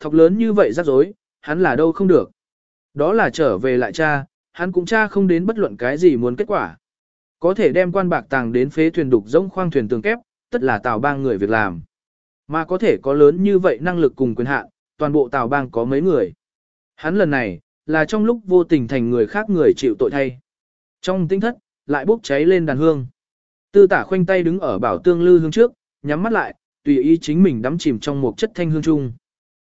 thọc lớn như vậy rắc rối, hắn là đâu không được. Đó là trở về lại cha, hắn cũng cha không đến bất luận cái gì muốn kết quả. Có thể đem quan bạc tàng đến phế thuyền đục rỗng khoang thuyền tường kép, tất là tào bang người việc làm. Mà có thể có lớn như vậy năng lực cùng quyền hạn, toàn bộ tào bang có mấy người. Hắn lần này, là trong lúc vô tình thành người khác người chịu tội thay. Trong tinh thất, lại bốc cháy lên đàn hương. Tư tả khoanh tay đứng ở bảo tương lư hương trước, nhắm mắt lại, tùy ý chính mình đắm chìm trong một chất thanh hương chung.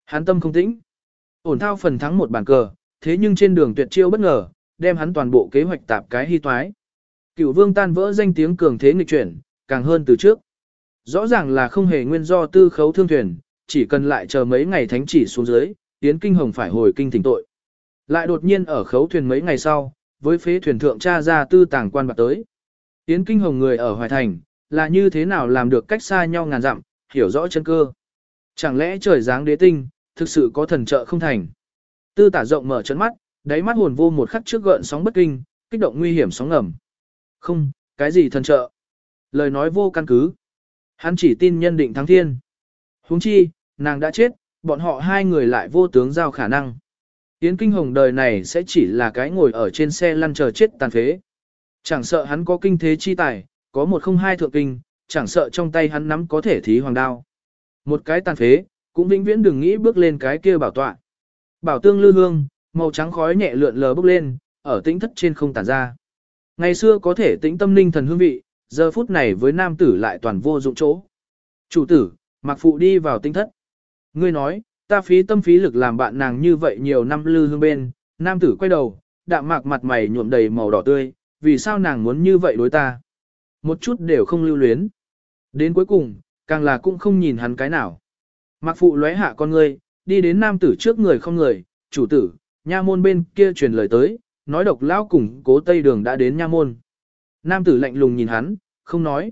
Hắn tâm không tĩnh. Ổn thao phần thắng một bàn cờ, thế nhưng trên đường tuyệt chiêu bất ngờ, đem hắn toàn bộ kế hoạch tạp cái hy toái. Cửu vương tan vỡ danh tiếng cường thế nghịch chuyển, càng hơn từ trước. Rõ ràng là không hề nguyên do tư khấu thương thuyền, chỉ cần lại chờ mấy ngày thánh chỉ xuống dưới, tiến kinh hồng phải hồi kinh thỉnh tội. Lại đột nhiên ở khấu thuyền mấy ngày sau, với phế thuyền thượng tra ra tư tàng quan bạc tới. Tiến kinh hồng người ở Hoài Thành, là như thế nào làm được cách xa nhau ngàn dặm, hiểu rõ chân cơ. Chẳng lẽ trời giáng đế tinh, thực sự có thần trợ không thành. Tư tả rộng mở chân mắt, đáy mắt hồn vô một khắc trước gợn sóng bất kinh, kích động nguy hiểm sóng ngầm. Không, cái gì thần trợ? Lời nói vô căn cứ. Hắn chỉ tin nhân định thắng thiên. huống chi, nàng đã chết, bọn họ hai người lại vô tướng giao khả năng. Yến Kinh Hồng đời này sẽ chỉ là cái ngồi ở trên xe lăn chờ chết tàn phế. Chẳng sợ hắn có kinh thế chi tài, có một không hai thượng kinh, chẳng sợ trong tay hắn nắm có thể thí hoàng đao. Một cái tàn phế, cũng vĩnh viễn đừng nghĩ bước lên cái kia bảo tọa. Bảo tương lư hương, màu trắng khói nhẹ lượn lờ bốc lên, ở tĩnh thất trên không tản ra. Ngày xưa có thể tĩnh tâm linh thần hương vị, giờ phút này với nam tử lại toàn vô dụng chỗ. Chủ tử, mặc phụ đi vào tinh thất. Ngươi nói, ta phí tâm phí lực làm bạn nàng như vậy nhiều năm lư hương bên, nam tử quay đầu, đạm mạc mặt mày nhuộm đầy màu đỏ tươi, vì sao nàng muốn như vậy đối ta? Một chút đều không lưu luyến. Đến cuối cùng, càng là cũng không nhìn hắn cái nào. Mạc phụ lóe hạ con ngươi, đi đến nam tử trước người không người, chủ tử, nha môn bên kia truyền lời tới, nói độc lão cùng cố tây đường đã đến nha môn. Nam tử lạnh lùng nhìn hắn, không nói.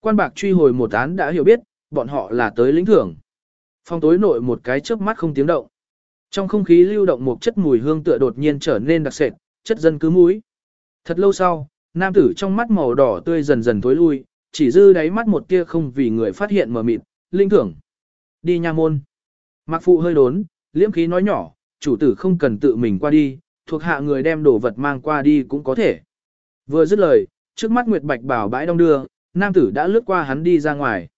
Quan bạc truy hồi một án đã hiểu biết, bọn họ là tới lĩnh thưởng. Phong tối nội một cái chớp mắt không tiếng động. Trong không khí lưu động một chất mùi hương tựa đột nhiên trở nên đặc sệt, chất dân cứ mũi. Thật lâu sau, nam tử trong mắt màu đỏ tươi dần dần tối lui, chỉ dư đáy mắt một tia không vì người phát hiện mờ mịt, linh thưởng. Đi nha môn. Mạc phụ hơi đốn, liễm khí nói nhỏ, chủ tử không cần tự mình qua đi, thuộc hạ người đem đồ vật mang qua đi cũng có thể. Vừa dứt lời, trước mắt Nguyệt Bạch bảo bãi đông đưa, nam tử đã lướt qua hắn đi ra ngoài.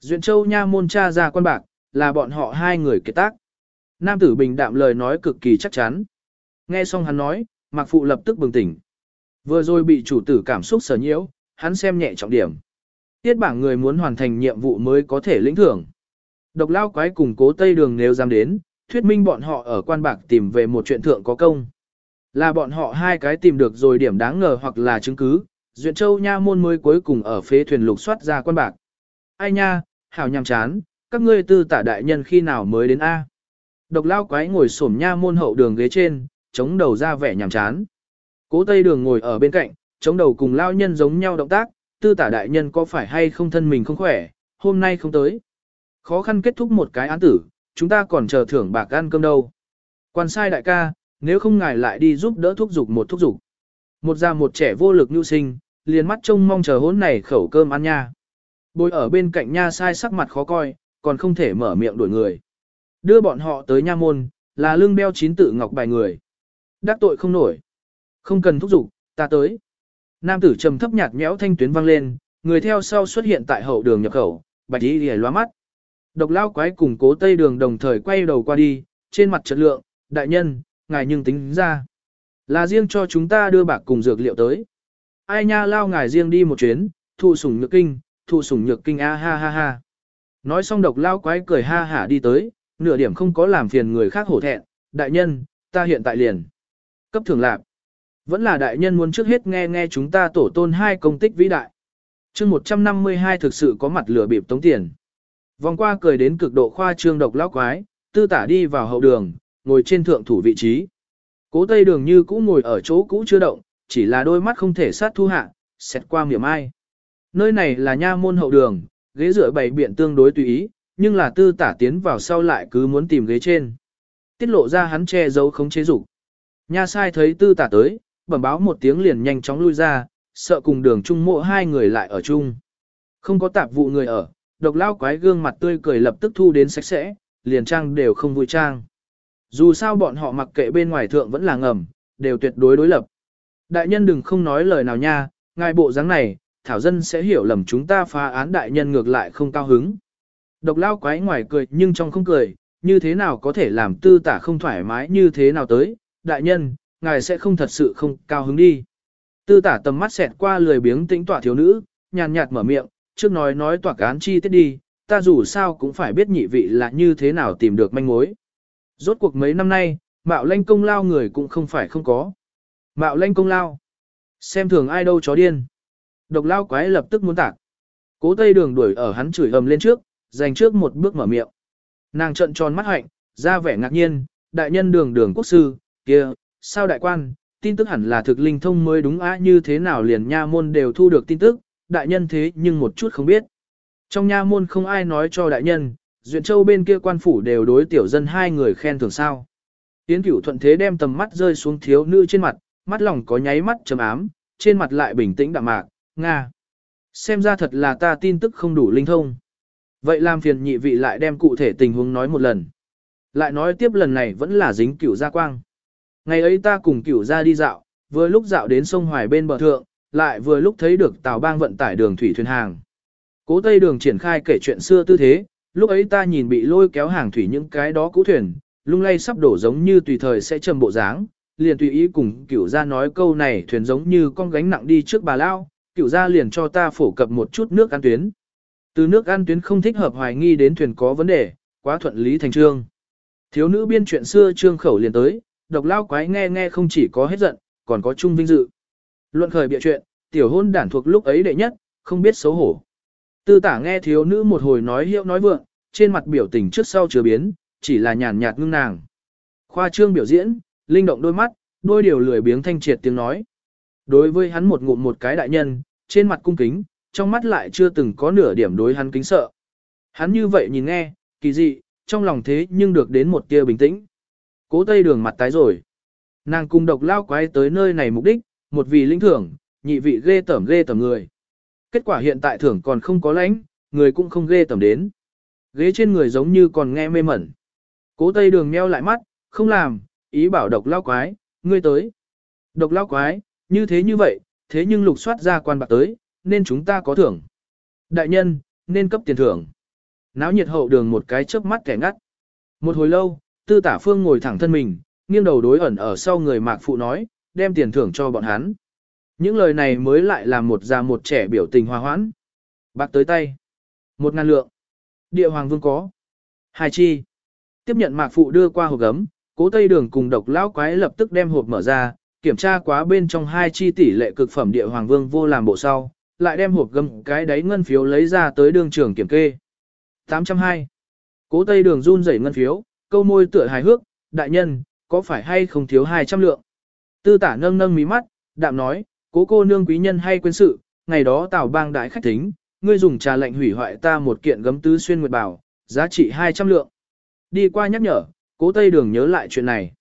Duyện Châu nha môn cha ra quan bạc, là bọn họ hai người kết tác. Nam tử bình đạm lời nói cực kỳ chắc chắn. Nghe xong hắn nói, Mạc Phụ lập tức bừng tỉnh. Vừa rồi bị chủ tử cảm xúc sở nhiễu, hắn xem nhẹ trọng điểm. Tiết bảng người muốn hoàn thành nhiệm vụ mới có thể lĩnh thưởng. Độc lao quái cùng cố Tây Đường nếu dám đến, thuyết minh bọn họ ở quan bạc tìm về một chuyện thượng có công. Là bọn họ hai cái tìm được rồi điểm đáng ngờ hoặc là chứng cứ, Duyện Châu nha môn mới cuối cùng ở phế thuyền lục soát ra quan bạc. Ai nha, hảo nhằm chán, các ngươi tư tả đại nhân khi nào mới đến A. Độc lao quái ngồi xổm nha môn hậu đường ghế trên, chống đầu ra vẻ nhàm chán. Cố Tây Đường ngồi ở bên cạnh, chống đầu cùng lao nhân giống nhau động tác, tư tả đại nhân có phải hay không thân mình không khỏe, hôm nay không tới. Khó khăn kết thúc một cái án tử, chúng ta còn chờ thưởng bạc ăn cơm đâu. Quan sai đại ca, nếu không ngài lại đi giúp đỡ thúc giục một thúc giục. Một già một trẻ vô lực nhu sinh, liền mắt trông mong chờ hốn này khẩu cơm ăn nha. Bồi ở bên cạnh nha sai sắc mặt khó coi, còn không thể mở miệng đuổi người. Đưa bọn họ tới nha môn, là lương beo chín tự ngọc bài người. Đắc tội không nổi. Không cần thúc giục, ta tới. Nam tử trầm thấp nhạt nhẽo thanh tuyến vang lên, người theo sau xuất hiện tại hậu đường nhập khẩu, bạch y lìa loa mắt. Độc lao quái cùng cố tây đường đồng thời quay đầu qua đi, trên mặt trật lượng, đại nhân, ngài nhưng tính ra. Là riêng cho chúng ta đưa bạc cùng dược liệu tới. Ai nha lao ngài riêng đi một chuyến, thụ sủng nhược kinh, thụ sủng nhược kinh a ha ha ha. Nói xong độc lao quái cười ha hả đi tới, nửa điểm không có làm phiền người khác hổ thẹn, đại nhân, ta hiện tại liền. Cấp thường lạc. Vẫn là đại nhân muốn trước hết nghe nghe chúng ta tổ tôn hai công tích vĩ đại. chương 152 thực sự có mặt lửa bịp tống tiền. Vòng qua cười đến cực độ khoa trương độc lão quái, tư tả đi vào hậu đường, ngồi trên thượng thủ vị trí. Cố tây đường như cũ ngồi ở chỗ cũ chưa động, chỉ là đôi mắt không thể sát thu hạ, xét qua miệng ai. Nơi này là nha môn hậu đường, ghế dựa bày biện tương đối tùy ý, nhưng là tư tả tiến vào sau lại cứ muốn tìm ghế trên. Tiết lộ ra hắn che giấu không chế dục Nha sai thấy tư tả tới, bẩm báo một tiếng liền nhanh chóng lui ra, sợ cùng đường trung mộ hai người lại ở chung. Không có tạp vụ người ở, độc lao quái gương mặt tươi cười lập tức thu đến sạch sẽ, liền trang đều không vui trang. Dù sao bọn họ mặc kệ bên ngoài thượng vẫn là ngầm, đều tuyệt đối đối lập. Đại nhân đừng không nói lời nào nha, ngài bộ dáng này, thảo dân sẽ hiểu lầm chúng ta phá án đại nhân ngược lại không cao hứng. Độc lao quái ngoài cười nhưng trong không cười, như thế nào có thể làm tư tả không thoải mái như thế nào tới, đại nhân, ngài sẽ không thật sự không cao hứng đi. Tư tả tầm mắt xẹt qua lười biếng tĩnh tỏa thiếu nữ, nhàn nhạt mở miệng, trước nói nói tỏa cán chi tiết đi, ta dù sao cũng phải biết nhị vị là như thế nào tìm được manh mối. Rốt cuộc mấy năm nay, mạo lanh công lao người cũng không phải không có. Mạo lanh công lao. Xem thường ai đâu chó điên. Độc lao quái lập tức muốn tạc. Cố tây đường đuổi ở hắn chửi ầm lên trước, dành trước một bước mở miệng. Nàng trận tròn mắt hạnh, ra vẻ ngạc nhiên, đại nhân đường đường quốc sư, kia, sao đại quan, tin tức hẳn là thực linh thông mới đúng á như thế nào liền nha môn đều thu được tin tức, đại nhân thế nhưng một chút không biết. Trong nha môn không ai nói cho đại nhân, Duyện Châu bên kia quan phủ đều đối tiểu dân hai người khen thường sao. Tiến cửu thuận thế đem tầm mắt rơi xuống thiếu nữ trên mặt, mắt lòng có nháy mắt trầm ám, trên mặt lại bình tĩnh đạm mạc, Nga. Xem ra thật là ta tin tức không đủ linh thông. Vậy làm phiền nhị vị lại đem cụ thể tình huống nói một lần. Lại nói tiếp lần này vẫn là dính cửu gia quang. Ngày ấy ta cùng cửu gia đi dạo, vừa lúc dạo đến sông Hoài bên bờ thượng, lại vừa lúc thấy được tàu bang vận tải đường thủy thuyền hàng. Cố Tây Đường triển khai kể chuyện xưa tư thế, lúc ấy ta nhìn bị lôi kéo hàng thủy những cái đó cũ thuyền, lung lay sắp đổ giống như tùy thời sẽ trầm bộ dáng, liền tùy ý cùng cửu gia nói câu này thuyền giống như con gánh nặng đi trước bà lao, cửu gia liền cho ta phổ cập một chút nước ăn tuyến. Từ nước ăn tuyến không thích hợp hoài nghi đến thuyền có vấn đề, quá thuận lý thành trương. Thiếu nữ biên chuyện xưa trương khẩu liền tới, độc lao quái nghe nghe không chỉ có hết giận, còn có chung vinh dự. Luận khởi bịa chuyện, tiểu hôn đản thuộc lúc ấy đệ nhất, không biết xấu hổ. Tư tả nghe thiếu nữ một hồi nói hiệu nói vượng, trên mặt biểu tình trước sau chưa biến, chỉ là nhàn nhạt ngưng nàng. Khoa trương biểu diễn, linh động đôi mắt, đôi điều lười biếng thanh triệt tiếng nói. Đối với hắn một ngụm một cái đại nhân, trên mặt cung kính, trong mắt lại chưa từng có nửa điểm đối hắn kính sợ. Hắn như vậy nhìn nghe, kỳ dị, trong lòng thế nhưng được đến một tia bình tĩnh. Cố tây đường mặt tái rồi. Nàng cùng độc lao quái tới nơi này mục đích, một vị lĩnh thưởng, nhị vị ghê tẩm ghê tẩm người. Kết quả hiện tại thưởng còn không có lãnh, người cũng không ghê tẩm đến. Ghế trên người giống như còn nghe mê mẩn. Cố tây đường meo lại mắt, không làm, ý bảo độc lao quái, ngươi tới. Độc lao quái, như thế như vậy, thế nhưng lục soát ra quan bạc tới, nên chúng ta có thưởng. Đại nhân, nên cấp tiền thưởng. Náo nhiệt hậu đường một cái chớp mắt kẻ ngắt. Một hồi lâu, tư tả phương ngồi thẳng thân mình, nghiêng đầu đối ẩn ở sau người mạc phụ nói, đem tiền thưởng cho bọn hắn. Những lời này mới lại làm một già một trẻ biểu tình hòa hoãn. Bạc tới tay. Một ngàn lượng. Địa hoàng vương có. Hai chi. Tiếp nhận mạc phụ đưa qua hộp gấm, cố tây đường cùng độc lão quái lập tức đem hộp mở ra, kiểm tra quá bên trong hai chi tỷ lệ cực phẩm địa hoàng vương vô làm bộ sau, lại đem hộp gấm cái đáy ngân phiếu lấy ra tới đường trưởng kiểm kê. 802. Cố tây đường run rẩy ngân phiếu, câu môi tựa hài hước, đại nhân, có phải hay không thiếu 200 lượng? Tư tả nâng nâng mí mắt, đạm nói, cố cô nương quý nhân hay quên sự, ngày đó tào bang đại khách thính, ngươi dùng trà lệnh hủy hoại ta một kiện gấm tứ xuyên nguyệt bảo, giá trị 200 lượng. Đi qua nhắc nhở, cố tây đường nhớ lại chuyện này.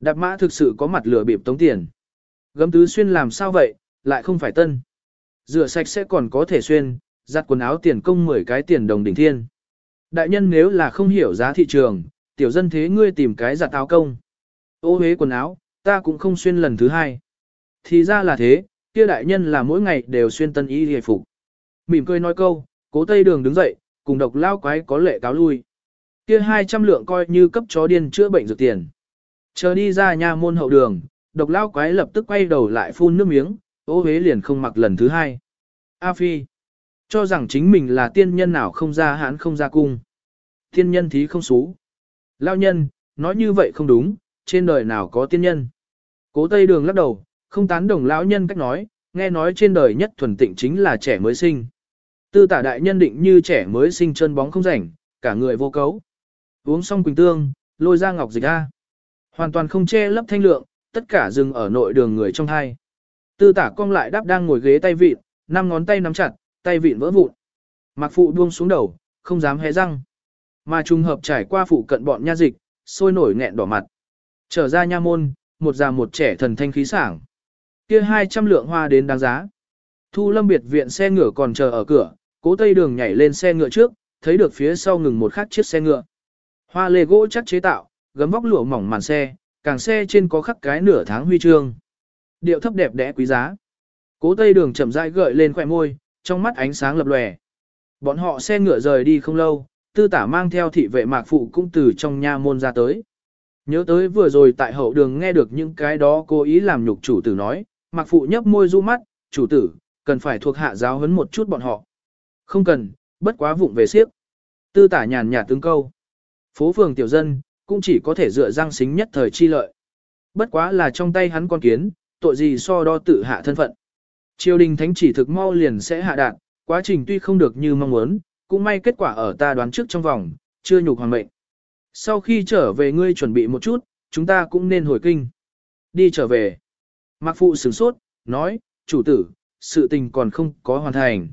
Đạp mã thực sự có mặt lửa bịp tống tiền. Gấm tứ xuyên làm sao vậy, lại không phải tân. Rửa sạch sẽ còn có thể xuyên, giặt quần áo tiền công 10 cái tiền đồng đỉnh thiên. Đại nhân nếu là không hiểu giá thị trường, tiểu dân thế ngươi tìm cái giặt áo công. Ô hế quần áo, ta cũng không xuyên lần thứ hai. Thì ra là thế, kia đại nhân là mỗi ngày đều xuyên tân y hề phục. Mỉm cười nói câu, cố tây đường đứng dậy, cùng độc lao quái có lệ cáo lui. Kia 200 lượng coi như cấp chó điên chữa bệnh dược tiền. Chờ đi ra nhà môn hậu đường, độc lao quái lập tức quay đầu lại phun nước miếng, ô hế liền không mặc lần thứ hai. A Phi, cho rằng chính mình là tiên nhân nào không ra hãn không ra cung. Tiên nhân thí không xú. Lao nhân, nói như vậy không đúng, trên đời nào có tiên nhân. Cố Tây Đường lắc đầu, không tán đồng lão nhân cách nói, nghe nói trên đời nhất thuần tịnh chính là trẻ mới sinh. Tư tả đại nhân định như trẻ mới sinh chân bóng không rảnh, cả người vô cấu. Uống xong quỳnh tương, lôi ra ngọc dịch ra. Hoàn toàn không che lấp thanh lượng, tất cả dừng ở nội đường người trong hai. Tư tả cong lại đáp đang ngồi ghế tay vịn, năm ngón tay nắm chặt, tay vịn vỡ vụn. Mạc phụ buông xuống đầu, không dám hé răng. Mà trùng hợp trải qua phụ cận bọn nha dịch, sôi nổi nghẹn đỏ mặt. Trở ra nha môn, một già một trẻ thần thanh khí sảng. Kia 200 lượng hoa đến đáng giá. Thu lâm biệt viện xe ngựa còn chờ ở cửa, cố tây đường nhảy lên xe ngựa trước, thấy được phía sau ngừng một khắc chiếc xe ngựa. Hoa lê gỗ chắc chế tạo, gấm vóc lụa mỏng màn xe, càng xe trên có khắc cái nửa tháng huy chương. Điệu thấp đẹp đẽ quý giá. Cố Tây Đường chậm rãi gợi lên khóe môi, trong mắt ánh sáng lập lòe. Bọn họ xe ngựa rời đi không lâu, tư tả mang theo thị vệ mạc phụ cũng từ trong nha môn ra tới. Nhớ tới vừa rồi tại hậu đường nghe được những cái đó cố ý làm nhục chủ tử nói, mặc phụ nhấp môi du mắt, chủ tử, cần phải thuộc hạ giáo huấn một chút bọn họ. Không cần, bất quá vụng về siếc. Tư tả nhàn nhạt tương câu. Phố phường tiểu dân, cũng chỉ có thể dựa răng xính nhất thời chi lợi. Bất quá là trong tay hắn con kiến, tội gì so đo tự hạ thân phận. Triều đình thánh chỉ thực mau liền sẽ hạ đạn, quá trình tuy không được như mong muốn, cũng may kết quả ở ta đoán trước trong vòng, chưa nhục hoàng mệnh. Sau khi trở về ngươi chuẩn bị một chút, chúng ta cũng nên hồi kinh. Đi trở về. Mạc Phụ sửng sốt, nói, chủ tử, sự tình còn không có hoàn thành.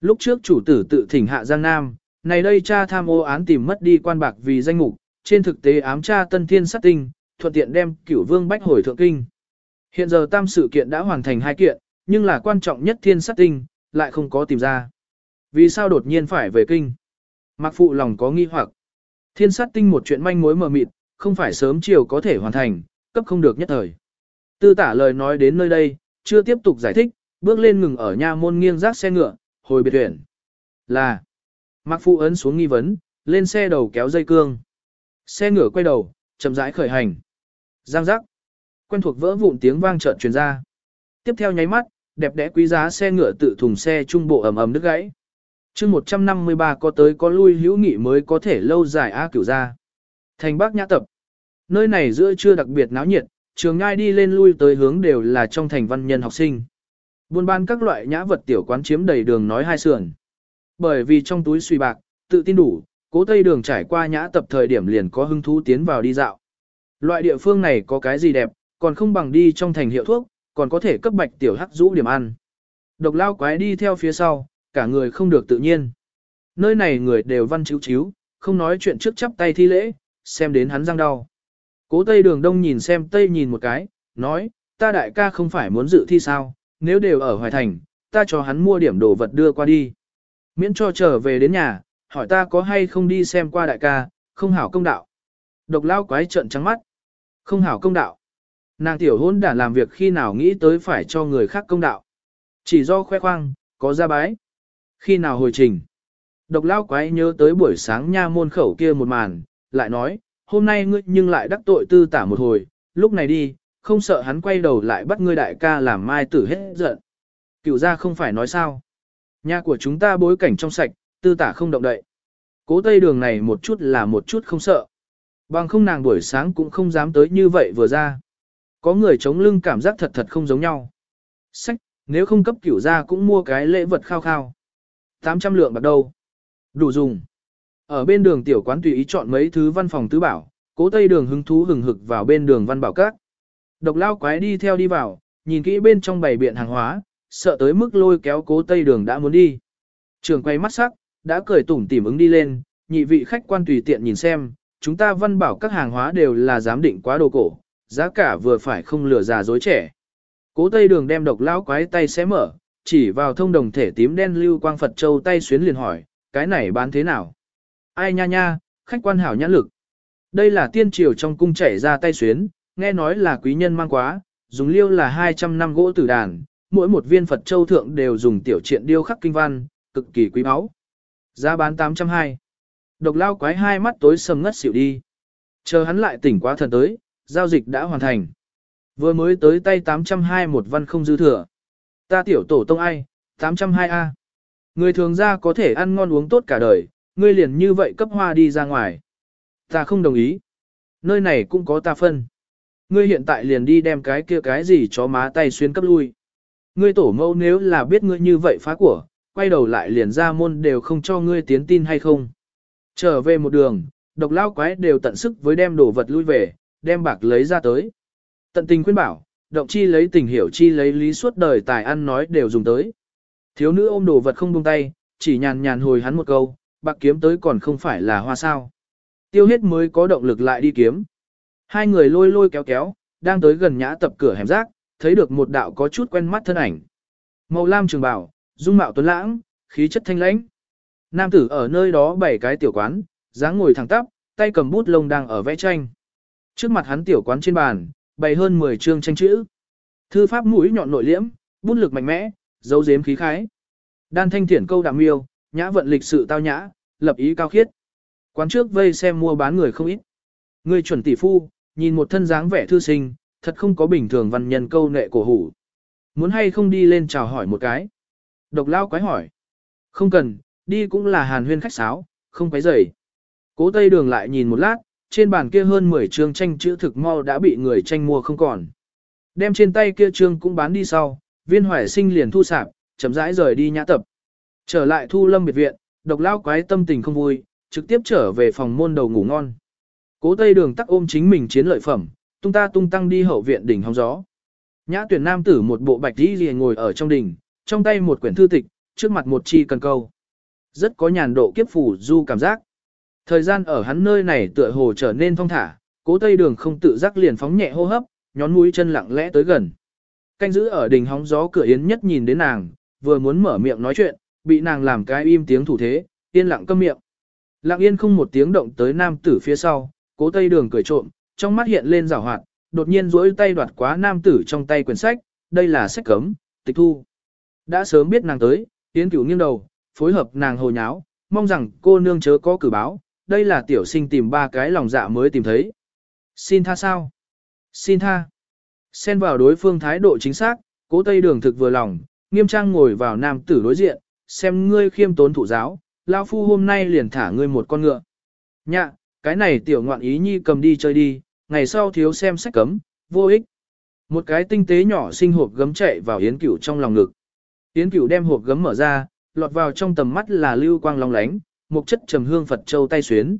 Lúc trước chủ tử tự thỉnh hạ Giang Nam, này đây cha tham ô án tìm mất đi quan bạc vì danh mục, trên thực tế ám cha tân thiên sát tinh, thuận tiện đem cửu vương bách hồi thượng kinh. Hiện giờ tam sự kiện đã hoàn thành hai kiện, nhưng là quan trọng nhất thiên sát tinh, lại không có tìm ra. Vì sao đột nhiên phải về kinh? Mạc phụ lòng có nghi hoặc. Thiên sát tinh một chuyện manh mối mờ mịt, không phải sớm chiều có thể hoàn thành, cấp không được nhất thời. Tư tả lời nói đến nơi đây, chưa tiếp tục giải thích, bước lên ngừng ở nha môn nghiêng rác xe ngựa, hồi biệt tuyển. Là, Mạc Phụ ấn xuống nghi vấn, lên xe đầu kéo dây cương. Xe ngựa quay đầu, chậm rãi khởi hành. Giang giác. Quen thuộc vỡ vụn tiếng vang chợt truyền ra. Tiếp theo nháy mắt, đẹp đẽ quý giá xe ngựa tự thùng xe trung bộ ầm ầm đứt gãy. Chương 153 có tới có lui hữu nghị mới có thể lâu dài a cửu ra. Thành Bắc Nhã tập. Nơi này giữa trưa đặc biệt náo nhiệt, trường ngai đi lên lui tới hướng đều là trong thành văn nhân học sinh. Buôn bán các loại nhã vật tiểu quán chiếm đầy đường nói hai sườn. Bởi vì trong túi suy bạc, tự tin đủ, cố tây đường trải qua nhã tập thời điểm liền có hứng thú tiến vào đi dạo. Loại địa phương này có cái gì đẹp, còn không bằng đi trong thành hiệu thuốc, còn có thể cấp bạch tiểu hắc rũ điểm ăn. Độc lao quái đi theo phía sau, cả người không được tự nhiên. Nơi này người đều văn chiếu chiếu, không nói chuyện trước chắp tay thi lễ, xem đến hắn răng đau. Cố tây đường đông nhìn xem tây nhìn một cái, nói, ta đại ca không phải muốn dự thi sao, nếu đều ở Hoài Thành, ta cho hắn mua điểm đồ vật đưa qua đi. Miễn cho trở về đến nhà, hỏi ta có hay không đi xem qua đại ca, không hảo công đạo. Độc lao quái trợn trắng mắt. Không hảo công đạo. Nàng tiểu hôn đã làm việc khi nào nghĩ tới phải cho người khác công đạo. Chỉ do khoe khoang, có ra bái. Khi nào hồi trình. Độc lao quái nhớ tới buổi sáng nha môn khẩu kia một màn, lại nói, hôm nay ngươi nhưng lại đắc tội tư tả một hồi, lúc này đi, không sợ hắn quay đầu lại bắt ngươi đại ca làm mai tử hết giận. Cựu ra không phải nói sao. Nhà của chúng ta bối cảnh trong sạch, tư tả không động đậy. Cố tây đường này một chút là một chút không sợ. Bằng không nàng buổi sáng cũng không dám tới như vậy vừa ra. Có người chống lưng cảm giác thật thật không giống nhau. Sách, nếu không cấp cửu ra cũng mua cái lễ vật khao khao. 800 lượng bạc đâu. Đủ dùng. Ở bên đường tiểu quán tùy ý chọn mấy thứ văn phòng tứ bảo, cố tây đường hứng thú hừng hực vào bên đường văn bảo các. Độc lao quái đi theo đi vào, nhìn kỹ bên trong bày biện hàng hóa, sợ tới mức lôi kéo cố tây đường đã muốn đi. Trường quay mắt sắc, đã cười tủm tỉm ứng đi lên, nhị vị khách quan tùy tiện nhìn xem, chúng ta văn bảo các hàng hóa đều là giám định quá đồ cổ, giá cả vừa phải không lừa già dối trẻ. Cố tây đường đem độc lao quái tay xé mở, chỉ vào thông đồng thể tím đen lưu quang Phật Châu tay xuyến liền hỏi, cái này bán thế nào? Ai nha nha, khách quan hảo nhãn lực. Đây là tiên triều trong cung chảy ra tay xuyến, nghe nói là quý nhân mang quá, dùng liêu là 200 năm gỗ tử đàn, mỗi một viên Phật Châu thượng đều dùng tiểu triện điêu khắc kinh văn, cực kỳ quý báu. Giá bán 820. Độc lao quái hai mắt tối sầm ngất xỉu đi. Chờ hắn lại tỉnh quá thần tới, giao dịch đã hoàn thành. Vừa mới tới tay 820 một văn không dư thừa. Ta tiểu tổ tông ai, 802A. Người thường ra có thể ăn ngon uống tốt cả đời, ngươi liền như vậy cấp hoa đi ra ngoài. Ta không đồng ý. Nơi này cũng có ta phân. Ngươi hiện tại liền đi đem cái kia cái gì chó má tay xuyên cấp lui. Ngươi tổ mẫu nếu là biết ngươi như vậy phá của, quay đầu lại liền ra môn đều không cho ngươi tiến tin hay không. Trở về một đường, độc lao quái đều tận sức với đem đồ vật lui về, đem bạc lấy ra tới. Tận tình khuyên bảo, động chi lấy tình hiểu chi lấy lý suốt đời tài ăn nói đều dùng tới. Thiếu nữ ôm đồ vật không buông tay, chỉ nhàn nhàn hồi hắn một câu, bạc kiếm tới còn không phải là hoa sao. Tiêu hết mới có động lực lại đi kiếm. Hai người lôi lôi kéo kéo, đang tới gần nhã tập cửa hẻm rác, thấy được một đạo có chút quen mắt thân ảnh. Màu lam trường bảo, dung mạo tuấn lãng, khí chất thanh lãnh. Nam tử ở nơi đó bảy cái tiểu quán, dáng ngồi thẳng tắp, tay cầm bút lông đang ở vẽ tranh. Trước mặt hắn tiểu quán trên bàn, bày hơn 10 chương tranh chữ. Thư pháp mũi nhọn nội liễm, bút lực mạnh mẽ, dấu dếm khí khái. Đan thanh thiển câu đạm miêu, nhã vận lịch sự tao nhã, lập ý cao khiết. Quán trước vây xem mua bán người không ít. Người chuẩn tỷ phu, nhìn một thân dáng vẻ thư sinh, thật không có bình thường văn nhân câu nệ cổ hủ. Muốn hay không đi lên chào hỏi một cái. Độc lao quái hỏi. Không cần, đi cũng là hàn huyên khách sáo, không quấy rầy. Cố tây đường lại nhìn một lát, trên bàn kia hơn 10 chương tranh chữ thực mau đã bị người tranh mua không còn. Đem trên tay kia chương cũng bán đi sau, viên hoài sinh liền thu sạp, chậm rãi rời đi nhã tập. Trở lại thu lâm biệt viện, độc lao quái tâm tình không vui, trực tiếp trở về phòng môn đầu ngủ ngon. Cố tây đường tắc ôm chính mình chiến lợi phẩm, tung ta tung tăng đi hậu viện đỉnh hóng gió. Nhã tuyển nam tử một bộ bạch đi liền ngồi ở trong đỉnh, trong tay một quyển thư tịch, trước mặt một chi cần câu. Rất có nhàn độ kiếp phủ du cảm giác. Thời gian ở hắn nơi này tựa hồ trở nên thong thả, cố tây đường không tự giác liền phóng nhẹ hô hấp, nhón mũi chân lặng lẽ tới gần. Canh giữ ở đỉnh hóng gió cửa yến nhất nhìn đến nàng, vừa muốn mở miệng nói chuyện, bị nàng làm cái im tiếng thủ thế, yên lặng câm miệng. Lặng yên không một tiếng động tới nam tử phía sau, cố tây đường cười trộm, trong mắt hiện lên rào hoạt, đột nhiên duỗi tay đoạt quá nam tử trong tay quyển sách, đây là sách cấm, tịch thu. Đã sớm biết nàng tới, Yến Cửu nghiêng đầu, phối hợp nàng hồ nháo, mong rằng cô nương chớ có cử báo, đây là tiểu sinh tìm ba cái lòng dạ mới tìm thấy. Xin tha sao? Xin tha. Xen vào đối phương thái độ chính xác, cố tây đường thực vừa lòng, nghiêm trang ngồi vào nam tử đối diện, xem ngươi khiêm tốn thụ giáo, lao phu hôm nay liền thả ngươi một con ngựa. Nhạ, cái này tiểu ngoạn ý nhi cầm đi chơi đi, ngày sau thiếu xem sách cấm, vô ích. Một cái tinh tế nhỏ sinh hộp gấm chạy vào Yến Cửu trong lòng ngực. Yến Cửu đem hộp gấm mở ra, lọt vào trong tầm mắt là lưu quang long lánh, một chất trầm hương Phật châu tay xuyến.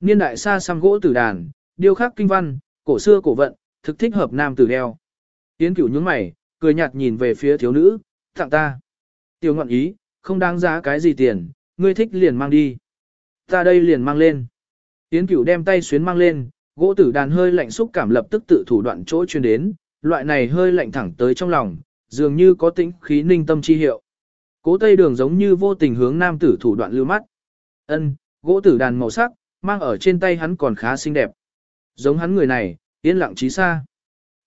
Niên đại xa xăm gỗ tử đàn, điêu khắc kinh văn, cổ xưa cổ vận, thực thích hợp nam tử đeo. Yến Cửu nhướng mày, cười nhạt nhìn về phía thiếu nữ, tặng ta. Tiểu ngọn ý, không đáng giá cái gì tiền, ngươi thích liền mang đi. Ta đây liền mang lên. Yến Cửu đem tay xuyến mang lên, gỗ tử đàn hơi lạnh xúc cảm lập tức tự thủ đoạn chỗ truyền đến, loại này hơi lạnh thẳng tới trong lòng, dường như có tĩnh khí ninh tâm chi hiệu. Cố Tây Đường giống như vô tình hướng nam tử thủ đoạn lưu mắt. Ân, gỗ tử đàn màu sắc, mang ở trên tay hắn còn khá xinh đẹp. Giống hắn người này, yên lặng trí xa.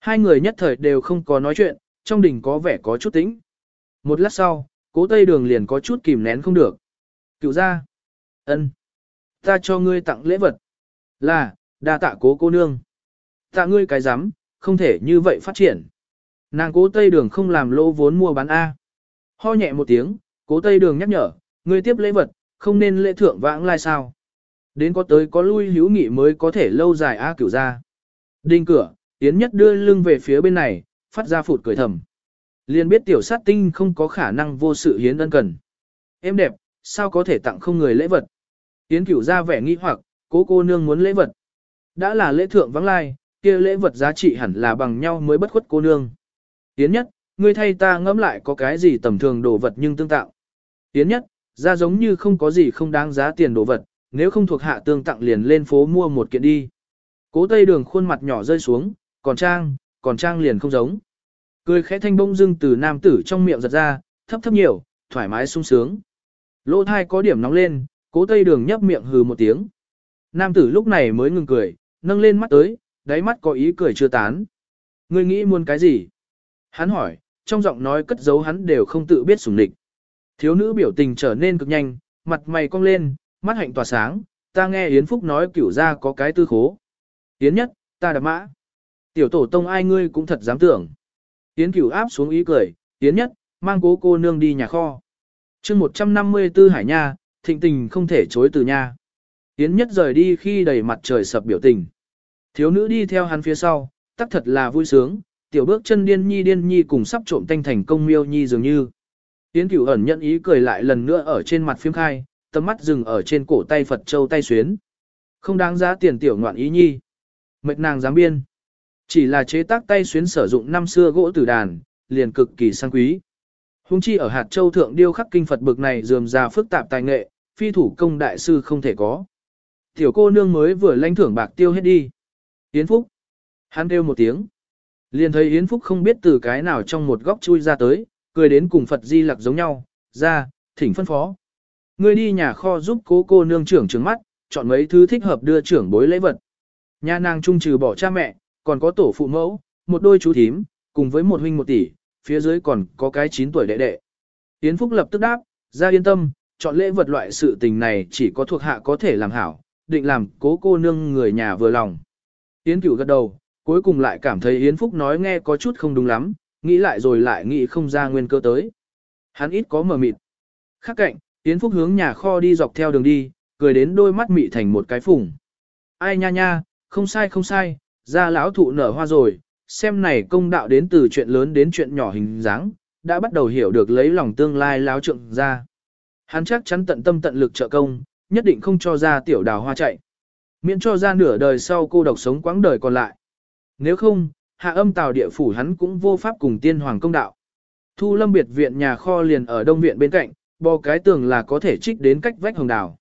Hai người nhất thời đều không có nói chuyện, trong đình có vẻ có chút tĩnh. Một lát sau, cố Tây Đường liền có chút kìm nén không được. Cựu ra. ân, Ta cho ngươi tặng lễ vật. Là, đa tạ cố cô nương. Tạ ngươi cái rắm không thể như vậy phát triển. Nàng cố Tây Đường không làm lỗ vốn mua bán A. Ho nhẹ một tiếng, cố Tây Đường nhắc nhở, ngươi tiếp lễ vật, không nên lễ thượng vãng lai sao. Đến có tới có lui hữu nghị mới có thể lâu dài A cửu ra. Đinh cửa, Yến Nhất đưa lưng về phía bên này, phát ra phụt cười thầm. Liên biết tiểu sát tinh không có khả năng vô sự hiến ân cần. Em đẹp, sao có thể tặng không người lễ vật? Yến cửu ra vẻ nghi hoặc, cố cô nương muốn lễ vật. Đã là lễ thượng vắng lai, kia lễ vật giá trị hẳn là bằng nhau mới bất khuất cô nương. Yến nhất, ngươi thay ta ngẫm lại có cái gì tầm thường đồ vật nhưng tương tạo. Yến nhất, ra giống như không có gì không đáng giá tiền đồ vật, nếu không thuộc hạ tương tặng liền lên phố mua một kiện đi. Cố tây đường khuôn mặt nhỏ rơi xuống, còn trang, còn trang liền không giống. Cười khẽ thanh bông dưng từ nam tử trong miệng giật ra, thấp thấp nhiều, thoải mái sung sướng. Lỗ thai có điểm nóng lên, cố tây đường nhấp miệng hừ một tiếng. Nam tử lúc này mới ngừng cười, nâng lên mắt tới, đáy mắt có ý cười chưa tán. Ngươi nghĩ muốn cái gì? Hắn hỏi, trong giọng nói cất giấu hắn đều không tự biết sủng địch. Thiếu nữ biểu tình trở nên cực nhanh, mặt mày cong lên, mắt hạnh tỏa sáng, ta nghe Yến Phúc nói cửu ra có cái tư khố. Yến nhất, ta đạp mã. Tiểu tổ tông ai ngươi cũng thật dám tưởng. Yến cửu áp xuống ý cười, Yến nhất, mang cố cô nương đi nhà kho. chương 154 hải nha, thịnh tình không thể chối từ nha. Yến nhất rời đi khi đầy mặt trời sập biểu tình. Thiếu nữ đi theo hắn phía sau, tắc thật là vui sướng, tiểu bước chân điên nhi điên nhi cùng sắp trộm tanh thành công miêu nhi dường như. Yến cửu ẩn nhận ý cười lại lần nữa ở trên mặt phim khai, tầm mắt dừng ở trên cổ tay Phật Châu tay xuyến. Không đáng giá tiền tiểu ngoạn ý nhi. Mệt nàng dám biên. Chỉ là chế tác tay xuyến sử dụng năm xưa gỗ tử đàn, liền cực kỳ sang quý. Hùng chi ở hạt châu thượng điêu khắc kinh Phật bực này dườm ra phức tạp tài nghệ, phi thủ công đại sư không thể có. Tiểu cô nương mới vừa lãnh thưởng bạc tiêu hết đi. Yến Phúc. Hắn kêu một tiếng. Liền thấy Yến Phúc không biết từ cái nào trong một góc chui ra tới, cười đến cùng Phật Di Lặc giống nhau, ra, thỉnh phân phó. Ngươi đi nhà kho giúp cố cô nương trưởng trứng mắt, chọn mấy thứ thích hợp đưa trưởng bối lễ vật. Nhà nàng trung trừ bỏ cha mẹ, còn có tổ phụ mẫu, một đôi chú thím, cùng với một huynh một tỷ, phía dưới còn có cái 9 tuổi đệ đệ. Yến Phúc lập tức đáp, ra yên tâm, chọn lễ vật loại sự tình này chỉ có thuộc hạ có thể làm hảo, định làm cố cô nương người nhà vừa lòng. Yến Cửu gật đầu, cuối cùng lại cảm thấy Yến Phúc nói nghe có chút không đúng lắm, nghĩ lại rồi lại nghĩ không ra nguyên cơ tới. Hắn ít có mờ mịt. Khác cạnh, Yến Phúc hướng nhà kho đi dọc theo đường đi, cười đến đôi mắt mị thành một cái phùng. Ai nha nha, không sai không sai, ra lão thụ nở hoa rồi, xem này công đạo đến từ chuyện lớn đến chuyện nhỏ hình dáng, đã bắt đầu hiểu được lấy lòng tương lai láo trượng ra. Hắn chắc chắn tận tâm tận lực trợ công, nhất định không cho ra tiểu đào hoa chạy. Miễn cho ra nửa đời sau cô độc sống quãng đời còn lại. Nếu không, hạ âm tào địa phủ hắn cũng vô pháp cùng tiên hoàng công đạo. Thu lâm biệt viện nhà kho liền ở đông viện bên cạnh, bò cái tường là có thể trích đến cách vách hồng đảo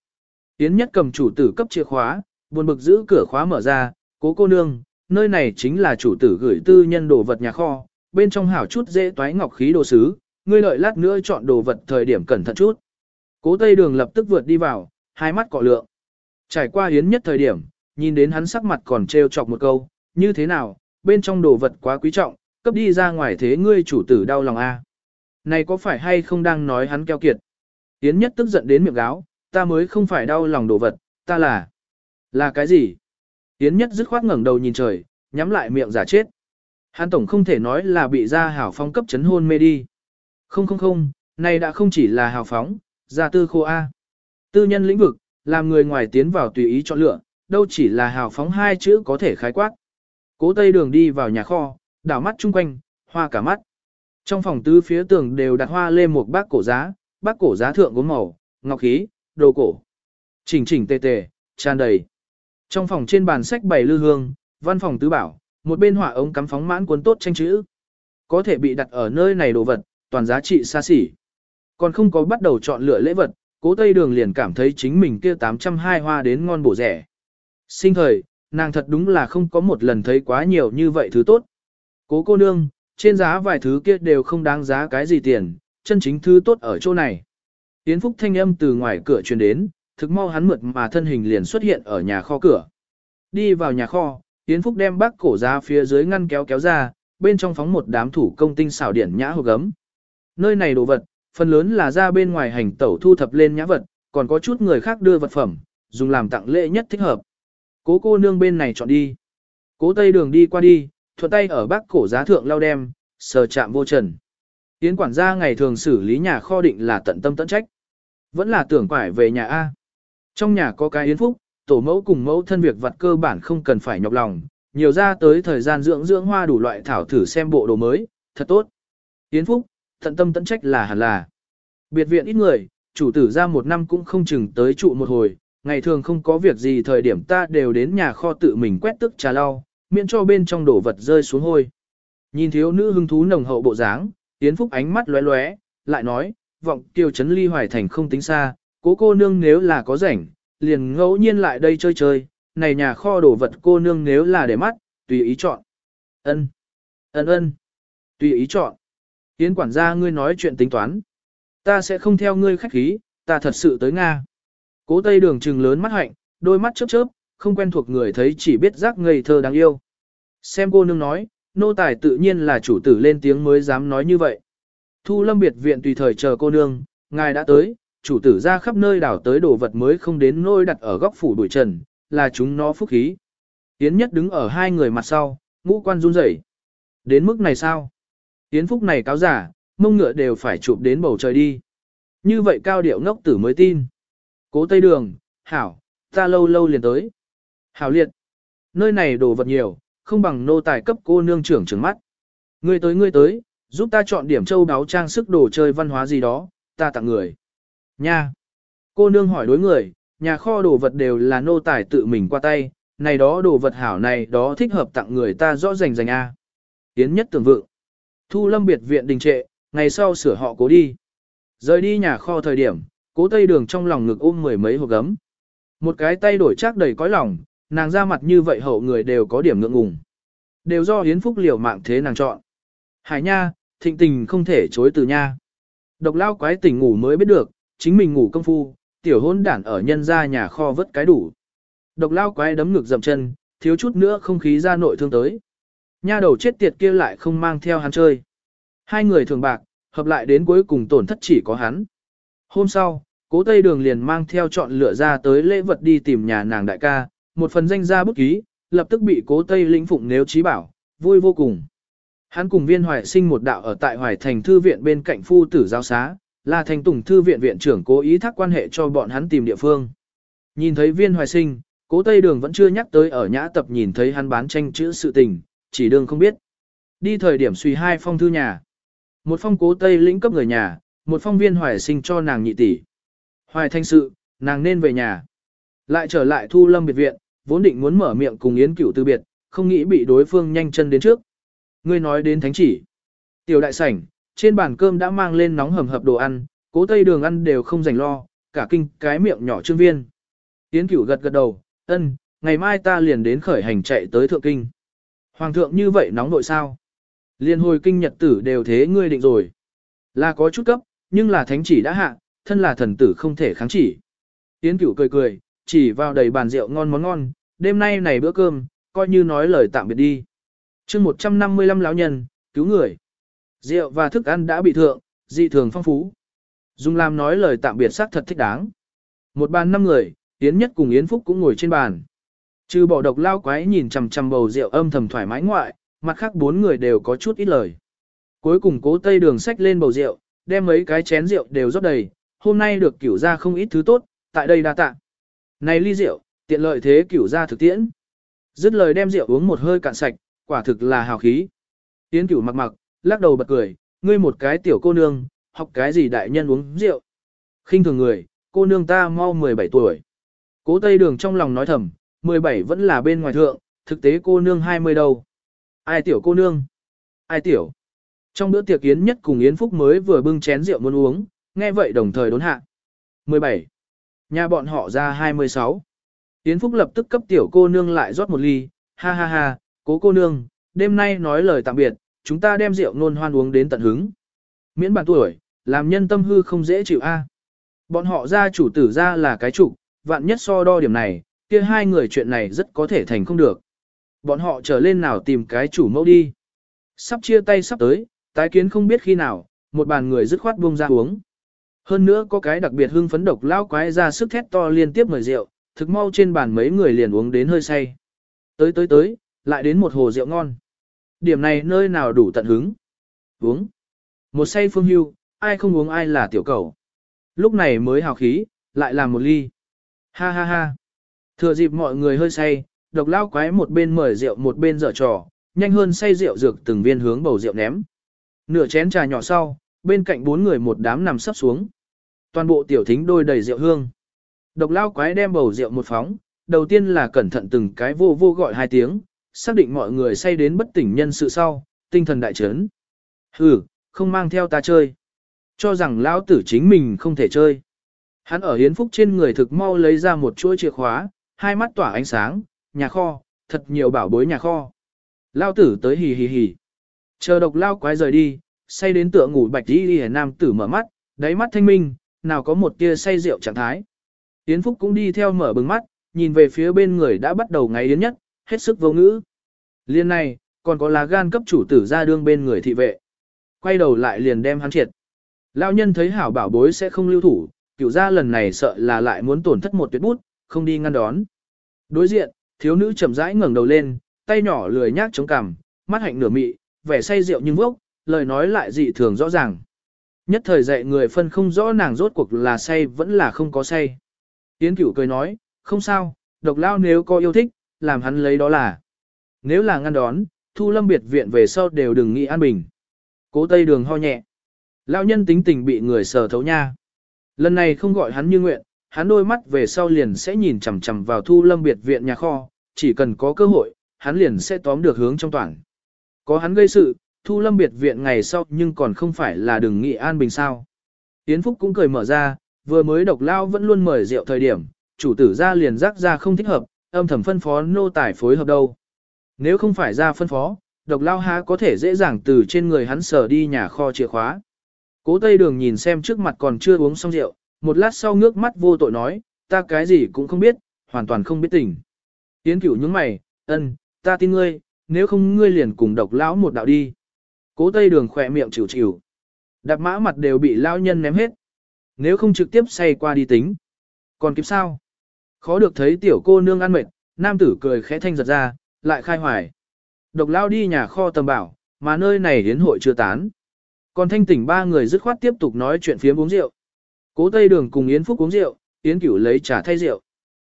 Yến nhất cầm chủ tử cấp chìa khóa, buồn bực giữ cửa khóa mở ra, cố cô nương, nơi này chính là chủ tử gửi tư nhân đồ vật nhà kho, bên trong hảo chút dễ toái ngọc khí đồ sứ, ngươi lợi lát nữa chọn đồ vật thời điểm cẩn thận chút. Cố Tây Đường lập tức vượt đi vào, hai mắt cọ lượng. Trải qua hiến nhất thời điểm, nhìn đến hắn sắc mặt còn trêu chọc một câu, như thế nào, bên trong đồ vật quá quý trọng, cấp đi ra ngoài thế ngươi chủ tử đau lòng a. Này có phải hay không đang nói hắn keo kiệt? tiến nhất tức giận đến miệng gáo, ta mới không phải đau lòng đồ vật, ta là... Là cái gì? tiến nhất dứt khoát ngẩng đầu nhìn trời, nhắm lại miệng giả chết. Hắn tổng không thể nói là bị ra hảo phong cấp chấn hôn mê đi. Không không không, này đã không chỉ là hào phóng, gia tư khô A. Tư nhân lĩnh vực, làm người ngoài tiến vào tùy ý chọn lựa, đâu chỉ là hào phóng hai chữ có thể khái quát. Cố tây đường đi vào nhà kho, đảo mắt chung quanh, hoa cả mắt. Trong phòng tứ phía tường đều đặt hoa lê một bác cổ giá, bác cổ giá thượng gốm màu, ngọc khí, đồ cổ. Chỉnh chỉnh tề tề, tràn đầy. Trong phòng trên bàn sách bày lư hương, văn phòng tứ bảo, một bên hỏa ống cắm phóng mãn cuốn tốt tranh chữ. Có thể bị đặt ở nơi này đồ vật, toàn giá trị xa xỉ. Còn không có bắt đầu chọn lựa lễ vật, cố Tây Đường liền cảm thấy chính mình kia 802 hoa đến ngon bổ rẻ. Sinh thời, nàng thật đúng là không có một lần thấy quá nhiều như vậy thứ tốt. Cố cô nương, trên giá vài thứ kia đều không đáng giá cái gì tiền, chân chính thứ tốt ở chỗ này. yến Phúc thanh âm từ ngoài cửa truyền đến, thực mau hắn mượt mà thân hình liền xuất hiện ở nhà kho cửa. Đi vào nhà kho, yến Phúc đem bác cổ ra phía dưới ngăn kéo kéo ra, bên trong phóng một đám thủ công tinh xảo điển nhã hộp gấm. Nơi này đồ vật, phần lớn là ra bên ngoài hành tẩu thu thập lên nhã vật, còn có chút người khác đưa vật phẩm, dùng làm tặng lễ nhất thích hợp. Cố cô nương bên này chọn đi. Cố tây đường đi qua đi, thuận tay ở bác cổ giá thượng lao đem, sờ chạm vô trần. Tiến quản gia ngày thường xử lý nhà kho định là tận tâm tận trách. Vẫn là tưởng quải về nhà A. Trong nhà có cái yến phúc, tổ mẫu cùng mẫu thân việc vật cơ bản không cần phải nhọc lòng, nhiều ra tới thời gian dưỡng dưỡng hoa đủ loại thảo thử xem bộ đồ mới, thật tốt. Yến phúc, tận tâm tận trách là hẳn là. Biệt viện ít người, chủ tử ra một năm cũng không chừng tới trụ một hồi, ngày thường không có việc gì thời điểm ta đều đến nhà kho tự mình quét tức trà lau, miễn cho bên trong đổ vật rơi xuống hôi. Nhìn thiếu nữ hưng thú nồng hậu bộ dáng, Yến Phúc ánh mắt lóe lóe, lại nói, vọng tiêu chấn ly hoài thành không tính xa, cố cô nương nếu là có rảnh, liền ngẫu nhiên lại đây chơi chơi, này nhà kho đổ vật cô nương nếu là để mắt, tùy ý chọn. Ân, ân ân, tùy ý chọn. Yến quản gia ngươi nói chuyện tính toán. Ta sẽ không theo ngươi khách khí, ta thật sự tới Nga. Cố tây đường trừng lớn mắt hạnh, đôi mắt chớp chớp, không quen thuộc người thấy chỉ biết giác ngây thơ đáng yêu. Xem cô nương nói, nô tài tự nhiên là chủ tử lên tiếng mới dám nói như vậy. Thu lâm biệt viện tùy thời chờ cô nương, ngài đã tới, chủ tử ra khắp nơi đảo tới đồ vật mới không đến nôi đặt ở góc phủ đuổi trần, là chúng nó phúc khí. Yến nhất đứng ở hai người mặt sau, ngũ quan run rẩy. Đến mức này sao? Yến phúc này cáo giả, mông ngựa đều phải chụp đến bầu trời đi. Như vậy cao điệu ngốc tử mới tin. Cố Tây Đường, Hảo, ta lâu lâu liền tới. Hảo liệt, nơi này đồ vật nhiều, không bằng nô tài cấp cô nương trưởng trứng mắt. Ngươi tới ngươi tới, giúp ta chọn điểm châu đáo trang sức đồ chơi văn hóa gì đó, ta tặng người. Nha! Cô nương hỏi đối người, nhà kho đồ vật đều là nô tài tự mình qua tay, này đó đồ vật hảo này đó thích hợp tặng người ta rõ rành rành A. Tiến nhất tưởng vượng. Thu lâm biệt viện đình trệ, ngày sau sửa họ cố đi. Rời đi nhà kho thời điểm, cố tây đường trong lòng ngực ôm mười mấy hộp gấm. Một cái tay đổi chắc đầy cõi lòng, nàng ra mặt như vậy hậu người đều có điểm ngượng ngùng. Đều do hiến phúc liều mạng thế nàng chọn. Hải nha, thịnh tình không thể chối từ nha. Độc lao quái tỉnh ngủ mới biết được, chính mình ngủ công phu, tiểu hôn đản ở nhân ra nhà kho vất cái đủ. Độc lao quái đấm ngực dậm chân, thiếu chút nữa không khí ra nội thương tới. Nha đầu chết tiệt kia lại không mang theo hắn chơi. Hai người thường bạc, hợp lại đến cuối cùng tổn thất chỉ có hắn. Hôm sau, cố Tây Đường liền mang theo chọn lựa ra tới lễ vật đi tìm nhà nàng đại ca, một phần danh gia bút ký, lập tức bị cố Tây lĩnh phụng nếu trí bảo, vui vô cùng. Hắn cùng viên hoài sinh một đạo ở tại hoài thành thư viện bên cạnh phu tử giáo xá, là thành tùng thư viện viện trưởng cố ý thác quan hệ cho bọn hắn tìm địa phương. Nhìn thấy viên hoài sinh, cố Tây Đường vẫn chưa nhắc tới ở nhã tập nhìn thấy hắn bán tranh chữ sự tình, chỉ đường không biết. Đi thời điểm suy hai phong thư nhà. Một phong cố Tây lĩnh cấp người nhà, một phong viên hoài sinh cho nàng nhị tỷ. Hoài thanh sự, nàng nên về nhà. Lại trở lại thu lâm biệt viện, vốn định muốn mở miệng cùng Yến Cửu từ biệt, không nghĩ bị đối phương nhanh chân đến trước. Ngươi nói đến thánh chỉ. Tiểu đại sảnh, trên bàn cơm đã mang lên nóng hầm hập đồ ăn, cố tây đường ăn đều không dành lo, cả kinh cái miệng nhỏ trương viên. Yến Cửu gật gật đầu, ân, ngày mai ta liền đến khởi hành chạy tới thượng kinh. Hoàng thượng như vậy nóng nội sao? Liên hồi kinh nhật tử đều thế ngươi định rồi. Là có chút cấp, nhưng là thánh chỉ đã hạ, thân là thần tử không thể kháng chỉ. Yến Cửu cười cười, chỉ vào đầy bàn rượu ngon món ngon, đêm nay này bữa cơm, coi như nói lời tạm biệt đi. chương 155 lão nhân, cứu người. Rượu và thức ăn đã bị thượng, dị thường phong phú. Dung Lam nói lời tạm biệt xác thật thích đáng. Một bàn năm người, Yến Nhất cùng Yến Phúc cũng ngồi trên bàn. Trừ bỏ độc lao quái nhìn chằm chằm bầu rượu âm thầm thoải mái ngoại, mặt khác bốn người đều có chút ít lời. Cuối cùng cố tây đường sách lên bầu rượu, đem mấy cái chén rượu đều rót đầy, hôm nay được cửu ra không ít thứ tốt, tại đây đa tạ. Này ly rượu, tiện lợi thế cửu ra thực tiễn. Dứt lời đem rượu uống một hơi cạn sạch, quả thực là hào khí. Tiến cửu mặc mặc, lắc đầu bật cười, ngươi một cái tiểu cô nương, học cái gì đại nhân uống rượu. khinh thường người, cô nương ta mau 17 tuổi. Cố Tây Đường trong lòng nói thầm, 17 vẫn là bên ngoài thượng, thực tế cô nương 20 đâu. Ai tiểu cô nương? Ai tiểu? Trong bữa tiệc Yến nhất cùng Yến Phúc mới vừa bưng chén rượu muốn uống, nghe vậy đồng thời đốn hạ. 17. Nhà bọn họ ra 26. Yến Phúc lập tức cấp tiểu cô nương lại rót một ly, ha ha ha, cố cô nương, đêm nay nói lời tạm biệt, chúng ta đem rượu nôn hoan uống đến tận hứng. Miễn bản tuổi, làm nhân tâm hư không dễ chịu a. Bọn họ ra chủ tử ra là cái chủ, vạn nhất so đo điểm này, kia hai người chuyện này rất có thể thành không được. Bọn họ trở lên nào tìm cái chủ mẫu đi. Sắp chia tay sắp tới, tái kiến không biết khi nào, một bàn người dứt khoát buông ra uống. Hơn nữa có cái đặc biệt hưng phấn độc lão quái ra sức thét to liên tiếp mời rượu, thực mau trên bàn mấy người liền uống đến hơi say. Tới tới tới, lại đến một hồ rượu ngon. Điểm này nơi nào đủ tận hứng. Uống. Một say phương hưu, ai không uống ai là tiểu cầu. Lúc này mới hào khí, lại làm một ly. Ha ha ha. Thừa dịp mọi người hơi say, độc lao quái một bên mời rượu một bên dở trò, nhanh hơn say rượu dược từng viên hướng bầu rượu ném. Nửa chén trà nhỏ sau, bên cạnh bốn người một đám nằm sấp xuống. Toàn bộ tiểu thính đôi đầy rượu hương. Độc lao quái đem bầu rượu một phóng, đầu tiên là cẩn thận từng cái vô vô gọi hai tiếng, xác định mọi người say đến bất tỉnh nhân sự sau, tinh thần đại chấn. Hừ, không mang theo ta chơi. Cho rằng lão tử chính mình không thể chơi. Hắn ở hiến phúc trên người thực mau lấy ra một chuỗi chìa khóa, hai mắt tỏa ánh sáng, nhà kho, thật nhiều bảo bối nhà kho. Lao tử tới hì hì hì. Chờ độc lao quái rời đi, say đến tựa ngủ bạch đi đi nam tử mở mắt, đáy mắt thanh minh, nào có một tia say rượu trạng thái. Yến Phúc cũng đi theo mở bừng mắt, nhìn về phía bên người đã bắt đầu ngày yến nhất, hết sức vô ngữ. Liên này, còn có lá gan cấp chủ tử ra đương bên người thị vệ. Quay đầu lại liền đem hắn triệt. Lão nhân thấy hảo bảo bối sẽ không lưu thủ, cửu ra lần này sợ là lại muốn tổn thất một tuyệt bút, không đi ngăn đón. Đối diện, thiếu nữ chậm rãi ngẩng đầu lên, tay nhỏ lười nhác chống cằm, mắt hạnh nửa mị, vẻ say rượu nhưng vốc, lời nói lại dị thường rõ ràng. Nhất thời dạy người phân không rõ nàng rốt cuộc là say vẫn là không có say. Yến cửu cười nói, không sao, độc lao nếu có yêu thích, làm hắn lấy đó là. Nếu là ngăn đón, thu lâm biệt viện về sau đều đừng nghĩ an bình. Cố tây đường ho nhẹ. Lão nhân tính tình bị người sờ thấu nha. Lần này không gọi hắn như nguyện, hắn đôi mắt về sau liền sẽ nhìn chằm chằm vào thu lâm biệt viện nhà kho, chỉ cần có cơ hội, hắn liền sẽ tóm được hướng trong toàn. Có hắn gây sự, thu lâm biệt viện ngày sau nhưng còn không phải là đừng nghị an bình sao. Yến Phúc cũng cười mở ra, vừa mới độc lao vẫn luôn mời rượu thời điểm, chủ tử ra liền rắc ra không thích hợp, âm thầm phân phó nô tài phối hợp đâu. Nếu không phải ra phân phó, độc lao há có thể dễ dàng từ trên người hắn sở đi nhà kho chìa khóa. Cố Tây Đường nhìn xem trước mặt còn chưa uống xong rượu, một lát sau ngước mắt vô tội nói, ta cái gì cũng không biết, hoàn toàn không biết tình. Tiến cửu nhướng mày, ân, ta tin ngươi, nếu không ngươi liền cùng độc lão một đạo đi. Cố tây đường khỏe miệng chịu chịu. Đạp mã mặt đều bị lão nhân ném hết. Nếu không trực tiếp say qua đi tính. Còn kịp sao? Khó được thấy tiểu cô nương ăn mệt, nam tử cười khẽ thanh giật ra, lại khai hoài. Độc lao đi nhà kho tầm bảo, mà nơi này hiến hội chưa tán. Còn thanh tỉnh ba người dứt khoát tiếp tục nói chuyện phiếm uống rượu. Cố Tây Đường cùng Yến Phúc uống rượu, Yến Cửu lấy trà thay rượu.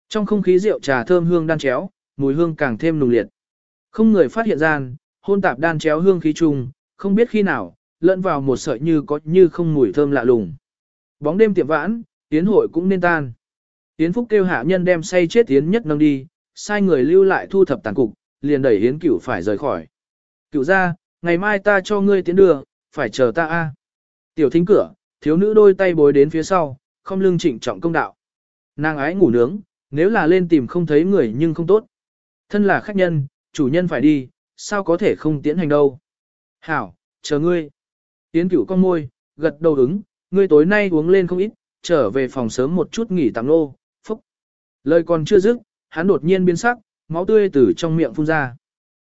Trong không khí rượu trà thơm hương đan chéo, mùi hương càng thêm nùng liệt. Không người phát hiện gian, hôn tạp đan chéo hương khí chung, không biết khi nào, lẫn vào một sợi như có như không mùi thơm lạ lùng. Bóng đêm tiệm vãn, tiến hội cũng nên tan. Tiến Phúc kêu hạ nhân đem say chết tiến nhất nâng đi, sai người lưu lại thu thập tàn cục, liền đẩy Yến Cửu phải rời khỏi. Cửu ra, ngày mai ta cho ngươi tiến đưa, phải chờ ta a. Tiểu thính cửa, thiếu nữ đôi tay bối đến phía sau, không lưng trịnh trọng công đạo. Nàng ái ngủ nướng, nếu là lên tìm không thấy người nhưng không tốt. Thân là khách nhân, chủ nhân phải đi, sao có thể không tiến hành đâu. Hảo, chờ ngươi. Yến cửu con môi, gật đầu ứng, ngươi tối nay uống lên không ít, trở về phòng sớm một chút nghỉ tạm nô, phúc. Lời còn chưa dứt, hắn đột nhiên biến sắc, máu tươi từ trong miệng phun ra.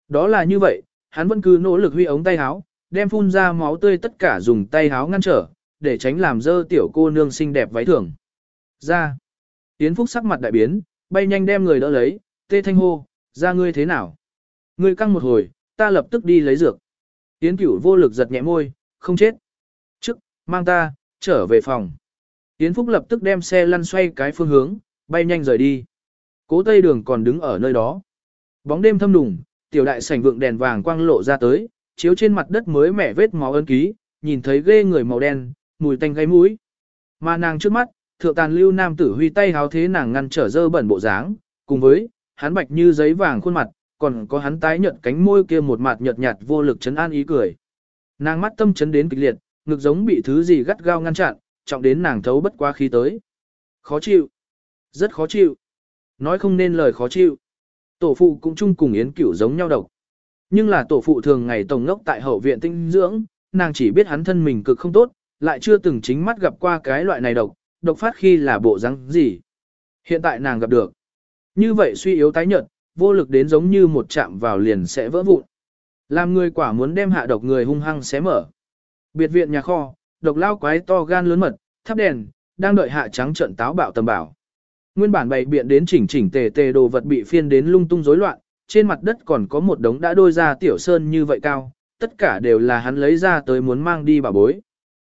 Đó là như vậy, hắn vẫn cứ nỗ lực huy ống tay háo, đem phun ra máu tươi tất cả dùng tay háo ngăn trở, để tránh làm dơ tiểu cô nương xinh đẹp váy thường. Ra. Yến Phúc sắc mặt đại biến, bay nhanh đem người đỡ lấy, tê thanh hô, ra ngươi thế nào? Ngươi căng một hồi, ta lập tức đi lấy dược. Yến Cửu vô lực giật nhẹ môi, không chết. Trước, mang ta, trở về phòng. Yến Phúc lập tức đem xe lăn xoay cái phương hướng, bay nhanh rời đi. Cố Tây Đường còn đứng ở nơi đó. Bóng đêm thâm đùng, tiểu đại sảnh vượng đèn vàng quang lộ ra tới, chiếu trên mặt đất mới mẻ vết máu ân ký, nhìn thấy ghê người màu đen, mùi tanh gáy mũi. Mà nàng trước mắt, thượng tàn lưu nam tử huy tay háo thế nàng ngăn trở dơ bẩn bộ dáng, cùng với, hắn bạch như giấy vàng khuôn mặt, còn có hắn tái nhợt cánh môi kia một mặt nhợt nhạt vô lực chấn an ý cười. Nàng mắt tâm chấn đến kịch liệt, ngực giống bị thứ gì gắt gao ngăn chặn, trọng đến nàng thấu bất quá khí tới. Khó chịu. Rất khó chịu. Nói không nên lời khó chịu. Tổ phụ cũng chung cùng Yến Cửu giống nhau độc. Nhưng là tổ phụ thường ngày tổng ngốc tại hậu viện tinh dưỡng, nàng chỉ biết hắn thân mình cực không tốt, lại chưa từng chính mắt gặp qua cái loại này độc, độc phát khi là bộ răng gì. Hiện tại nàng gặp được. Như vậy suy yếu tái nhợt, vô lực đến giống như một chạm vào liền sẽ vỡ vụn. Làm người quả muốn đem hạ độc người hung hăng xé mở. Biệt viện nhà kho, độc lao quái to gan lớn mật, thắp đèn, đang đợi hạ trắng trận táo bạo tầm bảo. Nguyên bản bày biện đến chỉnh chỉnh tề tề đồ vật bị phiên đến lung tung rối loạn, trên mặt đất còn có một đống đã đôi ra tiểu sơn như vậy cao, tất cả đều là hắn lấy ra tới muốn mang đi bà bối.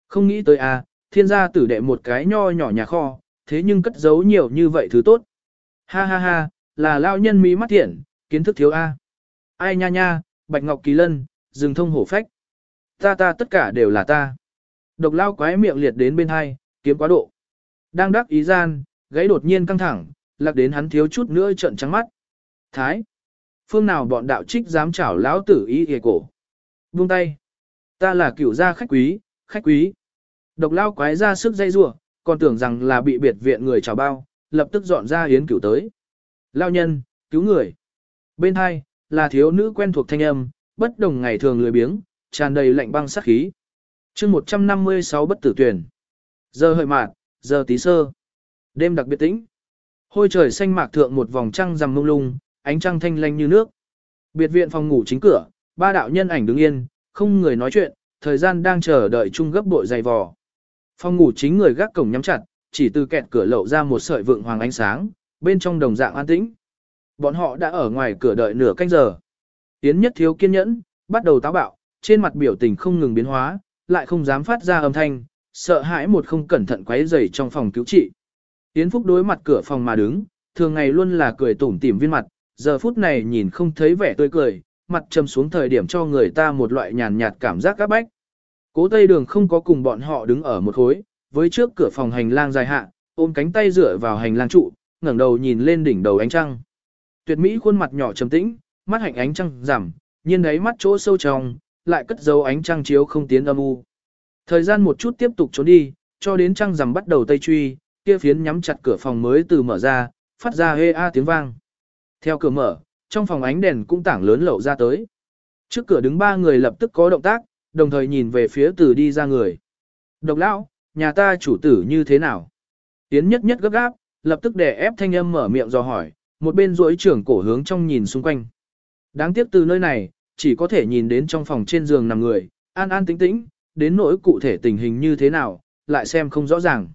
Không nghĩ tới a, à, thiên gia tử đệ một cái nho nhỏ nhà kho, thế nhưng cất giấu nhiều như vậy thứ tốt. Ha ha ha, là lao nhân mỹ mắt thiện, kiến thức thiếu a. Ai nha nha, bạch ngọc kỳ lân, rừng thông hổ phách. Ta ta tất cả đều là ta. Độc lao quái miệng liệt đến bên hai, kiếm quá độ. Đang đắc ý gian, gáy đột nhiên căng thẳng, lạc đến hắn thiếu chút nữa trận trắng mắt. Thái! Phương nào bọn đạo trích dám chảo lão tử ý hề cổ. Buông tay! Ta là cửu gia khách quý, khách quý. Độc lao quái ra sức dây rủa còn tưởng rằng là bị biệt viện người chào bao, lập tức dọn ra yến cửu tới. Lao nhân, cứu người. Bên hai, là thiếu nữ quen thuộc thanh âm, bất đồng ngày thường lười biếng, tràn đầy lạnh băng sát khí. chương 156 bất tử tuyển. Giờ hợi mạt, giờ tí sơ. Đêm đặc biệt tĩnh. Hôi trời xanh mạc thượng một vòng trăng rằm mông lung, ánh trăng thanh lanh như nước. Biệt viện phòng ngủ chính cửa, ba đạo nhân ảnh đứng yên, không người nói chuyện, thời gian đang chờ đợi chung gấp bội dày vò. Phòng ngủ chính người gác cổng nhắm chặt, chỉ từ kẹt cửa lộ ra một sợi vượng hoàng ánh sáng, bên trong đồng dạng an tĩnh. Bọn họ đã ở ngoài cửa đợi nửa canh giờ. Yến nhất thiếu kiên nhẫn, bắt đầu táo bạo, trên mặt biểu tình không ngừng biến hóa, lại không dám phát ra âm thanh, sợ hãi một không cẩn thận quấy rầy trong phòng cứu trị. Yến Phúc đối mặt cửa phòng mà đứng, thường ngày luôn là cười tủm tỉm viên mặt, giờ phút này nhìn không thấy vẻ tươi cười, mặt trầm xuống thời điểm cho người ta một loại nhàn nhạt cảm giác các bách. Cố Tây Đường không có cùng bọn họ đứng ở một khối, với trước cửa phòng hành lang dài hạ, ôm cánh tay dựa vào hành lang trụ, ngẩng đầu nhìn lên đỉnh đầu ánh trăng. Tuyệt mỹ khuôn mặt nhỏ trầm tĩnh, mắt hạnh ánh trăng giảm, nhiên đấy mắt chỗ sâu trong, lại cất dấu ánh trăng chiếu không tiến âm u. Thời gian một chút tiếp tục trốn đi, cho đến trăng rằm bắt đầu tây truy, kia phiến nhắm chặt cửa phòng mới từ mở ra, phát ra hê a tiếng vang. Theo cửa mở, trong phòng ánh đèn cũng tảng lớn lậu ra tới. Trước cửa đứng ba người lập tức có động tác, đồng thời nhìn về phía từ đi ra người. Độc lão, nhà ta chủ tử như thế nào? Tiến nhất nhất gấp gáp, lập tức đè ép thanh âm mở miệng dò hỏi, một bên duỗi trưởng cổ hướng trong nhìn xung quanh. Đáng tiếc từ nơi này, chỉ có thể nhìn đến trong phòng trên giường nằm người, an an tĩnh tĩnh, đến nỗi cụ thể tình hình như thế nào, lại xem không rõ ràng.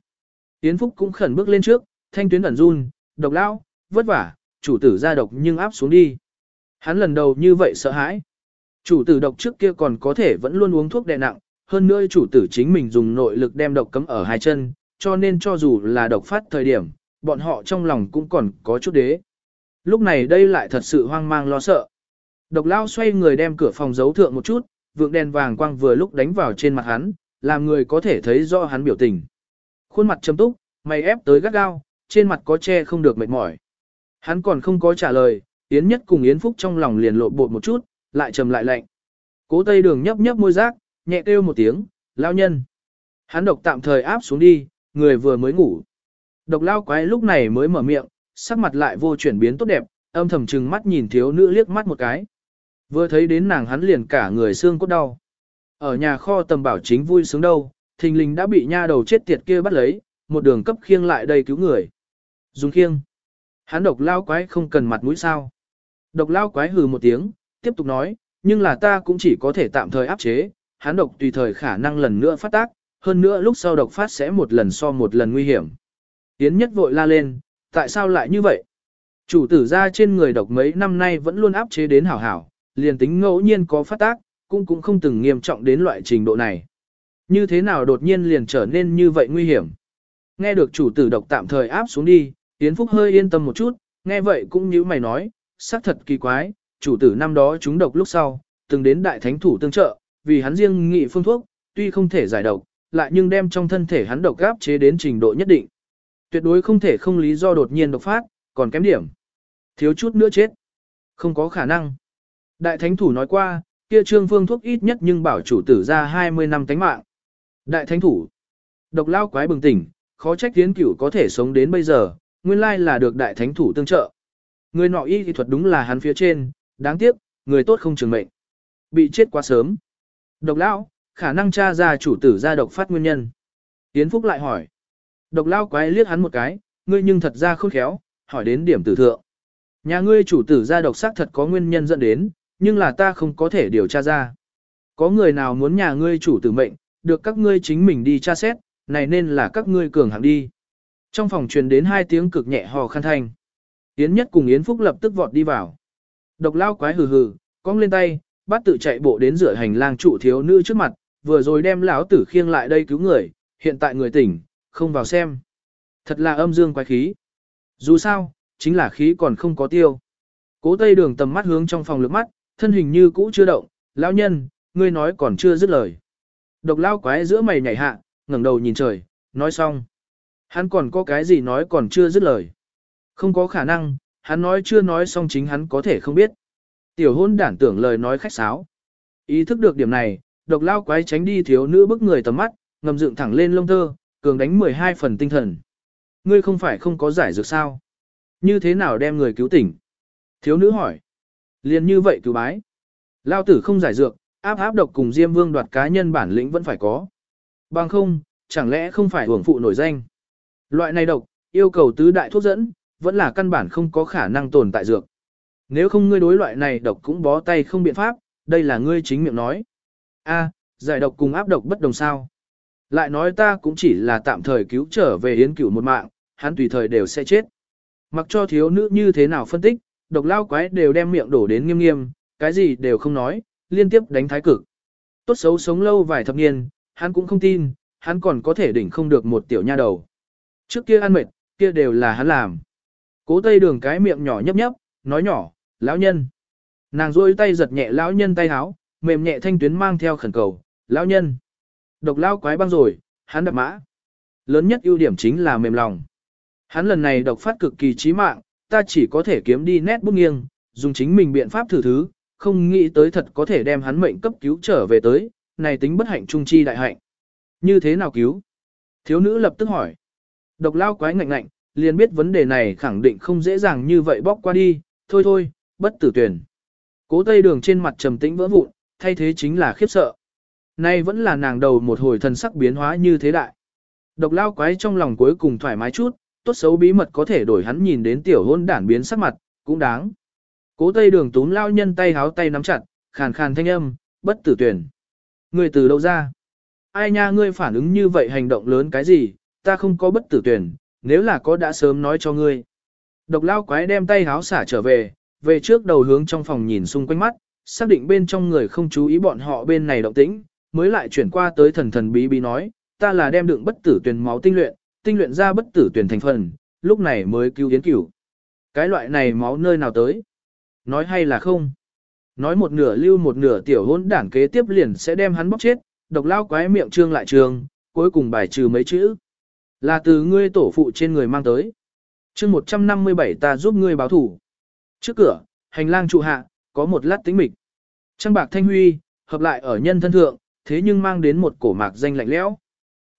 Yến Phúc cũng khẩn bước lên trước, thanh tuyến ẩn run, độc lao, vất vả, chủ tử ra độc nhưng áp xuống đi. Hắn lần đầu như vậy sợ hãi. Chủ tử độc trước kia còn có thể vẫn luôn uống thuốc đè nặng, hơn nữa chủ tử chính mình dùng nội lực đem độc cấm ở hai chân, cho nên cho dù là độc phát thời điểm, bọn họ trong lòng cũng còn có chút đế. Lúc này đây lại thật sự hoang mang lo sợ. Độc lao xoay người đem cửa phòng giấu thượng một chút, vượng đèn vàng quang vừa lúc đánh vào trên mặt hắn, làm người có thể thấy rõ hắn biểu tình. Khuôn mặt trầm túc, mày ép tới gắt gao, trên mặt có che không được mệt mỏi. Hắn còn không có trả lời, Yến Nhất cùng Yến Phúc trong lòng liền lộ bột một chút, lại trầm lại lạnh. Cố Tây Đường nhấp nhấp môi rác, nhẹ kêu một tiếng, lao nhân. Hắn độc tạm thời áp xuống đi, người vừa mới ngủ. Độc lao quái lúc này mới mở miệng, sắc mặt lại vô chuyển biến tốt đẹp, âm thầm trừng mắt nhìn thiếu nữ liếc mắt một cái. Vừa thấy đến nàng hắn liền cả người xương cốt đau. Ở nhà kho tầm bảo chính vui sướng đâu, thình lình đã bị nha đầu chết tiệt kia bắt lấy, một đường cấp khiêng lại đây cứu người. Dùng khiêng. Hắn độc lao quái không cần mặt mũi sao. Độc lao quái hừ một tiếng, tiếp tục nói, nhưng là ta cũng chỉ có thể tạm thời áp chế, hắn độc tùy thời khả năng lần nữa phát tác, hơn nữa lúc sau độc phát sẽ một lần so một lần nguy hiểm. Yến nhất vội la lên, tại sao lại như vậy? Chủ tử ra trên người độc mấy năm nay vẫn luôn áp chế đến hảo hảo, liền tính ngẫu nhiên có phát tác, cũng cũng không từng nghiêm trọng đến loại trình độ này. Như thế nào đột nhiên liền trở nên như vậy nguy hiểm? Nghe được chủ tử độc tạm thời áp xuống đi, Yến Phúc hơi yên tâm một chút, nghe vậy cũng như mày nói, xác thật kỳ quái, chủ tử năm đó chúng độc lúc sau, từng đến đại thánh thủ tương trợ, vì hắn riêng nghị phương thuốc, tuy không thể giải độc, lại nhưng đem trong thân thể hắn độc áp chế đến trình độ nhất định. Tuyệt đối không thể không lý do đột nhiên độc phát, còn kém điểm. Thiếu chút nữa chết. Không có khả năng. Đại thánh thủ nói qua, kia trương phương thuốc ít nhất nhưng bảo chủ tử ra 20 năm tánh mạng. Đại thánh thủ. Độc lao quái bừng tỉnh, khó trách tiến cửu có thể sống đến bây giờ, nguyên lai là được đại thánh thủ tương trợ. Người nọ y thì thuật đúng là hắn phía trên, đáng tiếc, người tốt không trường mệnh. Bị chết quá sớm. Độc lão, khả năng tra ra chủ tử ra độc phát nguyên nhân. tiến Phúc lại hỏi. Độc lao quái liếc hắn một cái, ngươi nhưng thật ra khôn khéo, hỏi đến điểm tử thượng. Nhà ngươi chủ tử ra độc xác thật có nguyên nhân dẫn đến, nhưng là ta không có thể điều tra ra. Có người nào muốn nhà ngươi chủ tử mệnh, được các ngươi chính mình đi tra xét, này nên là các ngươi cường hạng đi. Trong phòng truyền đến hai tiếng cực nhẹ hò khăn thanh. Yến Nhất cùng Yến Phúc lập tức vọt đi vào. Độc lao quái hừ hừ, cong lên tay, bắt tự chạy bộ đến rửa hành lang trụ thiếu nữ trước mặt, vừa rồi đem lão tử khiêng lại đây cứu người, hiện tại người tỉnh, không vào xem. Thật là âm dương quái khí. Dù sao, chính là khí còn không có tiêu. Cố tây đường tầm mắt hướng trong phòng lướt mắt, thân hình như cũ chưa động, lão nhân, ngươi nói còn chưa dứt lời. Độc lao quái giữa mày nhảy hạ, ngẩng đầu nhìn trời, nói xong. Hắn còn có cái gì nói còn chưa dứt lời. Không có khả năng, hắn nói chưa nói xong chính hắn có thể không biết. Tiểu hôn đản tưởng lời nói khách sáo. Ý thức được điểm này, độc lao quái tránh đi thiếu nữ bức người tầm mắt, ngầm dựng thẳng lên lông thơ, cường đánh 12 phần tinh thần. Ngươi không phải không có giải dược sao? Như thế nào đem người cứu tỉnh? Thiếu nữ hỏi. Liền như vậy cứu bái. Lao tử không giải dược, áp áp độc cùng Diêm Vương đoạt cá nhân bản lĩnh vẫn phải có. Bằng không, chẳng lẽ không phải hưởng phụ nổi danh? Loại này độc, yêu cầu tứ đại thuốc dẫn, vẫn là căn bản không có khả năng tồn tại dược. Nếu không ngươi đối loại này độc cũng bó tay không biện pháp, đây là ngươi chính miệng nói. A, giải độc cùng áp độc bất đồng sao. Lại nói ta cũng chỉ là tạm thời cứu trở về yến cửu một mạng, hắn tùy thời đều sẽ chết. Mặc cho thiếu nữ như thế nào phân tích, độc lao quái đều đem miệng đổ đến nghiêm nghiêm, cái gì đều không nói, liên tiếp đánh thái cực. Tốt xấu sống lâu vài thập niên, hắn cũng không tin, hắn còn có thể đỉnh không được một tiểu nha đầu. Trước kia ăn mệt, kia đều là hắn làm. Cố tây đường cái miệng nhỏ nhấp nhấp, nói nhỏ, lão nhân. Nàng rôi tay giật nhẹ lão nhân tay háo, mềm nhẹ thanh tuyến mang theo khẩn cầu, lão nhân. Độc lao quái băng rồi, hắn đập mã. Lớn nhất ưu điểm chính là mềm lòng. Hắn lần này độc phát cực kỳ chí mạng, ta chỉ có thể kiếm đi nét bút nghiêng, dùng chính mình biện pháp thử thứ, không nghĩ tới thật có thể đem hắn mệnh cấp cứu trở về tới, này tính bất hạnh trung chi đại hạnh. Như thế nào cứu? Thiếu nữ lập tức hỏi. Độc lao quái ngạnh ngạnh, liền biết vấn đề này khẳng định không dễ dàng như vậy bóc qua đi, thôi thôi, bất tử tuyển. Cố tây đường trên mặt trầm tĩnh vỡ vụn, thay thế chính là khiếp sợ. Nay vẫn là nàng đầu một hồi thần sắc biến hóa như thế đại. Độc lao quái trong lòng cuối cùng thoải mái chút, tốt xấu bí mật có thể đổi hắn nhìn đến tiểu hôn đản biến sắc mặt, cũng đáng. Cố tây đường túm lao nhân tay háo tay nắm chặt, khàn khàn thanh âm, bất tử tuyển. Người từ đâu ra? Ai nha ngươi phản ứng như vậy hành động lớn cái gì, ta không có bất tử tuyển, nếu là có đã sớm nói cho ngươi. Độc lao quái đem tay háo xả trở về, về trước đầu hướng trong phòng nhìn xung quanh mắt, xác định bên trong người không chú ý bọn họ bên này động tĩnh, mới lại chuyển qua tới thần thần bí bí nói, ta là đem đựng bất tử tuyển máu tinh luyện, tinh luyện ra bất tử tuyển thành phần, lúc này mới cứu yến cửu. Cái loại này máu nơi nào tới? Nói hay là không? Nói một nửa lưu một nửa tiểu hôn đảng kế tiếp liền sẽ đem hắn bóc chết, độc lao quái miệng trương lại trường, cuối cùng bài trừ mấy chữ. Là từ ngươi tổ phụ trên người mang tới. chương 157 ta giúp ngươi báo thủ. Trước cửa, hành lang trụ hạ, có một lát tính mịch. Trăng bạc thanh huy, hợp lại ở nhân thân thượng, thế nhưng mang đến một cổ mạc danh lạnh lẽo.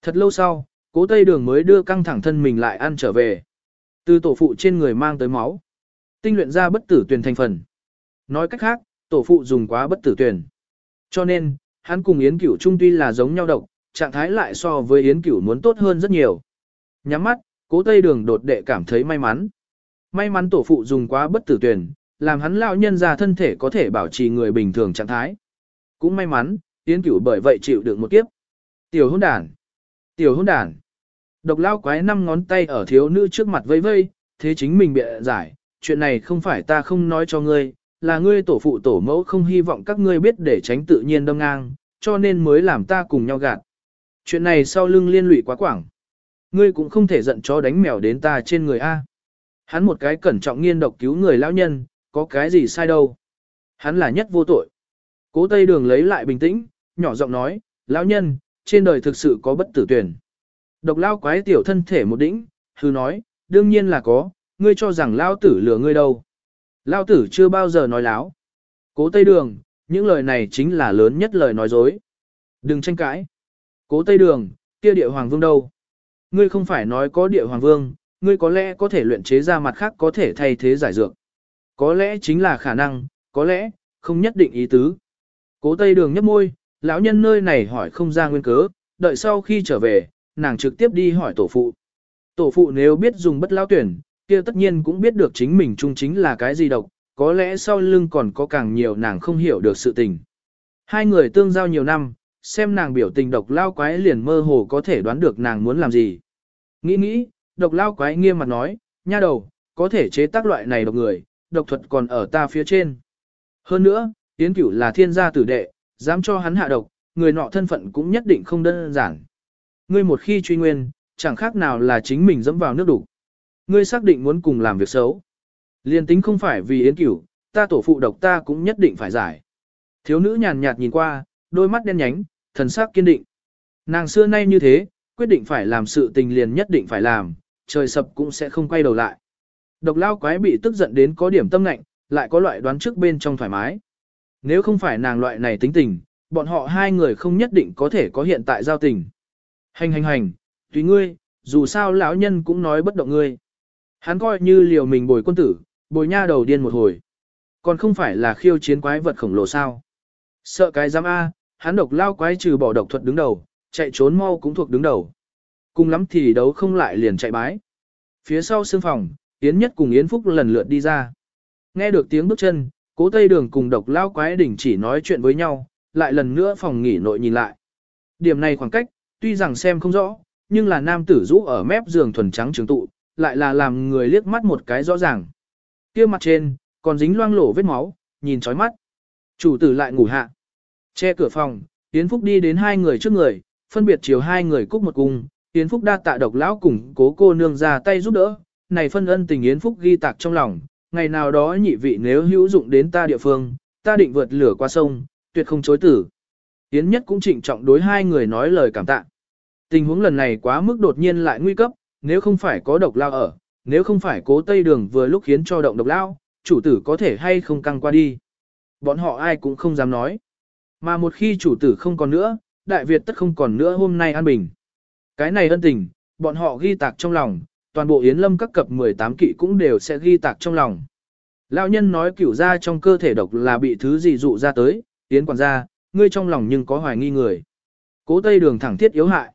Thật lâu sau, cố tây đường mới đưa căng thẳng thân mình lại ăn trở về. Từ tổ phụ trên người mang tới máu. Tinh luyện ra bất tử tuyển thành phần. Nói cách khác, tổ phụ dùng quá bất tử tuyển. Cho nên, hắn cùng Yến Cửu trung tuy là giống nhau độc, trạng thái lại so với Yến Cửu muốn tốt hơn rất nhiều. Nhắm mắt, cố tây đường đột đệ cảm thấy may mắn. May mắn tổ phụ dùng quá bất tử tuyển, làm hắn lão nhân ra thân thể có thể bảo trì người bình thường trạng thái. Cũng may mắn, Yến Cửu bởi vậy chịu được một kiếp. Tiểu hôn đàn. Tiểu hôn đàn. Độc lao quái năm ngón tay ở thiếu nữ trước mặt vây vây, thế chính mình bịa giải, chuyện này không phải ta không nói cho ngươi, là ngươi tổ phụ tổ mẫu không hy vọng các ngươi biết để tránh tự nhiên đâm ngang, cho nên mới làm ta cùng nhau gạt. Chuyện này sau lưng liên lụy quá quảng. Ngươi cũng không thể giận chó đánh mèo đến ta trên người A. Hắn một cái cẩn trọng nghiên độc cứu người lão nhân, có cái gì sai đâu. Hắn là nhất vô tội. Cố Tây Đường lấy lại bình tĩnh, nhỏ giọng nói, lão nhân, trên đời thực sự có bất tử tuyển. Độc lao quái tiểu thân thể một đĩnh, hư nói, đương nhiên là có, ngươi cho rằng lao tử lừa ngươi đâu. Lao tử chưa bao giờ nói láo. Cố Tây Đường, những lời này chính là lớn nhất lời nói dối. Đừng tranh cãi. Cố Tây Đường, kia địa hoàng vương đâu? Ngươi không phải nói có địa hoàng vương, ngươi có lẽ có thể luyện chế ra mặt khác có thể thay thế giải dược. Có lẽ chính là khả năng, có lẽ, không nhất định ý tứ. Cố Tây Đường nhấp môi, lão nhân nơi này hỏi không ra nguyên cớ, đợi sau khi trở về, nàng trực tiếp đi hỏi tổ phụ. Tổ phụ nếu biết dùng bất lao tuyển, kia tất nhiên cũng biết được chính mình trung chính là cái gì độc, có lẽ sau lưng còn có càng nhiều nàng không hiểu được sự tình. Hai người tương giao nhiều năm, xem nàng biểu tình độc lao quái liền mơ hồ có thể đoán được nàng muốn làm gì. Nghĩ nghĩ, độc lao quái nghiêm mặt nói, nha đầu, có thể chế tác loại này độc người, độc thuật còn ở ta phía trên. Hơn nữa, Yến Cửu là thiên gia tử đệ, dám cho hắn hạ độc, người nọ thân phận cũng nhất định không đơn giản. Ngươi một khi truy nguyên, chẳng khác nào là chính mình dẫm vào nước đủ. Ngươi xác định muốn cùng làm việc xấu. Liên tính không phải vì Yến Cửu, ta tổ phụ độc ta cũng nhất định phải giải. Thiếu nữ nhàn nhạt nhìn qua, đôi mắt đen nhánh, thần sắc kiên định. Nàng xưa nay như thế, quyết định phải làm sự tình liền nhất định phải làm, trời sập cũng sẽ không quay đầu lại. Độc lao quái bị tức giận đến có điểm tâm lạnh, lại có loại đoán trước bên trong thoải mái. Nếu không phải nàng loại này tính tình, bọn họ hai người không nhất định có thể có hiện tại giao tình. Hành hành hành, tùy ngươi, dù sao lão nhân cũng nói bất động ngươi. Hắn coi như liều mình bồi quân tử, bồi nha đầu điên một hồi. Còn không phải là khiêu chiến quái vật khổng lồ sao. Sợ cái giám A, hắn độc lao quái trừ bỏ độc thuật đứng đầu, chạy trốn mau cũng thuộc đứng đầu. Cùng lắm thì đấu không lại liền chạy bái. Phía sau sương phòng, Yến Nhất cùng Yến Phúc lần lượt đi ra. Nghe được tiếng bước chân, cố tây đường cùng độc lao quái đỉnh chỉ nói chuyện với nhau, lại lần nữa phòng nghỉ nội nhìn lại. Điểm này khoảng cách, tuy rằng xem không rõ, nhưng là nam tử rũ ở mép giường thuần trắng trường tụ, lại là làm người liếc mắt một cái rõ ràng. kia mặt trên, còn dính loang lổ vết máu, nhìn chói mắt. Chủ tử lại ngủ hạ. Che cửa phòng, Yến Phúc đi đến hai người trước người, phân biệt chiều hai người cúc một cung. Yến Phúc đa tạ độc lão cùng cố cô nương ra tay giúp đỡ, này phân ân tình Yến Phúc ghi tạc trong lòng, ngày nào đó nhị vị nếu hữu dụng đến ta địa phương, ta định vượt lửa qua sông, tuyệt không chối tử. Yến Nhất cũng trịnh trọng đối hai người nói lời cảm tạ. Tình huống lần này quá mức đột nhiên lại nguy cấp, nếu không phải có độc lao ở, nếu không phải cố tây đường vừa lúc khiến cho động độc lao, chủ tử có thể hay không căng qua đi. Bọn họ ai cũng không dám nói. Mà một khi chủ tử không còn nữa, Đại Việt tất không còn nữa hôm nay an bình. Cái này ân tình, bọn họ ghi tạc trong lòng, toàn bộ Yến Lâm các cập 18 kỵ cũng đều sẽ ghi tạc trong lòng. Lão nhân nói cửu ra trong cơ thể độc là bị thứ gì dụ ra tới, Yến quản gia, ngươi trong lòng nhưng có hoài nghi người. Cố Tây Đường thẳng thiết yếu hại.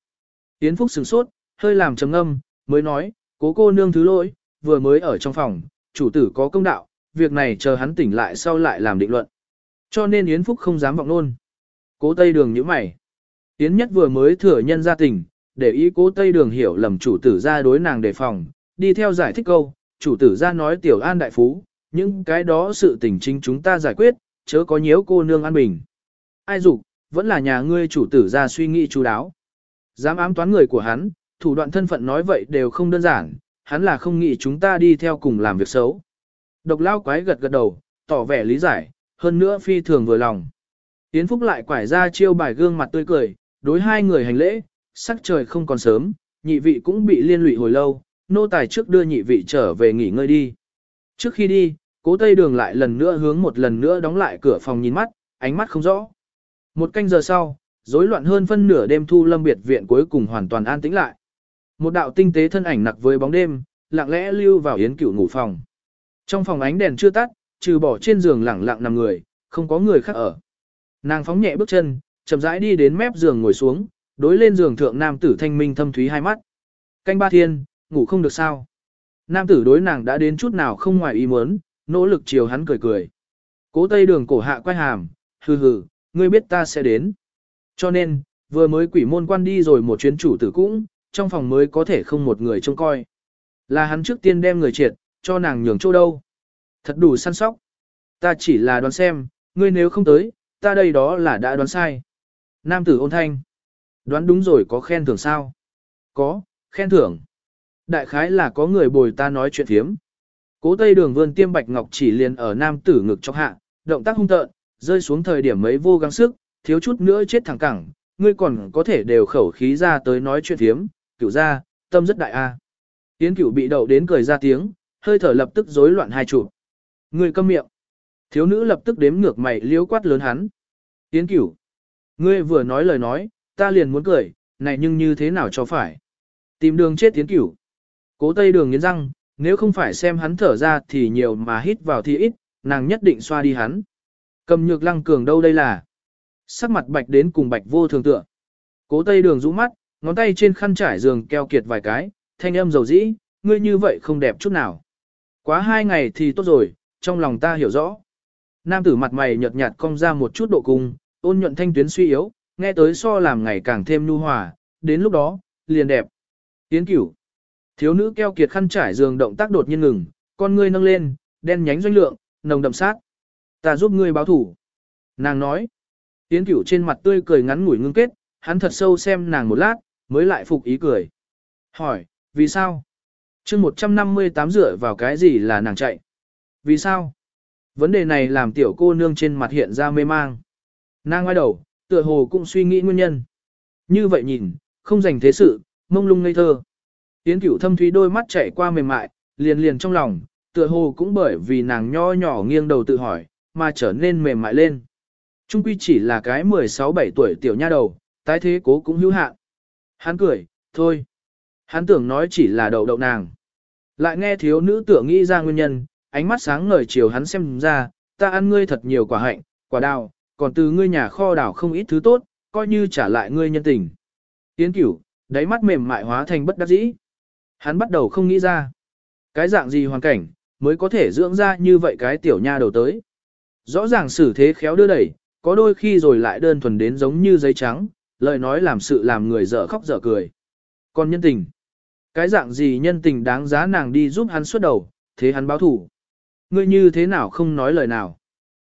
Yến Phúc sửng sốt, hơi làm trầm ngâm, mới nói, Cố cô nương thứ lỗi, vừa mới ở trong phòng, chủ tử có công đạo, việc này chờ hắn tỉnh lại sau lại làm định luận. Cho nên Yến Phúc không dám vọng nôn. Cố Tây Đường như mày. Yến Nhất vừa mới thừa nhân ra tỉnh để ý cố Tây Đường hiểu lầm chủ tử ra đối nàng đề phòng, đi theo giải thích câu, chủ tử ra nói tiểu an đại phú, những cái đó sự tình chính chúng ta giải quyết, chớ có nhiễu cô nương an bình. Ai dục vẫn là nhà ngươi chủ tử ra suy nghĩ chú đáo. Dám ám toán người của hắn, thủ đoạn thân phận nói vậy đều không đơn giản, hắn là không nghĩ chúng ta đi theo cùng làm việc xấu. Độc lao quái gật gật đầu, tỏ vẻ lý giải, hơn nữa phi thường vừa lòng. tiến Phúc lại quải ra chiêu bài gương mặt tươi cười, đối hai người hành lễ, sắc trời không còn sớm, nhị vị cũng bị liên lụy hồi lâu, nô tài trước đưa nhị vị trở về nghỉ ngơi đi. Trước khi đi, cố tây đường lại lần nữa hướng một lần nữa đóng lại cửa phòng nhìn mắt, ánh mắt không rõ. Một canh giờ sau, rối loạn hơn phân nửa đêm thu lâm biệt viện cuối cùng hoàn toàn an tĩnh lại. Một đạo tinh tế thân ảnh nặc với bóng đêm, lặng lẽ lưu vào yến cửu ngủ phòng. Trong phòng ánh đèn chưa tắt, trừ bỏ trên giường lẳng lặng nằm người, không có người khác ở. Nàng phóng nhẹ bước chân, chậm rãi đi đến mép giường ngồi xuống, đối lên giường thượng nam tử thanh minh thâm thúy hai mắt. Canh ba thiên, ngủ không được sao. Nam tử đối nàng đã đến chút nào không ngoài ý muốn, nỗ lực chiều hắn cười cười. Cố tây đường cổ hạ quay hàm, hừ hừ, ngươi biết ta sẽ đến. Cho nên, vừa mới quỷ môn quan đi rồi một chuyến chủ tử cũng, trong phòng mới có thể không một người trông coi. Là hắn trước tiên đem người triệt, cho nàng nhường chỗ đâu. Thật đủ săn sóc. Ta chỉ là đoán xem, ngươi nếu không tới, ta đây đó là đã đoán sai. Nam tử ôn thanh. Đoán đúng rồi có khen thưởng sao? Có, khen thưởng. Đại khái là có người bồi ta nói chuyện thiếm. Cố tây đường vươn tiêm bạch ngọc chỉ liền ở nam tử ngực trong hạ, động tác hung tợn, rơi xuống thời điểm mấy vô gắng sức, thiếu chút nữa chết thẳng cẳng, ngươi còn có thể đều khẩu khí ra tới nói chuyện thiếm, cửu ra, tâm rất đại a. Tiến cửu bị đậu đến cười ra tiếng, hơi thở lập tức rối loạn hai chụp. Ngươi câm miệng. Thiếu nữ lập tức đếm ngược mày liếu quát lớn hắn. Tiến cửu. Ngươi vừa nói lời nói, ta liền muốn cười, này nhưng như thế nào cho phải. Tìm đường chết tiến cửu. Cố tây đường nghiến răng, nếu không phải xem hắn thở ra thì nhiều mà hít vào thì ít, nàng nhất định xoa đi hắn. Cầm nhược lăng cường đâu đây là? Sắc mặt bạch đến cùng bạch vô thường tựa. Cố tây đường rũ mắt, ngón tay trên khăn trải giường keo kiệt vài cái, thanh âm dầu dĩ, ngươi như vậy không đẹp chút nào. Quá hai ngày thì tốt rồi, trong lòng ta hiểu rõ. Nam tử mặt mày nhợt nhạt cong ra một chút độ cung, ôn nhuận thanh tuyến suy yếu, nghe tới so làm ngày càng thêm nhu hòa, đến lúc đó, liền đẹp. Tiến cửu. Thiếu nữ keo kiệt khăn trải giường động tác đột nhiên ngừng, con ngươi nâng lên, đen nhánh doanh lượng, nồng đậm sát. Ta giúp ngươi báo thủ. Nàng nói. Tiến cửu trên mặt tươi cười ngắn ngủi ngưng kết, hắn thật sâu xem nàng một lát, mới lại phục ý cười. Hỏi, vì sao? chương 158 dựa vào cái gì là nàng chạy? Vì sao? Vấn đề này làm tiểu cô nương trên mặt hiện ra mê mang. Nàng ngoài đầu, tựa hồ cũng suy nghĩ nguyên nhân. Như vậy nhìn, không dành thế sự, mông lung ngây thơ. Yến cửu thâm thúy đôi mắt chảy qua mềm mại, liền liền trong lòng, tựa hồ cũng bởi vì nàng nho nhỏ nghiêng đầu tự hỏi, mà trở nên mềm mại lên. Trung quy chỉ là cái 16-7 tuổi tiểu nha đầu, tái thế cố cũng hữu hạn. Hắn cười, thôi. Hắn tưởng nói chỉ là đậu đậu nàng. Lại nghe thiếu nữ tưởng nghĩ ra nguyên nhân, ánh mắt sáng ngời chiều hắn xem ra, ta ăn ngươi thật nhiều quả hạnh, quả đào, còn từ ngươi nhà kho đào không ít thứ tốt, coi như trả lại ngươi nhân tình. Tiến cửu, đáy mắt mềm mại hóa thành bất đắc dĩ. Hắn bắt đầu không nghĩ ra. Cái dạng gì hoàn cảnh, mới có thể dưỡng ra như vậy cái tiểu nha đầu tới. Rõ ràng xử thế khéo đưa đẩy, có đôi khi rồi lại đơn thuần đến giống như giấy trắng, lời nói làm sự làm người dở khóc dở cười. Còn nhân tình, cái dạng gì nhân tình đáng giá nàng đi giúp hắn xuất đầu, thế hắn báo thủ. Ngươi như thế nào không nói lời nào.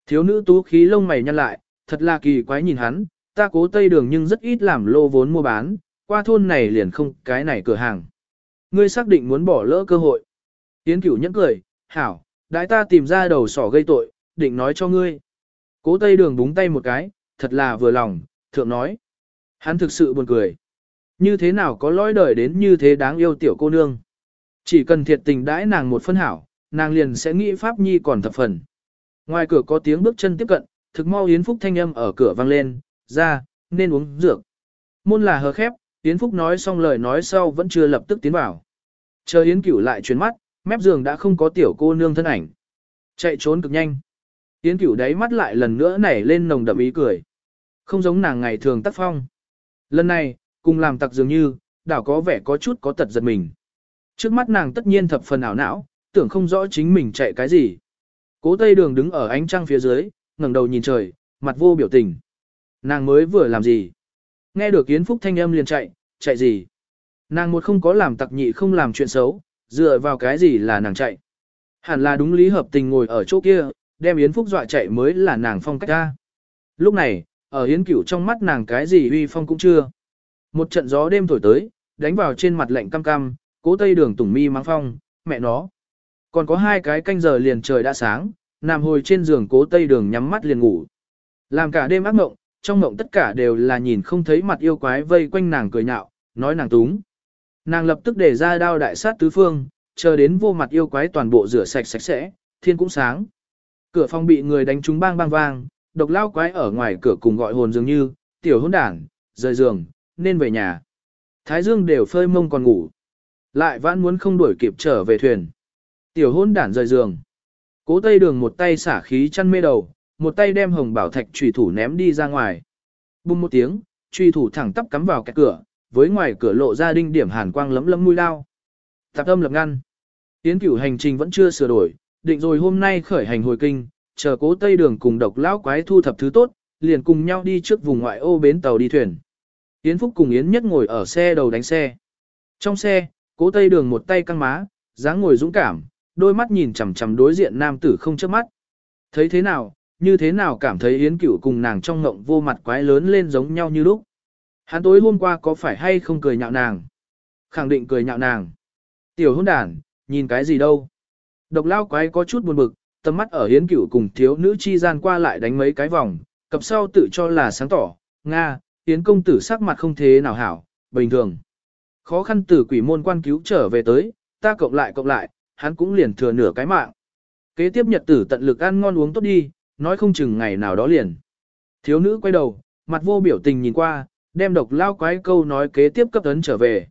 Thiếu nữ tú khí lông mày nhăn lại, thật là kỳ quái nhìn hắn, ta cố tây đường nhưng rất ít làm lô vốn mua bán, qua thôn này liền không cái này cửa hàng. Ngươi xác định muốn bỏ lỡ cơ hội. Yến cửu nhẫn cười, hảo, đãi ta tìm ra đầu sỏ gây tội, định nói cho ngươi. Cố tây đường búng tay một cái, thật là vừa lòng, thượng nói. Hắn thực sự buồn cười. Như thế nào có lõi đời đến như thế đáng yêu tiểu cô nương. Chỉ cần thiệt tình đãi nàng một phân hảo, nàng liền sẽ nghĩ Pháp Nhi còn thập phần. Ngoài cửa có tiếng bước chân tiếp cận, thực mau Yến Phúc thanh âm ở cửa vang lên, ra, nên uống dược. Môn là hờ khép, Yến Phúc nói xong lời nói sau vẫn chưa lập tức tiến vào. Chờ Yến Cửu lại chuyển mắt, mép giường đã không có tiểu cô nương thân ảnh. Chạy trốn cực nhanh. Yến Cửu đáy mắt lại lần nữa nảy lên nồng đậm ý cười. Không giống nàng ngày thường tác phong. Lần này, cùng làm tặc dường như, đảo có vẻ có chút có tật giật mình. Trước mắt nàng tất nhiên thập phần ảo não, tưởng không rõ chính mình chạy cái gì. Cố Tây Đường đứng ở ánh trăng phía dưới, ngẩng đầu nhìn trời, mặt vô biểu tình. Nàng mới vừa làm gì? Nghe được Yến Phúc thanh âm liền chạy, chạy gì? Nàng một không có làm tặc nhị không làm chuyện xấu, dựa vào cái gì là nàng chạy? Hẳn là đúng lý hợp tình ngồi ở chỗ kia, đem Yến Phúc dọa chạy mới là nàng phong cách ra. Lúc này, ở Yến Cửu trong mắt nàng cái gì uy phong cũng chưa. Một trận gió đêm thổi tới, đánh vào trên mặt lạnh cam cam, cố tây đường tủng mi mang phong, mẹ nó. Còn có hai cái canh giờ liền trời đã sáng, nằm hồi trên giường cố tây đường nhắm mắt liền ngủ. Làm cả đêm ác mộng, trong mộng tất cả đều là nhìn không thấy mặt yêu quái vây quanh nàng cười nhạo, nói nàng túng. Nàng lập tức để ra đao đại sát tứ phương, chờ đến vô mặt yêu quái toàn bộ rửa sạch sạch sẽ, thiên cũng sáng. Cửa phòng bị người đánh trúng bang bang vang, độc lao quái ở ngoài cửa cùng gọi hồn dường như, tiểu hôn đảng, rời giường, nên về nhà. Thái dương đều phơi mông còn ngủ. Lại vãn muốn không đuổi kịp trở về thuyền. Tiểu hôn đản rời giường. Cố tây đường một tay xả khí chăn mê đầu, một tay đem hồng bảo thạch trùy thủ ném đi ra ngoài. Bùng một tiếng, trùy thủ thẳng tắp cắm vào cái cửa, với ngoài cửa lộ ra đinh điểm hàn quang lấm lấm mũi lao. Tạp âm lập ngăn. Tiến cửu hành trình vẫn chưa sửa đổi, định rồi hôm nay khởi hành hồi kinh, chờ cố tây đường cùng độc lão quái thu thập thứ tốt, liền cùng nhau đi trước vùng ngoại ô bến tàu đi thuyền. Yến Phúc cùng Yến Nhất ngồi ở xe đầu đánh xe. Trong xe, cố tây đường một tay căng má, dáng ngồi dũng cảm, đôi mắt nhìn chằm chằm đối diện nam tử không chớp mắt. Thấy thế nào, như thế nào cảm thấy Yến Cửu cùng nàng trong ngộng vô mặt quái lớn lên giống nhau như lúc. Hắn tối hôm qua có phải hay không cười nhạo nàng? Khẳng định cười nhạo nàng. Tiểu hôn đàn, nhìn cái gì đâu? Độc lao quái có chút buồn bực, tầm mắt ở Yến Cửu cùng thiếu nữ chi gian qua lại đánh mấy cái vòng, cặp sau tự cho là sáng tỏ, Nga, Yến công tử sắc mặt không thế nào hảo, bình thường. Khó khăn từ quỷ môn quan cứu trở về tới, ta cộng lại cộng lại, hắn cũng liền thừa nửa cái mạng. Kế tiếp nhật tử tận lực ăn ngon uống tốt đi, nói không chừng ngày nào đó liền. Thiếu nữ quay đầu, mặt vô biểu tình nhìn qua, đem độc lao quái câu nói kế tiếp cấp tấn trở về.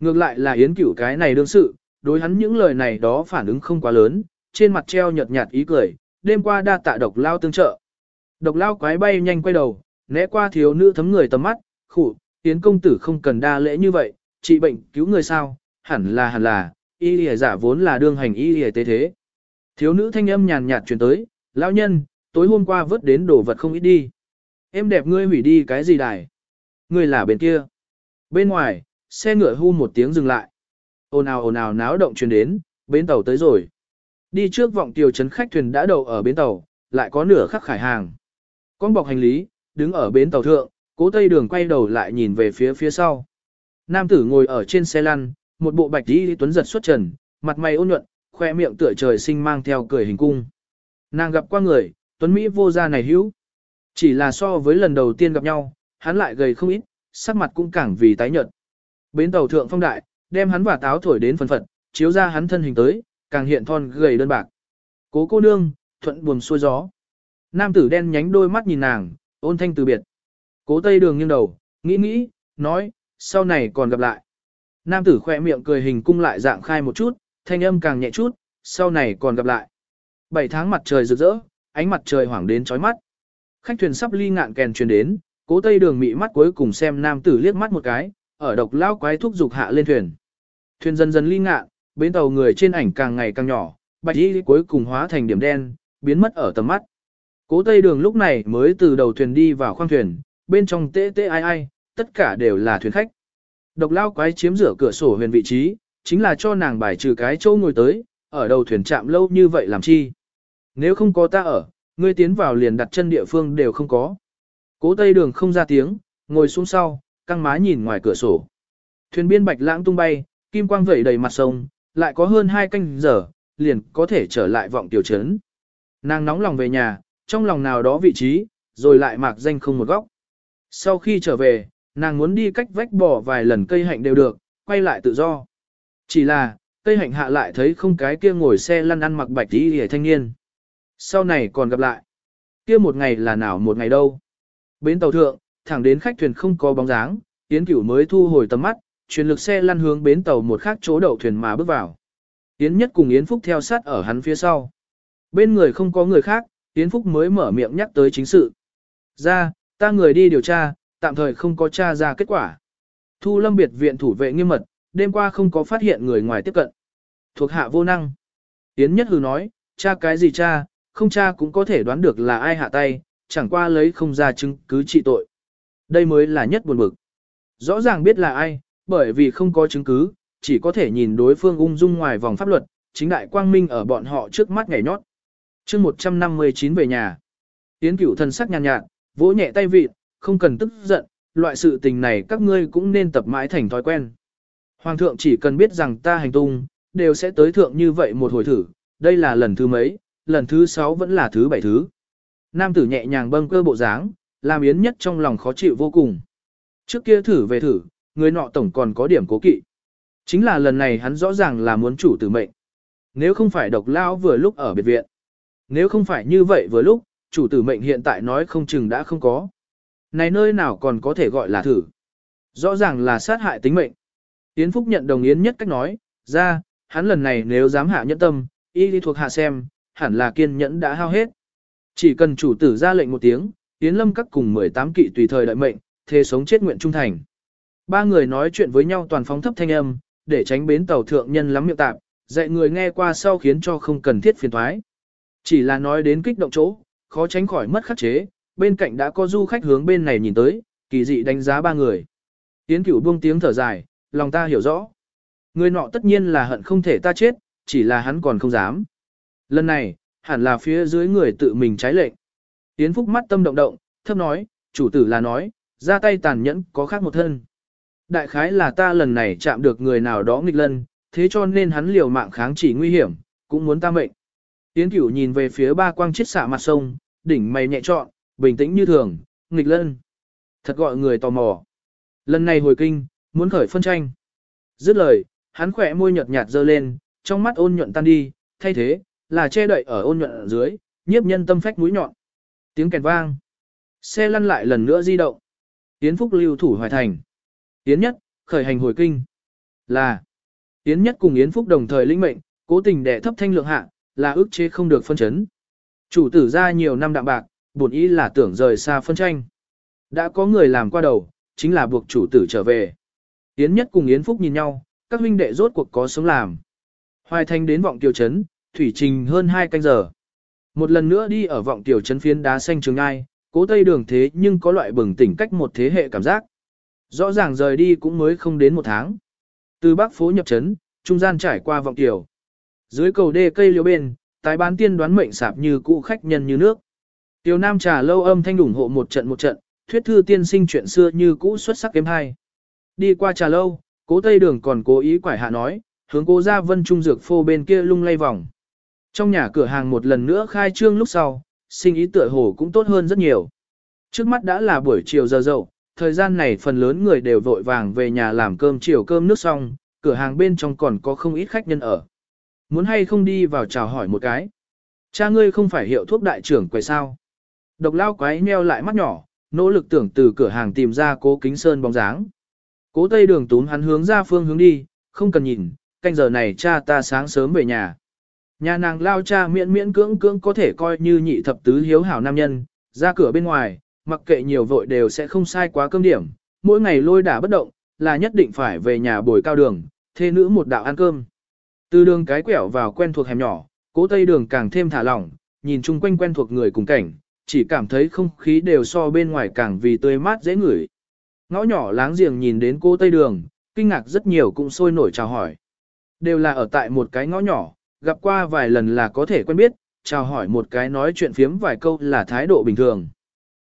Ngược lại là Yến cửu cái này đương sự, đối hắn những lời này đó phản ứng không quá lớn, trên mặt treo nhợt nhạt ý cười, đêm qua đa tạ độc lao tương trợ. Độc lao quái bay nhanh quay đầu, né qua thiếu nữ thấm người tầm mắt, khụ, Yến công tử không cần đa lễ như vậy, trị bệnh cứu người sao, hẳn là hẳn là, y lìa giả vốn là đương hành y lìa tế thế. Thiếu nữ thanh âm nhàn nhạt truyền tới, lão nhân, tối hôm qua vớt đến đồ vật không ít đi. Em đẹp ngươi hủy đi cái gì đài? Ngươi là bên kia. Bên ngoài, xe ngựa hu một tiếng dừng lại. Ồn ào ồn ào náo động truyền đến, bến tàu tới rồi. Đi trước vọng tiều trấn khách thuyền đã đậu ở bến tàu, lại có nửa khắc khải hàng. Con bọc hành lý, đứng ở bến tàu thượng, cố tây đường quay đầu lại nhìn về phía phía sau. Nam tử ngồi ở trên xe lăn, một bộ bạch y, tuấn giật xuất trần, mặt mày ôn nhuận, khoe miệng tựa trời sinh mang theo cười hình cung. Nàng gặp qua người, tuấn Mỹ vô gia này hữu. Chỉ là so với lần đầu tiên gặp nhau, hắn lại gầy không ít, sắc mặt cũng càng vì tái nhợt. Bến tàu thượng phong đại, đem hắn và táo thổi đến phần phật, chiếu ra hắn thân hình tới, càng hiện thon gầy đơn bạc. Cố cô nương, thuận buồm xuôi gió. Nam tử đen nhánh đôi mắt nhìn nàng, ôn thanh từ biệt. Cố tây đường nghiêng đầu, nghĩ nghĩ, nói, sau này còn gặp lại. Nam tử khỏe miệng cười hình cung lại dạng khai một chút, thanh âm càng nhẹ chút, sau này còn gặp lại. Bảy tháng mặt trời rực rỡ, ánh mặt trời hoảng đến chói mắt. Khách thuyền sắp ly ngạn kèn truyền đến, cố tây đường mị mắt cuối cùng xem nam tử liếc mắt một cái, ở độc lao quái thúc dục hạ lên thuyền. Thuyền dần dần ly ngạn, bến tàu người trên ảnh càng ngày càng nhỏ, bạch y cuối cùng hóa thành điểm đen, biến mất ở tầm mắt. Cố tây đường lúc này mới từ đầu thuyền đi vào khoang thuyền, bên trong tê tê ai ai, tất cả đều là thuyền khách. Độc lao quái chiếm rửa cửa sổ huyền vị trí, chính là cho nàng bài trừ cái chỗ ngồi tới, ở đầu thuyền chạm lâu như vậy làm chi. Nếu không có ta ở, ngươi tiến vào liền đặt chân địa phương đều không có. Cố tây đường không ra tiếng, ngồi xuống sau, căng má nhìn ngoài cửa sổ. Thuyền biên bạch lãng tung bay, kim quang vẩy đầy mặt sông, lại có hơn hai canh giờ, liền có thể trở lại vọng tiểu trấn. Nàng nóng lòng về nhà, trong lòng nào đó vị trí, rồi lại mạc danh không một góc. Sau khi trở về, nàng muốn đi cách vách bỏ vài lần cây hạnh đều được, quay lại tự do. Chỉ là, cây hạnh hạ lại thấy không cái kia ngồi xe lăn ăn mặc bạch tí hề thanh niên. Sau này còn gặp lại. Kia một ngày là nào một ngày đâu. Bến tàu thượng, thẳng đến khách thuyền không có bóng dáng, Yến Cửu mới thu hồi tầm mắt, truyền lực xe lăn hướng bến tàu một khác chỗ đậu thuyền mà bước vào. Yến Nhất cùng Yến Phúc theo sát ở hắn phía sau. Bên người không có người khác, Yến Phúc mới mở miệng nhắc tới chính sự. Ra, ta người đi điều tra, tạm thời không có tra ra kết quả. Thu lâm biệt viện thủ vệ nghiêm mật, đêm qua không có phát hiện người ngoài tiếp cận. Thuộc hạ vô năng. Yến Nhất Hừ nói, cha cái gì cha, không cha cũng có thể đoán được là ai hạ tay, chẳng qua lấy không ra chứng cứ trị tội. Đây mới là nhất buồn bực. Rõ ràng biết là ai, bởi vì không có chứng cứ, chỉ có thể nhìn đối phương ung dung ngoài vòng pháp luật, chính đại quang minh ở bọn họ trước mắt ngày nhót. chương 159 về nhà. Yến cửu thần sắc nhàn nhạt, nhạt, vỗ nhẹ tay vị, không cần tức giận, loại sự tình này các ngươi cũng nên tập mãi thành thói quen. Hoàng thượng chỉ cần biết rằng ta hành tung, đều sẽ tới thượng như vậy một hồi thử, đây là lần thứ mấy, lần thứ sáu vẫn là thứ bảy thứ. Nam tử nhẹ nhàng bâng cơ bộ dáng, làm yến nhất trong lòng khó chịu vô cùng. Trước kia thử về thử, người nọ tổng còn có điểm cố kỵ. Chính là lần này hắn rõ ràng là muốn chủ tử mệnh. Nếu không phải độc lao vừa lúc ở biệt viện. Nếu không phải như vậy vừa lúc, chủ tử mệnh hiện tại nói không chừng đã không có. Này nơi nào còn có thể gọi là thử. Rõ ràng là sát hại tính mệnh. Yến Phúc nhận đồng Yến nhất cách nói, ra, hắn lần này nếu dám hạ nhẫn tâm, y đi thuộc hạ xem, hẳn là kiên nhẫn đã hao hết. Chỉ cần chủ tử ra lệnh một tiếng, Yến Lâm các cùng 18 kỵ tùy thời đợi mệnh, thề sống chết nguyện trung thành. Ba người nói chuyện với nhau toàn phóng thấp thanh âm, để tránh bến tàu thượng nhân lắm miệng tạp, dạy người nghe qua sau khiến cho không cần thiết phiền thoái. Chỉ là nói đến kích động chỗ, khó tránh khỏi mất khắc chế, bên cạnh đã có du khách hướng bên này nhìn tới, kỳ dị đánh giá ba người. Tiến cửu buông tiếng thở dài, lòng ta hiểu rõ. Người nọ tất nhiên là hận không thể ta chết, chỉ là hắn còn không dám. Lần này, hẳn là phía dưới người tự mình trái lệnh. Tiến Phúc mắt tâm động động, thấp nói, chủ tử là nói, ra tay tàn nhẫn có khác một thân. Đại khái là ta lần này chạm được người nào đó nghịch lân, thế cho nên hắn liều mạng kháng chỉ nguy hiểm, cũng muốn ta mệnh. Tiến cửu nhìn về phía ba quang chiết xạ mặt sông, đỉnh mày nhẹ trọn, bình tĩnh như thường, nghịch lân. Thật gọi người tò mò. Lần này hồi kinh, muốn khởi phân tranh. Dứt lời, hắn khỏe môi nhợt nhạt dơ lên, trong mắt ôn nhuận tan đi, thay thế, là che đậy ở ôn nhuận ở dưới, nhiếp nhân tâm phách mũi nhọn. Tiếng kèn vang. Xe lăn lại lần nữa di động. Tiến Phúc lưu thủ hoài thành. Yến Nhất, khởi hành hồi kinh. Là. Yến Nhất cùng Yến Phúc đồng thời linh mệnh, cố tình đẻ thấp thanh lượng hạ, là ức chế không được phân chấn. Chủ tử ra nhiều năm đạm bạc, bổn ý là tưởng rời xa phân tranh. Đã có người làm qua đầu, chính là buộc chủ tử trở về. Yến Nhất cùng Yến Phúc nhìn nhau, các huynh đệ rốt cuộc có sống làm. Hoài Thanh đến vọng tiểu trấn, thủy trình hơn 2 canh giờ. Một lần nữa đi ở vọng tiểu trấn phiến đá xanh trường ai, cố tây đường thế nhưng có loại bừng tỉnh cách một thế hệ cảm giác. Rõ ràng rời đi cũng mới không đến một tháng. Từ bắc phố nhập trấn, trung gian trải qua vọng tiểu. Dưới cầu đê cây liễu bên, tái bán tiên đoán mệnh sạp như cũ khách nhân như nước. Tiểu Nam trà lâu âm thanh ủng hộ một trận một trận, thuyết thư tiên sinh chuyện xưa như cũ xuất sắc kém hay. Đi qua trà lâu, cố tây đường còn cố ý quải hạ nói, hướng cố ra vân trung dược phô bên kia lung lay vòng. Trong nhà cửa hàng một lần nữa khai trương lúc sau, sinh ý tựa hồ cũng tốt hơn rất nhiều. Trước mắt đã là buổi chiều giờ dậu, thời gian này phần lớn người đều vội vàng về nhà làm cơm chiều cơm nước xong, cửa hàng bên trong còn có không ít khách nhân ở. Muốn hay không đi vào chào hỏi một cái. Cha ngươi không phải hiệu thuốc đại trưởng quầy sao. Độc lao quái nheo lại mắt nhỏ, nỗ lực tưởng từ cửa hàng tìm ra cố kính sơn bóng dáng. Cố tây đường tún hắn hướng ra phương hướng đi, không cần nhìn, canh giờ này cha ta sáng sớm về nhà. Nhà nàng lao cha miễn miễn cưỡng cưỡng có thể coi như nhị thập tứ hiếu hảo nam nhân, ra cửa bên ngoài, mặc kệ nhiều vội đều sẽ không sai quá cơm điểm, mỗi ngày lôi đả bất động, là nhất định phải về nhà bồi cao đường, thê nữ một đạo ăn cơm. Từ đường cái quẹo vào quen thuộc hẻm nhỏ, cố tây đường càng thêm thả lỏng, nhìn chung quanh quen thuộc người cùng cảnh, chỉ cảm thấy không khí đều so bên ngoài càng vì tươi mát dễ ngửi. Ngõ nhỏ láng giềng nhìn đến cô tây đường, kinh ngạc rất nhiều cũng sôi nổi chào hỏi. Đều là ở tại một cái ngõ nhỏ, gặp qua vài lần là có thể quen biết, chào hỏi một cái nói chuyện phiếm vài câu là thái độ bình thường.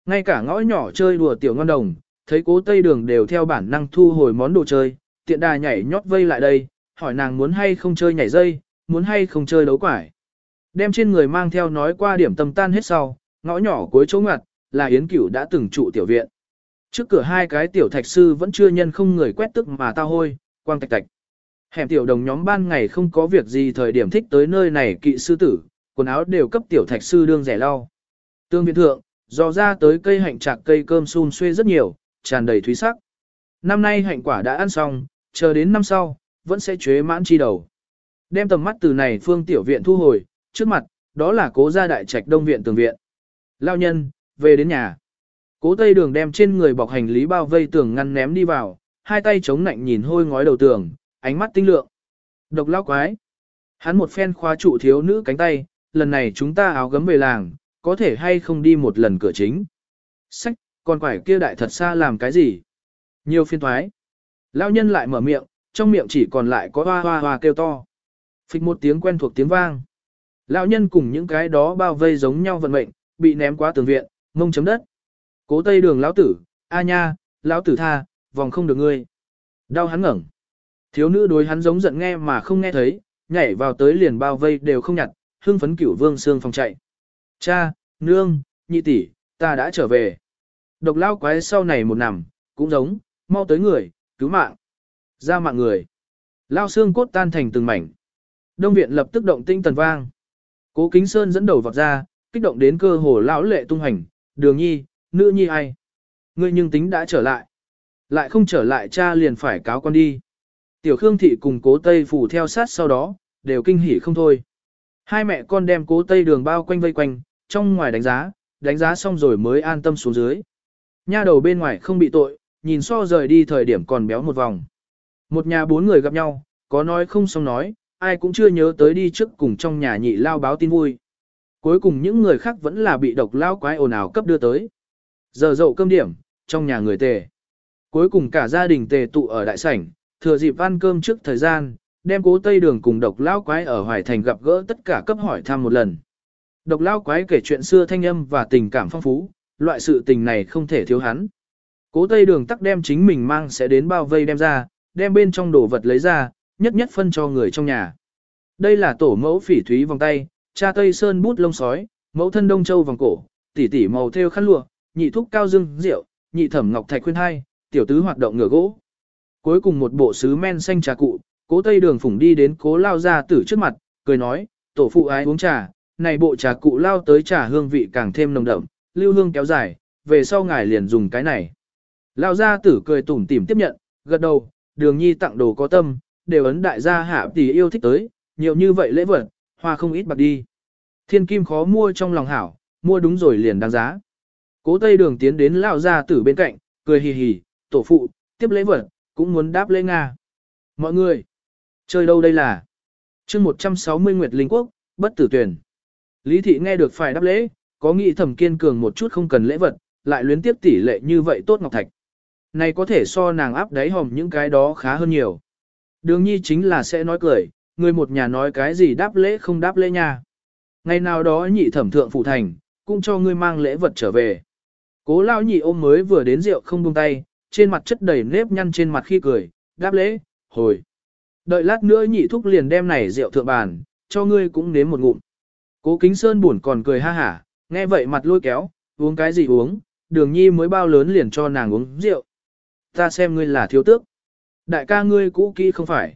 Ngay cả ngõ nhỏ chơi đùa tiểu ngon đồng, thấy cố tây đường đều theo bản năng thu hồi món đồ chơi, tiện đà nhảy nhót vây lại đây, hỏi nàng muốn hay không chơi nhảy dây, muốn hay không chơi đấu quải. Đem trên người mang theo nói qua điểm tâm tan hết sau, ngõ nhỏ cuối chỗ ngặt, là Yến Cửu đã từng trụ tiểu viện. Trước cửa hai cái tiểu thạch sư vẫn chưa nhân không người quét tức mà tao hôi, quang tạch tạch. Hẻm tiểu đồng nhóm ban ngày không có việc gì thời điểm thích tới nơi này kỵ sư tử, quần áo đều cấp tiểu thạch sư đương rẻ lau. Tương viện thượng, dò ra tới cây hạnh trạc cây cơm xun xuê rất nhiều, tràn đầy thúy sắc. Năm nay hạnh quả đã ăn xong, chờ đến năm sau, vẫn sẽ chế mãn chi đầu. Đem tầm mắt từ này phương tiểu viện thu hồi, trước mặt, đó là cố gia đại trạch đông viện tường viện. Lao nhân, về đến nhà. Cố tây đường đem trên người bọc hành lý bao vây tường ngăn ném đi vào, hai tay chống nạnh nhìn hôi ngói đầu tường, ánh mắt tinh lượng. Độc lao quái. Hắn một phen khóa trụ thiếu nữ cánh tay, lần này chúng ta áo gấm về làng, có thể hay không đi một lần cửa chính. Sách, còn quải kia đại thật xa làm cái gì? Nhiều phiên thoái. Lão nhân lại mở miệng, trong miệng chỉ còn lại có hoa hoa hoa kêu to. Phịch một tiếng quen thuộc tiếng vang. Lão nhân cùng những cái đó bao vây giống nhau vận mệnh, bị ném qua tường viện, mông chấm đất. Cố tây đường lão tử, a nha, lão tử tha, vòng không được ngươi. Đau hắn ngẩng. Thiếu nữ đối hắn giống giận nghe mà không nghe thấy, nhảy vào tới liền bao vây đều không nhặt, hưng phấn cửu vương xương phòng chạy. Cha, nương, nhị tỷ, ta đã trở về. Độc lao quái sau này một nằm, cũng giống, mau tới người, cứu mạng. Ra mạng người. Lao xương cốt tan thành từng mảnh. Đông viện lập tức động tinh tần vang. Cố Kính Sơn dẫn đầu vọt ra, kích động đến cơ hồ lão lệ tung hành, đường nhi, nữ nhi ai. Ngươi nhưng tính đã trở lại. Lại không trở lại cha liền phải cáo con đi. Tiểu Khương Thị cùng cố Tây phủ theo sát sau đó, đều kinh hỉ không thôi. Hai mẹ con đem cố Tây đường bao quanh vây quanh, trong ngoài đánh giá, đánh giá xong rồi mới an tâm xuống dưới. Nha đầu bên ngoài không bị tội, nhìn so rời đi thời điểm còn béo một vòng. Một nhà bốn người gặp nhau, có nói không xong nói, ai cũng chưa nhớ tới đi trước cùng trong nhà nhị lao báo tin vui. Cuối cùng những người khác vẫn là bị độc lao quái ồn ào cấp đưa tới. Giờ dậu cơm điểm, trong nhà người tề. Cuối cùng cả gia đình tề tụ ở đại sảnh, thừa dịp ăn cơm trước thời gian, đem cố tây đường cùng độc lao quái ở Hoài Thành gặp gỡ tất cả cấp hỏi thăm một lần. Độc lao quái kể chuyện xưa thanh âm và tình cảm phong phú, loại sự tình này không thể thiếu hắn. Cố tây đường tắc đem chính mình mang sẽ đến bao vây đem ra, đem bên trong đồ vật lấy ra, nhất nhất phân cho người trong nhà. Đây là tổ mẫu phỉ thúy vòng tay, cha tây sơn bút lông sói, mẫu thân đông châu vòng cổ, tỷ tỷ màu theo khăn lụa, nhị thúc cao dương rượu, nhị thẩm ngọc thạch khuyên hai, tiểu tứ hoạt động ngửa gỗ. Cuối cùng một bộ sứ men xanh trà cụ, cố tây đường phủng đi đến cố lao gia tử trước mặt, cười nói, tổ phụ ái uống trà, này bộ trà cụ lao tới trà hương vị càng thêm nồng đậm, lưu hương kéo dài, về sau ngài liền dùng cái này. Lao gia tử cười tủm tỉm tiếp nhận, gật đầu, đường nhi tặng đồ có tâm, đều ấn đại gia hạ tỷ yêu thích tới, nhiều như vậy lễ vật, hoa không ít bạc đi. Thiên kim khó mua trong lòng hảo, mua đúng rồi liền đáng giá. Cố tây đường tiến đến lao gia tử bên cạnh, cười hì hì, tổ phụ, tiếp lễ vật, cũng muốn đáp lễ Nga. Mọi người, chơi đâu đây là? chương 160 Nguyệt Linh Quốc, bất tử tuyển. Lý thị nghe được phải đáp lễ, có nghĩ thầm kiên cường một chút không cần lễ vật, lại luyến tiếp tỷ lệ như vậy tốt ngọc thạch. Này có thể so nàng áp đáy hòm những cái đó khá hơn nhiều. Đường nhi chính là sẽ nói cười, người một nhà nói cái gì đáp lễ không đáp lễ nha. Ngày nào đó nhị thẩm thượng phụ thành, cũng cho ngươi mang lễ vật trở về. Cố lao nhị ôm mới vừa đến rượu không buông tay, trên mặt chất đầy nếp nhăn trên mặt khi cười, đáp lễ, hồi. Đợi lát nữa nhị thúc liền đem này rượu thượng bàn, cho ngươi cũng nếm một ngụm. Cố kính sơn buồn còn cười ha hả, nghe vậy mặt lôi kéo, uống cái gì uống, đường nhi mới bao lớn liền cho nàng uống rượu. Ta xem ngươi là thiếu tước. Đại ca ngươi cũ kỹ không phải.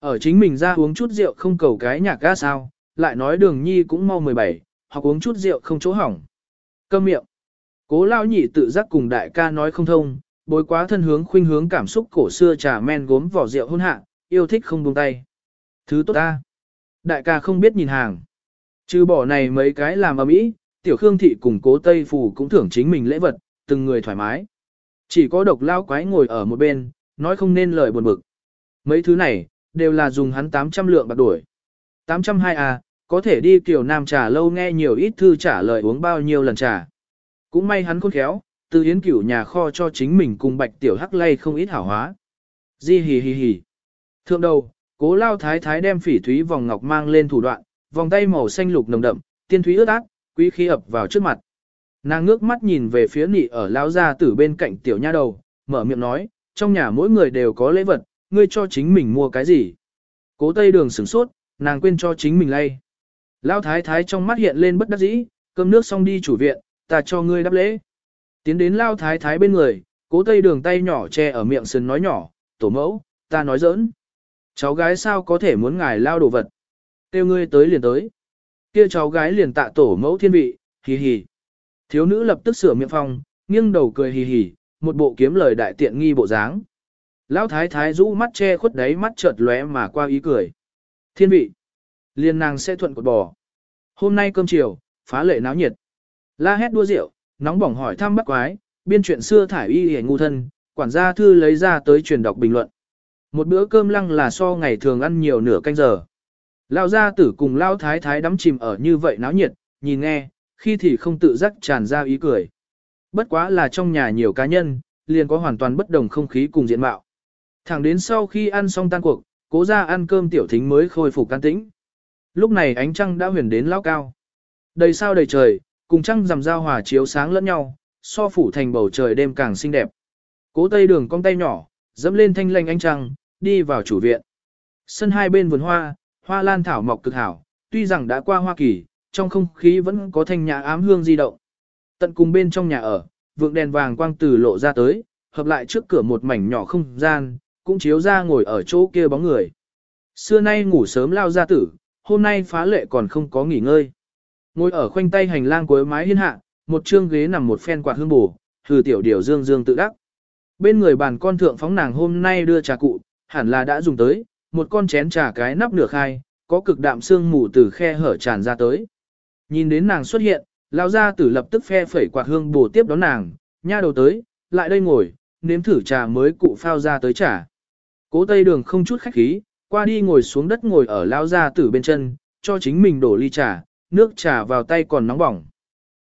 Ở chính mình ra uống chút rượu không cầu cái nhạc ga sao, lại nói đường nhi cũng mau 17, hoặc uống chút rượu không chỗ hỏng. Câm miệng. Cố lao nhị tự giác cùng đại ca nói không thông, bối quá thân hướng khuynh hướng cảm xúc cổ xưa trà men gốm vỏ rượu hôn hạ, yêu thích không buông tay. Thứ tốt ta. Đại ca không biết nhìn hàng. Trừ bỏ này mấy cái làm ở mỹ, tiểu khương thị cùng cố tây phù cũng thưởng chính mình lễ vật, từng người thoải mái. Chỉ có độc lao quái ngồi ở một bên, nói không nên lời buồn bực. Mấy thứ này, đều là dùng hắn 800 lượng bạc đuổi. 802 à, có thể đi kiểu nam trà lâu nghe nhiều ít thư trả lời uống bao nhiêu lần trà. Cũng may hắn khôn khéo, từ yến cửu nhà kho cho chính mình cùng bạch tiểu hắc lay không ít hảo hóa. Di hì hì hì. Thượng đầu, cố lao thái thái đem phỉ thúy vòng ngọc mang lên thủ đoạn, vòng tay màu xanh lục nồng đậm, tiên thúy ướt át, quý khí ập vào trước mặt. Nàng ngước mắt nhìn về phía nị ở lao gia tử bên cạnh tiểu nha đầu, mở miệng nói, trong nhà mỗi người đều có lễ vật, ngươi cho chính mình mua cái gì. Cố tây đường sửng sốt, nàng quên cho chính mình lay. Lao thái thái trong mắt hiện lên bất đắc dĩ, cơm nước xong đi chủ viện, ta cho ngươi đáp lễ. Tiến đến lao thái thái bên người, cố tây đường tay nhỏ che ở miệng sườn nói nhỏ, tổ mẫu, ta nói giỡn. Cháu gái sao có thể muốn ngài lao đồ vật. Kêu ngươi tới liền tới. Kia cháu gái liền tạ tổ mẫu thiên vị, hì hì. Thiếu nữ lập tức sửa miệng phong, nghiêng đầu cười hì hì, một bộ kiếm lời đại tiện nghi bộ dáng. Lão thái thái rũ mắt che khuất đáy mắt chợt lóe mà qua ý cười. Thiên vị. Liên nàng sẽ thuận cột bò. Hôm nay cơm chiều, phá lệ náo nhiệt. La hét đua rượu, nóng bỏng hỏi thăm bắt quái, biên chuyện xưa thải y hề ngu thân, quản gia thư lấy ra tới truyền đọc bình luận. Một bữa cơm lăng là so ngày thường ăn nhiều nửa canh giờ. Lao gia tử cùng Lao thái thái đắm chìm ở như vậy náo nhiệt, nhìn nghe, khi thì không tự giác tràn ra ý cười. Bất quá là trong nhà nhiều cá nhân, liền có hoàn toàn bất đồng không khí cùng diện mạo. Thẳng đến sau khi ăn xong tan cuộc, cố ra ăn cơm tiểu thính mới khôi phục can tĩnh. Lúc này ánh trăng đã huyền đến lao cao. Đầy sao đầy trời, cùng trăng rằm giao hòa chiếu sáng lẫn nhau, so phủ thành bầu trời đêm càng xinh đẹp. Cố tây đường cong tay nhỏ, dẫm lên thanh lanh ánh trăng, đi vào chủ viện. Sân hai bên vườn hoa, hoa lan thảo mọc cực hảo, tuy rằng đã qua hoa kỳ, trong không khí vẫn có thanh nhã ám hương di động. Tận cùng bên trong nhà ở, vượng đèn vàng quang từ lộ ra tới, hợp lại trước cửa một mảnh nhỏ không gian, cũng chiếu ra ngồi ở chỗ kia bóng người. Xưa nay ngủ sớm lao ra tử, hôm nay phá lệ còn không có nghỉ ngơi. Ngồi ở khoanh tay hành lang cuối mái hiên hạ, một chương ghế nằm một phen quạt hương bù, hừ tiểu điều dương dương tự đắc. Bên người bàn con thượng phóng nàng hôm nay đưa trà cụ, hẳn là đã dùng tới, một con chén trà cái nắp nửa khai, có cực đạm xương mù từ khe hở tràn ra tới. Nhìn đến nàng xuất hiện, lão gia tử lập tức phe phẩy quạt hương bổ tiếp đón nàng, nha đầu tới, lại đây ngồi, nếm thử trà mới cụ phao ra tới trà. Cố tây đường không chút khách khí, qua đi ngồi xuống đất ngồi ở lão gia tử bên chân, cho chính mình đổ ly trà, nước trà vào tay còn nóng bỏng.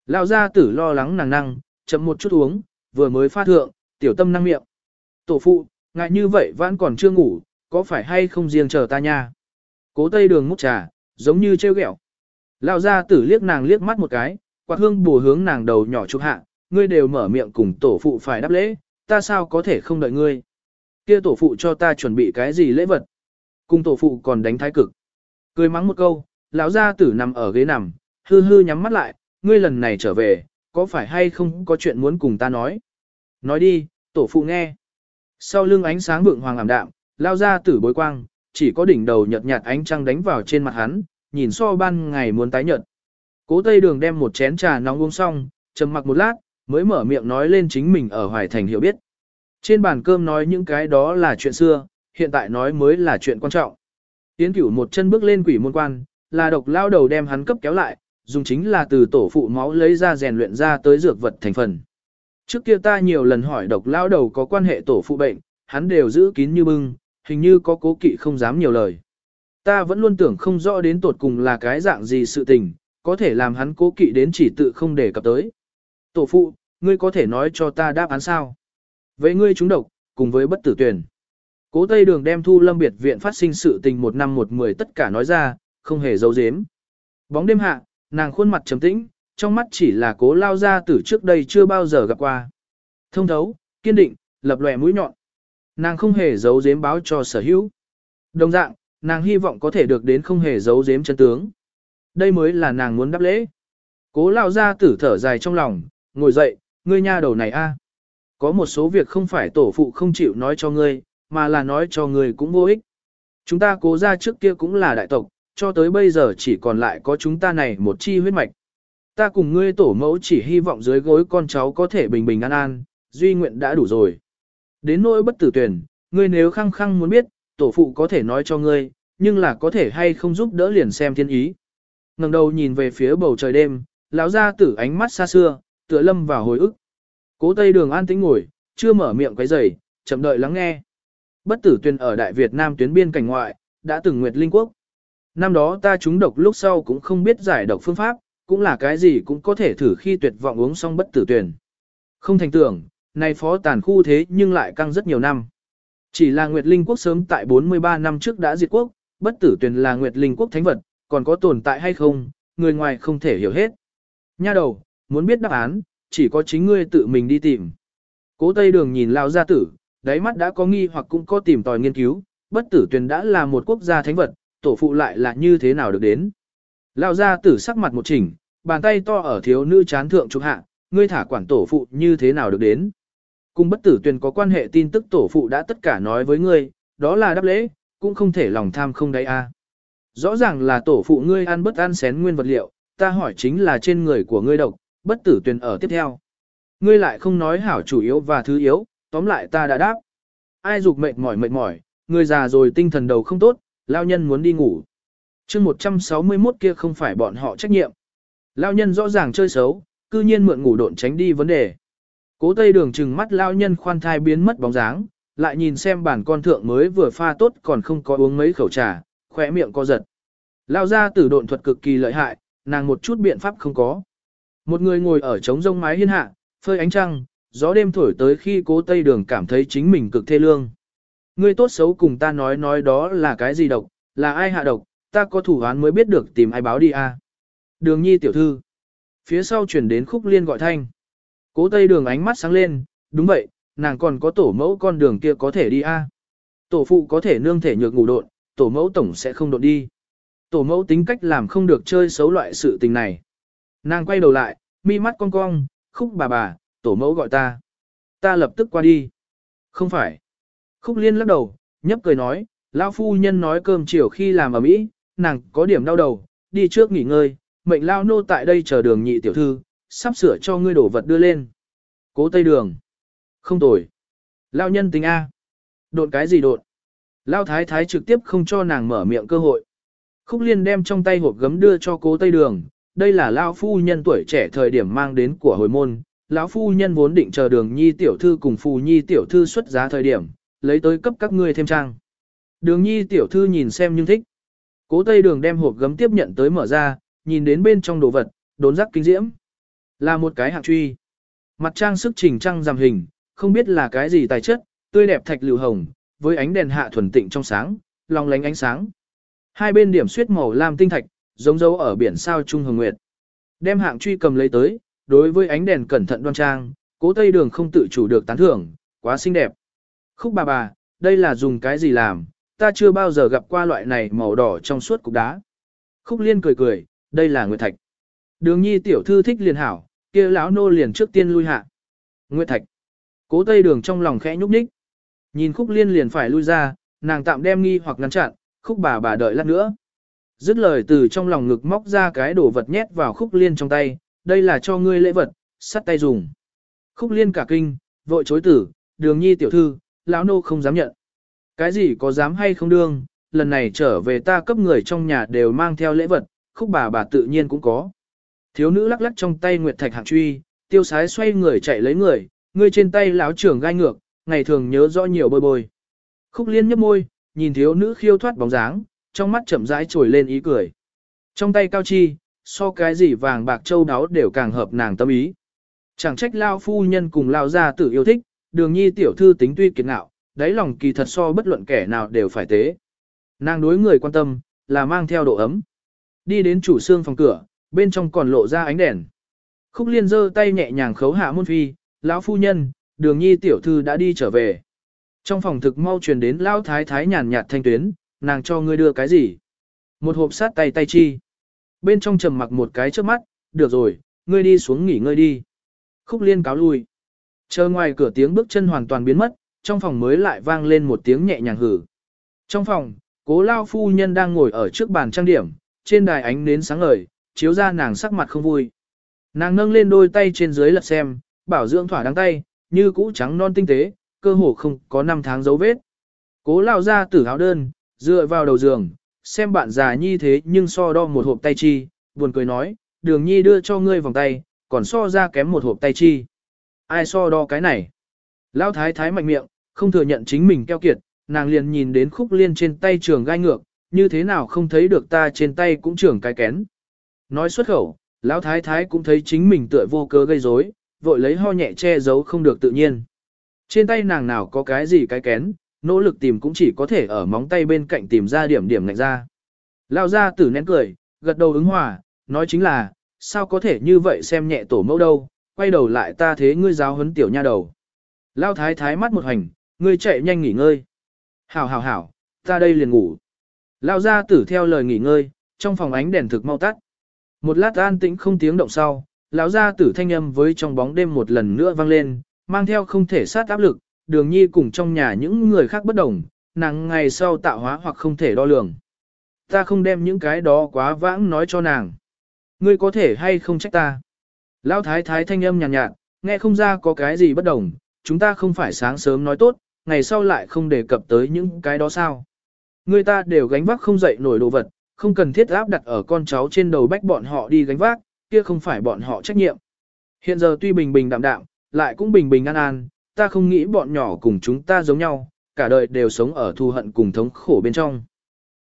Lão gia tử lo lắng nàng năng, chậm một chút uống, vừa mới phát thượng, tiểu tâm năng miệng. Tổ phụ, ngại như vậy vẫn còn chưa ngủ, có phải hay không riêng chờ ta nha? Cố tây đường múc trà, giống như trêu ghẹo. Lão gia tử liếc nàng liếc mắt một cái, quạt hương bù hướng nàng đầu nhỏ chụp hạ, ngươi đều mở miệng cùng tổ phụ phải đáp lễ, ta sao có thể không đợi ngươi. Kia tổ phụ cho ta chuẩn bị cái gì lễ vật. Cùng tổ phụ còn đánh thái cực. Cười mắng một câu, lão gia tử nằm ở ghế nằm, hư hư nhắm mắt lại, ngươi lần này trở về, có phải hay không có chuyện muốn cùng ta nói. Nói đi, tổ phụ nghe. Sau lưng ánh sáng vượng hoàng ảm đạm, lao ra tử bối quang, chỉ có đỉnh đầu nhợt nhạt ánh trăng đánh vào trên mặt hắn, nhìn so ban ngày muốn tái nhợt. Cố Tây Đường đem một chén trà nóng uống xong, trầm mặc một lát, mới mở miệng nói lên chính mình ở Hoài Thành hiểu biết. Trên bàn cơm nói những cái đó là chuyện xưa, hiện tại nói mới là chuyện quan trọng. Tiến cửu một chân bước lên quỷ môn quan, là độc lao đầu đem hắn cấp kéo lại, dùng chính là từ tổ phụ máu lấy ra rèn luyện ra tới dược vật thành phần. Trước kia ta nhiều lần hỏi độc lao đầu có quan hệ tổ phụ bệnh, hắn đều giữ kín như bưng, hình như có cố kỵ không dám nhiều lời. Ta vẫn luôn tưởng không rõ đến tột cùng là cái dạng gì sự tình, có thể làm hắn cố kỵ đến chỉ tự không để cập tới. Tổ phụ, ngươi có thể nói cho ta đáp án sao? Vậy ngươi trúng độc, cùng với bất tử tuyển. Cố Tây Đường đem thu lâm biệt viện phát sinh sự tình một năm một mười tất cả nói ra, không hề giấu giếm. Bóng đêm hạ, nàng khuôn mặt trầm tĩnh, trong mắt chỉ là cố lao ra từ trước đây chưa bao giờ gặp qua. Thông thấu, kiên định, lập lòe mũi nhọn. Nàng không hề giấu giếm báo cho sở hữu. Đồng dạng, nàng hy vọng có thể được đến không hề giấu giếm chân tướng. Đây mới là nàng muốn đáp lễ. Cố lao ra tử thở dài trong lòng, ngồi dậy, ngươi nha đầu này a, có một số việc không phải tổ phụ không chịu nói cho ngươi, mà là nói cho ngươi cũng vô ích. Chúng ta cố ra trước kia cũng là đại tộc, cho tới bây giờ chỉ còn lại có chúng ta này một chi huyết mạch. Ta cùng ngươi tổ mẫu chỉ hy vọng dưới gối con cháu có thể bình bình an an, duy nguyện đã đủ rồi. Đến nỗi bất tử tuyển, ngươi nếu khăng khăng muốn biết, tổ phụ có thể nói cho ngươi, nhưng là có thể hay không giúp đỡ liền xem thiên ý. ngẩng đầu nhìn về phía bầu trời đêm, lão ra tử ánh mắt xa xưa, tựa lâm vào hồi ức. Cố Tây Đường an tĩnh ngồi, chưa mở miệng quấy rầy, chậm đợi lắng nghe. Bất tử tuyên ở Đại Việt Nam tuyến biên cảnh ngoại, đã từng nguyệt linh quốc. Năm đó ta trúng độc lúc sau cũng không biết giải độc phương pháp, cũng là cái gì cũng có thể thử khi tuyệt vọng uống xong bất tử tuyển. Không thành tưởng, nay phó tàn khu thế nhưng lại căng rất nhiều năm. Chỉ là Nguyệt Linh quốc sớm tại 43 năm trước đã diệt quốc, bất tử tuyển là Nguyệt Linh quốc thánh vật, còn có tồn tại hay không, người ngoài không thể hiểu hết. Nha đầu, muốn biết đáp án, chỉ có chính ngươi tự mình đi tìm. Cố Tây Đường nhìn Lao gia tử, đáy mắt đã có nghi hoặc cũng có tìm tòi nghiên cứu, bất tử Tuyền đã là một quốc gia thánh vật, tổ phụ lại là như thế nào được đến. Lao gia tử sắc mặt một chỉnh, bàn tay to ở thiếu nữ chán thượng trục hạ, ngươi thả quản tổ phụ như thế nào được đến. Cùng bất tử Tuyền có quan hệ tin tức tổ phụ đã tất cả nói với ngươi, đó là đáp lễ, cũng không thể lòng tham không đáy a. Rõ ràng là tổ phụ ngươi ăn bất ăn xén nguyên vật liệu, ta hỏi chính là trên người của ngươi độc, bất tử tuyển ở tiếp theo. Ngươi lại không nói hảo chủ yếu và thứ yếu, tóm lại ta đã đáp. Ai dục mệt mỏi mệt mỏi, người già rồi tinh thần đầu không tốt, lao nhân muốn đi ngủ. chương 161 kia không phải bọn họ trách nhiệm. Lao nhân rõ ràng chơi xấu, cư nhiên mượn ngủ độn tránh đi vấn đề. Cố tây đường trừng mắt lao nhân khoan thai biến mất bóng dáng, lại nhìn xem bản con thượng mới vừa pha tốt còn không có uống mấy khẩu trà, khỏe miệng co giật. Lao ra tử độn thuật cực kỳ lợi hại, nàng một chút biện pháp không có. Một người ngồi ở trống rông mái hiên hạ, phơi ánh trăng, gió đêm thổi tới khi cố tây đường cảm thấy chính mình cực thê lương. Ngươi tốt xấu cùng ta nói nói đó là cái gì độc, là ai hạ độc, ta có thủ án mới biết được tìm ai báo đi a. Đường nhi tiểu thư. Phía sau chuyển đến khúc liên gọi thanh. Cố tây đường ánh mắt sáng lên, đúng vậy, nàng còn có tổ mẫu con đường kia có thể đi a. Tổ phụ có thể nương thể nhược ngủ độn, tổ mẫu tổng sẽ không độn đi. Tổ mẫu tính cách làm không được chơi xấu loại sự tình này. Nàng quay đầu lại, mi mắt cong cong, khúc bà bà, tổ mẫu gọi ta. Ta lập tức qua đi. Không phải. Khúc liên lắc đầu, nhấp cười nói, lão phu nhân nói cơm chiều khi làm ở Mỹ, nàng có điểm đau đầu, đi trước nghỉ ngơi, mệnh lao nô tại đây chờ đường nhị tiểu thư, sắp sửa cho ngươi đổ vật đưa lên. Cố tây đường. Không tồi. Lao nhân tính A. Đột cái gì đột? Lao thái thái trực tiếp không cho nàng mở miệng cơ hội. Khúc liên đem trong tay hộp gấm đưa cho cố tây đường. Đây là lão phu nhân tuổi trẻ thời điểm mang đến của hồi môn. Lão phu nhân vốn định chờ đường nhi tiểu thư cùng phù nhi tiểu thư xuất giá thời điểm, lấy tới cấp các ngươi thêm trang. Đường nhi tiểu thư nhìn xem nhưng thích. Cố tây đường đem hộp gấm tiếp nhận tới mở ra, nhìn đến bên trong đồ vật, đốn rắc kinh diễm. Là một cái hạng truy. Mặt trang sức trình trang giảm hình, không biết là cái gì tài chất, tươi đẹp thạch lưu hồng, với ánh đèn hạ thuần tịnh trong sáng, long lánh ánh sáng. Hai bên điểm suýt màu lam tinh thạch, giống dấu ở biển sao trung hồng nguyệt. Đem hạng truy cầm lấy tới, đối với ánh đèn cẩn thận đoan trang, cố tây đường không tự chủ được tán thưởng, quá xinh đẹp. Khúc bà bà, đây là dùng cái gì làm, ta chưa bao giờ gặp qua loại này màu đỏ trong suốt cục đá. Khúc liên cười cười, đây là nguyệt thạch. Đường nhi tiểu thư thích liền hảo, kia lão nô liền trước tiên lui hạ. Nguyệt thạch. Cố tây đường trong lòng khẽ nhúc nhích. Nhìn khúc liên liền phải lui ra, nàng tạm đem nghi hoặc ngăn chặn, khúc bà bà đợi lát nữa. Dứt lời từ trong lòng ngực móc ra cái đồ vật nhét vào khúc liên trong tay, đây là cho ngươi lễ vật, sắt tay dùng. Khúc liên cả kinh, vội chối tử, đường nhi tiểu thư, lão nô không dám nhận. Cái gì có dám hay không đương, lần này trở về ta cấp người trong nhà đều mang theo lễ vật, khúc bà bà tự nhiên cũng có. Thiếu nữ lắc lắc trong tay nguyệt thạch hạng truy, tiêu sái xoay người chạy lấy người, người trên tay lão trưởng gai ngược, ngày thường nhớ rõ nhiều bôi bôi. Khúc liên nhấp môi, nhìn thiếu nữ khiêu thoát bóng dáng, trong mắt chậm rãi trồi lên ý cười. Trong tay cao chi, so cái gì vàng bạc châu đáo đều càng hợp nàng tâm ý. Chẳng trách lao phu nhân cùng lao gia tử yêu thích, đường nhi tiểu thư tính tuy kiệt ngạo, đáy lòng kỳ thật so bất luận kẻ nào đều phải tế. Nàng đối người quan tâm, là mang theo độ ấm. Đi đến chủ xương phòng cửa, bên trong còn lộ ra ánh đèn. Khúc liên giơ tay nhẹ nhàng khấu hạ môn phi, lão phu nhân, đường nhi tiểu thư đã đi trở về. Trong phòng thực mau truyền đến lão thái thái nhàn nhạt thanh tuyến, nàng cho ngươi đưa cái gì? Một hộp sát tay tay chi. Bên trong trầm mặc một cái trước mắt, được rồi, ngươi đi xuống nghỉ ngơi đi. Khúc liên cáo lui. Chờ ngoài cửa tiếng bước chân hoàn toàn biến mất, trong phòng mới lại vang lên một tiếng nhẹ nhàng hử. Trong phòng, cố lao phu nhân đang ngồi ở trước bàn trang điểm, trên đài ánh nến sáng ngời, chiếu ra nàng sắc mặt không vui. Nàng nâng lên đôi tay trên dưới lật xem, bảo dưỡng thỏa đáng tay, như cũ trắng non tinh tế, cơ hồ không có năm tháng dấu vết. Cố lao ra tử áo đơn, dựa vào đầu giường, xem bạn già nhi thế nhưng so đo một hộp tay chi, buồn cười nói, đường nhi đưa cho ngươi vòng tay, còn so ra kém một hộp tay chi. Ai so đo cái này? Lão thái thái mạnh miệng, không thừa nhận chính mình keo kiệt, nàng liền nhìn đến khúc liên trên tay trường gai ngược, như thế nào không thấy được ta trên tay cũng trưởng cái kén. Nói xuất khẩu, lão thái thái cũng thấy chính mình tựa vô cớ gây rối, vội lấy ho nhẹ che giấu không được tự nhiên. Trên tay nàng nào có cái gì cái kén, nỗ lực tìm cũng chỉ có thể ở móng tay bên cạnh tìm ra điểm điểm ngạch ra. Lao ra tử nén cười, gật đầu ứng hòa, nói chính là, sao có thể như vậy xem nhẹ tổ mẫu đâu, quay đầu lại ta thế ngươi giáo huấn tiểu nha đầu. Lao thái thái mắt một hành, ngươi chạy nhanh nghỉ ngơi. Hảo hảo hảo, ta đây liền ngủ. Lao ra tử theo lời nghỉ ngơi, trong phòng ánh đèn thực mau tắt. Một lát an tĩnh không tiếng động sau, lão gia tử thanh âm với trong bóng đêm một lần nữa vang lên, mang theo không thể sát áp lực, đường nhi cùng trong nhà những người khác bất đồng, nàng ngày sau tạo hóa hoặc không thể đo lường. Ta không đem những cái đó quá vãng nói cho nàng. Ngươi có thể hay không trách ta. Lão thái thái thanh âm nhàn nhạt, nhạt, nghe không ra có cái gì bất đồng, chúng ta không phải sáng sớm nói tốt, ngày sau lại không đề cập tới những cái đó sao. Người ta đều gánh vác không dậy nổi đồ vật, không cần thiết áp đặt ở con cháu trên đầu bách bọn họ đi gánh vác, kia không phải bọn họ trách nhiệm. Hiện giờ tuy bình bình đạm đạm, lại cũng bình bình an an, ta không nghĩ bọn nhỏ cùng chúng ta giống nhau, cả đời đều sống ở thù hận cùng thống khổ bên trong.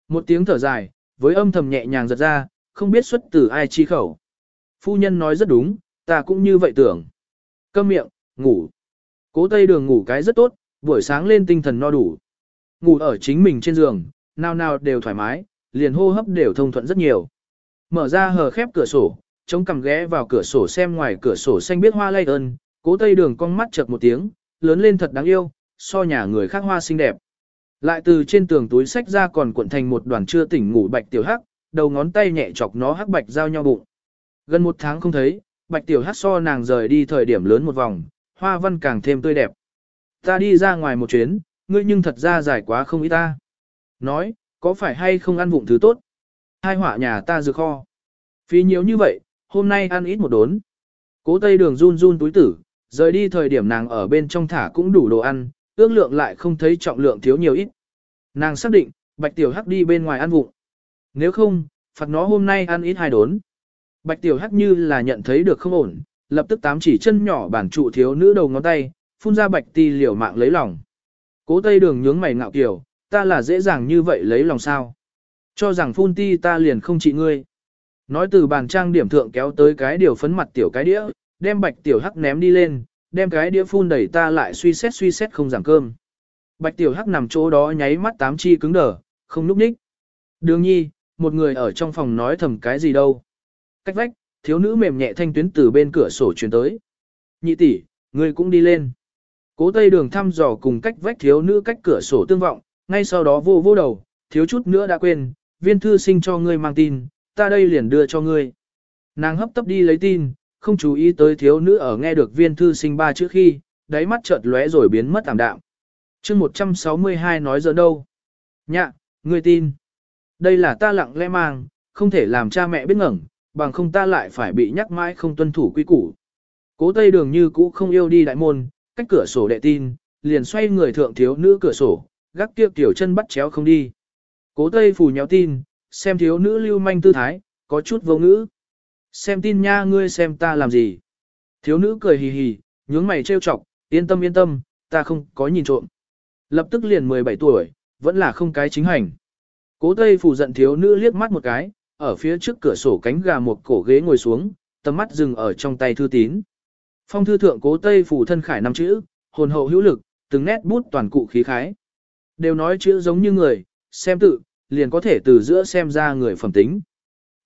Một tiếng thở dài, với âm thầm nhẹ nhàng giật ra, không biết xuất từ ai chi khẩu. Phu nhân nói rất đúng, ta cũng như vậy tưởng. Câm miệng, ngủ. Cố tây đường ngủ cái rất tốt, buổi sáng lên tinh thần no đủ. Ngủ ở chính mình trên giường, nào nào đều thoải mái, liền hô hấp đều thông thuận rất nhiều. Mở ra hờ khép cửa sổ, chống cằm ghé vào cửa sổ xem ngoài cửa sổ xanh biết hoa lay ơn, cố tây đường con mắt chợt một tiếng, lớn lên thật đáng yêu, so nhà người khác hoa xinh đẹp. Lại từ trên tường túi sách ra còn cuộn thành một đoàn chưa tỉnh ngủ bạch tiểu hắc, đầu ngón tay nhẹ chọc nó hắc bạch giao nhau bụng. Gần một tháng không thấy, bạch tiểu hắc so nàng rời đi thời điểm lớn một vòng, hoa văn càng thêm tươi đẹp. Ta đi ra ngoài một chuyến, ngươi nhưng thật ra dài quá không ý ta. Nói, có phải hay không ăn vụng thứ tốt? Hai họa nhà ta dược kho. Phí nhiều như vậy, hôm nay ăn ít một đốn. Cố tây đường run run túi tử, rời đi thời điểm nàng ở bên trong thả cũng đủ đồ ăn, ước lượng lại không thấy trọng lượng thiếu nhiều ít. Nàng xác định, bạch tiểu hắc đi bên ngoài ăn vụng. Nếu không, phạt nó hôm nay ăn ít hai đốn. Bạch tiểu hắc như là nhận thấy được không ổn, lập tức tám chỉ chân nhỏ bản trụ thiếu nữ đầu ngón tay, phun ra bạch ti liều mạng lấy lòng. Cố tây đường nhướng mày ngạo kiểu, ta là dễ dàng như vậy lấy lòng sao. Cho rằng phun ti ta liền không trị ngươi. Nói từ bàn trang điểm thượng kéo tới cái điều phấn mặt tiểu cái đĩa, đem bạch tiểu hắc ném đi lên, đem cái đĩa phun đẩy ta lại suy xét suy xét không giảm cơm. Bạch tiểu hắc nằm chỗ đó nháy mắt tám chi cứng đờ, không núp ních. Đường nhi, một người ở trong phòng nói thầm cái gì đâu. Cách vách, thiếu nữ mềm nhẹ thanh tuyến từ bên cửa sổ truyền tới. Nhị tỷ, người cũng đi lên. Cố tây đường thăm dò cùng cách vách thiếu nữ cách cửa sổ tương vọng, ngay sau đó vô vô đầu, thiếu chút nữa đã quên, viên thư sinh cho ngươi mang tin, ta đây liền đưa cho ngươi. Nàng hấp tấp đi lấy tin, không chú ý tới thiếu nữ ở nghe được viên thư sinh ba chữ khi, đáy mắt chợt lóe rồi biến mất tạm đạm. chương 162 nói giờ đâu? Nhạ, ngươi tin. Đây là ta lặng lẽ mang, không thể làm cha mẹ biết ngẩn, bằng không ta lại phải bị nhắc mãi không tuân thủ quy củ. Cố tây đường như cũ không yêu đi đại môn, cách cửa sổ đệ tin, liền xoay người thượng thiếu nữ cửa sổ, gác kia tiểu chân bắt chéo không đi. Cố tây phủ nhéo tin, xem thiếu nữ lưu manh tư thái, có chút vô ngữ. Xem tin nha ngươi xem ta làm gì. Thiếu nữ cười hì hì, nhướng mày trêu chọc, yên tâm yên tâm, ta không có nhìn trộm. Lập tức liền 17 tuổi, vẫn là không cái chính hành. Cố tây phủ giận thiếu nữ liếc mắt một cái, ở phía trước cửa sổ cánh gà một cổ ghế ngồi xuống, tầm mắt dừng ở trong tay thư tín. Phong thư thượng cố tây phủ thân khải năm chữ, hồn hậu hữu lực, từng nét bút toàn cụ khí khái. Đều nói chữ giống như người, xem tự, liền có thể từ giữa xem ra người phẩm tính.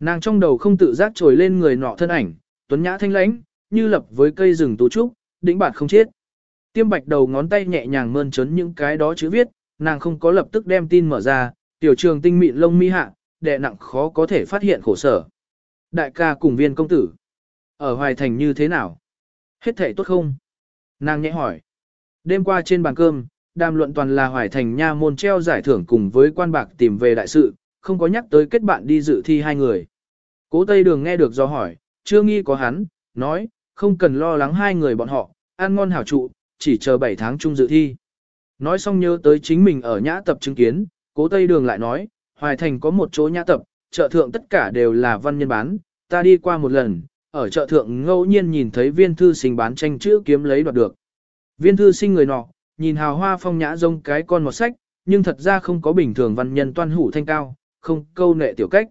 Nàng trong đầu không tự giác trồi lên người nọ thân ảnh, tuấn nhã thanh lãnh, như lập với cây rừng tú trúc, đỉnh bạt không chết. Tiêm bạch đầu ngón tay nhẹ nhàng mơn trớn những cái đó chữ viết, nàng không có lập tức đem tin mở ra, tiểu trường tinh mịn lông mi hạ, đệ nặng khó có thể phát hiện khổ sở. Đại ca cùng viên công tử, ở Hoài Thành như thế nào? Hết thể tốt không? Nàng nhẹ hỏi. Đêm qua trên bàn cơm, đàm luận toàn là Hoài Thành nha môn treo giải thưởng cùng với quan bạc tìm về đại sự, không có nhắc tới kết bạn đi dự thi hai người. Cố Tây Đường nghe được do hỏi, chưa nghi có hắn, nói, không cần lo lắng hai người bọn họ, ăn ngon hảo trụ, chỉ chờ 7 tháng chung dự thi. Nói xong nhớ tới chính mình ở nhã tập chứng kiến, Cố Tây Đường lại nói, Hoài Thành có một chỗ nhã tập, chợ thượng tất cả đều là văn nhân bán, ta đi qua một lần, ở chợ thượng ngẫu nhiên nhìn thấy viên thư sinh bán tranh chữ kiếm lấy đoạt được. Viên thư sinh người nọ, nhìn hào hoa phong nhã rông cái con một sách, nhưng thật ra không có bình thường văn nhân toan hủ thanh cao, không câu nệ tiểu cách.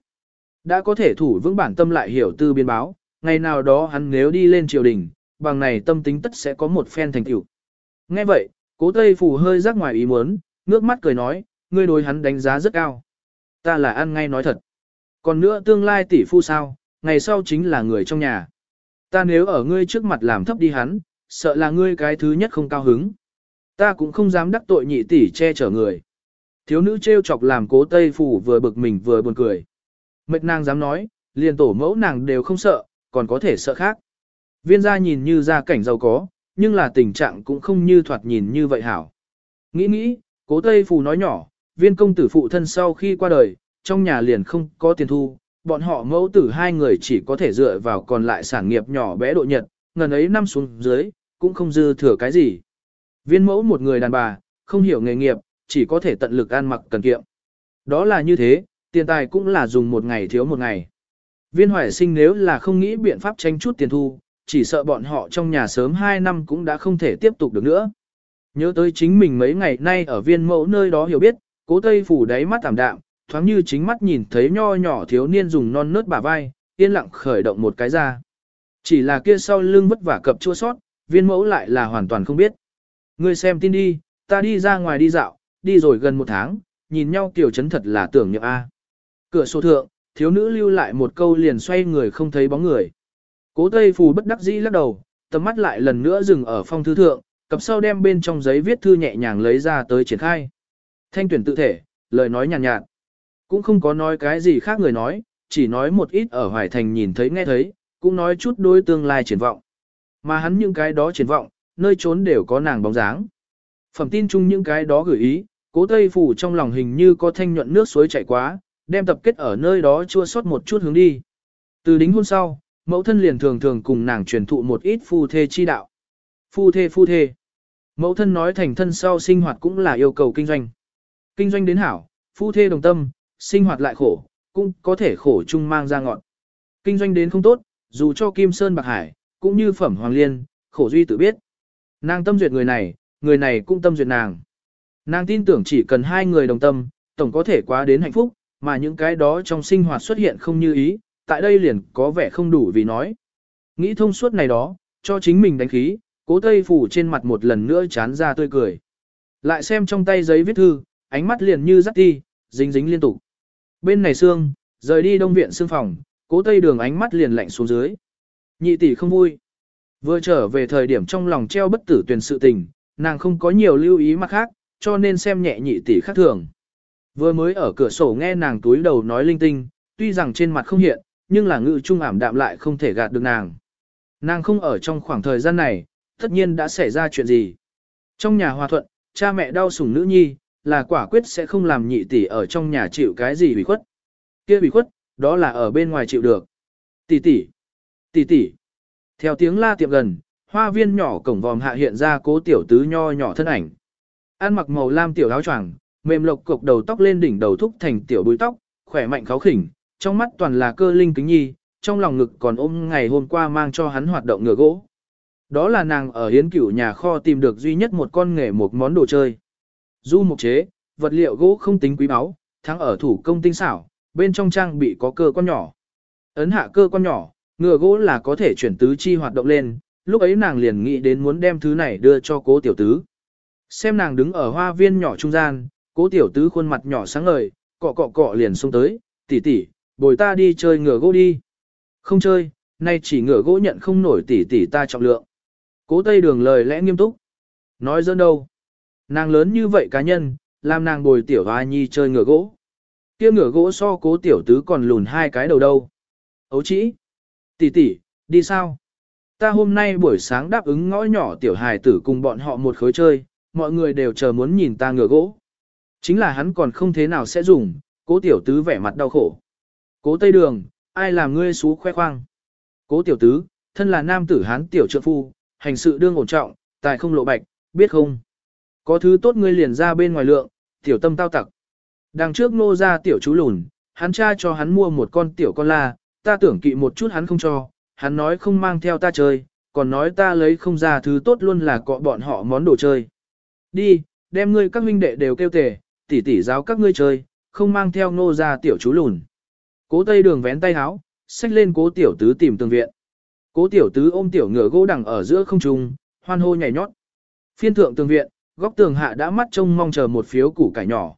Đã có thể thủ vững bản tâm lại hiểu tư biên báo, ngày nào đó hắn nếu đi lên triều đình, bằng này tâm tính tất sẽ có một phen thành tựu. Nghe vậy, cố tây phủ hơi rắc ngoài ý muốn, ngước mắt cười nói, ngươi đối hắn đánh giá rất cao. Ta là ăn ngay nói thật. Còn nữa tương lai tỷ phu sao, ngày sau chính là người trong nhà. Ta nếu ở ngươi trước mặt làm thấp đi hắn, sợ là ngươi cái thứ nhất không cao hứng. Ta cũng không dám đắc tội nhị tỷ che chở người. Thiếu nữ trêu chọc làm cố tây phủ vừa bực mình vừa buồn cười. Mệt nàng dám nói, liền tổ mẫu nàng đều không sợ, còn có thể sợ khác. Viên gia nhìn như gia cảnh giàu có, nhưng là tình trạng cũng không như thoạt nhìn như vậy hảo. Nghĩ nghĩ, cố tây phủ nói nhỏ, viên công tử phụ thân sau khi qua đời, trong nhà liền không có tiền thu, bọn họ mẫu tử hai người chỉ có thể dựa vào còn lại sản nghiệp nhỏ bé độ nhật, ngần ấy năm xuống dưới, cũng không dư thừa cái gì. Viên mẫu một người đàn bà, không hiểu nghề nghiệp, chỉ có thể tận lực ăn mặc cần kiệm. Đó là như thế, tiền tài cũng là dùng một ngày thiếu một ngày. Viên hoài sinh nếu là không nghĩ biện pháp tranh chút tiền thu, chỉ sợ bọn họ trong nhà sớm 2 năm cũng đã không thể tiếp tục được nữa. Nhớ tới chính mình mấy ngày nay ở viên mẫu nơi đó hiểu biết, cố tây phủ đáy mắt tảm đạm, thoáng như chính mắt nhìn thấy nho nhỏ thiếu niên dùng non nớt bả vai, yên lặng khởi động một cái ra. Chỉ là kia sau lưng vất vả cập chua sót, viên mẫu lại là hoàn toàn không biết. Ngươi xem tin đi, ta đi ra ngoài đi dạo, đi rồi gần một tháng, nhìn nhau tiểu chấn thật là tưởng nhậm A. Cửa sổ thượng, thiếu nữ lưu lại một câu liền xoay người không thấy bóng người. Cố Tây Phù bất đắc dĩ lắc đầu, tầm mắt lại lần nữa dừng ở phong thư thượng, cặp sau đem bên trong giấy viết thư nhẹ nhàng lấy ra tới triển khai. Thanh tuyển tự thể, lời nói nhàn nhạt, nhạt. Cũng không có nói cái gì khác người nói, chỉ nói một ít ở Hoài Thành nhìn thấy nghe thấy, cũng nói chút đối tương lai triển vọng. Mà hắn những cái đó triển vọng, nơi trốn đều có nàng bóng dáng. Phẩm tin chung những cái đó gửi ý, cố Tây Phủ trong lòng hình như có thanh nhuận nước suối chảy quá, đem tập kết ở nơi đó chua sót một chút hướng đi. Từ đính hôn sau, mẫu thân liền thường thường cùng nàng truyền thụ một ít phu thê chi đạo. Phu thê phu thê. Mẫu thân nói thành thân sau sinh hoạt cũng là yêu cầu kinh doanh. Kinh doanh đến hảo, phu thê đồng tâm, sinh hoạt lại khổ, cũng có thể khổ chung mang ra ngọn. Kinh doanh đến không tốt, dù cho Kim Sơn Bạc Hải, cũng như Phẩm Hoàng Liên, khổ duy tự biết. Nàng tâm duyệt người này, người này cũng tâm duyệt nàng. Nàng tin tưởng chỉ cần hai người đồng tâm, tổng có thể quá đến hạnh phúc, mà những cái đó trong sinh hoạt xuất hiện không như ý, tại đây liền có vẻ không đủ vì nói. Nghĩ thông suốt này đó, cho chính mình đánh khí, cố tây phủ trên mặt một lần nữa chán ra tươi cười. Lại xem trong tay giấy viết thư, ánh mắt liền như dắt đi, dính dính liên tục. Bên này xương, rời đi đông viện xương phòng, cố tây đường ánh mắt liền lạnh xuống dưới. Nhị tỷ không vui. Vừa trở về thời điểm trong lòng treo bất tử tuyển sự tình, nàng không có nhiều lưu ý mặt khác, cho nên xem nhẹ nhị tỷ khác thường. Vừa mới ở cửa sổ nghe nàng túi đầu nói linh tinh, tuy rằng trên mặt không hiện, nhưng là ngự trung ảm đạm lại không thể gạt được nàng. Nàng không ở trong khoảng thời gian này, tất nhiên đã xảy ra chuyện gì. Trong nhà hòa thuận, cha mẹ đau sủng nữ nhi, là quả quyết sẽ không làm nhị tỷ ở trong nhà chịu cái gì bị khuất. kia bị khuất, đó là ở bên ngoài chịu được. Tỷ tỷ, tỷ tỷ. Theo tiếng la tiệm gần, hoa viên nhỏ cổng vòm hạ hiện ra cố tiểu tứ nho nhỏ thân ảnh. Ăn mặc màu lam tiểu áo choàng, mềm lộc cục đầu tóc lên đỉnh đầu thúc thành tiểu búi tóc, khỏe mạnh kháo khỉnh, trong mắt toàn là cơ linh kính nhi, trong lòng ngực còn ôm ngày hôm qua mang cho hắn hoạt động ngựa gỗ. Đó là nàng ở hiến cửu nhà kho tìm được duy nhất một con nghề một món đồ chơi. Du mục chế, vật liệu gỗ không tính quý báu, thắng ở thủ công tinh xảo, bên trong trang bị có cơ quan nhỏ. Ấn hạ cơ quan nhỏ, ngựa gỗ là có thể chuyển tứ chi hoạt động lên, lúc ấy nàng liền nghĩ đến muốn đem thứ này đưa cho cố tiểu tứ. Xem nàng đứng ở hoa viên nhỏ trung gian, cố tiểu tứ khuôn mặt nhỏ sáng ngời, cọ cọ cọ liền xông tới, tỷ tỷ, bồi ta đi chơi ngựa gỗ đi. Không chơi, nay chỉ ngựa gỗ nhận không nổi tỷ tỷ ta trọng lượng. Cố tây đường lời lẽ nghiêm túc. Nói dẫn đâu. Nàng lớn như vậy cá nhân, làm nàng bồi tiểu hoa nhi chơi ngựa gỗ. kia ngựa gỗ so cố tiểu tứ còn lùn hai cái đầu đâu. Ấu chỉ. Tỷ tỷ, đi sao? Ta hôm nay buổi sáng đáp ứng ngõ nhỏ tiểu hài tử cùng bọn họ một khối chơi, mọi người đều chờ muốn nhìn ta ngựa gỗ. Chính là hắn còn không thế nào sẽ dùng, cố tiểu tứ vẻ mặt đau khổ. Cố Tây Đường, ai làm ngươi xú khoe khoang? Cố tiểu tứ, thân là nam tử hán tiểu trượng phu, hành sự đương ổn trọng, tài không lộ bạch, biết không? Có thứ tốt ngươi liền ra bên ngoài lượng, tiểu tâm tao tặc. Đằng trước nô ra tiểu chú lùn, hắn cha cho hắn mua một con tiểu con la, ta tưởng kỵ một chút hắn không cho, hắn nói không mang theo ta chơi, còn nói ta lấy không ra thứ tốt luôn là cọ bọn họ món đồ chơi. Đi, đem ngươi các huynh đệ đều kêu tề, tỉ tỉ giáo các ngươi chơi, không mang theo nô ra tiểu chú lùn. Cố tây đường vén tay háo, xách lên cố tiểu tứ tìm tường viện. Cố tiểu tứ ôm tiểu ngựa gỗ đằng ở giữa không trung, hoan hô nhảy nhót. Phiên thượng tường viện, góc tường hạ đã mắt trông mong chờ một phiếu củ cải nhỏ.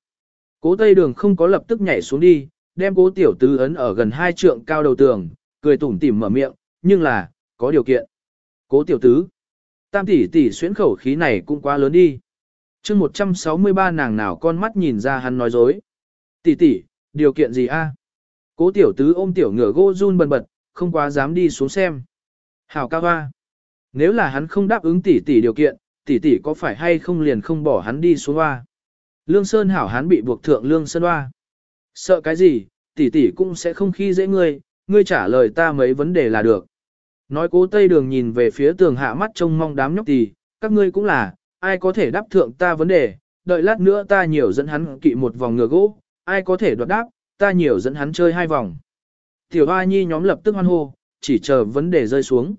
Cố tây đường không có lập tức nhảy xuống đi, đem cố tiểu tứ ấn ở gần hai trượng cao đầu tường, cười tủm tỉm mở miệng, nhưng là, có điều kiện. Cố tiểu tứ, tam tỷ tỷ xuyến khẩu khí này cũng quá lớn đi. chương 163 nàng nào con mắt nhìn ra hắn nói dối. Tỷ tỷ, điều kiện gì a? Cố tiểu tứ ôm tiểu ngựa gỗ run bần bật, không quá dám đi xuống xem. Hảo ca hoa. Nếu là hắn không đáp ứng tỷ tỷ điều kiện, tỷ tỷ có phải hay không liền không bỏ hắn đi xuống hoa. Lương Sơn hảo hắn bị buộc thượng Lương Sơn hoa. Sợ cái gì, tỷ tỷ cũng sẽ không khi dễ ngươi, ngươi trả lời ta mấy vấn đề là được. Nói cố tây đường nhìn về phía tường hạ mắt trông mong đám nhóc tì, các ngươi cũng là, ai có thể đáp thượng ta vấn đề, đợi lát nữa ta nhiều dẫn hắn kỵ một vòng ngựa gỗ, ai có thể đoạt đáp, ta nhiều dẫn hắn chơi hai vòng. Tiểu Hoa Nhi nhóm lập tức hoan hô, chỉ chờ vấn đề rơi xuống.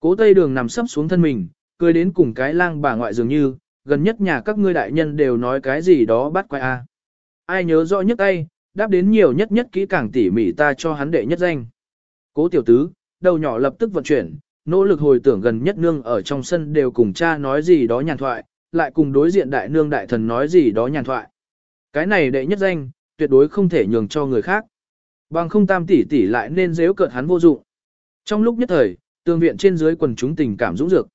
Cố Tây Đường nằm sấp xuống thân mình, cười đến cùng cái lang bà ngoại dường như, gần nhất nhà các ngươi đại nhân đều nói cái gì đó bắt quay a. Ai nhớ rõ nhất tay, đáp đến nhiều nhất nhất kỹ càng tỉ mỉ ta cho hắn đệ nhất danh. Cố tiểu tứ, đầu nhỏ lập tức vận chuyển, nỗ lực hồi tưởng gần nhất nương ở trong sân đều cùng cha nói gì đó nhàn thoại, lại cùng đối diện đại nương đại thần nói gì đó nhàn thoại. Cái này đệ nhất danh, tuyệt đối không thể nhường cho người khác. Bằng không tam tỷ tỷ lại nên dễ cợt hắn vô dụng. Trong lúc nhất thời, tương viện trên dưới quần chúng tình cảm dũng dược.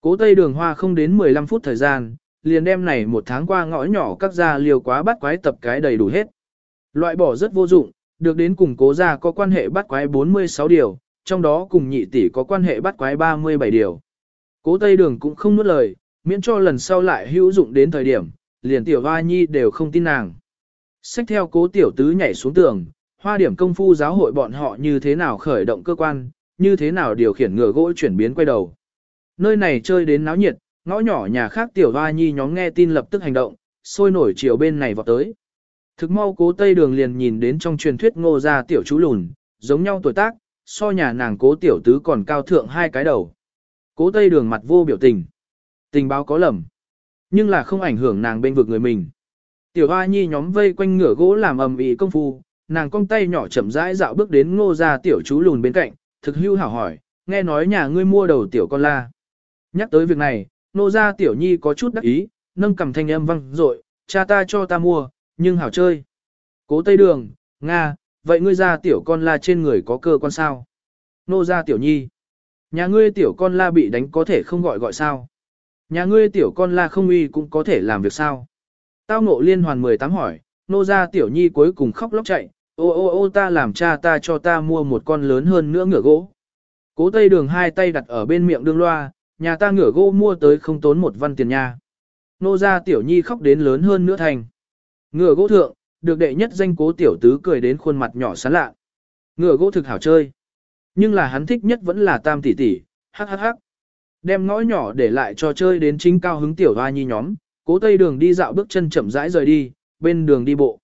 Cố tây đường hoa không đến 15 phút thời gian, liền đem này một tháng qua ngõ nhỏ các gia liều quá bắt quái tập cái đầy đủ hết. Loại bỏ rất vô dụng, được đến cùng cố gia có quan hệ bắt quái 46 điều, trong đó cùng nhị tỷ có quan hệ bắt quái 37 điều. Cố Tây Đường cũng không nuốt lời, miễn cho lần sau lại hữu dụng đến thời điểm, liền tiểu hoa nhi đều không tin nàng. Xách theo cố tiểu tứ nhảy xuống tường, hoa điểm công phu giáo hội bọn họ như thế nào khởi động cơ quan, như thế nào điều khiển ngựa gỗ chuyển biến quay đầu. Nơi này chơi đến náo nhiệt, ngõ nhỏ nhà khác tiểu hoa nhi nhóm nghe tin lập tức hành động, sôi nổi chiều bên này vào tới. Thực mau cố tây đường liền nhìn đến trong truyền thuyết ngô gia tiểu chú lùn, giống nhau tuổi tác, so nhà nàng cố tiểu tứ còn cao thượng hai cái đầu. Cố tây đường mặt vô biểu tình. Tình báo có lầm. Nhưng là không ảnh hưởng nàng bên vực người mình. Tiểu hoa nhi nhóm vây quanh ngửa gỗ làm ầm ĩ công phu, nàng cong tay nhỏ chậm rãi dạo bước đến ngô gia tiểu chú lùn bên cạnh, thực hưu hảo hỏi, nghe nói nhà ngươi mua đầu tiểu con la. Nhắc tới việc này, ngô gia tiểu nhi có chút đắc ý, nâng cầm thanh âm văng rội, cha ta cho ta mua, nhưng hảo chơi. Cố Tây Đường, Nga, vậy ngươi ra tiểu con la trên người có cơ quan sao? Nô ra tiểu nhi. Nhà ngươi tiểu con la bị đánh có thể không gọi gọi sao? Nhà ngươi tiểu con la không uy cũng có thể làm việc sao? Tao ngộ liên hoàn 18 hỏi, nô ra tiểu nhi cuối cùng khóc lóc chạy, ô ô ô ta làm cha ta cho ta mua một con lớn hơn nữa ngựa gỗ. Cố tây đường hai tay đặt ở bên miệng đương loa, nhà ta ngựa gỗ mua tới không tốn một văn tiền nha. Nô ra tiểu nhi khóc đến lớn hơn nữa thành. Ngựa gỗ thượng, được đệ nhất danh cố tiểu tứ cười đến khuôn mặt nhỏ sán lạ. Ngựa gỗ thực hảo chơi. Nhưng là hắn thích nhất vẫn là tam tỷ tỷ, hắc hắc hắc. Đem ngõ nhỏ để lại cho chơi đến chính cao hứng tiểu hoa nhi nhóm, cố tây đường đi dạo bước chân chậm rãi rời đi, bên đường đi bộ.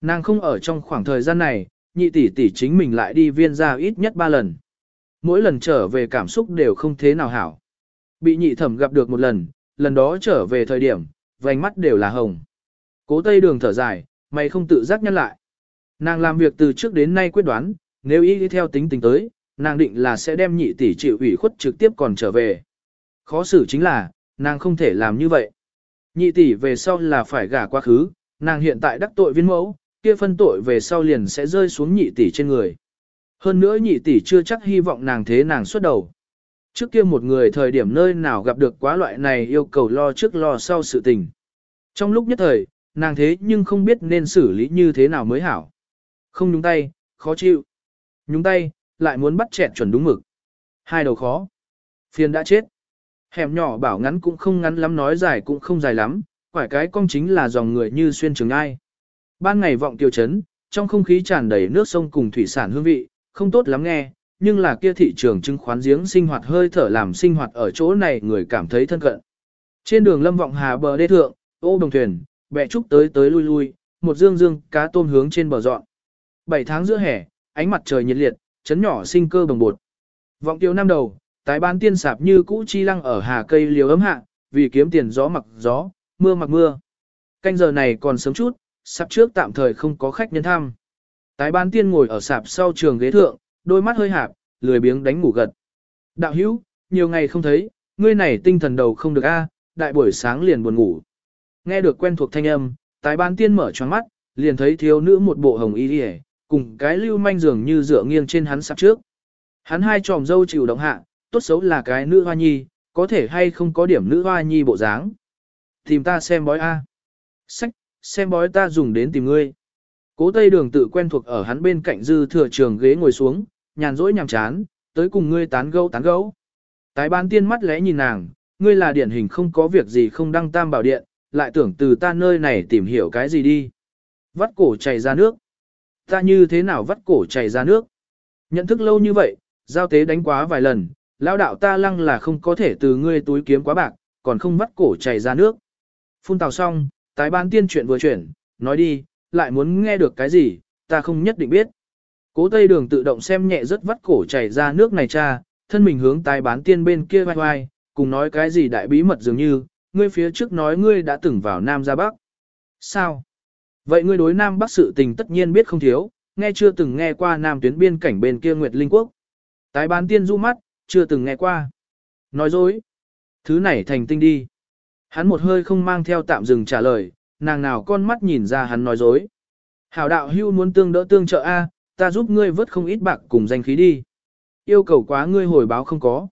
Nàng không ở trong khoảng thời gian này, nhị tỷ tỷ chính mình lại đi viên ra ít nhất ba lần. Mỗi lần trở về cảm xúc đều không thế nào hảo. Bị nhị thẩm gặp được một lần, lần đó trở về thời điểm, vành mắt đều là hồng. Cố tây đường thở dài, mày không tự giác nhăn lại. Nàng làm việc từ trước đến nay quyết đoán, nếu ý theo tính tình tới, nàng định là sẽ đem nhị tỷ chịu ủy khuất trực tiếp còn trở về. Khó xử chính là, nàng không thể làm như vậy. Nhị tỷ về sau là phải gả quá khứ, nàng hiện tại đắc tội viên mẫu, kia phân tội về sau liền sẽ rơi xuống nhị tỷ trên người. Hơn nữa nhị tỷ chưa chắc hy vọng nàng thế nàng xuất đầu. Trước kia một người thời điểm nơi nào gặp được quá loại này yêu cầu lo trước lo sau sự tình. Trong lúc nhất thời, nàng thế nhưng không biết nên xử lý như thế nào mới hảo. Không nhúng tay, khó chịu. Nhúng tay, lại muốn bắt chẹn chuẩn đúng mực. Hai đầu khó. Phiền đã chết. Hẻm nhỏ bảo ngắn cũng không ngắn lắm nói dài cũng không dài lắm, quải cái cong chính là dòng người như xuyên trường ai. Ban ngày vọng tiêu chấn, trong không khí tràn đầy nước sông cùng thủy sản hương vị, không tốt lắm nghe, nhưng là kia thị trường chứng khoán giếng sinh hoạt hơi thở làm sinh hoạt ở chỗ này người cảm thấy thân cận. Trên đường lâm vọng hà bờ đê thượng, ô đồng thuyền, bẹ trúc tới tới lui lui, một dương dương cá tôm hướng trên bờ dọn. Bảy tháng giữa hè, ánh mặt trời nhiệt liệt, chấn nhỏ sinh cơ bồng bột. Vọng tiêu năm đầu, tái bán tiên sạp như cũ chi lăng ở hà cây liều ấm hạ, vì kiếm tiền gió mặc gió, mưa mặc mưa. Canh giờ này còn sớm chút, sạp trước tạm thời không có khách nhân thăm. Tái bán tiên ngồi ở sạp sau trường ghế thượng, đôi mắt hơi hạp, lười biếng đánh ngủ gật. Đạo hữu, nhiều ngày không thấy, ngươi này tinh thần đầu không được a, đại buổi sáng liền buồn ngủ. Nghe được quen thuộc thanh âm, tái bán tiên mở choáng mắt, liền thấy thiếu nữ một bộ hồng y đi cùng cái lưu manh dường như dựa nghiêng trên hắn sắp trước. Hắn hai tròm dâu chịu động hạ, tốt xấu là cái nữ hoa nhi, có thể hay không có điểm nữ hoa nhi bộ dáng. Tìm ta xem bói A. Sách, xem bói ta dùng đến tìm ngươi. Cố Tây Đường tự quen thuộc ở hắn bên cạnh dư thừa trường ghế ngồi xuống, nhàn rỗi nhàm chán, tới cùng ngươi tán gẫu tán gẫu. Tái bán tiên mắt lẽ nhìn nàng, ngươi là điển hình không có việc gì không đăng tam bảo điện, lại tưởng từ ta nơi này tìm hiểu cái gì đi. Vắt cổ chảy ra nước. Ta như thế nào vắt cổ chảy ra nước? Nhận thức lâu như vậy, giao tế đánh quá vài lần, lão đạo ta lăng là không có thể từ ngươi túi kiếm quá bạc, còn không vắt cổ chảy ra nước. Phun tào xong, tái ban tiên chuyện vừa chuyển, nói đi, lại muốn nghe được cái gì, ta không nhất định biết. Cố tây đường tự động xem nhẹ rất vắt cổ chảy ra nước này cha, thân mình hướng tái bán tiên bên kia vai vai, cùng nói cái gì đại bí mật dường như, ngươi phía trước nói ngươi đã từng vào Nam ra Bắc. Sao? Vậy ngươi đối Nam Bắc sự tình tất nhiên biết không thiếu, nghe chưa từng nghe qua Nam tuyến biên cảnh bên kia Nguyệt Linh Quốc. Tái bán tiên du mắt, chưa từng nghe qua. Nói dối. Thứ này thành tinh đi. Hắn một hơi không mang theo tạm dừng trả lời, nàng nào con mắt nhìn ra hắn nói dối. Hảo đạo hưu muốn tương đỡ tương trợ A, ta giúp ngươi vớt không ít bạc cùng danh khí đi. Yêu cầu quá ngươi hồi báo không có.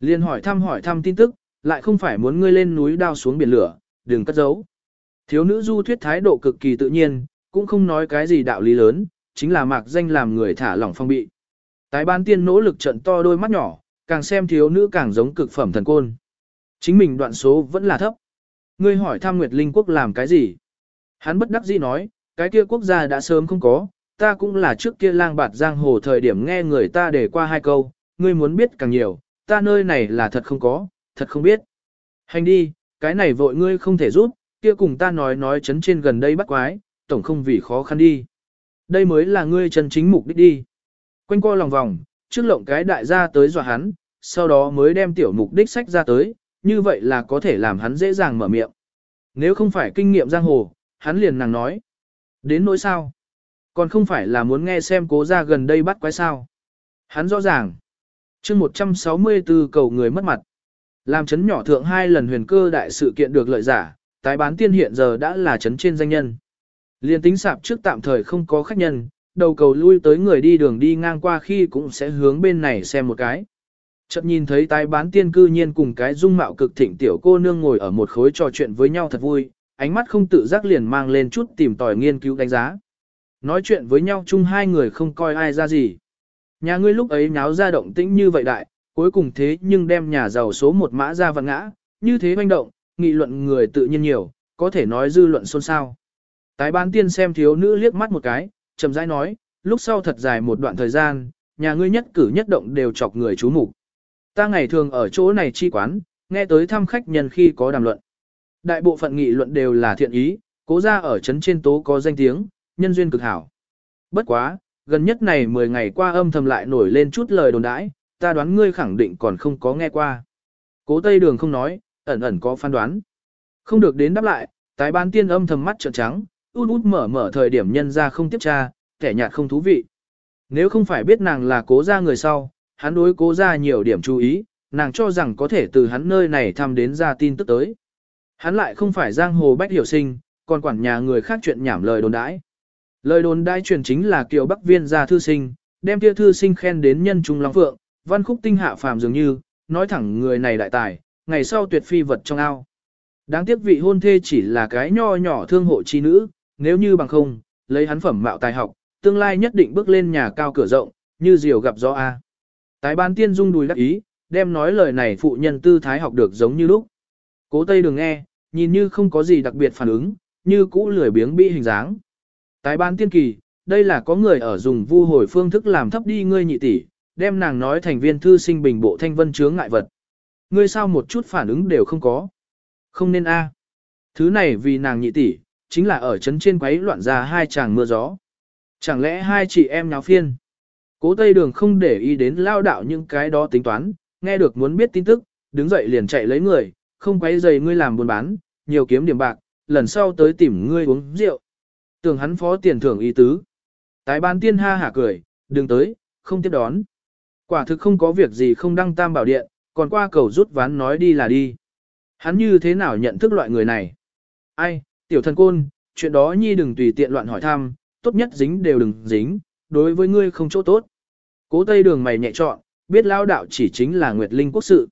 Liên hỏi thăm hỏi thăm tin tức, lại không phải muốn ngươi lên núi đao xuống biển lửa, đừng cất giấu. Thiếu nữ du thuyết thái độ cực kỳ tự nhiên, cũng không nói cái gì đạo lý lớn, chính là mạc danh làm người thả lỏng phong bị. Tái ban tiên nỗ lực trận to đôi mắt nhỏ, càng xem thiếu nữ càng giống cực phẩm thần côn. Chính mình đoạn số vẫn là thấp. Ngươi hỏi tham Nguyệt Linh Quốc làm cái gì? Hắn bất đắc dĩ nói, cái kia quốc gia đã sớm không có, ta cũng là trước kia lang bạt giang hồ thời điểm nghe người ta để qua hai câu, ngươi muốn biết càng nhiều, ta nơi này là thật không có, thật không biết. Hành đi, cái này vội ngươi không thể giúp, kia cùng ta nói nói chấn trên gần đây bắt quái, tổng không vì khó khăn đi. Đây mới là ngươi chân chính mục đích đi. Quanh co lòng vòng, trước lộng cái đại gia tới dọa hắn, sau đó mới đem tiểu mục đích sách ra tới, như vậy là có thể làm hắn dễ dàng mở miệng. Nếu không phải kinh nghiệm giang hồ, hắn liền nàng nói. Đến nỗi sao? Còn không phải là muốn nghe xem cố ra gần đây bắt quái sao? Hắn rõ ràng. chương 164 cầu người mất mặt. Làm chấn nhỏ thượng hai lần huyền cơ đại sự kiện được lợi giả, tái bán tiên hiện giờ đã là chấn trên danh nhân. Liên tính sạp trước tạm thời không có khách nhân, đầu cầu lui tới người đi đường đi ngang qua khi cũng sẽ hướng bên này xem một cái. Chợt nhìn thấy tái bán tiên cư nhiên cùng cái dung mạo cực thịnh tiểu cô nương ngồi ở một khối trò chuyện với nhau thật vui, ánh mắt không tự giác liền mang lên chút tìm tòi nghiên cứu đánh giá. Nói chuyện với nhau chung hai người không coi ai ra gì. Nhà ngươi lúc ấy nháo ra động tĩnh như vậy đại, cuối cùng thế nhưng đem nhà giàu số một mã ra vặn ngã, như thế manh động, nghị luận người tự nhiên nhiều, có thể nói dư luận xôn xao. Tái bán tiên xem thiếu nữ liếc mắt một cái, chậm rãi nói, lúc sau thật dài một đoạn thời gian, nhà ngươi nhất cử nhất động đều chọc người chú mục. Ta ngày thường ở chỗ này chi quán, nghe tới thăm khách nhân khi có đàm luận. Đại bộ phận nghị luận đều là thiện ý, cố ra ở trấn trên tố có danh tiếng, nhân duyên cực hảo. Bất quá, gần nhất này 10 ngày qua âm thầm lại nổi lên chút lời đồn đãi, ta đoán ngươi khẳng định còn không có nghe qua. Cố Tây Đường không nói, ẩn ẩn có phán đoán. Không được đến đáp lại, tái ban tiên âm thầm mắt trợn trắng, út út mở mở thời điểm nhân ra không tiếp tra, kẻ nhạt không thú vị. Nếu không phải biết nàng là cố ra người sau, hắn đối cố ra nhiều điểm chú ý, nàng cho rằng có thể từ hắn nơi này thăm đến ra tin tức tới. Hắn lại không phải giang hồ bách hiểu sinh, còn quản nhà người khác chuyện nhảm lời đồn đãi. Lời đồn đãi truyền chính là kiều bắc viên gia thư sinh, đem kia thư sinh khen đến nhân trung long phượng, văn khúc tinh hạ phàm dường như, nói thẳng người này đại tài, ngày sau tuyệt phi vật trong ao. Đáng tiếc vị hôn thê chỉ là cái nho nhỏ thương hộ chi nữ, nếu như bằng không, lấy hắn phẩm mạo tài học, tương lai nhất định bước lên nhà cao cửa rộng, như diều gặp gió A. Tái ban tiên dung đùi đắc ý, đem nói lời này phụ nhân tư thái học được giống như lúc. Cố Tây đừng nghe, nhìn như không có gì đặc biệt phản ứng, như cũ lười biếng bị hình dáng. Tái ban tiên kỳ, đây là có người ở dùng vu hồi phương thức làm thấp đi ngươi nhị tỷ, đem nàng nói thành viên thư sinh bình bộ thanh vân chướng ngại vật. Ngươi sao một chút phản ứng đều không có. Không nên a. À. Thứ này vì nàng nhị tỷ, chính là ở chấn trên quấy loạn ra hai chàng mưa gió. Chẳng lẽ hai chị em nháo phiên? Cố Tây Đường không để ý đến lao đạo những cái đó tính toán, nghe được muốn biết tin tức, đứng dậy liền chạy lấy người, không quấy giày ngươi làm buôn bán, nhiều kiếm điểm bạc, lần sau tới tìm ngươi uống rượu. Tưởng hắn phó tiền thưởng ý tứ. Tái ban tiên ha hả cười, đừng tới, không tiếp đón. Quả thực không có việc gì không đăng tam bảo điện, còn qua cầu rút ván nói đi là đi. Hắn như thế nào nhận thức loại người này? Ai, tiểu thần côn, chuyện đó nhi đừng tùy tiện loạn hỏi thăm, tốt nhất dính đều đừng dính, đối với ngươi không chỗ tốt. Cố tây đường mày nhẹ chọn, biết lao đạo chỉ chính là Nguyệt Linh quốc sự.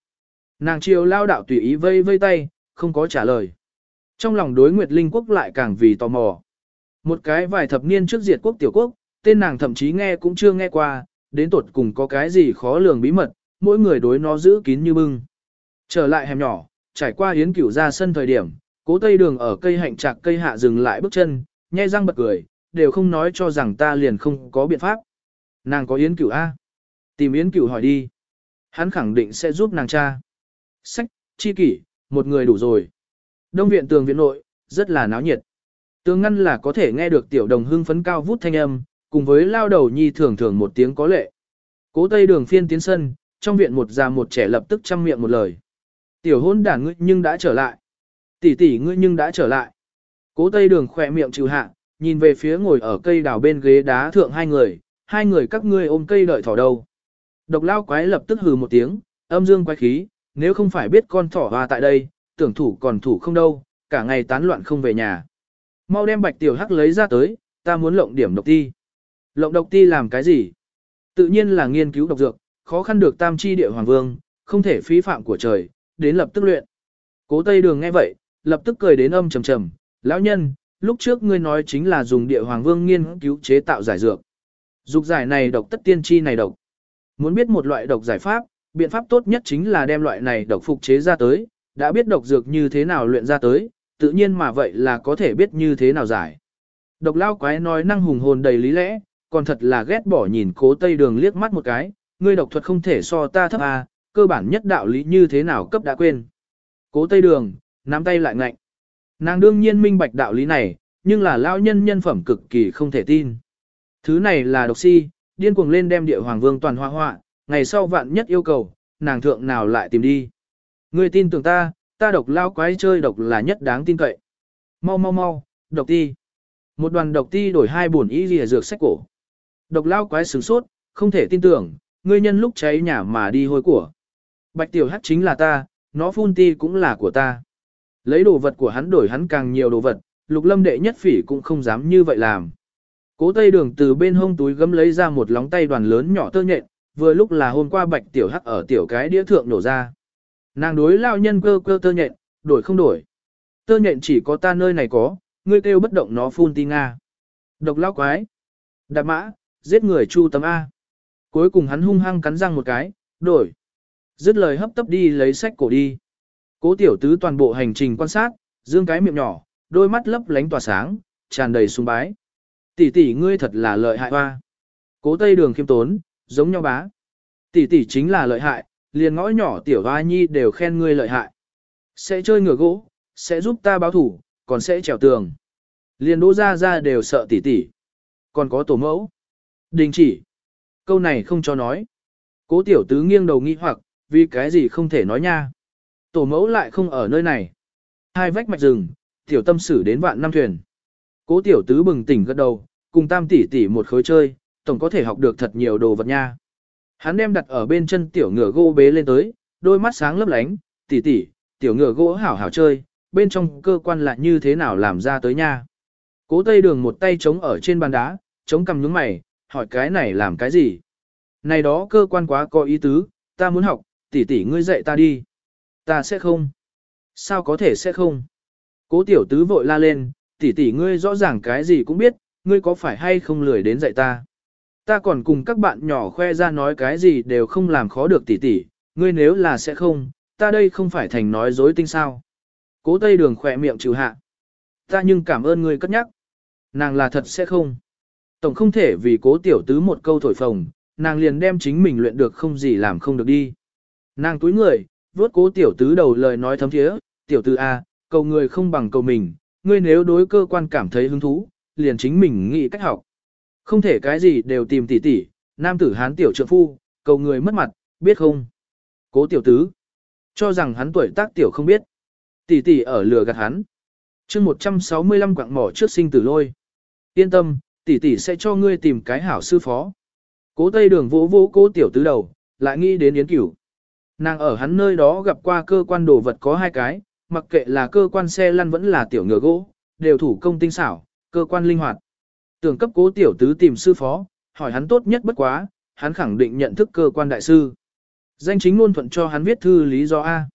Nàng chiều lao đạo tùy ý vây vây tay, không có trả lời. Trong lòng đối Nguyệt Linh quốc lại càng vì tò mò. Một cái vài thập niên trước diệt quốc tiểu quốc, tên nàng thậm chí nghe cũng chưa nghe qua, đến tột cùng có cái gì khó lường bí mật, mỗi người đối nó giữ kín như bưng. Trở lại hẻm nhỏ, trải qua yến cửu ra sân thời điểm, cố tây đường ở cây hạnh trạc cây hạ dừng lại bước chân, nhai răng bật cười, đều không nói cho rằng ta liền không có biện pháp. Nàng có yến cửu A. Tìm yến cửu hỏi đi. Hắn khẳng định sẽ giúp nàng cha. Sách, chi kỷ, một người đủ rồi. Đông viện tường viện nội, rất là náo nhiệt. Tường ngăn là có thể nghe được tiểu đồng hưng phấn cao vút thanh âm, cùng với lao đầu nhi thường thường một tiếng có lệ. Cố tây đường phiên tiến sân, trong viện một già một trẻ lập tức chăm miệng một lời. Tiểu hôn đản ngươi nhưng đã trở lại. Tỷ tỷ ngươi nhưng đã trở lại. Cố Tây Đường khỏe miệng trừ hạ, nhìn về phía ngồi ở cây đào bên ghế đá thượng hai người, hai người các ngươi ôm cây đợi thỏ đâu. Độc lao quái lập tức hừ một tiếng, âm dương quái khí, nếu không phải biết con thỏ hoa tại đây, tưởng thủ còn thủ không đâu, cả ngày tán loạn không về nhà. Mau đem bạch tiểu hắc lấy ra tới, ta muốn lộng điểm độc ti. Lộng độc ti làm cái gì? Tự nhiên là nghiên cứu độc dược, khó khăn được tam chi địa hoàng vương, không thể phí phạm của trời, đến lập tức luyện. Cố Tây Đường nghe vậy, lập tức cười đến âm trầm trầm, lão nhân, lúc trước ngươi nói chính là dùng địa hoàng vương nghiên cứu chế tạo giải dược. Dục giải này độc tất tiên chi này độc. Muốn biết một loại độc giải pháp, biện pháp tốt nhất chính là đem loại này độc phục chế ra tới, đã biết độc dược như thế nào luyện ra tới, tự nhiên mà vậy là có thể biết như thế nào giải. Độc lao quái nói năng hùng hồn đầy lý lẽ, còn thật là ghét bỏ nhìn cố tây đường liếc mắt một cái, ngươi độc thuật không thể so ta thấp à, cơ bản nhất đạo lý như thế nào cấp đã quên. Cố tây đường, nắm tay lại ngạnh. Nàng đương nhiên minh bạch đạo lý này, nhưng là lao nhân nhân phẩm cực kỳ không thể tin. Thứ này là độc si, điên cuồng lên đem địa hoàng vương toàn hoa họa, ngày sau vạn nhất yêu cầu, nàng thượng nào lại tìm đi. Ngươi tin tưởng ta, ta độc lao quái chơi độc là nhất đáng tin cậy. Mau mau mau, độc ti. Một đoàn độc ti đổi hai bổn y lìa dược sách cổ. Độc lao quái sửng sốt, không thể tin tưởng, ngươi nhân lúc cháy nhà mà đi hôi của. Bạch tiểu hắc chính là ta, nó phun ti cũng là của ta. Lấy đồ vật của hắn đổi hắn càng nhiều đồ vật, lục lâm đệ nhất phỉ cũng không dám như vậy làm. Cố tây đường từ bên hông túi gấm lấy ra một lóng tay đoàn lớn nhỏ tơ nhện, vừa lúc là hôm qua bạch tiểu hắc ở tiểu cái đĩa thượng nổ ra. Nàng đối lao nhân cơ cơ tơ nhện, đổi không đổi. Tơ nhện chỉ có ta nơi này có, ngươi kêu bất động nó phun ti nga. Độc lao quái. Đạp mã, giết người chu tấm A. Cuối cùng hắn hung hăng cắn răng một cái, đổi. Dứt lời hấp tấp đi lấy sách cổ đi. Cố tiểu tứ toàn bộ hành trình quan sát, dương cái miệng nhỏ, đôi mắt lấp lánh tỏa sáng, tràn đầy sung bái. Tỷ tỷ ngươi thật là lợi hại hoa. Cố tây đường khiêm tốn, giống nhau bá. Tỷ tỷ chính là lợi hại, liền ngõ nhỏ tiểu hoa nhi đều khen ngươi lợi hại. Sẽ chơi ngựa gỗ, sẽ giúp ta báo thủ, còn sẽ trèo tường. Liền đỗ ra ra đều sợ tỷ tỷ. Còn có tổ mẫu. Đình chỉ. Câu này không cho nói. Cố tiểu tứ nghiêng đầu nghi hoặc, vì cái gì không thể nói nha. Tổ mẫu lại không ở nơi này. Hai vách mạch rừng, tiểu tâm sử đến vạn năm thuyền. Cố tiểu tứ bừng tỉnh gật đầu, cùng tam tỷ tỷ một khối chơi, tổng có thể học được thật nhiều đồ vật nha. Hắn đem đặt ở bên chân tiểu ngựa gỗ bế lên tới, đôi mắt sáng lấp lánh, tỷ tỷ, tiểu ngựa gỗ hảo hảo chơi, bên trong cơ quan lại như thế nào làm ra tới nha. Cố tây đường một tay chống ở trên bàn đá, chống cầm nhúng mày, hỏi cái này làm cái gì? Này đó cơ quan quá có ý tứ, ta muốn học, tỷ tỷ ngươi dạy ta đi. Ta sẽ không. Sao có thể sẽ không? Cố tiểu tứ vội la lên, tỷ tỷ ngươi rõ ràng cái gì cũng biết, ngươi có phải hay không lười đến dạy ta? Ta còn cùng các bạn nhỏ khoe ra nói cái gì đều không làm khó được tỷ tỷ, ngươi nếu là sẽ không, ta đây không phải thành nói dối tinh sao. Cố tây đường khỏe miệng trừ hạ. Ta nhưng cảm ơn ngươi cất nhắc. Nàng là thật sẽ không. Tổng không thể vì cố tiểu tứ một câu thổi phồng, nàng liền đem chính mình luyện được không gì làm không được đi. Nàng túi người, vốt cố tiểu tứ đầu lời nói thấm thiế, tiểu tứ A, cầu người không bằng cầu mình, ngươi nếu đối cơ quan cảm thấy hứng thú, liền chính mình nghĩ cách học. Không thể cái gì đều tìm tỉ tỉ, nam tử hán tiểu trượng phu, cầu người mất mặt, biết không? Cố tiểu tứ, cho rằng hắn tuổi tác tiểu không biết. Tỷ tỷ ở lừa gạt hắn. mươi 165 quạng mỏ trước sinh tử lôi. Yên tâm, tỷ tỷ sẽ cho ngươi tìm cái hảo sư phó. Cố tây đường vỗ vỗ cố tiểu tứ đầu, lại nghĩ đến yến cửu. Nàng ở hắn nơi đó gặp qua cơ quan đồ vật có hai cái, mặc kệ là cơ quan xe lăn vẫn là tiểu ngựa gỗ, đều thủ công tinh xảo, cơ quan linh hoạt. Tưởng cấp cố tiểu tứ tìm sư phó, hỏi hắn tốt nhất bất quá, hắn khẳng định nhận thức cơ quan đại sư. Danh chính luôn thuận cho hắn viết thư lý do A.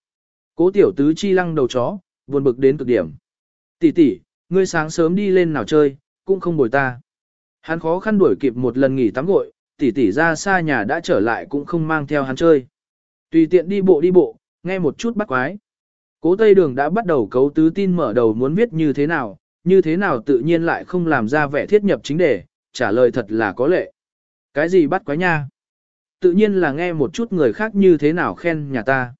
Cố tiểu tứ chi lăng đầu chó, buồn bực đến cực điểm. Tỷ tỷ, ngươi sáng sớm đi lên nào chơi, cũng không bồi ta. Hắn khó khăn đuổi kịp một lần nghỉ tắm gội, tỷ tỷ ra xa nhà đã trở lại cũng không mang theo hắn chơi. Tùy tiện đi bộ đi bộ, nghe một chút bắt quái. Cố Tây Đường đã bắt đầu cấu tứ tin mở đầu muốn viết như thế nào, như thế nào tự nhiên lại không làm ra vẻ thiết nhập chính đề, trả lời thật là có lệ. Cái gì bắt quái nha? Tự nhiên là nghe một chút người khác như thế nào khen nhà ta.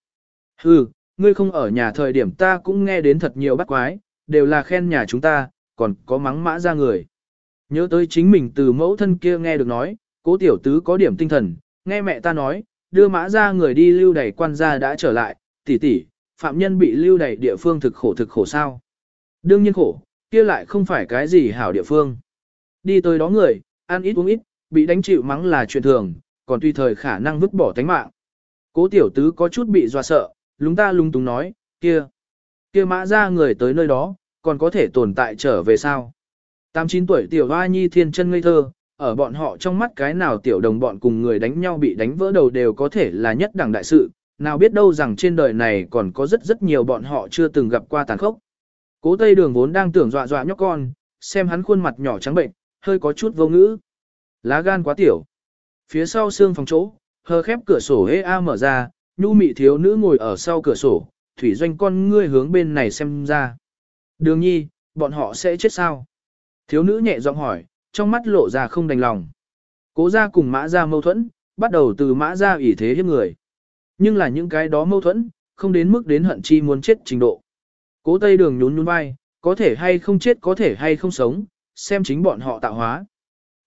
Hừ, ngươi không ở nhà thời điểm ta cũng nghe đến thật nhiều bắt quái, đều là khen nhà chúng ta, còn có mắng mã ra người. Nhớ tới chính mình từ mẫu thân kia nghe được nói, cố tiểu tứ có điểm tinh thần, nghe mẹ ta nói, đưa mã ra người đi lưu đẩy quan gia đã trở lại, tỷ tỷ, phạm nhân bị lưu đày địa phương thực khổ thực khổ sao. Đương nhiên khổ, kia lại không phải cái gì hảo địa phương. Đi tới đó người, ăn ít uống ít, bị đánh chịu mắng là chuyện thường, còn tùy thời khả năng vứt bỏ tánh mạng. Cố tiểu tứ có chút bị dọa sợ, lúng ta lung túng nói, kia, kia mã ra người tới nơi đó, còn có thể tồn tại trở về sao. Tám chín tuổi tiểu hoa nhi thiên chân ngây thơ, ở bọn họ trong mắt cái nào tiểu đồng bọn cùng người đánh nhau bị đánh vỡ đầu đều có thể là nhất đẳng đại sự, nào biết đâu rằng trên đời này còn có rất rất nhiều bọn họ chưa từng gặp qua tàn khốc. Cố Tây Đường vốn đang tưởng dọa dọa nhóc con, xem hắn khuôn mặt nhỏ trắng bệnh, hơi có chút vô ngữ. Lá gan quá tiểu. Phía sau xương phòng chỗ, hờ khép cửa sổ hê a mở ra, nhu mị thiếu nữ ngồi ở sau cửa sổ, thủy doanh con ngươi hướng bên này xem ra. Đường nhi, bọn họ sẽ chết sao? Thiếu nữ nhẹ giọng hỏi, trong mắt lộ ra không đành lòng. Cố gia cùng mã gia mâu thuẫn, bắt đầu từ mã gia ủy thế hiếp người. Nhưng là những cái đó mâu thuẫn, không đến mức đến hận chi muốn chết trình độ. Cố tây đường nhún nhún vai, có thể hay không chết có thể hay không sống, xem chính bọn họ tạo hóa.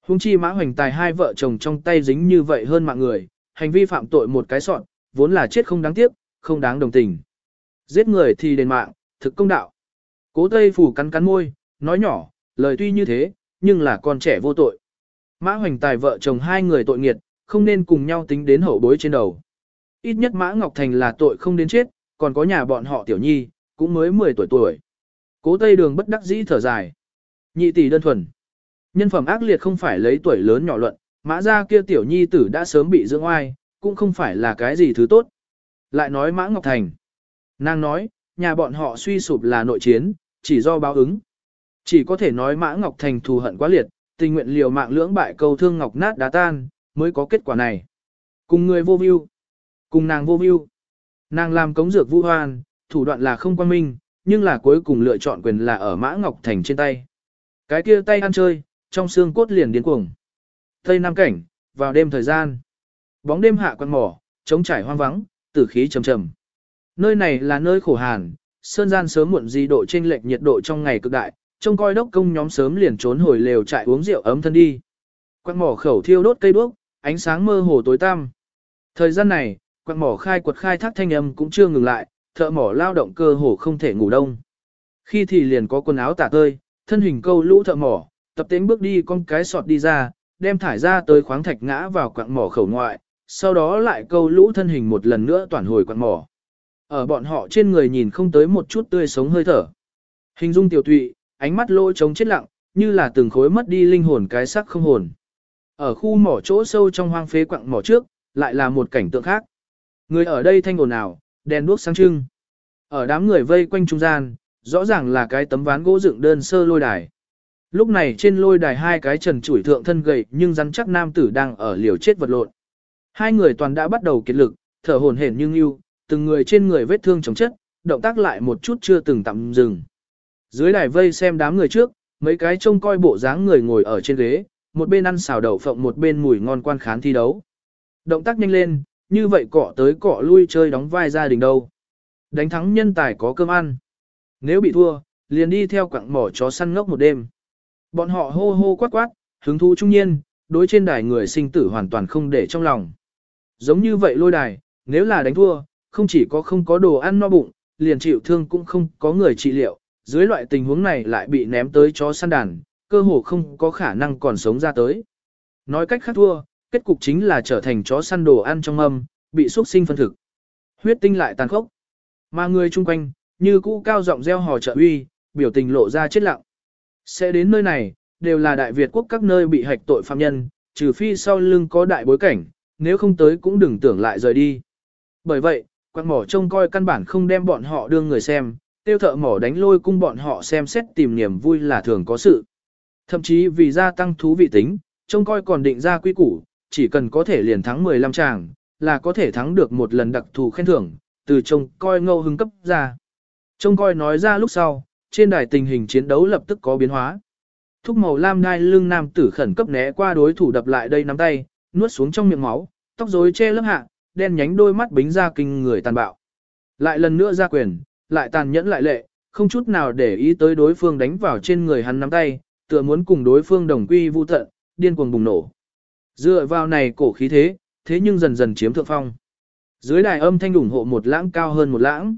Hung chi mã hoành tài hai vợ chồng trong tay dính như vậy hơn mạng người, hành vi phạm tội một cái sọn, vốn là chết không đáng tiếc, không đáng đồng tình. Giết người thì đền mạng, thực công đạo. Cố Tây Phủ cắn cắn môi, nói nhỏ, lời tuy như thế, nhưng là con trẻ vô tội. Mã hoành tài vợ chồng hai người tội nghiệt, không nên cùng nhau tính đến hậu bối trên đầu. Ít nhất Mã Ngọc Thành là tội không đến chết, còn có nhà bọn họ tiểu nhi, cũng mới 10 tuổi tuổi. Cố Tây Đường bất đắc dĩ thở dài. Nhị tỷ đơn thuần. Nhân phẩm ác liệt không phải lấy tuổi lớn nhỏ luận, mã ra kia tiểu nhi tử đã sớm bị dưỡng oai, cũng không phải là cái gì thứ tốt. Lại nói Mã Ngọc Thành. Nàng nói, nhà bọn họ suy sụp là nội chiến, chỉ do báo ứng. Chỉ có thể nói Mã Ngọc Thành thù hận quá liệt, tình nguyện liều mạng lưỡng bại câu thương ngọc nát đá tan, mới có kết quả này. Cùng người vô view, cùng nàng vô view. Nàng làm cống dược vũ hoan, thủ đoạn là không quan minh, nhưng là cuối cùng lựa chọn quyền là ở Mã Ngọc Thành trên tay. Cái kia tay ăn chơi, trong xương cốt liền điên cuồng. Tây Nam cảnh, vào đêm thời gian. Bóng đêm hạ quan mỏ, trống trải hoang vắng, tử khí trầm trầm. Nơi này là nơi khổ hàn, sơn gian sớm muộn di độ trên lệch nhiệt độ trong ngày cực đại, trông coi đốc công nhóm sớm liền trốn hồi lều trại uống rượu ấm thân đi. quặng mỏ khẩu thiêu đốt cây đuốc, ánh sáng mơ hồ tối tăm. Thời gian này, quặng mỏ khai quật khai thác thanh âm cũng chưa ngừng lại, thợ mỏ lao động cơ hồ không thể ngủ đông. Khi thì liền có quần áo tả tơi, thân hình câu lũ thợ mỏ, tập tính bước đi con cái sọt đi ra, đem thải ra tới khoáng thạch ngã vào quặng mỏ khẩu ngoại, sau đó lại câu lũ thân hình một lần nữa toàn hồi quặng mỏ. Ở bọn họ trên người nhìn không tới một chút tươi sống hơi thở. Hình dung tiểu tụy, ánh mắt lỗ trống chết lặng, như là từng khối mất đi linh hồn cái sắc không hồn. Ở khu mỏ chỗ sâu trong hoang phế quặng mỏ trước, lại là một cảnh tượng khác. Người ở đây thanh ồn ào, đèn đuốc sáng trưng. Ở đám người vây quanh trung gian, rõ ràng là cái tấm ván gỗ dựng đơn sơ lôi đài. Lúc này trên lôi đài hai cái trần chủi thượng thân gầy nhưng rắn chắc nam tử đang ở liều chết vật lộn. Hai người toàn đã bắt đầu kiệt lực, thở hổn hển nhưng yêu, từng người trên người vết thương chống chất, động tác lại một chút chưa từng tạm dừng. Dưới đài vây xem đám người trước, mấy cái trông coi bộ dáng người ngồi ở trên ghế, một bên ăn xào đậu phộng một bên mùi ngon quan khán thi đấu. Động tác nhanh lên, như vậy cọ tới cọ lui chơi đóng vai gia đình đâu. Đánh thắng nhân tài có cơm ăn. Nếu bị thua, liền đi theo quặng mỏ chó săn ngốc một đêm. Bọn họ hô hô quát quát, hứng thú trung nhiên, đối trên đài người sinh tử hoàn toàn không để trong lòng. Giống như vậy lôi đài, nếu là đánh thua, không chỉ có không có đồ ăn no bụng, liền chịu thương cũng không có người trị liệu, dưới loại tình huống này lại bị ném tới chó săn đàn, cơ hồ không có khả năng còn sống ra tới. Nói cách khác thua, kết cục chính là trở thành chó săn đồ ăn trong âm, bị xuất sinh phân thực. Huyết tinh lại tàn khốc. Mà người chung quanh, như cũ cao giọng reo hò trợ uy, biểu tình lộ ra chết lặng. Sẽ đến nơi này, đều là Đại Việt quốc các nơi bị hạch tội phạm nhân, trừ phi sau lưng có đại bối cảnh, nếu không tới cũng đừng tưởng lại rời đi. Bởi vậy, quan mỏ trông coi căn bản không đem bọn họ đưa người xem, tiêu thợ mỏ đánh lôi cung bọn họ xem xét tìm niềm vui là thường có sự. Thậm chí vì gia tăng thú vị tính, trông coi còn định ra quy củ, chỉ cần có thể liền thắng 15 tràng, là có thể thắng được một lần đặc thù khen thưởng, từ trông coi ngâu hưng cấp ra. Trông coi nói ra lúc sau, trên đài tình hình chiến đấu lập tức có biến hóa. Thúc màu lam ngai lưng nam tử khẩn cấp né qua đối thủ đập lại đây nắm tay, nuốt xuống trong miệng máu, tóc rối che lớp hạ, đen nhánh đôi mắt bính ra kinh người tàn bạo. Lại lần nữa ra quyền, lại tàn nhẫn lại lệ, không chút nào để ý tới đối phương đánh vào trên người hắn nắm tay, tựa muốn cùng đối phương đồng quy vu tận, điên cuồng bùng nổ. Dựa vào này cổ khí thế, thế nhưng dần dần chiếm thượng phong. Dưới đài âm thanh ủng hộ một lãng cao hơn một lãng.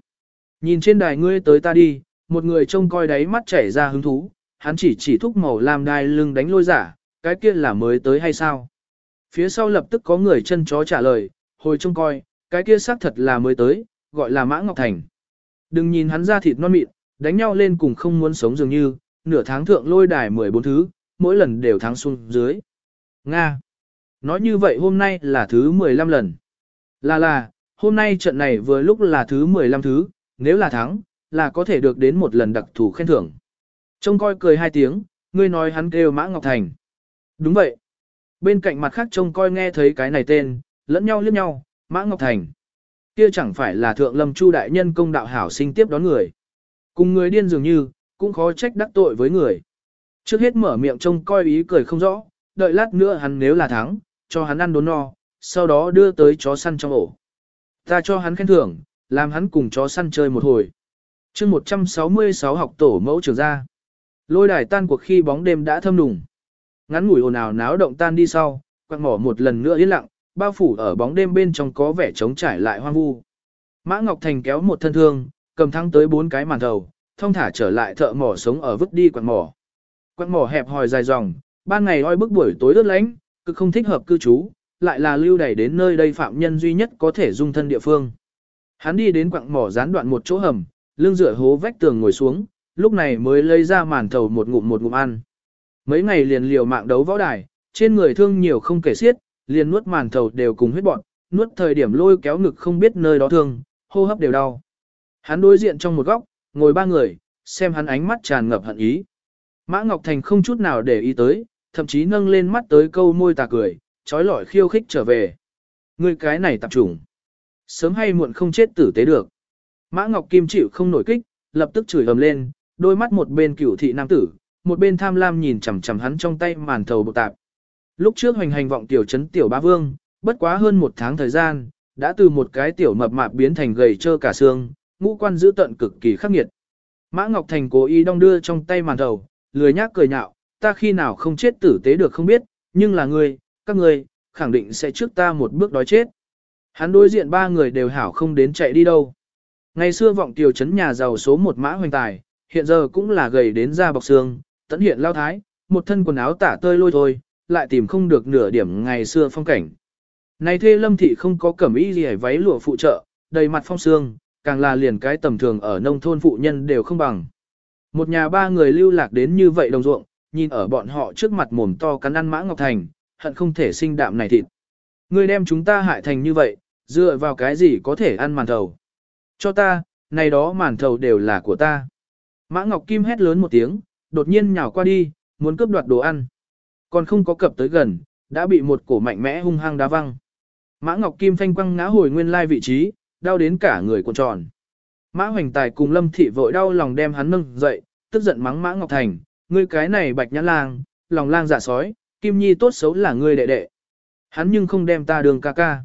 Nhìn trên đài ngươi tới ta đi, một người trông coi đáy mắt chảy ra hứng thú, hắn chỉ chỉ thúc màu làm đai lưng đánh lôi giả, cái kia là mới tới hay sao? Phía sau lập tức có người chân chó trả lời, hồi trông coi, cái kia xác thật là mới tới, gọi là Mã Ngọc Thành. Đừng nhìn hắn ra thịt non mịn, đánh nhau lên cùng không muốn sống dường như, nửa tháng thượng lôi đài 14 thứ, mỗi lần đều thắng xuống dưới. Nga. Nói như vậy hôm nay là thứ 15 lần. Là là, hôm nay trận này vừa lúc là thứ 15 thứ, nếu là thắng, là có thể được đến một lần đặc thù khen thưởng. Trông coi cười hai tiếng, ngươi nói hắn kêu Mã Ngọc Thành. Đúng vậy. Bên cạnh mặt khác trông coi nghe thấy cái này tên, lẫn nhau liếc nhau, Mã Ngọc Thành. Kia chẳng phải là thượng lâm chu đại nhân công đạo hảo sinh tiếp đón người. Cùng người điên dường như, cũng khó trách đắc tội với người. Trước hết mở miệng trông coi ý cười không rõ, đợi lát nữa hắn nếu là thắng, cho hắn ăn đốn no, sau đó đưa tới chó săn trong ổ. Ta cho hắn khen thưởng, làm hắn cùng chó săn chơi một hồi. chương 166 học tổ mẫu trường ra. Lôi đài tan cuộc khi bóng đêm đã thâm nùng. Ngắn ngủi ồn ào náo động tan đi sau, quạt mỏ một lần nữa yên lặng, bao phủ ở bóng đêm bên trong có vẻ trống trải lại hoang vu. Mã Ngọc Thành kéo một thân thương, cầm thăng tới bốn cái màn thầu, thông thả trở lại thợ mỏ sống ở vứt đi quặng mỏ. quặng mỏ hẹp hòi dài dòng, ban ngày oi bức buổi tối ướt lánh, cực không thích hợp cư trú, lại là lưu đẩy đến nơi đây phạm nhân duy nhất có thể dung thân địa phương. Hắn đi đến quặng mỏ gián đoạn một chỗ hầm, lưng dựa hố vách tường ngồi xuống, lúc này mới lấy ra màn thầu một ngụm một ngụm ăn. Mấy ngày liền liều mạng đấu võ đài, trên người thương nhiều không kể xiết, liền nuốt màn thầu đều cùng huyết bọn, nuốt thời điểm lôi kéo ngực không biết nơi đó thương, hô hấp đều đau. Hắn đối diện trong một góc, ngồi ba người, xem hắn ánh mắt tràn ngập hận ý. Mã Ngọc Thành không chút nào để ý tới, thậm chí nâng lên mắt tới câu môi tà cười, trói lọi khiêu khích trở về. Người cái này tập trung. Sớm hay muộn không chết tử tế được. Mã Ngọc Kim chịu không nổi kích, lập tức chửi ầm lên, đôi mắt một bên cửu thị nam tử, một bên tham lam nhìn chằm chằm hắn trong tay màn thầu bộ tạp. Lúc trước hoành hành vọng tiểu trấn tiểu ba vương, bất quá hơn một tháng thời gian, đã từ một cái tiểu mập mạp biến thành gầy trơ cả xương, ngũ quan giữ tận cực kỳ khắc nghiệt. Mã Ngọc Thành cố ý đong đưa trong tay màn đầu, lười nhác cười nhạo, ta khi nào không chết tử tế được không biết, nhưng là ngươi, các ngươi, khẳng định sẽ trước ta một bước đói chết. Hắn đối diện ba người đều hảo không đến chạy đi đâu. Ngày xưa vọng tiểu trấn nhà giàu số một mã hoành tài, hiện giờ cũng là gầy đến da bọc xương, tận hiện lao thái, một thân quần áo tả tơi lôi thôi, lại tìm không được nửa điểm ngày xưa phong cảnh. Này thê lâm thị không có cẩm y gì váy lụa phụ trợ, đầy mặt phong sương, càng là liền cái tầm thường ở nông thôn phụ nhân đều không bằng. Một nhà ba người lưu lạc đến như vậy đồng ruộng, nhìn ở bọn họ trước mặt mồm to cắn ăn mã ngọc thành, hận không thể sinh đạm này thịt. Người đem chúng ta hại thành như vậy, dựa vào cái gì có thể ăn màn thầu. Cho ta, này đó màn thầu đều là của ta. Mã Ngọc Kim hét lớn một tiếng, đột nhiên nhào qua đi, muốn cướp đoạt đồ ăn. Còn không có cập tới gần, đã bị một cổ mạnh mẽ hung hăng đá văng. Mã Ngọc Kim phanh quăng ngã hồi nguyên lai vị trí, đau đến cả người cuộn tròn. Mã Hoành Tài cùng Lâm Thị vội đau lòng đem hắn nâng dậy, tức giận mắng Mã Ngọc Thành, ngươi cái này bạch nhãn lang, lòng lang dạ sói, Kim Nhi tốt xấu là ngươi đệ đệ. Hắn nhưng không đem ta đường ca ca.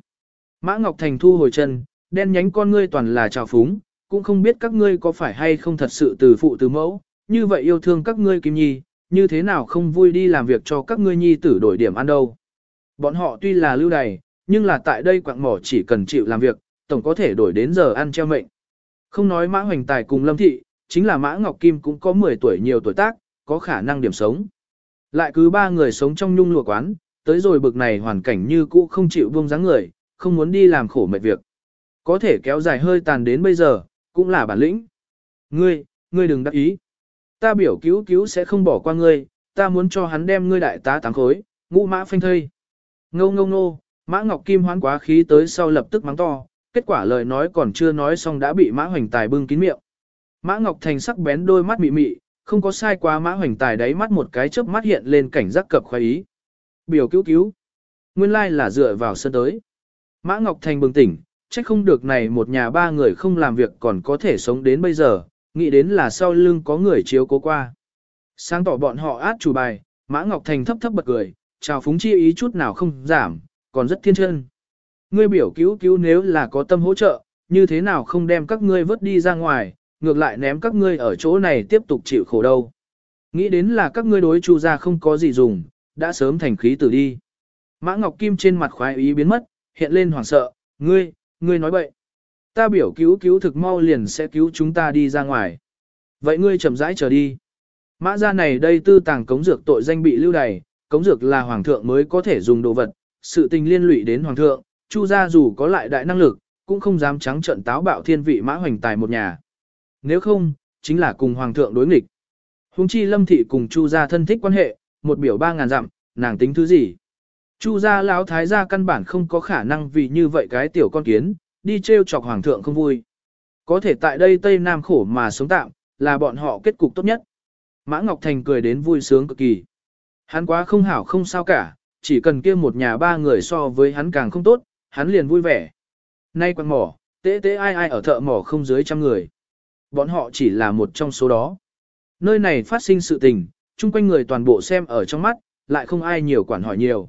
Mã Ngọc Thành thu hồi chân, đen nhánh con ngươi toàn là trào phúng, cũng không biết các ngươi có phải hay không thật sự từ phụ từ mẫu, như vậy yêu thương các ngươi Kim Nhi, như thế nào không vui đi làm việc cho các ngươi nhi tử đổi điểm ăn đâu. Bọn họ tuy là lưu đày, nhưng là tại đây quạng mỏ chỉ cần chịu làm việc, tổng có thể đổi đến giờ ăn treo mệnh. Không nói Mã Hoành Tài cùng Lâm Thị, chính là Mã Ngọc Kim cũng có 10 tuổi nhiều tuổi tác, có khả năng điểm sống. Lại cứ ba người sống trong nhung lụa quán, tới rồi bực này hoàn cảnh như cũ không chịu buông dáng người, không muốn đi làm khổ mệt việc. Có thể kéo dài hơi tàn đến bây giờ, cũng là bản lĩnh. Ngươi, ngươi đừng đắc ý. Ta biểu cứu cứu sẽ không bỏ qua ngươi, ta muốn cho hắn đem ngươi đại tá tám khối, ngũ mã phanh thây. Ngô ngô ngô, mã ngọc kim hoán quá khí tới sau lập tức mắng to, kết quả lời nói còn chưa nói xong đã bị mã hoành tài bưng kín miệng. Mã ngọc thành sắc bén đôi mắt mị mị, không có sai quá mã hoành tài đáy mắt một cái chớp mắt hiện lên cảnh giác cập khoái ý. Biểu cứu cứu. Nguyên lai là dựa vào sân tới. Mã Ngọc Thành bừng tỉnh, trách không được này một nhà ba người không làm việc còn có thể sống đến bây giờ, nghĩ đến là sau lưng có người chiếu cố qua. Sáng tỏ bọn họ át chủ bài, Mã Ngọc Thành thấp thấp bật cười, chào phúng chi ý chút nào không giảm, còn rất thiên chân. Ngươi biểu cứu cứu nếu là có tâm hỗ trợ, như thế nào không đem các ngươi vớt đi ra ngoài, ngược lại ném các ngươi ở chỗ này tiếp tục chịu khổ đâu. Nghĩ đến là các ngươi đối chu ra không có gì dùng, đã sớm thành khí tử đi. Mã Ngọc Kim trên mặt khoái ý biến mất, hiện lên hoảng sợ, ngươi, ngươi nói bậy. Ta biểu cứu cứu thực mau liền sẽ cứu chúng ta đi ra ngoài. Vậy ngươi chậm rãi chờ đi. Mã gia này đây tư tàng cống dược tội danh bị lưu đày, cống dược là hoàng thượng mới có thể dùng đồ vật, sự tình liên lụy đến hoàng thượng, Chu gia dù có lại đại năng lực, cũng không dám trắng trận táo bạo thiên vị mã hoành tài một nhà. Nếu không, chính là cùng hoàng thượng đối nghịch. Hùng chi lâm thị cùng Chu gia thân thích quan hệ, một biểu ba ngàn dặm, nàng tính thứ gì? Chu gia lão thái gia căn bản không có khả năng vì như vậy cái tiểu con kiến, đi treo chọc hoàng thượng không vui. Có thể tại đây Tây Nam khổ mà sống tạm, là bọn họ kết cục tốt nhất. Mã Ngọc Thành cười đến vui sướng cực kỳ. Hắn quá không hảo không sao cả, chỉ cần kia một nhà ba người so với hắn càng không tốt, hắn liền vui vẻ. Nay quan mỏ, tế tế ai ai ở thợ mỏ không dưới trăm người. Bọn họ chỉ là một trong số đó. Nơi này phát sinh sự tình, chung quanh người toàn bộ xem ở trong mắt, lại không ai nhiều quản hỏi nhiều.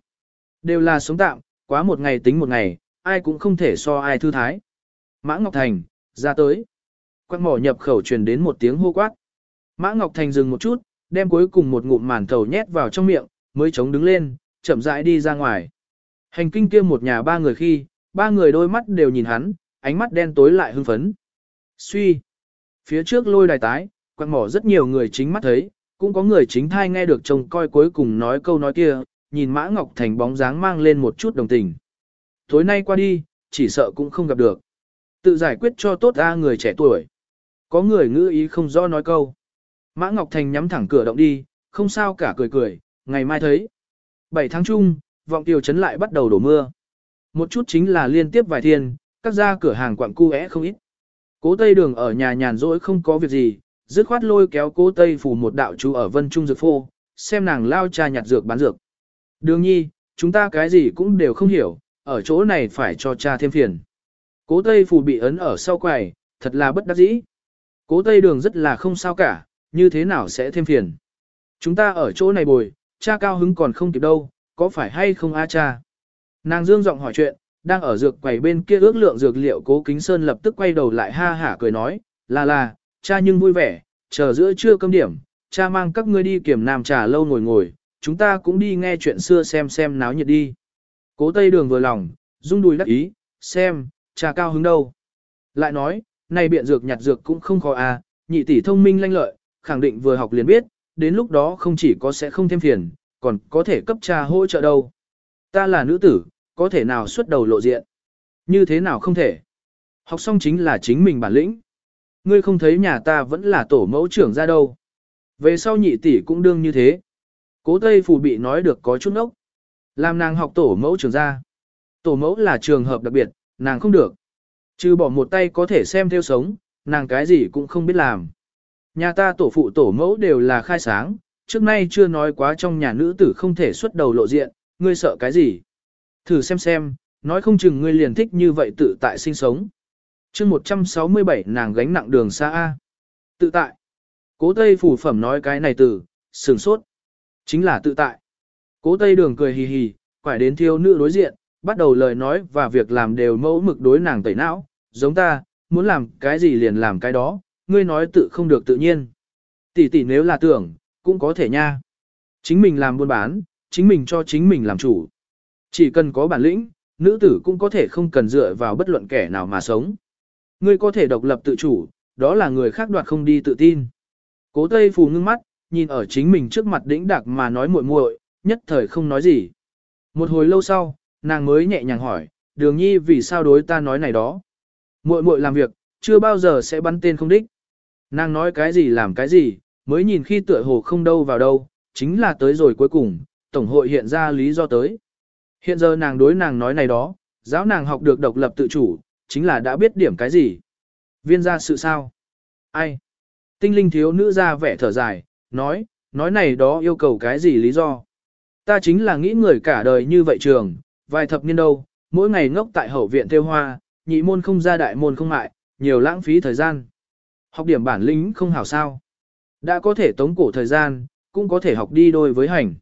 Đều là sống tạm, quá một ngày tính một ngày, ai cũng không thể so ai thư thái. Mã Ngọc Thành, ra tới. Quang mỏ nhập khẩu truyền đến một tiếng hô quát. Mã Ngọc Thành dừng một chút, đem cuối cùng một ngụm màn thầu nhét vào trong miệng, mới chống đứng lên, chậm rãi đi ra ngoài. Hành kinh kia một nhà ba người khi, ba người đôi mắt đều nhìn hắn, ánh mắt đen tối lại hưng phấn. Suy. Phía trước lôi đài tái, quang mỏ rất nhiều người chính mắt thấy, cũng có người chính thai nghe được chồng coi cuối cùng nói câu nói kia, nhìn Mã Ngọc Thành bóng dáng mang lên một chút đồng tình. Tối nay qua đi, chỉ sợ cũng không gặp được. Tự giải quyết cho tốt ra người trẻ tuổi. Có người ngữ ý không rõ nói câu. Mã Ngọc Thành nhắm thẳng cửa động đi, không sao cả cười cười, ngày mai thấy. 7 tháng chung, vọng tiêu chấn lại bắt đầu đổ mưa. Một chút chính là liên tiếp vài thiên, các gia cửa hàng quặng cu không ít. Cố Tây Đường ở nhà nhàn rỗi không có việc gì, dứt khoát lôi kéo Cố Tây phủ một đạo chú ở Vân Trung Dược Phô, xem nàng lao cha nhặt dược bán dược. Đường nhi, chúng ta cái gì cũng đều không hiểu, ở chỗ này phải cho cha thêm phiền. Cố Tây phù bị ấn ở sau quầy, thật là bất đắc dĩ. Cố Tây Đường rất là không sao cả, như thế nào sẽ thêm phiền. Chúng ta ở chỗ này bồi, cha cao hứng còn không kịp đâu, có phải hay không a cha? Nàng dương giọng hỏi chuyện, đang ở dược quầy bên kia ước lượng dược liệu cố kính sơn lập tức quay đầu lại ha hả cười nói, là là, cha nhưng vui vẻ, chờ giữa trưa cơm điểm, cha mang các ngươi đi kiểm nam trà lâu ngồi ngồi, chúng ta cũng đi nghe chuyện xưa xem xem náo nhiệt đi. Cố tây đường vừa lòng, rung đùi đắc ý, xem, trà cao hứng đâu. Lại nói, này biện dược nhặt dược cũng không khó à, nhị tỷ thông minh lanh lợi, khẳng định vừa học liền biết, đến lúc đó không chỉ có sẽ không thêm phiền, còn có thể cấp trà hỗ trợ đâu. Ta là nữ tử, có thể nào xuất đầu lộ diện. Như thế nào không thể. Học xong chính là chính mình bản lĩnh. Ngươi không thấy nhà ta vẫn là tổ mẫu trưởng ra đâu. Về sau nhị tỷ cũng đương như thế. Cố Tây Phù bị nói được có chút ốc. Làm nàng học tổ mẫu trường ra. Tổ mẫu là trường hợp đặc biệt, nàng không được. Chứ bỏ một tay có thể xem theo sống, nàng cái gì cũng không biết làm. Nhà ta tổ phụ tổ mẫu đều là khai sáng, trước nay chưa nói quá trong nhà nữ tử không thể xuất đầu lộ diện, ngươi sợ cái gì? Thử xem xem, nói không chừng ngươi liền thích như vậy tự tại sinh sống. chương 167 nàng gánh nặng đường xa A. Tự tại. Cố Tây phủ phẩm nói cái này từ, sừng sốt. Chính là tự tại. Cố Tây đường cười hì hì, quải đến thiêu nữ đối diện, bắt đầu lời nói và việc làm đều mẫu mực đối nàng tẩy não, giống ta, muốn làm cái gì liền làm cái đó, ngươi nói tự không được tự nhiên. Tỷ tỷ nếu là tưởng, cũng có thể nha. Chính mình làm buôn bán, chính mình cho chính mình làm chủ. Chỉ cần có bản lĩnh, nữ tử cũng có thể không cần dựa vào bất luận kẻ nào mà sống. Ngươi có thể độc lập tự chủ, đó là người khác đoạt không đi tự tin. Cố Tây Phù ngưng mắt, nhìn ở chính mình trước mặt đĩnh đạc mà nói muội muội, nhất thời không nói gì. Một hồi lâu sau, nàng mới nhẹ nhàng hỏi, đường nhi vì sao đối ta nói này đó. Muội muội làm việc, chưa bao giờ sẽ bắn tên không đích. Nàng nói cái gì làm cái gì, mới nhìn khi tựa hồ không đâu vào đâu, chính là tới rồi cuối cùng, Tổng hội hiện ra lý do tới. Hiện giờ nàng đối nàng nói này đó, giáo nàng học được độc lập tự chủ, chính là đã biết điểm cái gì. Viên ra sự sao? Ai? Tinh linh thiếu nữ ra vẻ thở dài, nói, nói này đó yêu cầu cái gì lý do? Ta chính là nghĩ người cả đời như vậy trường, vài thập niên đâu, mỗi ngày ngốc tại hậu viện theo hoa, nhị môn không ra đại môn không ngại, nhiều lãng phí thời gian. Học điểm bản lĩnh không hảo sao. Đã có thể tống cổ thời gian, cũng có thể học đi đôi với hành.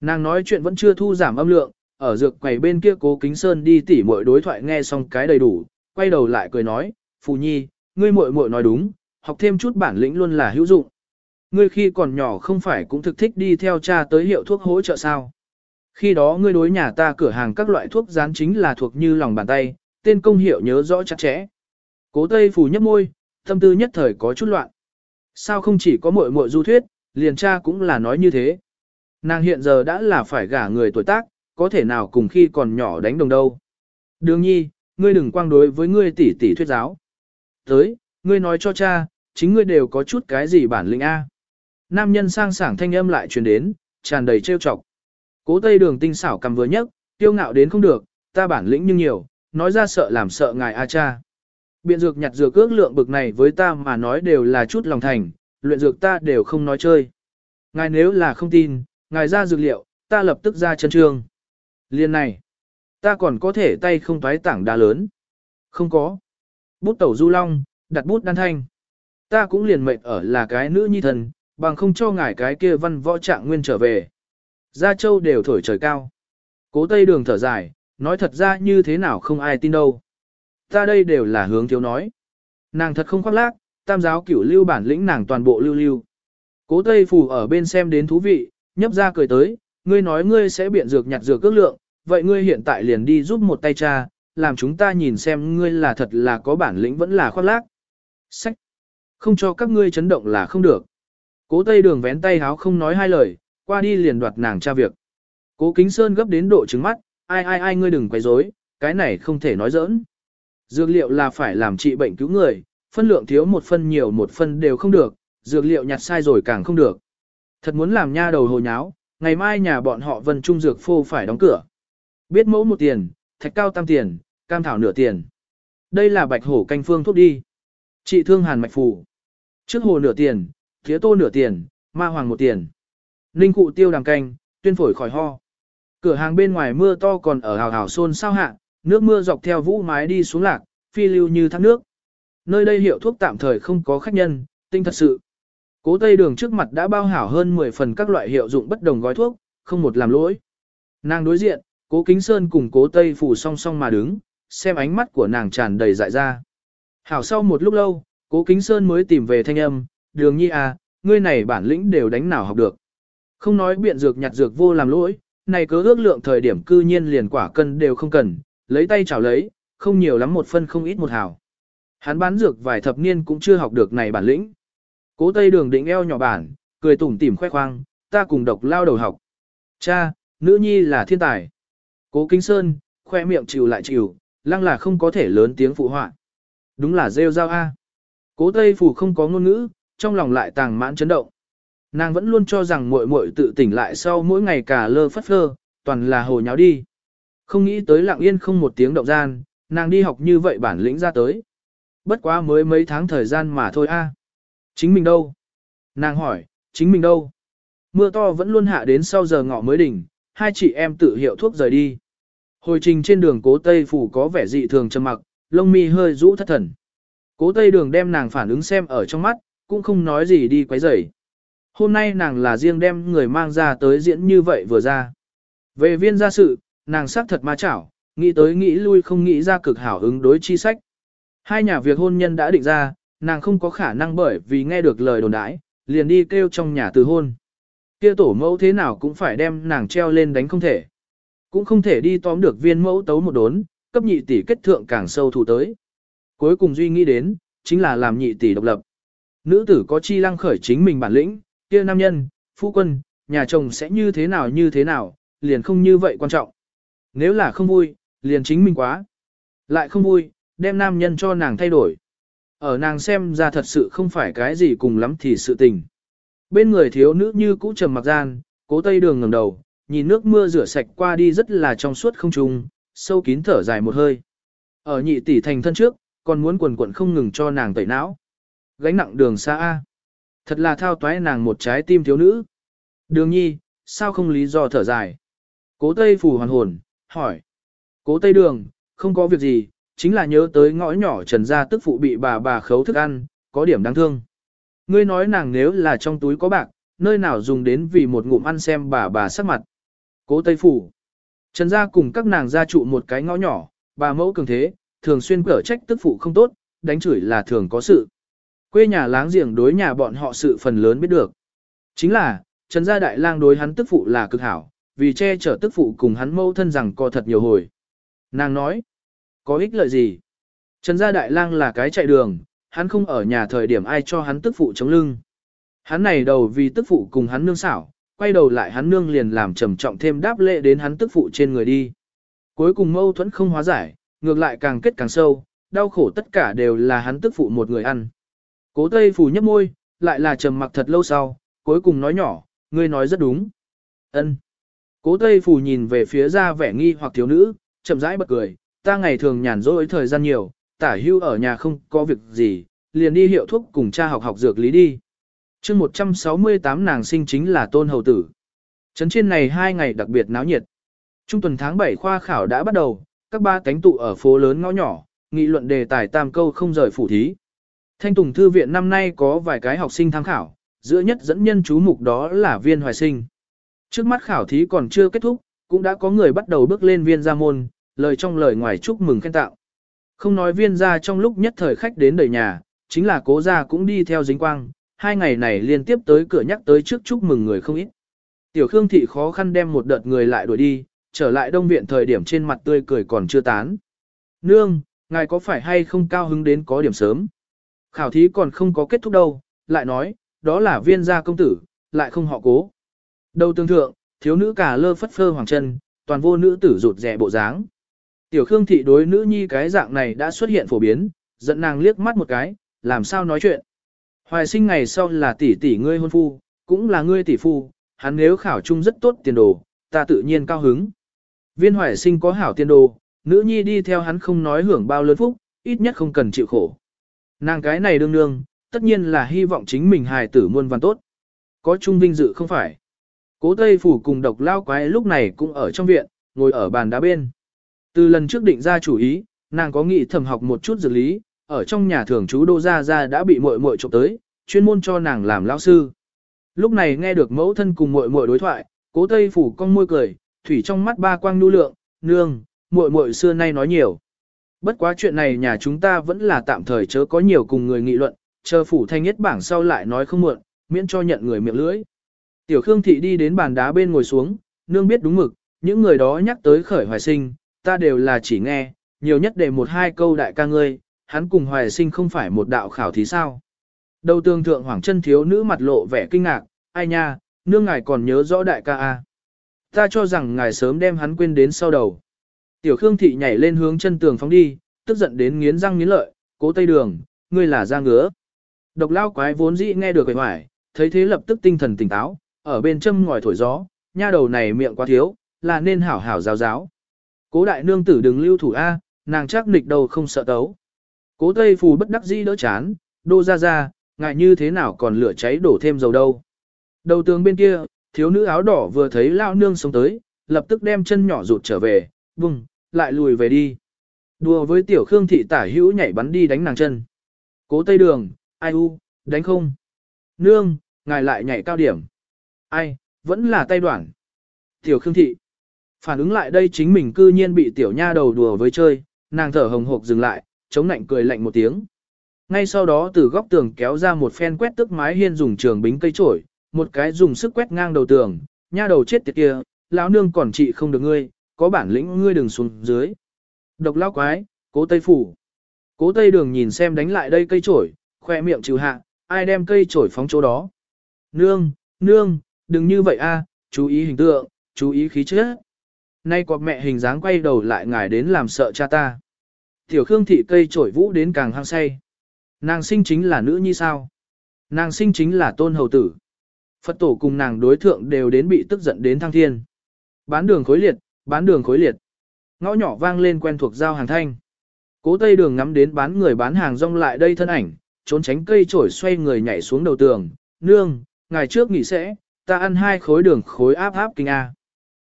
Nàng nói chuyện vẫn chưa thu giảm âm lượng, ở dược quầy bên kia cố kính sơn đi tỉ muội đối thoại nghe xong cái đầy đủ, quay đầu lại cười nói, Phù Nhi, ngươi muội muội nói đúng, học thêm chút bản lĩnh luôn là hữu dụng. Ngươi khi còn nhỏ không phải cũng thực thích đi theo cha tới hiệu thuốc hỗ trợ sao. Khi đó ngươi đối nhà ta cửa hàng các loại thuốc dán chính là thuộc như lòng bàn tay, tên công hiệu nhớ rõ chặt chẽ. Cố Tây phủ nhấp môi, tâm tư nhất thời có chút loạn. Sao không chỉ có muội muội du thuyết, liền cha cũng là nói như thế. Nàng hiện giờ đã là phải gả người tuổi tác, có thể nào cùng khi còn nhỏ đánh đồng đâu. Đường nhi, ngươi đừng quang đối với ngươi tỷ tỷ thuyết giáo. Tới, ngươi nói cho cha, chính ngươi đều có chút cái gì bản lĩnh A. Nam nhân sang sảng thanh âm lại truyền đến, tràn đầy trêu chọc. Cố tây đường tinh xảo cầm vừa nhấc, tiêu ngạo đến không được, ta bản lĩnh nhưng nhiều, nói ra sợ làm sợ ngài A cha. Biện dược nhặt dược ước lượng bực này với ta mà nói đều là chút lòng thành, luyện dược ta đều không nói chơi. Ngài nếu là không tin, ngài ra dược liệu, ta lập tức ra chân trương. Liên này, ta còn có thể tay không toái tảng đá lớn. Không có. Bút tẩu du long, đặt bút đan thanh. Ta cũng liền mệnh ở là cái nữ nhi thần, bằng không cho ngài cái kia văn võ trạng nguyên trở về. Gia châu đều thổi trời cao. Cố tây đường thở dài, nói thật ra như thế nào không ai tin đâu. Ta đây đều là hướng thiếu nói. Nàng thật không khoác lác, tam giáo cửu lưu bản lĩnh nàng toàn bộ lưu lưu. Cố tây phù ở bên xem đến thú vị, nhấp ra cười tới, ngươi nói ngươi sẽ biện dược nhặt dược cước lượng, vậy ngươi hiện tại liền đi giúp một tay cha, làm chúng ta nhìn xem ngươi là thật là có bản lĩnh vẫn là khoác lác. Sách! Không cho các ngươi chấn động là không được. Cố tây đường vén tay háo không nói hai lời, qua đi liền đoạt nàng tra việc. Cố kính sơn gấp đến độ trứng mắt, ai ai ai ngươi đừng quấy rối, cái này không thể nói giỡn. Dược liệu là phải làm trị bệnh cứu người, phân lượng thiếu một phân nhiều một phân đều không được, dược liệu nhặt sai rồi càng không được. Thật muốn làm nha đầu hồ nháo, ngày mai nhà bọn họ vân trung dược phô phải đóng cửa. Biết mẫu một tiền, thạch cao tam tiền, cam thảo nửa tiền. Đây là bạch hổ canh phương thuốc đi. Trị thương hàn mạch phù. Trước hồ nửa tiền, thía tô nửa tiền, ma hoàng một tiền. Ninh cụ tiêu đằng canh, tuyên phổi khỏi ho. Cửa hàng bên ngoài mưa to còn ở hào hào xôn sao hạ, nước mưa dọc theo vũ mái đi xuống lạc, phi lưu như thác nước. Nơi đây hiệu thuốc tạm thời không có khách nhân, tinh thật sự. Cố tây đường trước mặt đã bao hảo hơn 10 phần các loại hiệu dụng bất đồng gói thuốc, không một làm lỗi. Nàng đối diện, cố kính sơn cùng cố tây phủ song song mà đứng, xem ánh mắt của nàng tràn đầy dại ra. Hảo sau một lúc lâu, cố kính sơn mới tìm về thanh âm, đường nhi à, ngươi này bản lĩnh đều đánh nào học được. Không nói biện dược nhặt dược vô làm lỗi, này cứ ước lượng thời điểm cư nhiên liền quả cân đều không cần, lấy tay chảo lấy, không nhiều lắm một phân không ít một hào. Hắn bán dược vài thập niên cũng chưa học được này bản lĩnh. Cố tây đường định eo nhỏ bản, cười tủm tỉm khoe khoang, ta cùng độc lao đầu học. Cha, nữ nhi là thiên tài. Cố kinh sơn, khoe miệng chịu lại chịu, lăng là không có thể lớn tiếng phụ họa. Đúng là rêu rao A. Cố tây phủ không có ngôn ngữ, trong lòng lại tàng mãn chấn động. Nàng vẫn luôn cho rằng muội muội tự tỉnh lại sau mỗi ngày cả lơ phất phơ, toàn là hồ nháo đi. Không nghĩ tới lặng yên không một tiếng động gian, nàng đi học như vậy bản lĩnh ra tới. Bất quá mới mấy tháng thời gian mà thôi a. Chính mình đâu? Nàng hỏi, chính mình đâu? Mưa to vẫn luôn hạ đến sau giờ ngọ mới đỉnh, hai chị em tự hiệu thuốc rời đi. Hồi trình trên đường cố Tây Phủ có vẻ dị thường trầm mặc, lông mi hơi rũ thất thần. Cố Tây đường đem nàng phản ứng xem ở trong mắt, cũng không nói gì đi quấy rầy. Hôm nay nàng là riêng đem người mang ra tới diễn như vậy vừa ra. Về viên gia sự, nàng xác thật ma chảo, nghĩ tới nghĩ lui không nghĩ ra cực hảo ứng đối chi sách. Hai nhà việc hôn nhân đã định ra, nàng không có khả năng bởi vì nghe được lời đồn đãi, liền đi kêu trong nhà từ hôn. Kia tổ mẫu thế nào cũng phải đem nàng treo lên đánh không thể. Cũng không thể đi tóm được viên mẫu tấu một đốn, cấp nhị tỷ kết thượng càng sâu thủ tới. Cuối cùng duy nghĩ đến, chính là làm nhị tỷ độc lập. Nữ tử có chi lăng khởi chính mình bản lĩnh, kia nam nhân, phu quân, nhà chồng sẽ như thế nào như thế nào, liền không như vậy quan trọng. Nếu là không vui, liền chính mình quá. Lại không vui, đem nam nhân cho nàng thay đổi. Ở nàng xem ra thật sự không phải cái gì cùng lắm thì sự tình. Bên người thiếu nữ như cũ trầm mặc gian, cố tây đường ngẩng đầu, nhìn nước mưa rửa sạch qua đi rất là trong suốt không trùng, sâu kín thở dài một hơi. Ở nhị tỷ thành thân trước, còn muốn quần quần không ngừng cho nàng tẩy não. Gánh nặng đường xa A. Thật là thao toái nàng một trái tim thiếu nữ. Đường nhi, sao không lý do thở dài? Cố tây phủ hoàn hồn, hỏi. Cố tây đường, không có việc gì, chính là nhớ tới ngõ nhỏ trần gia tức phụ bị bà bà khấu thức ăn, có điểm đáng thương. Ngươi nói nàng nếu là trong túi có bạc, nơi nào dùng đến vì một ngụm ăn xem bà bà sắc mặt. Cố Tây Phủ. Trần gia cùng các nàng gia trụ một cái ngõ nhỏ, bà mẫu cường thế, thường xuyên cở trách tức phụ không tốt, đánh chửi là thường có sự. Quê nhà láng giềng đối nhà bọn họ sự phần lớn biết được. Chính là, Trần gia đại lang đối hắn tức phụ là cực hảo, vì che chở tức phụ cùng hắn mâu thân rằng co thật nhiều hồi. Nàng nói, có ích lợi gì? Trần gia đại lang là cái chạy đường, hắn không ở nhà thời điểm ai cho hắn tức phụ chống lưng. Hắn này đầu vì tức phụ cùng hắn nương xảo, quay đầu lại hắn nương liền làm trầm trọng thêm đáp lệ đến hắn tức phụ trên người đi. Cuối cùng mâu thuẫn không hóa giải, ngược lại càng kết càng sâu, đau khổ tất cả đều là hắn tức phụ một người ăn. Cố Tây Phủ nhấp môi, lại là trầm mặc thật lâu sau, cuối cùng nói nhỏ, ngươi nói rất đúng. Ân. Cố Tây Phủ nhìn về phía ra vẻ nghi hoặc thiếu nữ, chậm rãi bật cười, ta ngày thường nhàn rỗi thời gian nhiều, tả hưu ở nhà không có việc gì, liền đi hiệu thuốc cùng cha học học dược lý đi. chương 168 nàng sinh chính là tôn hầu tử. Trấn trên này hai ngày đặc biệt náo nhiệt. Trung tuần tháng 7 khoa khảo đã bắt đầu, các ba cánh tụ ở phố lớn ngõ nhỏ, nghị luận đề tài tam câu không rời phủ thí. Thanh Tùng Thư viện năm nay có vài cái học sinh tham khảo, giữa nhất dẫn nhân chú mục đó là viên hoài sinh. Trước mắt khảo thí còn chưa kết thúc, cũng đã có người bắt đầu bước lên viên gia môn, lời trong lời ngoài chúc mừng khen tạo. Không nói viên gia trong lúc nhất thời khách đến đời nhà, chính là cố gia cũng đi theo dính quang, hai ngày này liên tiếp tới cửa nhắc tới trước chúc mừng người không ít. Tiểu Khương Thị khó khăn đem một đợt người lại đuổi đi, trở lại đông viện thời điểm trên mặt tươi cười còn chưa tán. Nương, ngài có phải hay không cao hứng đến có điểm sớm? Khảo thí còn không có kết thúc đâu, lại nói, đó là viên gia công tử, lại không họ cố. Đầu tương thượng, thiếu nữ cả lơ phất phơ hoàng chân, toàn vô nữ tử rụt rẻ bộ dáng. Tiểu Khương thị đối nữ nhi cái dạng này đã xuất hiện phổ biến, giận nàng liếc mắt một cái, làm sao nói chuyện. Hoài sinh ngày sau là tỷ tỷ ngươi hôn phu, cũng là ngươi tỷ phu, hắn nếu khảo chung rất tốt tiền đồ, ta tự nhiên cao hứng. Viên hoài sinh có hảo tiền đồ, nữ nhi đi theo hắn không nói hưởng bao lớn phúc, ít nhất không cần chịu khổ. Nàng cái này đương đương, tất nhiên là hy vọng chính mình hài tử muôn văn tốt. Có chung vinh dự không phải. Cố Tây Phủ cùng độc lao quái lúc này cũng ở trong viện, ngồi ở bàn đá bên. Từ lần trước định ra chủ ý, nàng có nghị thầm học một chút dược lý, ở trong nhà thường chú đô gia gia đã bị muội muội trộm tới, chuyên môn cho nàng làm lão sư. Lúc này nghe được mẫu thân cùng muội muội đối thoại, Cố Tây Phủ cong môi cười, thủy trong mắt ba quang nhu lượng, nương, muội muội xưa nay nói nhiều. Bất quá chuyện này nhà chúng ta vẫn là tạm thời chớ có nhiều cùng người nghị luận, chờ phủ thanh nhất bảng sau lại nói không muộn, miễn cho nhận người miệng lưỡi. Tiểu Khương Thị đi đến bàn đá bên ngồi xuống, nương biết đúng mực, những người đó nhắc tới khởi hoài sinh, ta đều là chỉ nghe, nhiều nhất để một hai câu đại ca ngươi, hắn cùng hoài sinh không phải một đạo khảo thí sao. Đầu tương thượng hoàng chân thiếu nữ mặt lộ vẻ kinh ngạc, ai nha, nương ngài còn nhớ rõ đại ca a Ta cho rằng ngài sớm đem hắn quên đến sau đầu. Tiểu Khương Thị nhảy lên hướng chân tường phóng đi, tức giận đến nghiến răng nghiến lợi, cố tây đường, ngươi là ra ngứa. Độc lao quái vốn dĩ nghe được vẻ hoài, thấy thế lập tức tinh thần tỉnh táo, ở bên châm ngòi thổi gió, nha đầu này miệng quá thiếu, là nên hảo hảo giáo giáo. Cố đại nương tử đừng lưu thủ A, nàng chắc nịch đầu không sợ tấu. Cố tây phù bất đắc dĩ đỡ chán, đô ra ra, ngại như thế nào còn lửa cháy đổ thêm dầu đâu. Đầu tường bên kia, thiếu nữ áo đỏ vừa thấy lao nương sống tới, lập tức đem chân nhỏ rụt trở về, bùng, lại lùi về đi. Đùa với tiểu khương thị tả hữu nhảy bắn đi đánh nàng chân. Cố tây đường, ai u, đánh không. Nương, ngài lại nhảy cao điểm. Ai, vẫn là tay đoạn. Tiểu khương thị. Phản ứng lại đây chính mình cư nhiên bị tiểu nha đầu đùa với chơi, nàng thở hồng hộc dừng lại, chống nạnh cười lạnh một tiếng. Ngay sau đó từ góc tường kéo ra một phen quét tức mái hiên dùng trường bính cây trổi, một cái dùng sức quét ngang đầu tường, nha đầu chết tiệt kia, lão nương còn trị không được ngươi, có bản lĩnh ngươi đừng xuống dưới. Độc lão quái, cố tây phủ. Cố tây đường nhìn xem đánh lại đây cây trổi, khoe miệng trừ hạ, ai đem cây trổi phóng chỗ đó. Nương, nương, đừng như vậy a, chú ý hình tượng, chú ý khí chất. Nay quạt mẹ hình dáng quay đầu lại ngài đến làm sợ cha ta. Tiểu Khương thị cây trổi vũ đến càng hăng say. Nàng sinh chính là nữ nhi sao? Nàng sinh chính là tôn hầu tử. Phật tổ cùng nàng đối thượng đều đến bị tức giận đến thăng thiên. Bán đường khối liệt, bán đường khối liệt. Ngõ nhỏ vang lên quen thuộc giao hàng thanh. Cố tây đường ngắm đến bán người bán hàng rong lại đây thân ảnh, trốn tránh cây trổi xoay người nhảy xuống đầu tường. Nương, ngày trước nghỉ sẽ, ta ăn hai khối đường khối áp áp kinh A.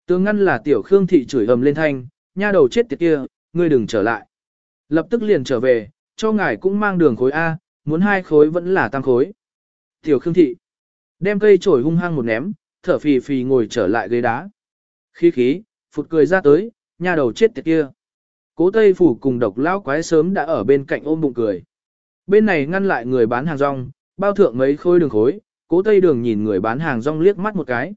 Tương ngăn là tiểu khương thị chửi ầm lên thanh, nha đầu chết tiệt kia, ngươi đừng trở lại. Lập tức liền trở về, cho ngài cũng mang đường khối A, muốn hai khối vẫn là tam khối. Tiểu khương thị, đem cây chổi hung hăng một ném, thở phì phì ngồi trở lại ghế đá. Khí khí, phụt cười ra tới, nhà đầu chết tiệt kia. Cố Tây Phủ cùng độc lão quái sớm đã ở bên cạnh ôm bụng cười. Bên này ngăn lại người bán hàng rong, bao thượng mấy khối đường khối, cố Tây Đường nhìn người bán hàng rong liếc mắt một cái.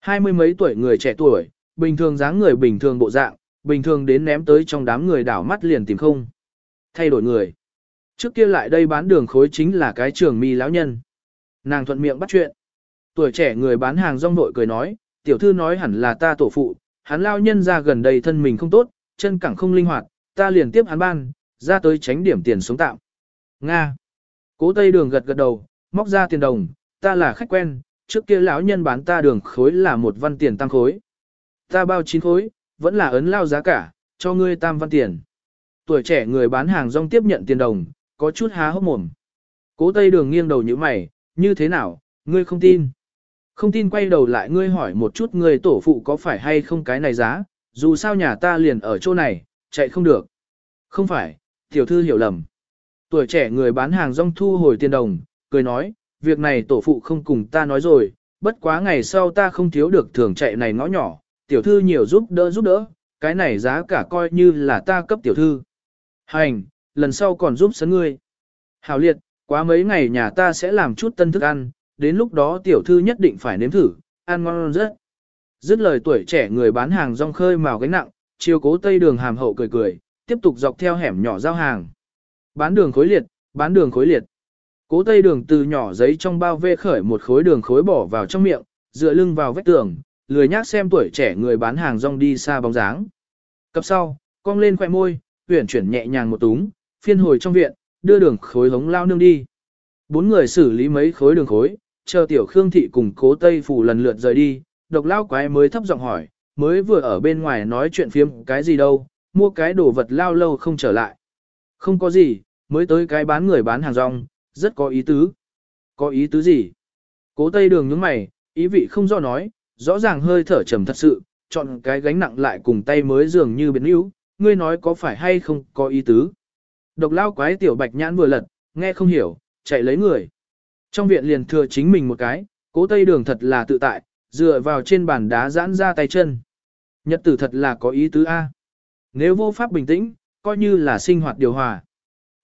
Hai mươi mấy tuổi người trẻ tuổi, bình thường dáng người bình thường bộ dạng, bình thường đến ném tới trong đám người đảo mắt liền tìm không. Thay đổi người. Trước kia lại đây bán đường khối chính là cái trường mi lão nhân. Nàng thuận miệng bắt chuyện. Tuổi trẻ người bán hàng rong nội cười nói, tiểu thư nói hẳn là ta tổ phụ, hắn lao nhân ra gần đây thân mình không tốt, chân cẳng không linh hoạt, ta liền tiếp hắn ban, ra tới tránh điểm tiền sống tạm. Nga. Cố Tây Đường gật gật đầu, móc ra tiền đồng, ta là khách quen, trước kia lão nhân bán ta đường khối là một văn tiền tăng khối. Ta bao chín khối, vẫn là ấn lao giá cả, cho ngươi tam văn tiền. Tuổi trẻ người bán hàng rong tiếp nhận tiền đồng, có chút há hốc mồm. Cố Tây Đường nghiêng đầu như mày, như thế nào, ngươi không tin. Không tin quay đầu lại ngươi hỏi một chút ngươi tổ phụ có phải hay không cái này giá, dù sao nhà ta liền ở chỗ này, chạy không được. Không phải, tiểu thư hiểu lầm. Tuổi trẻ người bán hàng rong thu hồi tiền đồng, cười nói, việc này tổ phụ không cùng ta nói rồi, bất quá ngày sau ta không thiếu được thường chạy này ngõ nhỏ, tiểu thư nhiều giúp đỡ giúp đỡ, cái này giá cả coi như là ta cấp tiểu thư. Hành, lần sau còn giúp sấn ngươi. Hảo liệt, quá mấy ngày nhà ta sẽ làm chút tân thức ăn, đến lúc đó tiểu thư nhất định phải nếm thử, ăn ngon rất. Dứt lời tuổi trẻ người bán hàng rong khơi màu gánh nặng, chiều cố tây đường hàm hậu cười cười, tiếp tục dọc theo hẻm nhỏ giao hàng. Bán đường khối liệt, bán đường khối liệt. Cố tây đường từ nhỏ giấy trong bao vê khởi một khối đường khối bỏ vào trong miệng, dựa lưng vào vách tường, lười nhác xem tuổi trẻ người bán hàng rong đi xa bóng dáng. Cấp sau, cong lên khoẻ môi, tuyển chuyển nhẹ nhàng một túng, phiên hồi trong viện, đưa đường khối hống lao nương đi. Bốn người xử lý mấy khối đường khối, chờ tiểu Khương Thị cùng cố Tây Phủ lần lượt rời đi, độc lao quái mới thấp giọng hỏi, mới vừa ở bên ngoài nói chuyện phiếm cái gì đâu, mua cái đồ vật lao lâu không trở lại. Không có gì, mới tới cái bán người bán hàng rong, rất có ý tứ. Có ý tứ gì? Cố Tây Đường nhướng mày, ý vị không do nói, rõ ràng hơi thở trầm thật sự, chọn cái gánh nặng lại cùng tay mới dường như biến yếu, ngươi nói có phải hay không có ý tứ. Độc lao quái tiểu bạch nhãn vừa lật, nghe không hiểu, chạy lấy người. Trong viện liền thừa chính mình một cái, cố tây đường thật là tự tại, dựa vào trên bàn đá giãn ra tay chân. Nhật tử thật là có ý tứ A. Nếu vô pháp bình tĩnh, coi như là sinh hoạt điều hòa.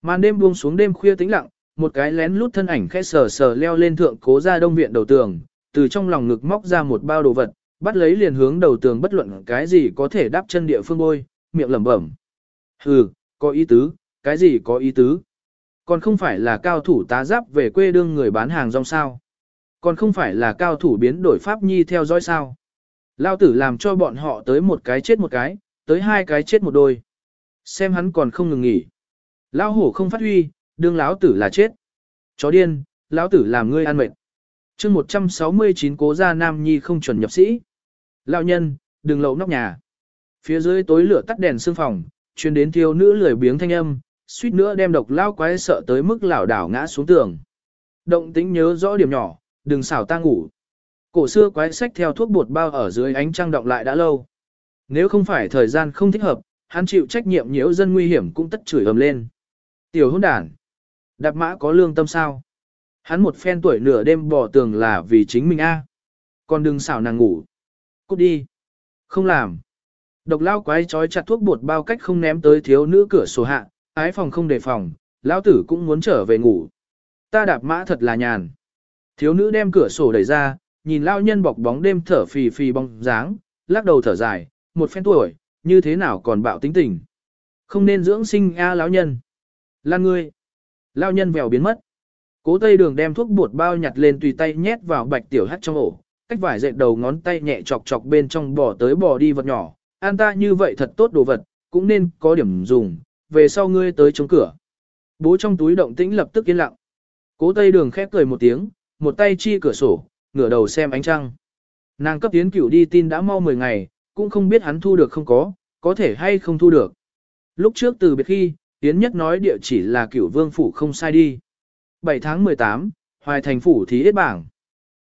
Màn đêm buông xuống đêm khuya tĩnh lặng, một cái lén lút thân ảnh khẽ sờ sờ leo lên thượng cố ra đông viện đầu tường, từ trong lòng ngực móc ra một bao đồ vật, bắt lấy liền hướng đầu tường bất luận cái gì có thể đáp chân địa phương bôi, miệng lẩm bẩm. Hừ, có ý tứ, cái gì có ý tứ? Còn không phải là cao thủ tá giáp về quê đương người bán hàng rong sao? Còn không phải là cao thủ biến đổi pháp nhi theo dõi sao? Lao tử làm cho bọn họ tới một cái chết một cái, tới hai cái chết một đôi. Xem hắn còn không ngừng nghỉ. Lao hổ không phát huy, đương lão tử là chết. Chó điên, lão tử làm ngươi ăn mệt. chương 169 cố gia nam nhi không chuẩn nhập sĩ. Lão nhân, đừng lậu nóc nhà. Phía dưới tối lửa tắt đèn xương phòng, truyền đến thiếu nữ lười biếng thanh âm, suýt nữa đem độc lao quái sợ tới mức lảo đảo ngã xuống tường. Động tính nhớ rõ điểm nhỏ, đừng xảo ta ngủ. Cổ xưa quái sách theo thuốc bột bao ở dưới ánh trăng động lại đã lâu. Nếu không phải thời gian không thích hợp, hắn chịu trách nhiệm nhiễu dân nguy hiểm cũng tất chửi ầm lên. Tiểu hôn đản, đạp mã có lương tâm sao? Hắn một phen tuổi nửa đêm bỏ tường là vì chính mình a. À. Còn đừng xảo nàng ngủ. Cút đi. Không làm. Độc lao quái trói chặt thuốc bột bao cách không ném tới thiếu nữ cửa sổ hạ, ái phòng không đề phòng, lão tử cũng muốn trở về ngủ. Ta đạp mã thật là nhàn. Thiếu nữ đem cửa sổ đẩy ra, nhìn lao nhân bọc bóng đêm thở phì phì bóng dáng, lắc đầu thở dài, một phen tuổi, như thế nào còn bạo tính tình. Không nên dưỡng sinh a lão nhân. Lan ngươi. Lao nhân vèo biến mất. Cố tây đường đem thuốc bột bao nhặt lên tùy tay nhét vào bạch tiểu hắt trong ổ, cách vải dệt đầu ngón tay nhẹ chọc chọc bên trong bỏ tới bỏ đi vật nhỏ, an ta như vậy thật tốt đồ vật, cũng nên có điểm dùng, về sau ngươi tới chống cửa. Bố trong túi động tĩnh lập tức yên lặng. Cố tây đường khép cười một tiếng, một tay chi cửa sổ, ngửa đầu xem ánh trăng. Nàng cấp tiến cửu đi tin đã mau 10 ngày, cũng không biết hắn thu được không có, có thể hay không thu được. Lúc trước từ biệt khi, Tiến nhất nói địa chỉ là cửu vương phủ không sai đi. 7 tháng 18, Hoài thành phủ thí hết bảng.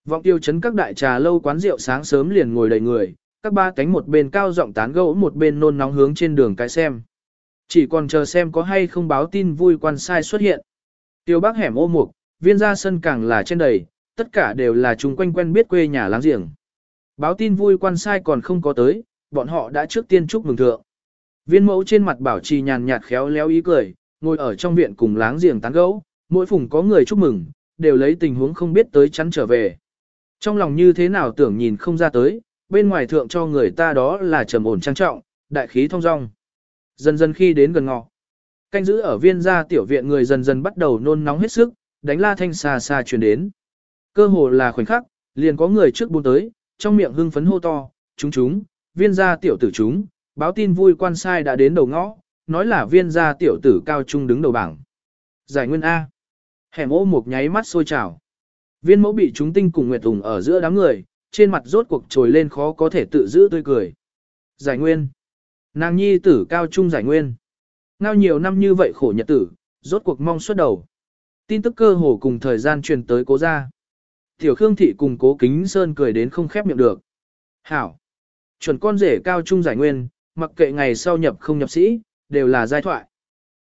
Vọng tiêu chấn các đại trà lâu quán rượu sáng sớm liền ngồi đầy người, các ba cánh một bên cao giọng tán gẫu một bên nôn nóng hướng trên đường cái xem. Chỉ còn chờ xem có hay không báo tin vui quan sai xuất hiện. Tiêu bác hẻm ô mục, viên ra sân càng là trên đầy, tất cả đều là chúng quanh quen biết quê nhà láng giềng. Báo tin vui quan sai còn không có tới, bọn họ đã trước tiên chúc mừng thượng. Viên mẫu trên mặt bảo trì nhàn nhạt khéo léo ý cười, ngồi ở trong viện cùng láng giềng tán gẫu, mỗi phùng có người chúc mừng, đều lấy tình huống không biết tới chắn trở về. Trong lòng như thế nào tưởng nhìn không ra tới, bên ngoài thượng cho người ta đó là trầm ổn trang trọng, đại khí thông dong. Dần dần khi đến gần ngọ, Canh giữ ở viên gia tiểu viện người dần dần bắt đầu nôn nóng hết sức, đánh la thanh xa xa truyền đến. Cơ hồ là khoảnh khắc, liền có người trước buôn tới, trong miệng hưng phấn hô to, chúng chúng, viên gia tiểu tử chúng, báo tin vui quan sai đã đến đầu ngõ, nói là viên gia tiểu tử cao trung đứng đầu bảng. Giải nguyên A. Hẻm ô một nháy mắt sôi trào. Viên mẫu bị chúng tinh cùng Nguyệt Tùng ở giữa đám người, trên mặt rốt cuộc trồi lên khó có thể tự giữ tươi cười. Giải nguyên. Nàng nhi tử cao trung giải nguyên. Ngao nhiều năm như vậy khổ nhật tử, rốt cuộc mong xuất đầu. Tin tức cơ hồ cùng thời gian truyền tới cố gia. Tiểu Khương Thị cùng cố kính Sơn cười đến không khép miệng được. Hảo. Chuẩn con rể cao trung giải nguyên, mặc kệ ngày sau nhập không nhập sĩ, đều là giai thoại.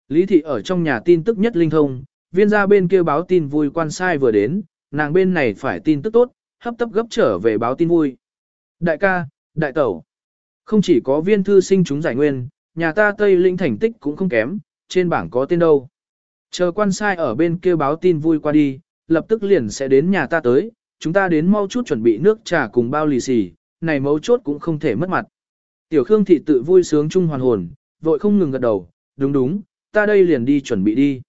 Lý Thị ở trong nhà tin tức nhất linh thông, viên gia bên kia báo tin vui quan sai vừa đến, nàng bên này phải tin tức tốt, hấp tấp gấp trở về báo tin vui. Đại ca, đại tẩu. Không chỉ có viên thư sinh chúng giải nguyên, nhà ta Tây Linh thành tích cũng không kém, trên bảng có tên đâu. Chờ quan sai ở bên kia báo tin vui qua đi, lập tức liền sẽ đến nhà ta tới, chúng ta đến mau chút chuẩn bị nước trà cùng bao lì xì, này mấu chốt cũng không thể mất mặt. Tiểu Khương thị tự vui sướng chung hoàn hồn, vội không ngừng gật đầu, đúng đúng, ta đây liền đi chuẩn bị đi.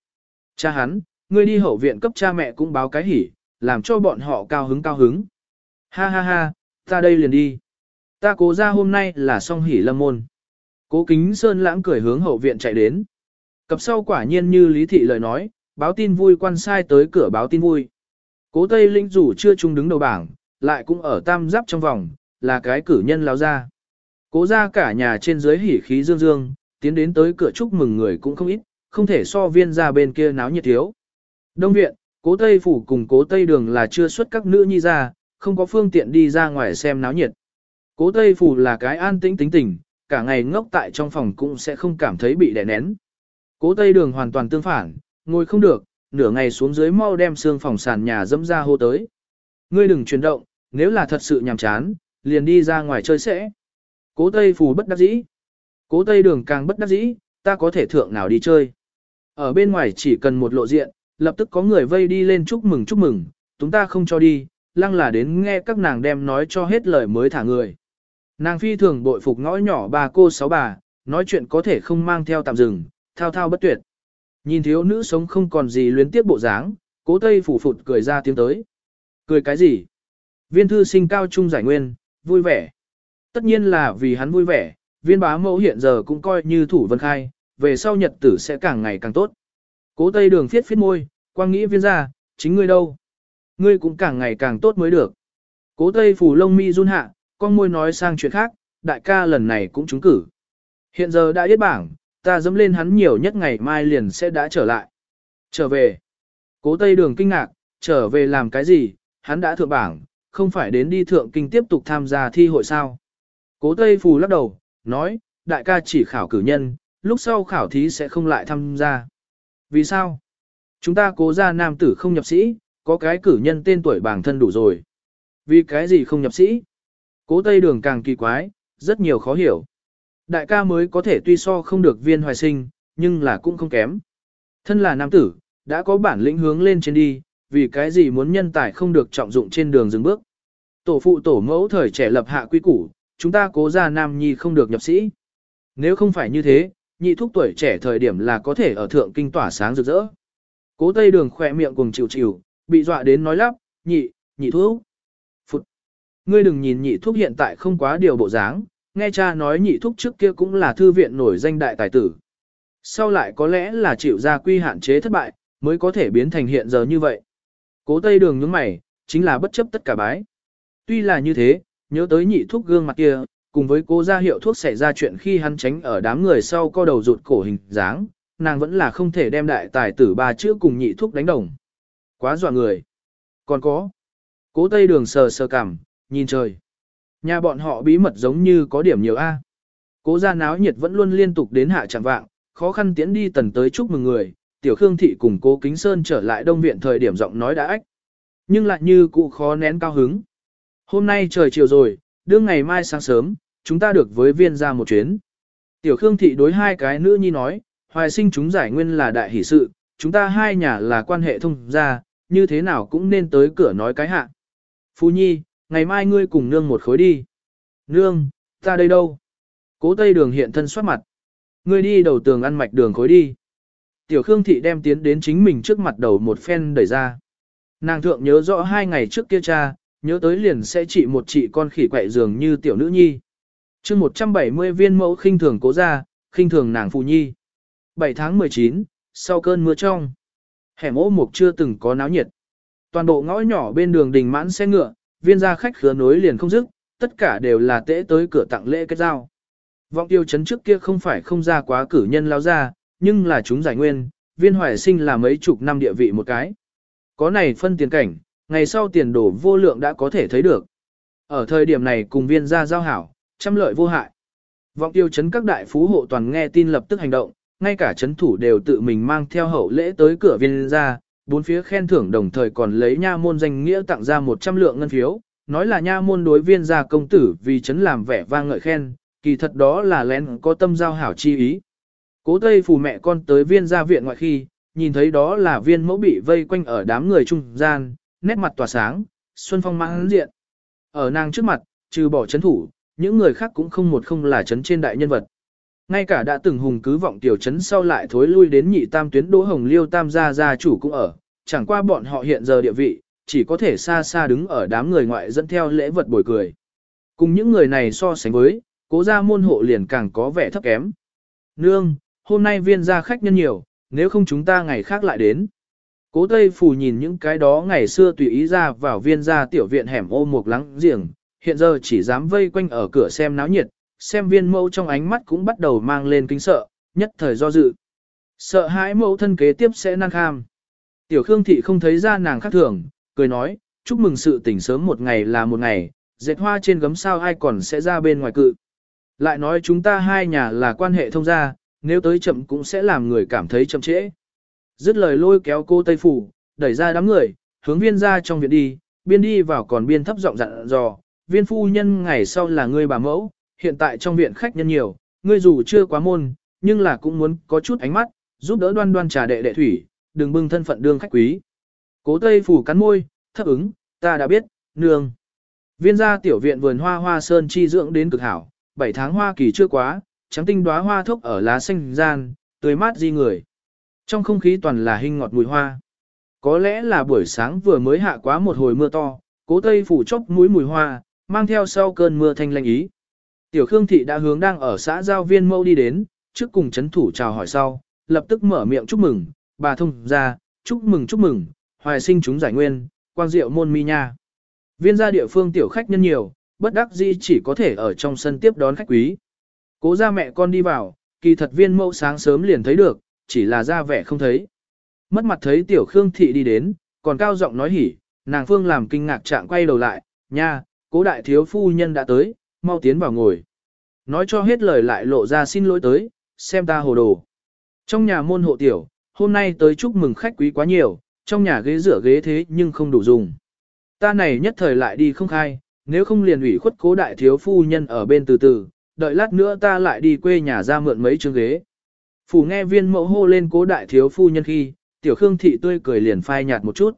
Cha hắn, ngươi đi hậu viện cấp cha mẹ cũng báo cái hỉ, làm cho bọn họ cao hứng cao hứng. Ha ha ha, ta đây liền đi. Ta cố ra hôm nay là song hỉ lâm môn. Cố kính sơn lãng cười hướng hậu viện chạy đến. Cập sau quả nhiên như lý thị lời nói, báo tin vui quan sai tới cửa báo tin vui. Cố Tây Linh dù chưa chung đứng đầu bảng, lại cũng ở tam giáp trong vòng, là cái cử nhân lao ra. Cố ra cả nhà trên dưới hỉ khí dương dương, tiến đến tới cửa chúc mừng người cũng không ít, không thể so viên ra bên kia náo nhiệt thiếu. Đông viện, cố Tây Phủ cùng cố Tây Đường là chưa xuất các nữ nhi ra, không có phương tiện đi ra ngoài xem náo nhiệt. Cố Tây Phủ là cái an tĩnh tính tình, cả ngày ngốc tại trong phòng cũng sẽ không cảm thấy bị đè nén. Cố Tây Đường hoàn toàn tương phản, ngồi không được, nửa ngày xuống dưới mau đem xương phòng sàn nhà dẫm ra hô tới. Ngươi đừng chuyển động, nếu là thật sự nhàm chán, liền đi ra ngoài chơi sẽ. Cố Tây Phủ bất đắc dĩ. Cố Tây Đường càng bất đắc dĩ, ta có thể thượng nào đi chơi. Ở bên ngoài chỉ cần một lộ diện, lập tức có người vây đi lên chúc mừng chúc mừng, chúng ta không cho đi, lăng là đến nghe các nàng đem nói cho hết lời mới thả người. Nàng phi thường bội phục ngõ nhỏ bà cô sáu bà, nói chuyện có thể không mang theo tạm dừng, thao thao bất tuyệt. Nhìn thiếu nữ sống không còn gì luyến tiếp bộ dáng, cố tây phủ phụt cười ra tiếng tới. Cười cái gì? Viên thư sinh cao trung giải nguyên, vui vẻ. Tất nhiên là vì hắn vui vẻ, viên bá mẫu hiện giờ cũng coi như thủ vân khai, về sau nhật tử sẽ càng ngày càng tốt. Cố tây đường phiết phiết môi, quang nghĩ viên ra, chính ngươi đâu? Ngươi cũng càng ngày càng tốt mới được. Cố tây phủ lông mi run hạ, con môi nói sang chuyện khác, đại ca lần này cũng trúng cử. Hiện giờ đã yết bảng, ta dẫm lên hắn nhiều nhất ngày mai liền sẽ đã trở lại. Trở về. Cố Tây Đường kinh ngạc, trở về làm cái gì, hắn đã thượng bảng, không phải đến đi thượng kinh tiếp tục tham gia thi hội sao. Cố Tây Phù lắc đầu, nói, đại ca chỉ khảo cử nhân, lúc sau khảo thí sẽ không lại tham gia. Vì sao? Chúng ta cố ra nam tử không nhập sĩ, có cái cử nhân tên tuổi bảng thân đủ rồi. Vì cái gì không nhập sĩ? Cố Tây Đường càng kỳ quái, rất nhiều khó hiểu. Đại ca mới có thể tuy so không được viên hoài sinh, nhưng là cũng không kém. Thân là nam tử, đã có bản lĩnh hướng lên trên đi, vì cái gì muốn nhân tài không được trọng dụng trên đường dừng bước. Tổ phụ tổ mẫu thời trẻ lập hạ quy củ, chúng ta cố ra nam nhi không được nhập sĩ. Nếu không phải như thế, nhị thúc tuổi trẻ thời điểm là có thể ở thượng kinh tỏa sáng rực rỡ. Cố tây đường khỏe miệng cùng chịu chịu, bị dọa đến nói lắp, nhị, nhị thúc. Ngươi đừng nhìn nhị thúc hiện tại không quá điều bộ dáng, nghe cha nói nhị thúc trước kia cũng là thư viện nổi danh đại tài tử. Sau lại có lẽ là chịu ra quy hạn chế thất bại, mới có thể biến thành hiện giờ như vậy. Cố tây đường nhướng mày, chính là bất chấp tất cả bái. Tuy là như thế, nhớ tới nhị thúc gương mặt kia, cùng với cố gia hiệu thuốc xảy ra chuyện khi hắn tránh ở đám người sau co đầu rụt cổ hình dáng, nàng vẫn là không thể đem đại tài tử ba chữ cùng nhị thúc đánh đồng. Quá dọa người. Còn có. Cố tây đường sờ sờ cằm, nhìn trời. Nhà bọn họ bí mật giống như có điểm nhiều A. Cố gia náo nhiệt vẫn luôn liên tục đến hạ chẳng vạng, khó khăn tiến đi tần tới chúc mừng người, tiểu khương thị cùng cố kính sơn trở lại đông viện thời điểm giọng nói đã ách. Nhưng lại như cụ khó nén cao hứng. Hôm nay trời chiều rồi, đương ngày mai sáng sớm, chúng ta được với viên ra một chuyến. Tiểu khương thị đối hai cái nữ nhi nói, hoài sinh chúng giải nguyên là đại hỷ sự, chúng ta hai nhà là quan hệ thông gia, như thế nào cũng nên tới cửa nói cái hạ. Phu nhi, ngày mai ngươi cùng nương một khối đi. Nương, ta đây đâu? Cố tây đường hiện thân soát mặt. Ngươi đi đầu tường ăn mạch đường khối đi. Tiểu Khương Thị đem tiến đến chính mình trước mặt đầu một phen đẩy ra. Nàng thượng nhớ rõ hai ngày trước kia cha, nhớ tới liền sẽ trị một chị con khỉ quậy giường như tiểu nữ nhi. chương 170 viên mẫu khinh thường cố ra, khinh thường nàng phù nhi. 7 tháng 19, sau cơn mưa trong. Hẻm ô mục chưa từng có náo nhiệt. Toàn bộ ngõ nhỏ bên đường đình mãn xe ngựa, viên gia khách khứa nối liền không dứt, tất cả đều là tễ tới cửa tặng lễ kết giao. Vọng tiêu chấn trước kia không phải không ra quá cử nhân lao ra, nhưng là chúng giải nguyên, viên hoài sinh là mấy chục năm địa vị một cái. Có này phân tiền cảnh, ngày sau tiền đổ vô lượng đã có thể thấy được. Ở thời điểm này cùng viên gia giao hảo, trăm lợi vô hại. Vọng tiêu chấn các đại phú hộ toàn nghe tin lập tức hành động, ngay cả chấn thủ đều tự mình mang theo hậu lễ tới cửa viên gia, bốn phía khen thưởng đồng thời còn lấy nha môn danh nghĩa tặng ra 100 lượng ngân phiếu, nói là nha môn đối viên gia công tử vì chấn làm vẻ vang ngợi khen, kỳ thật đó là lén có tâm giao hảo chi ý. Cố Tây phù mẹ con tới viên gia viện ngoại khi, nhìn thấy đó là viên mẫu bị vây quanh ở đám người trung gian, nét mặt tỏa sáng, xuân phong mãn diện. Ở nàng trước mặt, trừ bỏ chấn thủ, những người khác cũng không một không là chấn trên đại nhân vật. Ngay cả đã từng hùng cứ vọng tiểu chấn sau lại thối lui đến nhị tam tuyến đỗ hồng liêu tam gia gia chủ cũng ở, chẳng qua bọn họ hiện giờ địa vị, chỉ có thể xa xa đứng ở đám người ngoại dẫn theo lễ vật bồi cười. Cùng những người này so sánh với, cố gia môn hộ liền càng có vẻ thấp kém. Nương, hôm nay viên gia khách nhân nhiều, nếu không chúng ta ngày khác lại đến. Cố Tây phủ nhìn những cái đó ngày xưa tùy ý ra vào viên gia tiểu viện hẻm ô mục lắng giềng, hiện giờ chỉ dám vây quanh ở cửa xem náo nhiệt, xem viên mẫu trong ánh mắt cũng bắt đầu mang lên kính sợ, nhất thời do dự. Sợ hãi mẫu thân kế tiếp sẽ năng kham. Tiểu Khương Thị không thấy ra nàng khác thường, cười nói, chúc mừng sự tỉnh sớm một ngày là một ngày, dệt hoa trên gấm sao ai còn sẽ ra bên ngoài cự. Lại nói chúng ta hai nhà là quan hệ thông gia, nếu tới chậm cũng sẽ làm người cảm thấy chậm trễ. Dứt lời lôi kéo cô Tây Phủ, đẩy ra đám người, hướng viên ra trong viện đi, biên đi vào còn biên thấp giọng dặn dò, viên phu nhân ngày sau là người bà mẫu, hiện tại trong viện khách nhân nhiều, ngươi dù chưa quá môn, nhưng là cũng muốn có chút ánh mắt, giúp đỡ đoan đoan trà đệ đệ thủy, đừng bưng thân phận đương khách quý. Cố Tây Phủ cắn môi, thấp ứng, ta đã biết, nương. Viên gia tiểu viện vườn hoa hoa sơn chi dưỡng đến cực hảo, 7 tháng hoa kỳ chưa quá, trắng tinh đóa hoa thốc ở lá xanh gian, tươi mát di người. Trong không khí toàn là hình ngọt mùi hoa. Có lẽ là buổi sáng vừa mới hạ quá một hồi mưa to, cố tây phủ chốc mũi mùi hoa, mang theo sau cơn mưa thanh lanh ý. Tiểu Khương Thị đã hướng đang ở xã giao viên mâu đi đến, trước cùng chấn thủ chào hỏi sau, lập tức mở miệng chúc mừng, bà thông ra, chúc mừng chúc mừng, hoài sinh chúng giải nguyên, quang diệu môn mi nha. Viên gia địa phương tiểu khách nhân nhiều, bất đắc dĩ chỉ có thể ở trong sân tiếp đón khách quý. Cố ra mẹ con đi vào, kỳ thật viên mẫu sáng sớm liền thấy được, chỉ là ra vẻ không thấy. Mất mặt thấy tiểu Khương Thị đi đến, còn cao giọng nói hỉ, nàng phương làm kinh ngạc trạng quay đầu lại, nha, cố đại thiếu phu nhân đã tới, mau tiến vào ngồi. Nói cho hết lời lại lộ ra xin lỗi tới, xem ta hồ đồ. Trong nhà môn hộ tiểu, hôm nay tới chúc mừng khách quý quá nhiều, trong nhà ghế rửa ghế thế nhưng không đủ dùng. Ta này nhất thời lại đi không khai, nếu không liền ủy khuất cố đại thiếu phu nhân ở bên từ từ, đợi lát nữa ta lại đi quê nhà ra mượn mấy chương ghế. Phủ nghe viên mẫu hô lên cố đại thiếu phu nhân khi, tiểu khương thị tươi cười liền phai nhạt một chút.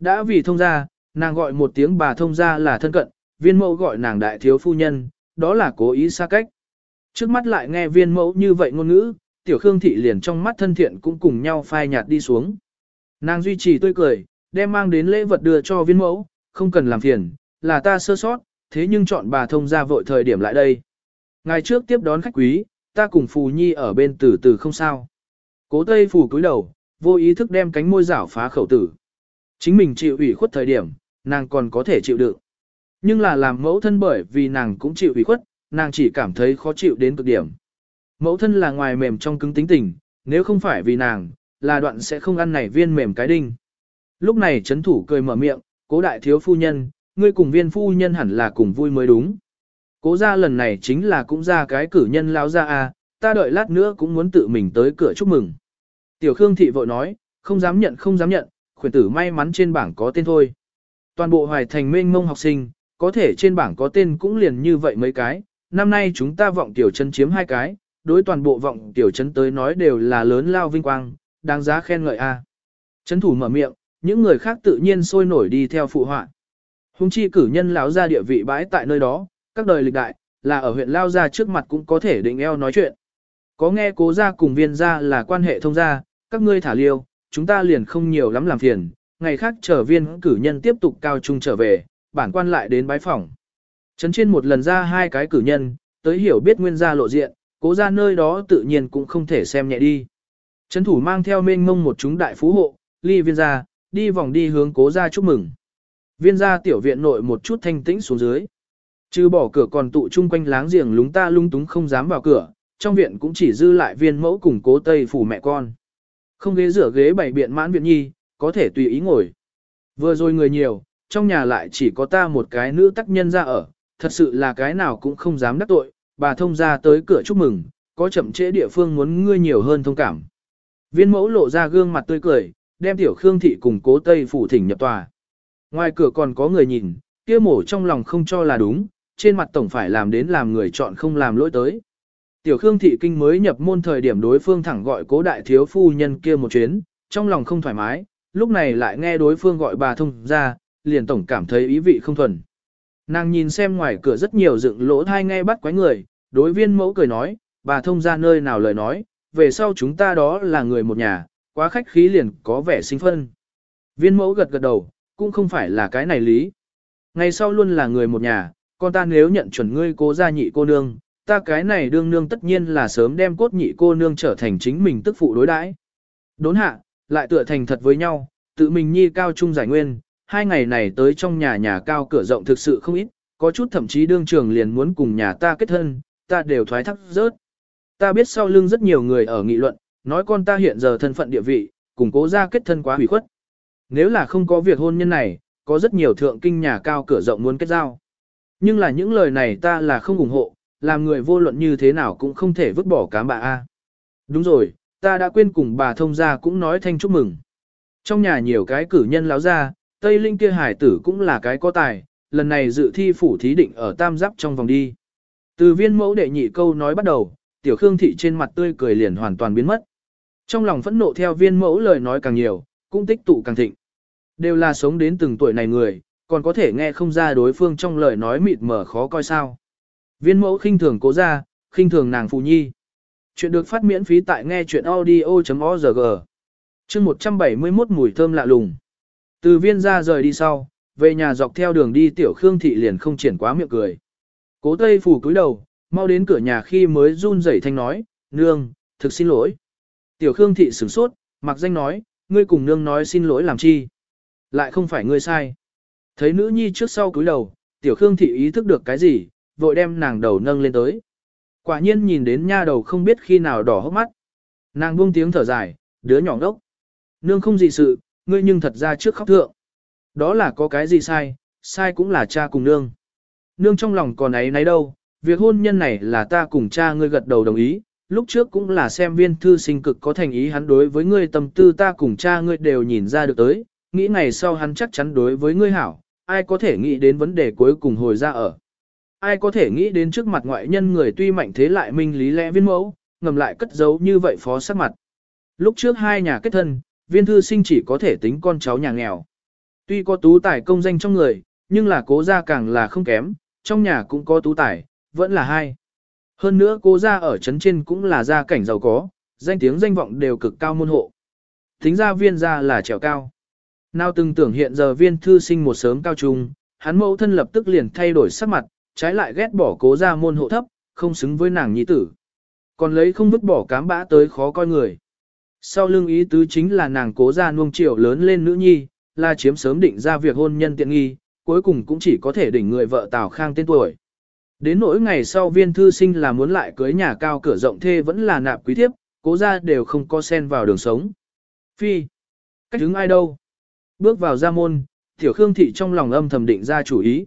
Đã vì thông gia, nàng gọi một tiếng bà thông gia là thân cận, viên mẫu gọi nàng đại thiếu phu nhân, đó là cố ý xa cách. Trước mắt lại nghe viên mẫu như vậy ngôn ngữ, tiểu khương thị liền trong mắt thân thiện cũng cùng nhau phai nhạt đi xuống. Nàng duy trì tươi cười, đem mang đến lễ vật đưa cho viên mẫu, không cần làm phiền, là ta sơ sót, thế nhưng chọn bà thông gia vội thời điểm lại đây. Ngày trước tiếp đón khách quý, ta cùng Phù Nhi ở bên từ từ không sao. Cố Tây Phù cúi đầu, vô ý thức đem cánh môi rảo phá khẩu tử. Chính mình chịu ủy khuất thời điểm, nàng còn có thể chịu đựng. Nhưng là làm mẫu thân bởi vì nàng cũng chịu ủy khuất, nàng chỉ cảm thấy khó chịu đến cực điểm. Mẫu thân là ngoài mềm trong cứng tính tình, nếu không phải vì nàng, là đoạn sẽ không ăn này viên mềm cái đinh. Lúc này chấn thủ cười mở miệng, cố đại thiếu phu nhân, ngươi cùng viên phu nhân hẳn là cùng vui mới đúng. Cố ra lần này chính là cũng ra cái cử nhân lao ra à, ta đợi lát nữa cũng muốn tự mình tới cửa chúc mừng. Tiểu Khương Thị vội nói, không dám nhận không dám nhận, khuyển tử may mắn trên bảng có tên thôi. Toàn bộ hoài thành mênh mông học sinh, có thể trên bảng có tên cũng liền như vậy mấy cái, năm nay chúng ta vọng tiểu chân chiếm hai cái, đối toàn bộ vọng tiểu trấn tới nói đều là lớn lao vinh quang, đáng giá khen ngợi a. À. Chấn thủ mở miệng, những người khác tự nhiên sôi nổi đi theo phụ họa. Hùng chi cử nhân lão gia địa vị bãi tại nơi đó, các đời lịch đại, là ở huyện Lao Gia trước mặt cũng có thể định eo nói chuyện. Có nghe cố gia cùng viên gia là quan hệ thông gia, các ngươi thả liêu, chúng ta liền không nhiều lắm làm phiền, ngày khác trở viên cử nhân tiếp tục cao trung trở về, bản quan lại đến bái phỏng. Trấn trên một lần ra hai cái cử nhân, tới hiểu biết nguyên gia lộ diện, cố ra nơi đó tự nhiên cũng không thể xem nhẹ đi. Trấn thủ mang theo mênh mông một chúng đại phú hộ, ly viên gia, đi vòng đi hướng cố ra chúc mừng. Viên gia tiểu viện nội một chút thanh tĩnh xuống dưới. Trừ bỏ cửa còn tụ chung quanh láng giềng lúng ta lung túng không dám vào cửa, trong viện cũng chỉ dư lại viên mẫu cùng cố tây phủ mẹ con. Không ghế rửa ghế bảy biện mãn viện nhi, có thể tùy ý ngồi. Vừa rồi người nhiều, trong nhà lại chỉ có ta một cái nữ tác nhân ra ở, thật sự là cái nào cũng không dám đắc tội, bà thông ra tới cửa chúc mừng, có chậm trễ địa phương muốn ngươi nhiều hơn thông cảm. Viên mẫu lộ ra gương mặt tươi cười, đem tiểu Khương thị cùng cố Tây phủ thỉnh nhập tòa. Ngoài cửa còn có người nhìn, kia mổ trong lòng không cho là đúng, trên mặt tổng phải làm đến làm người chọn không làm lỗi tới. Tiểu Khương thị kinh mới nhập môn thời điểm đối phương thẳng gọi cố đại thiếu phu nhân kia một chuyến, trong lòng không thoải mái, lúc này lại nghe đối phương gọi bà thông ra, liền tổng cảm thấy ý vị không thuần. Nàng nhìn xem ngoài cửa rất nhiều dựng lỗ thai nghe bắt quái người, đối viên mẫu cười nói, bà thông ra nơi nào lời nói, về sau chúng ta đó là người một nhà, quá khách khí liền có vẻ sinh phân. Viên mẫu gật gật đầu, cũng không phải là cái này lý. Ngày sau luôn là người một nhà, con ta nếu nhận chuẩn ngươi cố gia nhị cô nương, ta cái này đương nương tất nhiên là sớm đem cốt nhị cô nương trở thành chính mình tức phụ đối đãi. Đốn hạ, lại tựa thành thật với nhau, tự mình nhi cao trung giải nguyên, hai ngày này tới trong nhà nhà cao cửa rộng thực sự không ít, có chút thậm chí đương trường liền muốn cùng nhà ta kết thân, ta đều thoái thác rớt. Ta biết sau lưng rất nhiều người ở nghị luận, nói con ta hiện giờ thân phận địa vị, củng cố ra kết thân quá hủy khuất. Nếu là không có việc hôn nhân này, có rất nhiều thượng kinh nhà cao cửa rộng muốn kết giao. Nhưng là những lời này ta là không ủng hộ, làm người vô luận như thế nào cũng không thể vứt bỏ cám bà A. Đúng rồi, ta đã quên cùng bà thông gia cũng nói thanh chúc mừng. Trong nhà nhiều cái cử nhân láo ra, Tây Linh kia hải tử cũng là cái có tài, lần này dự thi phủ thí định ở tam giáp trong vòng đi. Từ viên mẫu đệ nhị câu nói bắt đầu, tiểu khương thị trên mặt tươi cười liền hoàn toàn biến mất. Trong lòng phẫn nộ theo viên mẫu lời nói càng nhiều, cũng tích tụ càng thịnh. Đều là sống đến từng tuổi này người, còn có thể nghe không ra đối phương trong lời nói mịt mờ khó coi sao. Viên mẫu khinh thường cố ra, khinh thường nàng phù nhi. Chuyện được phát miễn phí tại nghe chuyện audio.org. chương 171 mùi thơm lạ lùng. Từ viên ra rời đi sau, về nhà dọc theo đường đi tiểu khương thị liền không triển quá miệng cười. Cố tây phủ cúi đầu, mau đến cửa nhà khi mới run rẩy thanh nói, nương, thực xin lỗi. Tiểu khương thị sửng sốt, mặc danh nói, ngươi cùng nương nói xin lỗi làm chi. Lại không phải ngươi sai. Thấy nữ nhi trước sau cúi đầu, tiểu khương thị ý thức được cái gì, vội đem nàng đầu nâng lên tới. Quả nhiên nhìn đến nha đầu không biết khi nào đỏ hốc mắt. Nàng buông tiếng thở dài, đứa nhỏ đốc. Nương không gì sự, ngươi nhưng thật ra trước khóc thượng. Đó là có cái gì sai, sai cũng là cha cùng nương. Nương trong lòng còn ấy nấy đâu, việc hôn nhân này là ta cùng cha ngươi gật đầu đồng ý, lúc trước cũng là xem viên thư sinh cực có thành ý hắn đối với ngươi tâm tư ta cùng cha ngươi đều nhìn ra được tới, nghĩ ngày sau hắn chắc chắn đối với ngươi hảo, ai có thể nghĩ đến vấn đề cuối cùng hồi ra ở. Ai có thể nghĩ đến trước mặt ngoại nhân người tuy mạnh thế lại minh lý lẽ viên mẫu, ngầm lại cất giấu như vậy phó sắc mặt. Lúc trước hai nhà kết thân, viên thư sinh chỉ có thể tính con cháu nhà nghèo. Tuy có tú tài công danh trong người, nhưng là cố gia càng là không kém, trong nhà cũng có tú tài, vẫn là hai. Hơn nữa cố gia ở trấn trên cũng là gia cảnh giàu có, danh tiếng danh vọng đều cực cao môn hộ. Tính ra viên gia là trèo cao. Nào từng tưởng hiện giờ viên thư sinh một sớm cao trung, hắn mẫu thân lập tức liền thay đổi sắc mặt, trái lại ghét bỏ cố gia môn hộ thấp, không xứng với nàng nhi tử. Còn lấy không vứt bỏ cám bã tới khó coi người. Sau lưng ý tứ chính là nàng cố gia nuông chiều lớn lên nữ nhi, là chiếm sớm định ra việc hôn nhân tiện nghi, cuối cùng cũng chỉ có thể đỉnh người vợ Tào Khang tên tuổi. Đến nỗi ngày sau viên thư sinh là muốn lại cưới nhà cao cửa rộng thê vẫn là nạp quý thiếp, cố gia đều không có sen vào đường sống. Phi, cách đứng ai đâu? Bước vào gia môn, tiểu khương thị trong lòng âm thầm định ra chủ ý.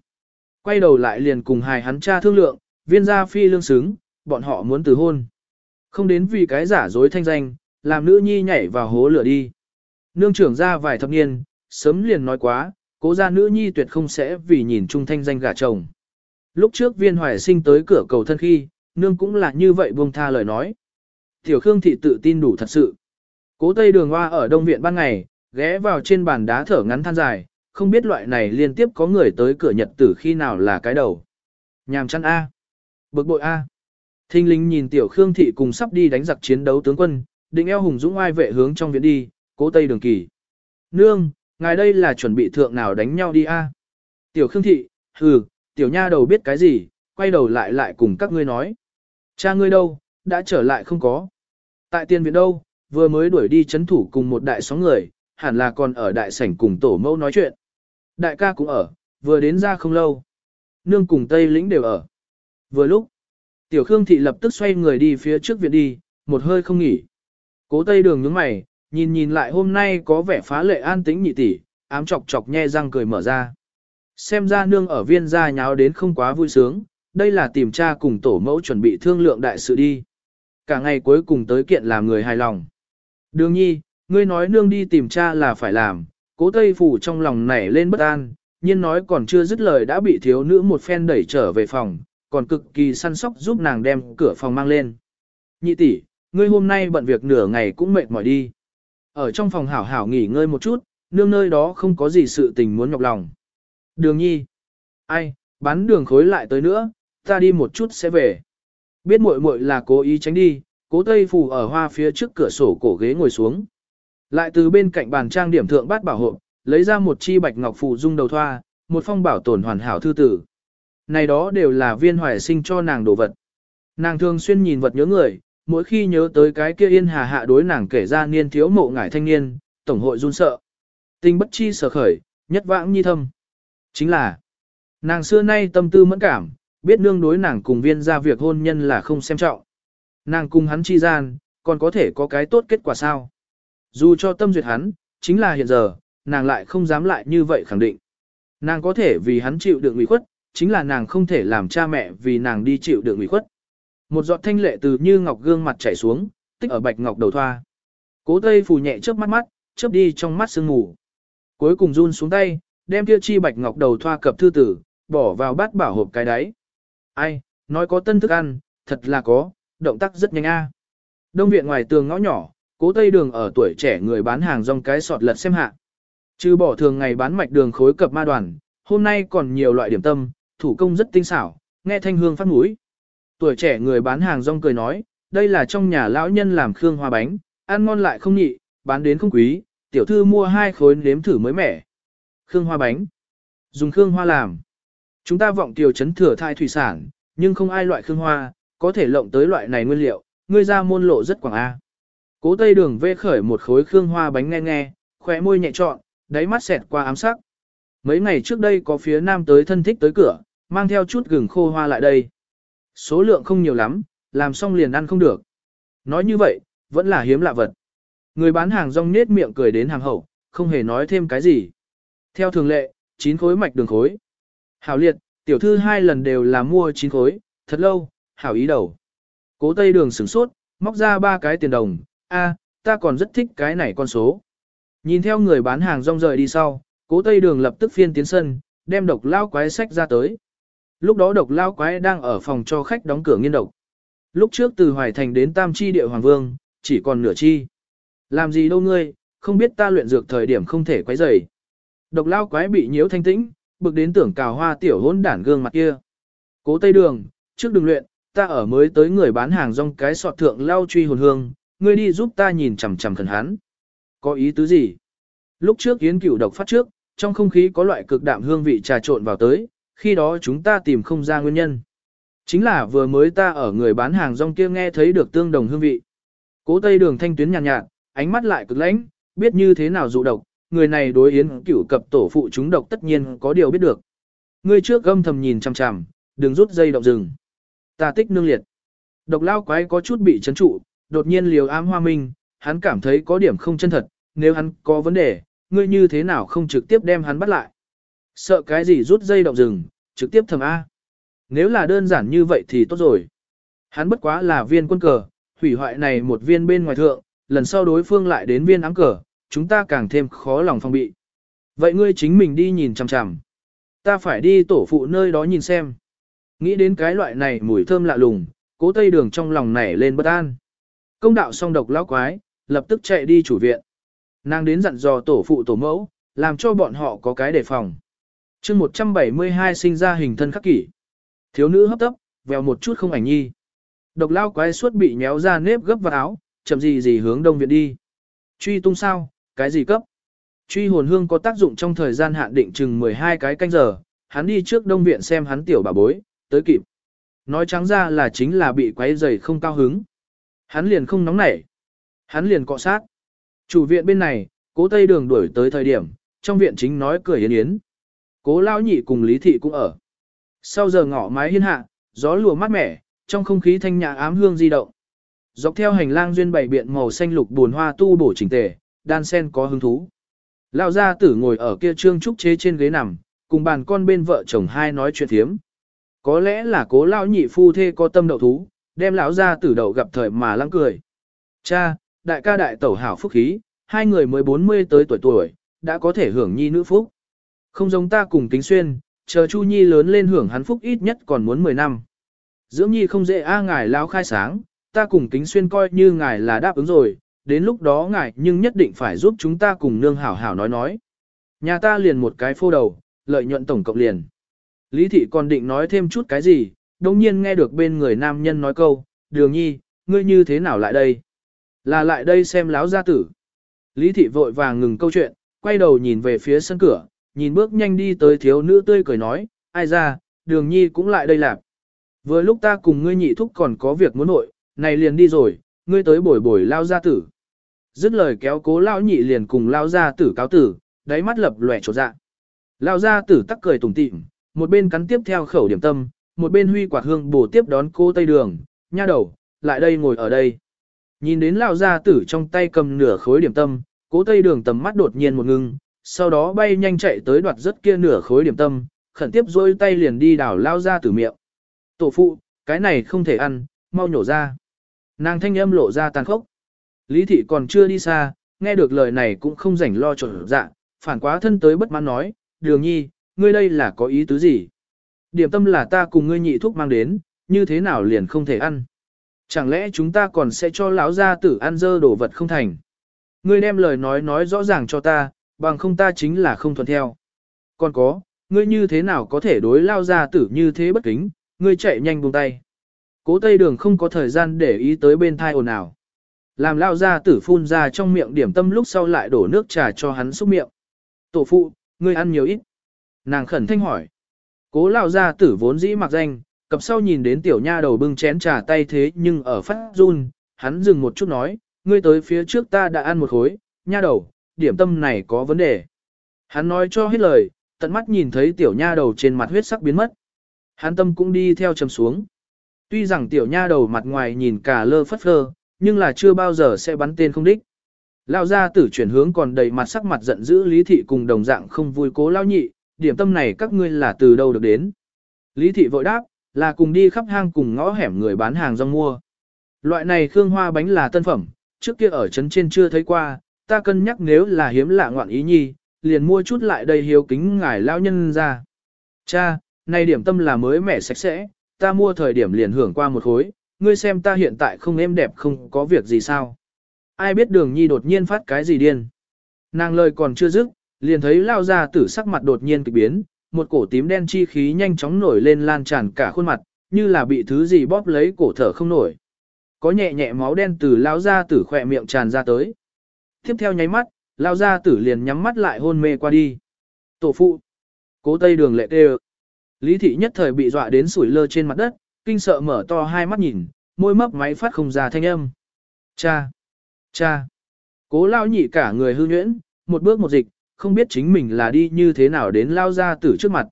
Quay đầu lại liền cùng hài hắn cha thương lượng, viên gia phi lương xứng, bọn họ muốn từ hôn. Không đến vì cái giả dối thanh danh, làm nữ nhi nhảy vào hố lửa đi. Nương trưởng ra vài thập niên, sớm liền nói quá, cố gia nữ nhi tuyệt không sẽ vì nhìn trung thanh danh gả chồng. Lúc trước viên hoài sinh tới cửa cầu thân khi, nương cũng là như vậy buông tha lời nói. Tiểu Khương thị tự tin đủ thật sự. Cố Tây Đường Hoa ở Đông Viện ban ngày, ghé vào trên bàn đá thở ngắn than dài, không biết loại này liên tiếp có người tới cửa nhật tử khi nào là cái đầu. Nhàm chăn A. Bực bội A. Thinh linh nhìn Tiểu Khương thị cùng sắp đi đánh giặc chiến đấu tướng quân, định eo hùng dũng ai vệ hướng trong viện đi, cố tây đường kỳ. Nương, ngài đây là chuẩn bị thượng nào đánh nhau đi a? Tiểu Khương Thị, hừ, tiểu nha đầu biết cái gì, quay đầu lại lại cùng các ngươi nói. Cha ngươi đâu, đã trở lại không có. Tại tiên viện đâu, vừa mới đuổi đi chấn thủ cùng một đại sóng người, hẳn là còn ở đại sảnh cùng tổ mẫu nói chuyện. Đại ca cũng ở, vừa đến ra không lâu. Nương cùng Tây lĩnh đều ở. Vừa lúc, tiểu Khương Thị lập tức xoay người đi phía trước viện đi, một hơi không nghỉ. Cố Tây đường nhướng mày, nhìn nhìn lại hôm nay có vẻ phá lệ an tĩnh nhị tỷ, ám chọc chọc nhe răng cười mở ra. Xem ra nương ở viên gia nháo đến không quá vui sướng, đây là tìm cha cùng tổ mẫu chuẩn bị thương lượng đại sự đi. Cả ngày cuối cùng tới kiện làm người hài lòng. Đường nhi, ngươi nói nương đi tìm cha là phải làm, cố tây phủ trong lòng nảy lên bất an, nhiên nói còn chưa dứt lời đã bị thiếu nữ một phen đẩy trở về phòng, còn cực kỳ săn sóc giúp nàng đem cửa phòng mang lên. Nhị tỷ, ngươi hôm nay bận việc nửa ngày cũng mệt mỏi đi. Ở trong phòng hảo hảo nghỉ ngơi một chút, nương nơi đó không có gì sự tình muốn nhọc lòng. Đường nhi. Ai, bán đường khối lại tới nữa, ta đi một chút sẽ về. Biết muội muội là cố ý tránh đi, cố tây phù ở hoa phía trước cửa sổ cổ ghế ngồi xuống. Lại từ bên cạnh bàn trang điểm thượng bát bảo hộ, lấy ra một chi bạch ngọc phù dung đầu thoa, một phong bảo tồn hoàn hảo thư tử. Này đó đều là viên hoài sinh cho nàng đồ vật. Nàng thường xuyên nhìn vật nhớ người, mỗi khi nhớ tới cái kia yên hà hạ đối nàng kể ra niên thiếu mộ ngải thanh niên, tổng hội run sợ. Tình bất chi sở khởi, nhất vãng nhi thâm. Chính là, nàng xưa nay tâm tư mẫn cảm, biết nương đối nàng cùng viên ra việc hôn nhân là không xem trọng. Nàng cùng hắn chi gian, còn có thể có cái tốt kết quả sao. Dù cho tâm duyệt hắn, chính là hiện giờ, nàng lại không dám lại như vậy khẳng định. Nàng có thể vì hắn chịu được ủy khuất, chính là nàng không thể làm cha mẹ vì nàng đi chịu được ủy khuất. Một giọt thanh lệ từ như ngọc gương mặt chảy xuống, tích ở bạch ngọc đầu thoa. Cố tây phủ nhẹ chớp mắt mắt, chớp đi trong mắt sương ngủ Cuối cùng run xuống tay, đem kia chi bạch ngọc đầu thoa cập thư tử, bỏ vào bát bảo hộp cái đáy. Ai, nói có tân thức ăn, thật là có, động tác rất nhanh a. Đông viện ngoài tường ngõ nhỏ, cố tây đường ở tuổi trẻ người bán hàng rong cái sọt lật xem hạ. Trừ bỏ thường ngày bán mạch đường khối cập ma đoàn, hôm nay còn nhiều loại điểm tâm, thủ công rất tinh xảo, nghe thanh hương phát mũi. Tuổi trẻ người bán hàng rong cười nói, đây là trong nhà lão nhân làm khương hoa bánh, ăn ngon lại không nhị, bán đến không quý, tiểu thư mua hai khối nếm thử mới mẻ. Khương hoa bánh. Dùng khương hoa làm. Chúng ta vọng tiểu chấn thừa thai thủy sản, nhưng không ai loại khương hoa, có thể lộng tới loại này nguyên liệu, ngươi ra môn lộ rất quảng A. Cố tây đường vê khởi một khối khương hoa bánh nghe nghe, khóe môi nhẹ trọn, đáy mắt xẹt qua ám sắc. Mấy ngày trước đây có phía nam tới thân thích tới cửa, mang theo chút gừng khô hoa lại đây. Số lượng không nhiều lắm, làm xong liền ăn không được. Nói như vậy, vẫn là hiếm lạ vật. Người bán hàng rong nết miệng cười đến hàng hậu, không hề nói thêm cái gì. Theo thường lệ, 9 khối mạch đường khối. Hảo liệt, tiểu thư hai lần đều là mua 9 khối, thật lâu, hảo ý đầu. Cố tây đường sửng sốt, móc ra ba cái tiền đồng, a, ta còn rất thích cái này con số. Nhìn theo người bán hàng rong rời đi sau, cố tây đường lập tức phiên tiến sân, đem độc lao quái sách ra tới. Lúc đó độc lao quái đang ở phòng cho khách đóng cửa nghiên độc. Lúc trước từ Hoài Thành đến Tam Chi địa Hoàng Vương, chỉ còn nửa chi. Làm gì đâu ngươi, không biết ta luyện dược thời điểm không thể quấy rầy. Độc lao quái bị nhiễu thanh tĩnh, bực đến tưởng cào hoa tiểu hôn đản gương mặt kia. Cố Tây Đường, trước đường luyện, ta ở mới tới người bán hàng rong cái sọt thượng lao truy hồn hương, ngươi đi giúp ta nhìn chằm chằm thần hắn. Có ý tứ gì? Lúc trước yến cửu độc phát trước, trong không khí có loại cực đạm hương vị trà trộn vào tới, khi đó chúng ta tìm không ra nguyên nhân. Chính là vừa mới ta ở người bán hàng rong kia nghe thấy được tương đồng hương vị. Cố tây đường thanh tuyến nhàn nhạt, nhạt, ánh mắt lại cực lãnh, biết như thế nào dụ độc, người này đối yến cửu cập tổ phụ chúng độc tất nhiên có điều biết được. Người trước gâm thầm nhìn chằm chằm, đừng rút dây động rừng. Ta tích nương liệt. Độc lao quái có chút bị chấn trụ, đột nhiên liều ám hoa minh, hắn cảm thấy có điểm không chân thật, nếu hắn có vấn đề, ngươi như thế nào không trực tiếp đem hắn bắt lại. Sợ cái gì rút dây động rừng, trực tiếp thầm A. Nếu là đơn giản như vậy thì tốt rồi. Hắn bất quá là viên quân cờ, hủy hoại này một viên bên ngoài thượng, lần sau đối phương lại đến viên ám cờ, chúng ta càng thêm khó lòng phòng bị. Vậy ngươi chính mình đi nhìn chằm chằm. Ta phải đi tổ phụ nơi đó nhìn xem. Nghĩ đến cái loại này mùi thơm lạ lùng, cố tây đường trong lòng nảy lên bất an. Công đạo song độc lão quái, lập tức chạy đi chủ viện. Nàng đến dặn dò tổ phụ tổ mẫu, làm cho bọn họ có cái đề phòng chương 172 sinh ra hình thân khắc kỷ. Thiếu nữ hấp tấp, vèo một chút không ảnh nhi. Độc lao quái suốt bị nhéo ra nếp gấp vào áo, chậm gì gì hướng đông viện đi. Truy tung sao, cái gì cấp? Truy hồn hương có tác dụng trong thời gian hạn định chừng 12 cái canh giờ, hắn đi trước đông viện xem hắn tiểu bà bối, tới kịp. Nói trắng ra là chính là bị quấy giày không cao hứng. Hắn liền không nóng nảy. Hắn liền cọ sát. Chủ viện bên này, cố tây đường đuổi tới thời điểm, trong viện chính nói cười yến yến. Cố lao nhị cùng Lý Thị cũng ở. Sau giờ ngọ mái hiên hạ, gió lùa mát mẻ, trong không khí thanh nhã ám hương di động. Dọc theo hành lang duyên bảy biện màu xanh lục buồn hoa tu bổ chỉnh tề, đan sen có hứng thú. Lão gia tử ngồi ở kia trương trúc chế trên ghế nằm, cùng bàn con bên vợ chồng hai nói chuyện thiếm. Có lẽ là cố lão nhị phu thê có tâm đậu thú, đem lão gia tử đậu gặp thời mà lăng cười. Cha, đại ca đại tẩu hảo phúc khí, hai người mới 40 tới tuổi tuổi, đã có thể hưởng nhi nữ phúc. Không giống ta cùng kính xuyên, chờ Chu Nhi lớn lên hưởng hắn phúc ít nhất còn muốn 10 năm. Dưỡng Nhi không dễ a ngài lao khai sáng, ta cùng kính xuyên coi như ngài là đáp ứng rồi, đến lúc đó ngài nhưng nhất định phải giúp chúng ta cùng nương hảo hảo nói nói. Nhà ta liền một cái phô đầu, lợi nhuận tổng cộng liền. Lý thị còn định nói thêm chút cái gì, đồng nhiên nghe được bên người nam nhân nói câu, đường nhi, ngươi như thế nào lại đây? Là lại đây xem láo gia tử. Lý thị vội vàng ngừng câu chuyện, quay đầu nhìn về phía sân cửa, nhìn bước nhanh đi tới thiếu nữ tươi cười nói, ai ra, đường nhi cũng lại đây làm. Vừa lúc ta cùng ngươi nhị thúc còn có việc muốn nội, này liền đi rồi, ngươi tới bồi bồi lao gia tử. Dứt lời kéo cố lao nhị liền cùng lao gia tử cáo tử, đáy mắt lập lòe trột dạ. Lao gia tử tắc cười tủm tỉm, một bên cắn tiếp theo khẩu điểm tâm, một bên huy quạt hương bổ tiếp đón cô tây đường, nha đầu, lại đây ngồi ở đây. Nhìn đến lao gia tử trong tay cầm nửa khối điểm tâm, cố tây đường tầm mắt đột nhiên một ngưng, sau đó bay nhanh chạy tới đoạt rất kia nửa khối điểm tâm, khẩn tiếp rôi tay liền đi đảo lao ra từ miệng. Tổ phụ, cái này không thể ăn, mau nhổ ra. Nàng thanh âm lộ ra tàn khốc. Lý thị còn chưa đi xa, nghe được lời này cũng không rảnh lo trộn dạ, phản quá thân tới bất mãn nói, đường nhi, ngươi đây là có ý tứ gì? Điểm tâm là ta cùng ngươi nhị thuốc mang đến, như thế nào liền không thể ăn? Chẳng lẽ chúng ta còn sẽ cho lão gia tử ăn dơ đồ vật không thành? Ngươi đem lời nói nói rõ ràng cho ta, bằng không ta chính là không thuận theo. Còn có, ngươi như thế nào có thể đối lao gia tử như thế bất kính, ngươi chạy nhanh buông tay. Cố Tây Đường không có thời gian để ý tới bên thai ồn ào. Làm lao gia tử phun ra trong miệng điểm tâm lúc sau lại đổ nước trà cho hắn xúc miệng. Tổ phụ, ngươi ăn nhiều ít. Nàng khẩn thanh hỏi. Cố lao gia tử vốn dĩ mặc danh, cặp sau nhìn đến tiểu nha đầu bưng chén trà tay thế nhưng ở phát run, hắn dừng một chút nói, ngươi tới phía trước ta đã ăn một khối, nha đầu, điểm tâm này có vấn đề. Hắn nói cho hết lời, tận mắt nhìn thấy tiểu nha đầu trên mặt huyết sắc biến mất. Hắn tâm cũng đi theo trầm xuống. Tuy rằng tiểu nha đầu mặt ngoài nhìn cả lơ phất phơ, nhưng là chưa bao giờ sẽ bắn tên không đích. Lao ra tử chuyển hướng còn đầy mặt sắc mặt giận dữ lý thị cùng đồng dạng không vui cố lao nhị, điểm tâm này các ngươi là từ đâu được đến. Lý thị vội đáp, là cùng đi khắp hang cùng ngõ hẻm người bán hàng rong mua. Loại này khương hoa bánh là tân phẩm, trước kia ở trấn trên chưa thấy qua, ta cân nhắc nếu là hiếm lạ ngoạn ý nhi, liền mua chút lại đây hiếu kính ngài lao nhân ra. Cha, nay điểm tâm là mới mẻ sạch sẽ, ta mua thời điểm liền hưởng qua một khối, ngươi xem ta hiện tại không êm đẹp không có việc gì sao. Ai biết đường nhi đột nhiên phát cái gì điên. Nàng lời còn chưa dứt, liền thấy lao ra tử sắc mặt đột nhiên kịch biến, một cổ tím đen chi khí nhanh chóng nổi lên lan tràn cả khuôn mặt, như là bị thứ gì bóp lấy cổ thở không nổi. Có nhẹ nhẹ máu đen từ lao ra tử khỏe miệng tràn ra tới tiếp theo nháy mắt, lao ra tử liền nhắm mắt lại hôn mê qua đi. Tổ phụ, cố tây đường lệ tê Lý thị nhất thời bị dọa đến sủi lơ trên mặt đất, kinh sợ mở to hai mắt nhìn, môi mấp máy phát không ra thanh âm. Cha, cha, cố lao nhị cả người hư nhuyễn, một bước một dịch, không biết chính mình là đi như thế nào đến lao ra tử trước mặt.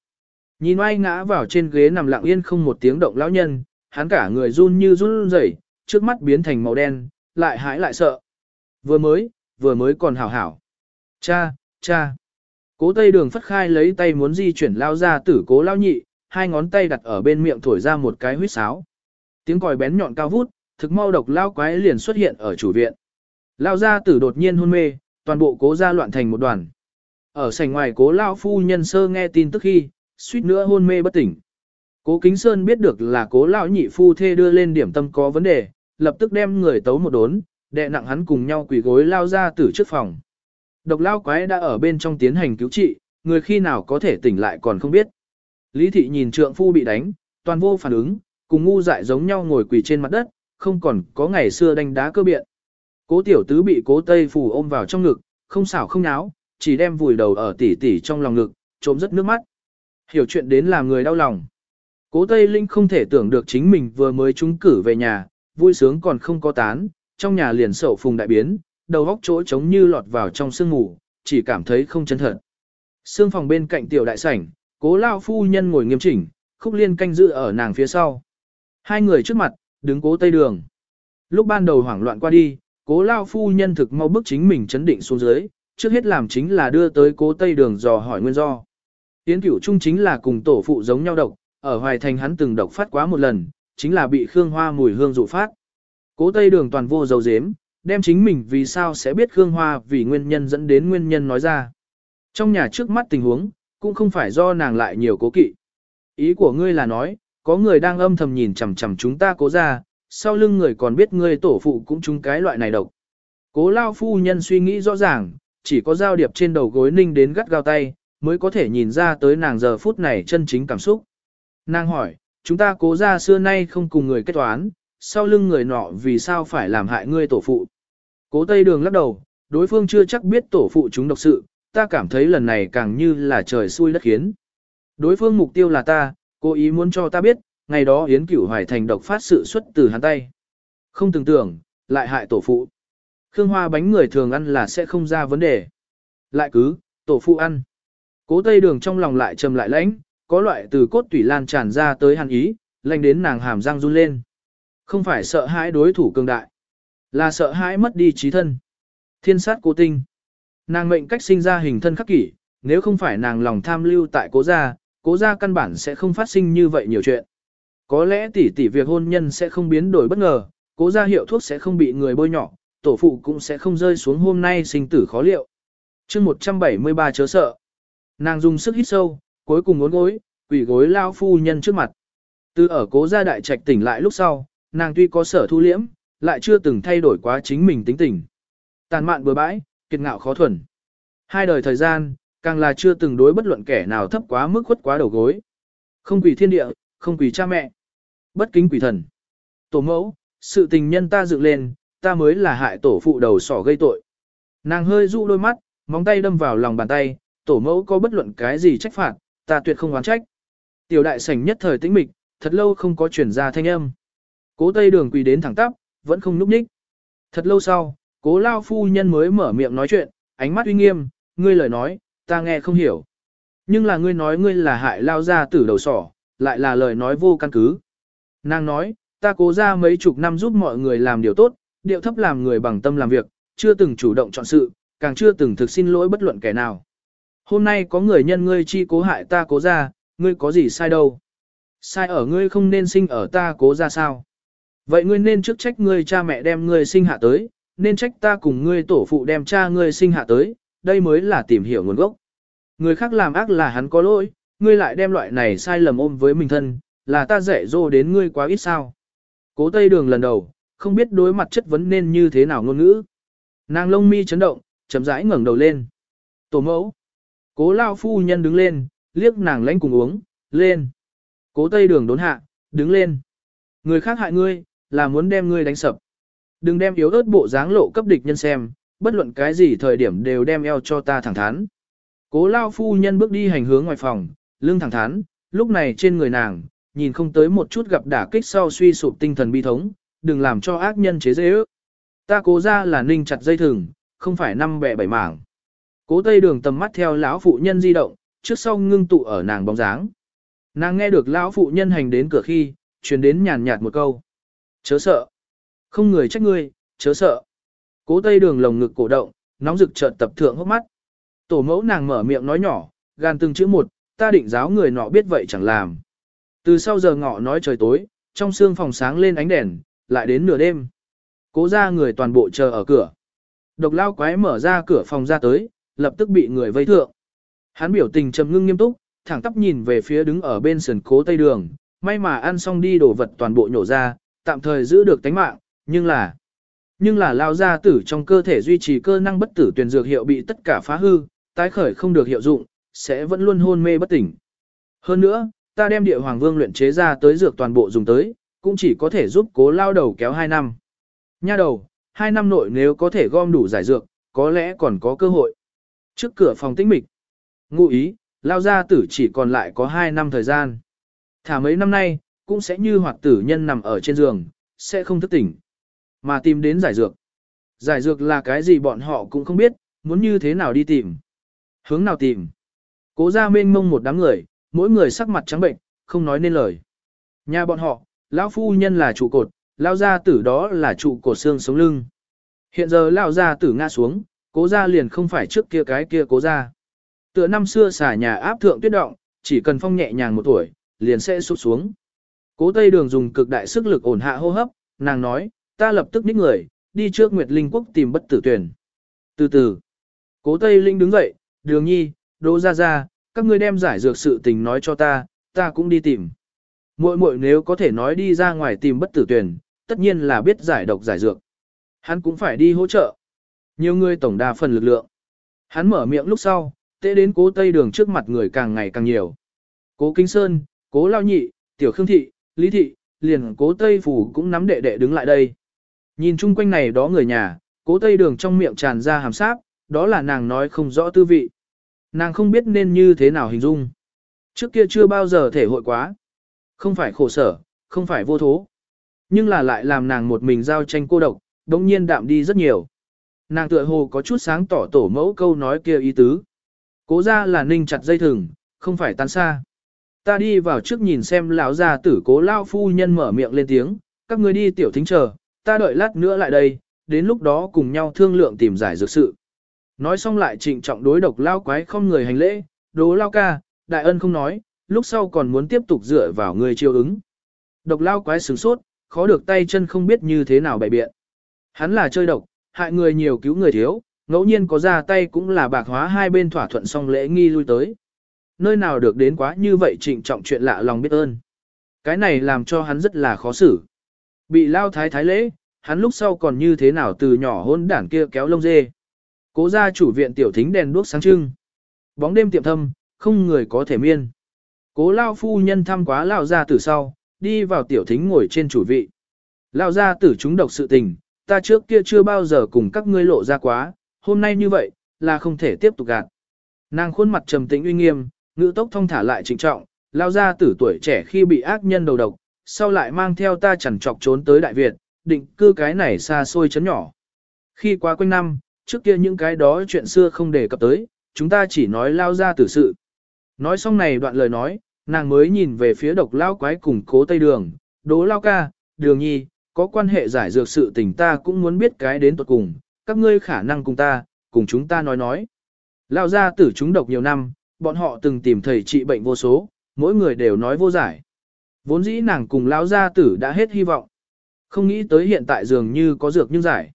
Nhìn oai ngã vào trên ghế nằm lặng yên không một tiếng động lão nhân, hắn cả người run như run rẩy, trước mắt biến thành màu đen, lại hãi lại sợ. Vừa mới, vừa mới còn hảo hảo. Cha, cha. Cố tây đường phất khai lấy tay muốn di chuyển lao ra tử cố lao nhị, hai ngón tay đặt ở bên miệng thổi ra một cái huyết sáo. Tiếng còi bén nhọn cao vút, thực mau độc lao quái liền xuất hiện ở chủ viện. Lao ra tử đột nhiên hôn mê, toàn bộ cố ra loạn thành một đoàn. Ở sảnh ngoài cố lao phu nhân sơ nghe tin tức khi, suýt nữa hôn mê bất tỉnh. Cố Kính Sơn biết được là cố lão nhị phu thê đưa lên điểm tâm có vấn đề, lập tức đem người tấu một đốn, đệ nặng hắn cùng nhau quỳ gối lao ra từ trước phòng. Độc lao quái đã ở bên trong tiến hành cứu trị, người khi nào có thể tỉnh lại còn không biết. Lý thị nhìn trượng phu bị đánh, toàn vô phản ứng, cùng ngu dại giống nhau ngồi quỳ trên mặt đất, không còn có ngày xưa đánh đá cơ biện. Cố tiểu tứ bị cố tây phủ ôm vào trong ngực, không xảo không náo, chỉ đem vùi đầu ở tỉ tỉ trong lòng ngực, trộm rất nước mắt. Hiểu chuyện đến làm người đau lòng. Cố Tây Linh không thể tưởng được chính mình vừa mới trúng cử về nhà, vui sướng còn không có tán, trong nhà liền sậu phùng đại biến, đầu góc chỗ trống như lọt vào trong sương ngủ, chỉ cảm thấy không chân thật. Sương phòng bên cạnh tiểu đại sảnh, cố lao phu nhân ngồi nghiêm chỉnh, khúc liên canh giữ ở nàng phía sau. Hai người trước mặt, đứng cố tây đường. Lúc ban đầu hoảng loạn qua đi, cố lao phu nhân thực mau bước chính mình chấn định xuống dưới, trước hết làm chính là đưa tới cố tây đường dò hỏi nguyên do. Tiến cửu trung chính là cùng tổ phụ giống nhau độc, ở hoài thành hắn từng độc phát quá một lần, chính là bị khương hoa mùi hương dụ phát. Cố tây đường toàn vô dầu dếm, đem chính mình vì sao sẽ biết khương hoa vì nguyên nhân dẫn đến nguyên nhân nói ra. Trong nhà trước mắt tình huống, cũng không phải do nàng lại nhiều cố kỵ. Ý của ngươi là nói, có người đang âm thầm nhìn chằm chằm chúng ta cố ra, sau lưng người còn biết ngươi tổ phụ cũng chúng cái loại này độc. Cố lao phu nhân suy nghĩ rõ ràng, chỉ có giao điệp trên đầu gối ninh đến gắt gao tay, mới có thể nhìn ra tới nàng giờ phút này chân chính cảm xúc. Nàng hỏi, chúng ta cố ra xưa nay không cùng người kết toán, sau lưng người nọ vì sao phải làm hại ngươi tổ phụ. Cố Tây Đường lắc đầu, đối phương chưa chắc biết tổ phụ chúng độc sự, ta cảm thấy lần này càng như là trời xui đất khiến. Đối phương mục tiêu là ta, cố ý muốn cho ta biết, ngày đó Yến Cửu Hoài thành độc phát sự xuất từ hắn tay. Không tưởng tưởng, lại hại tổ phụ. Khương Hoa bánh người thường ăn là sẽ không ra vấn đề. Lại cứ, tổ phụ ăn. Cố Tây Đường trong lòng lại trầm lại lãnh, có loại từ cốt tủy lan tràn ra tới hàn ý, lanh đến nàng hàm răng run lên. Không phải sợ hãi đối thủ cường đại, là sợ hãi mất đi trí thân. Thiên sát cố tinh. Nàng mệnh cách sinh ra hình thân khắc kỷ, nếu không phải nàng lòng tham lưu tại cố gia, cố gia căn bản sẽ không phát sinh như vậy nhiều chuyện. Có lẽ tỷ tỷ việc hôn nhân sẽ không biến đổi bất ngờ, cố gia hiệu thuốc sẽ không bị người bôi nhỏ, tổ phụ cũng sẽ không rơi xuống hôm nay sinh tử khó liệu. chương 173 chớ sợ. Nàng dùng sức hít sâu, cuối cùng ngốn gối, quỷ gối lao phu nhân trước mặt. Từ ở cố gia đại trạch tỉnh lại lúc sau, nàng tuy có sở thu liễm, lại chưa từng thay đổi quá chính mình tính tình. Tàn mạn bừa bãi, kiệt ngạo khó thuần. Hai đời thời gian, càng là chưa từng đối bất luận kẻ nào thấp quá mức khuất quá đầu gối. Không quỷ thiên địa, không quỷ cha mẹ. Bất kính quỷ thần. Tổ mẫu, sự tình nhân ta dựng lên, ta mới là hại tổ phụ đầu sỏ gây tội. Nàng hơi dụ đôi mắt, móng tay đâm vào lòng bàn tay, tổ mẫu có bất luận cái gì trách phạt, ta tuyệt không oán trách. Tiểu đại sảnh nhất thời tĩnh mịch, thật lâu không có chuyển ra thanh âm. Cố tây đường quỳ đến thẳng tắp, vẫn không núp ních. Thật lâu sau, cố lao phu nhân mới mở miệng nói chuyện, ánh mắt uy nghiêm, ngươi lời nói, ta nghe không hiểu. Nhưng là ngươi nói ngươi là hại lao ra tử đầu sỏ, lại là lời nói vô căn cứ. Nàng nói, ta cố ra mấy chục năm giúp mọi người làm điều tốt, điệu thấp làm người bằng tâm làm việc, chưa từng chủ động chọn sự, càng chưa từng thực xin lỗi bất luận kẻ nào. Hôm nay có người nhân ngươi chi cố hại ta cố ra, ngươi có gì sai đâu. Sai ở ngươi không nên sinh ở ta cố ra sao. Vậy ngươi nên trước trách ngươi cha mẹ đem ngươi sinh hạ tới, nên trách ta cùng ngươi tổ phụ đem cha ngươi sinh hạ tới, đây mới là tìm hiểu nguồn gốc. Người khác làm ác là hắn có lỗi, ngươi lại đem loại này sai lầm ôm với mình thân, là ta dạy dỗ đến ngươi quá ít sao. Cố Tây Đường lần đầu, không biết đối mặt chất vấn nên như thế nào ngôn ngữ. Nàng lông mi chấn động, chậm rãi ngẩng đầu lên. Tổ mẫu. Cố lao phu nhân đứng lên, liếc nàng lãnh cùng uống, lên. Cố Tây Đường đốn hạ, đứng lên. Người khác hại ngươi, là muốn đem ngươi đánh sập. Đừng đem yếu ớt bộ dáng lộ cấp địch nhân xem, bất luận cái gì thời điểm đều đem eo cho ta thẳng thắn. Cố lao phu nhân bước đi hành hướng ngoài phòng, lưng thẳng thắn, lúc này trên người nàng, nhìn không tới một chút gặp đả kích sau suy sụp tinh thần bi thống, đừng làm cho ác nhân chế dễ ước. Ta cố ra là ninh chặt dây thừng, không phải năm bẹ bảy mảng. Cố tây đường tầm mắt theo lão phụ nhân di động, trước sau ngưng tụ ở nàng bóng dáng. Nàng nghe được lão phụ nhân hành đến cửa khi, truyền đến nhàn nhạt một câu. Chớ sợ. Không người trách ngươi, chớ sợ. Cố tây đường lồng ngực cổ động, nóng rực chợt tập thượng hốc mắt. Tổ mẫu nàng mở miệng nói nhỏ, gan từng chữ một, ta định giáo người nọ biết vậy chẳng làm. Từ sau giờ ngọ nói trời tối, trong xương phòng sáng lên ánh đèn, lại đến nửa đêm. Cố ra người toàn bộ chờ ở cửa. Độc lao quái mở ra cửa phòng ra tới, lập tức bị người vây thượng. Hắn biểu tình trầm ngưng nghiêm túc, thẳng tắp nhìn về phía đứng ở bên sườn cố tây đường, may mà ăn xong đi đồ vật toàn bộ nhổ ra, tạm thời giữ được tánh mạng, nhưng là nhưng là lao gia tử trong cơ thể duy trì cơ năng bất tử tuyển dược hiệu bị tất cả phá hư, tái khởi không được hiệu dụng, sẽ vẫn luôn hôn mê bất tỉnh. Hơn nữa, ta đem địa hoàng vương luyện chế ra tới dược toàn bộ dùng tới, cũng chỉ có thể giúp cố lao đầu kéo 2 năm. Nha đầu, hai năm nội nếu có thể gom đủ giải dược, có lẽ còn có cơ hội. Trước cửa phòng tĩnh mịch, ngụ ý, lao gia tử chỉ còn lại có hai năm thời gian. Thả mấy năm nay, cũng sẽ như hoạt tử nhân nằm ở trên giường, sẽ không thức tỉnh. Mà tìm đến giải dược. Giải dược là cái gì bọn họ cũng không biết, muốn như thế nào đi tìm. Hướng nào tìm. Cố ra mênh mông một đám người, mỗi người sắc mặt trắng bệnh, không nói nên lời. Nhà bọn họ, lão phu nhân là trụ cột, lao gia tử đó là trụ cột xương sống lưng. Hiện giờ lao gia tử ngã xuống, cố gia liền không phải trước kia cái kia cố gia. Tựa năm xưa xả nhà áp thượng tuyết động, chỉ cần phong nhẹ nhàng một tuổi, liền sẽ sụp xuống. Cố Tây Đường dùng cực đại sức lực ổn hạ hô hấp, nàng nói, ta lập tức ních người, đi trước Nguyệt Linh Quốc tìm bất tử tuyển. Từ từ, cố Tây Linh đứng dậy, đường nhi, đỗ Gia Gia, các ngươi đem giải dược sự tình nói cho ta, ta cũng đi tìm. Muội muội nếu có thể nói đi ra ngoài tìm bất tử tuyển, tất nhiên là biết giải độc giải dược. Hắn cũng phải đi hỗ trợ. Nhiều người tổng đa phần lực lượng. Hắn mở miệng lúc sau, tệ đến cố tây đường trước mặt người càng ngày càng nhiều. Cố Kinh Sơn, cố Lao Nhị, Tiểu Khương Thị, Lý Thị, liền cố Tây Phủ cũng nắm đệ đệ đứng lại đây. Nhìn chung quanh này đó người nhà, cố Tây đường trong miệng tràn ra hàm sáp, đó là nàng nói không rõ tư vị. Nàng không biết nên như thế nào hình dung. Trước kia chưa bao giờ thể hội quá. Không phải khổ sở, không phải vô thố. Nhưng là lại làm nàng một mình giao tranh cô độc, đống nhiên đạm đi rất nhiều. Nàng tựa hồ có chút sáng tỏ tổ mẫu câu nói kia ý tứ. Cố ra là ninh chặt dây thừng, không phải tan xa. Ta đi vào trước nhìn xem lão gia tử cố lao phu nhân mở miệng lên tiếng, các ngươi đi tiểu thính chờ, ta đợi lát nữa lại đây, đến lúc đó cùng nhau thương lượng tìm giải dược sự. Nói xong lại trịnh trọng đối độc lao quái không người hành lễ, đố lao ca, đại ân không nói, lúc sau còn muốn tiếp tục dựa vào người chiêu ứng. Độc lao quái sửng sốt, khó được tay chân không biết như thế nào bày biện. Hắn là chơi độc, hại người nhiều cứu người thiếu, ngẫu nhiên có ra tay cũng là bạc hóa hai bên thỏa thuận xong lễ nghi lui tới. Nơi nào được đến quá như vậy trịnh trọng chuyện lạ lòng biết ơn. Cái này làm cho hắn rất là khó xử. Bị lao thái thái lễ, hắn lúc sau còn như thế nào từ nhỏ hôn đảng kia kéo lông dê. Cố gia chủ viện tiểu thính đèn đuốc sáng trưng. Bóng đêm tiệm thâm, không người có thể miên. Cố lao phu nhân thăm quá lao ra từ sau, đi vào tiểu thính ngồi trên chủ vị. Lao ra tử chúng độc sự tình, ta trước kia chưa bao giờ cùng các ngươi lộ ra quá, hôm nay như vậy, là không thể tiếp tục gạt. Nàng khuôn mặt trầm tĩnh uy nghiêm, ngữ tốc thông thả lại trịnh trọng, lao ra tử tuổi trẻ khi bị ác nhân đầu độc, sau lại mang theo ta chẳng chọc trốn tới Đại Việt, định cư cái này xa xôi chấn nhỏ. Khi qua quanh năm, trước kia những cái đó chuyện xưa không đề cập tới, chúng ta chỉ nói lao ra tử sự. Nói xong này đoạn lời nói, nàng mới nhìn về phía độc lao quái cùng cố tây đường, đố lao ca, đường nhi, có quan hệ giải dược sự tình ta cũng muốn biết cái đến tuật cùng, các ngươi khả năng cùng ta, cùng chúng ta nói nói. Lao ra tử chúng độc nhiều năm, bọn họ từng tìm thầy trị bệnh vô số, mỗi người đều nói vô giải. Vốn dĩ nàng cùng lao gia tử đã hết hy vọng. Không nghĩ tới hiện tại dường như có dược nhưng giải.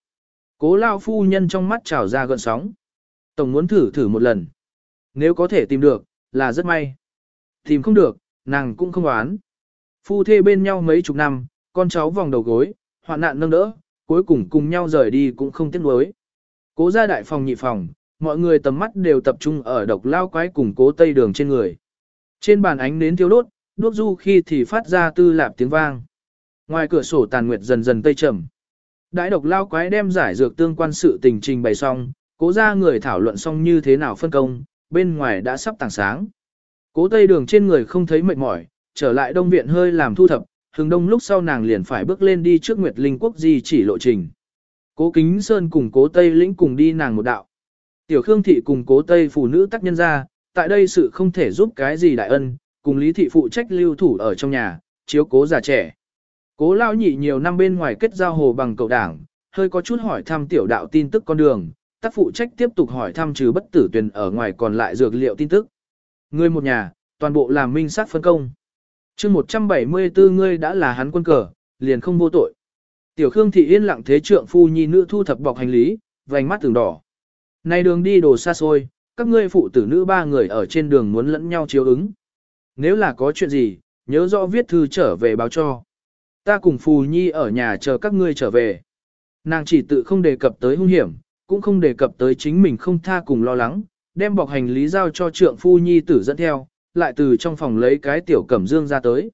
Cố lao phu nhân trong mắt trào ra gợn sóng. Tổng muốn thử thử một lần. Nếu có thể tìm được, là rất may. Tìm không được, nàng cũng không oán. Phu thê bên nhau mấy chục năm, con cháu vòng đầu gối, hoạn nạn nâng đỡ, cuối cùng cùng nhau rời đi cũng không tiếc nuối. Cố ra đại phòng nhị phòng, mọi người tầm mắt đều tập trung ở độc lao quái cùng cố tây đường trên người. Trên bàn ánh nến thiêu đốt, đuốc du khi thì phát ra tư lạp tiếng vang. Ngoài cửa sổ tàn nguyệt dần dần tây trầm. Đại độc lao quái đem giải dược tương quan sự tình trình bày xong, cố ra người thảo luận xong như thế nào phân công, bên ngoài đã sắp tảng sáng. Cố tây đường trên người không thấy mệt mỏi, trở lại đông viện hơi làm thu thập, hừng đông lúc sau nàng liền phải bước lên đi trước Nguyệt Linh Quốc di chỉ lộ trình. Cố Kính Sơn cùng cố Tây Lĩnh cùng đi nàng một đạo. Tiểu Khương Thị cùng cố Tây phụ nữ tác nhân ra, tại đây sự không thể giúp cái gì đại ân, cùng Lý Thị phụ trách lưu thủ ở trong nhà, chiếu cố già trẻ. Cố lao nhị nhiều năm bên ngoài kết giao hồ bằng cậu đảng, hơi có chút hỏi thăm tiểu đạo tin tức con đường, tác phụ trách tiếp tục hỏi thăm trừ bất tử tuyển ở ngoài còn lại dược liệu tin tức. Người một nhà, toàn bộ làm minh sát phân công chương 174 ngươi đã là hắn quân cờ, liền không vô tội. Tiểu Khương Thị yên lặng thế trượng phu nhi nữ thu thập bọc hành lý, vành mắt từng đỏ. Này đường đi đồ xa xôi, các ngươi phụ tử nữ ba người ở trên đường muốn lẫn nhau chiếu ứng. Nếu là có chuyện gì, nhớ rõ viết thư trở về báo cho. Ta cùng phù nhi ở nhà chờ các ngươi trở về. Nàng chỉ tự không đề cập tới hung hiểm, cũng không đề cập tới chính mình không tha cùng lo lắng, đem bọc hành lý giao cho trượng phu nhi tử dẫn theo, lại từ trong phòng lấy cái tiểu cẩm dương ra tới.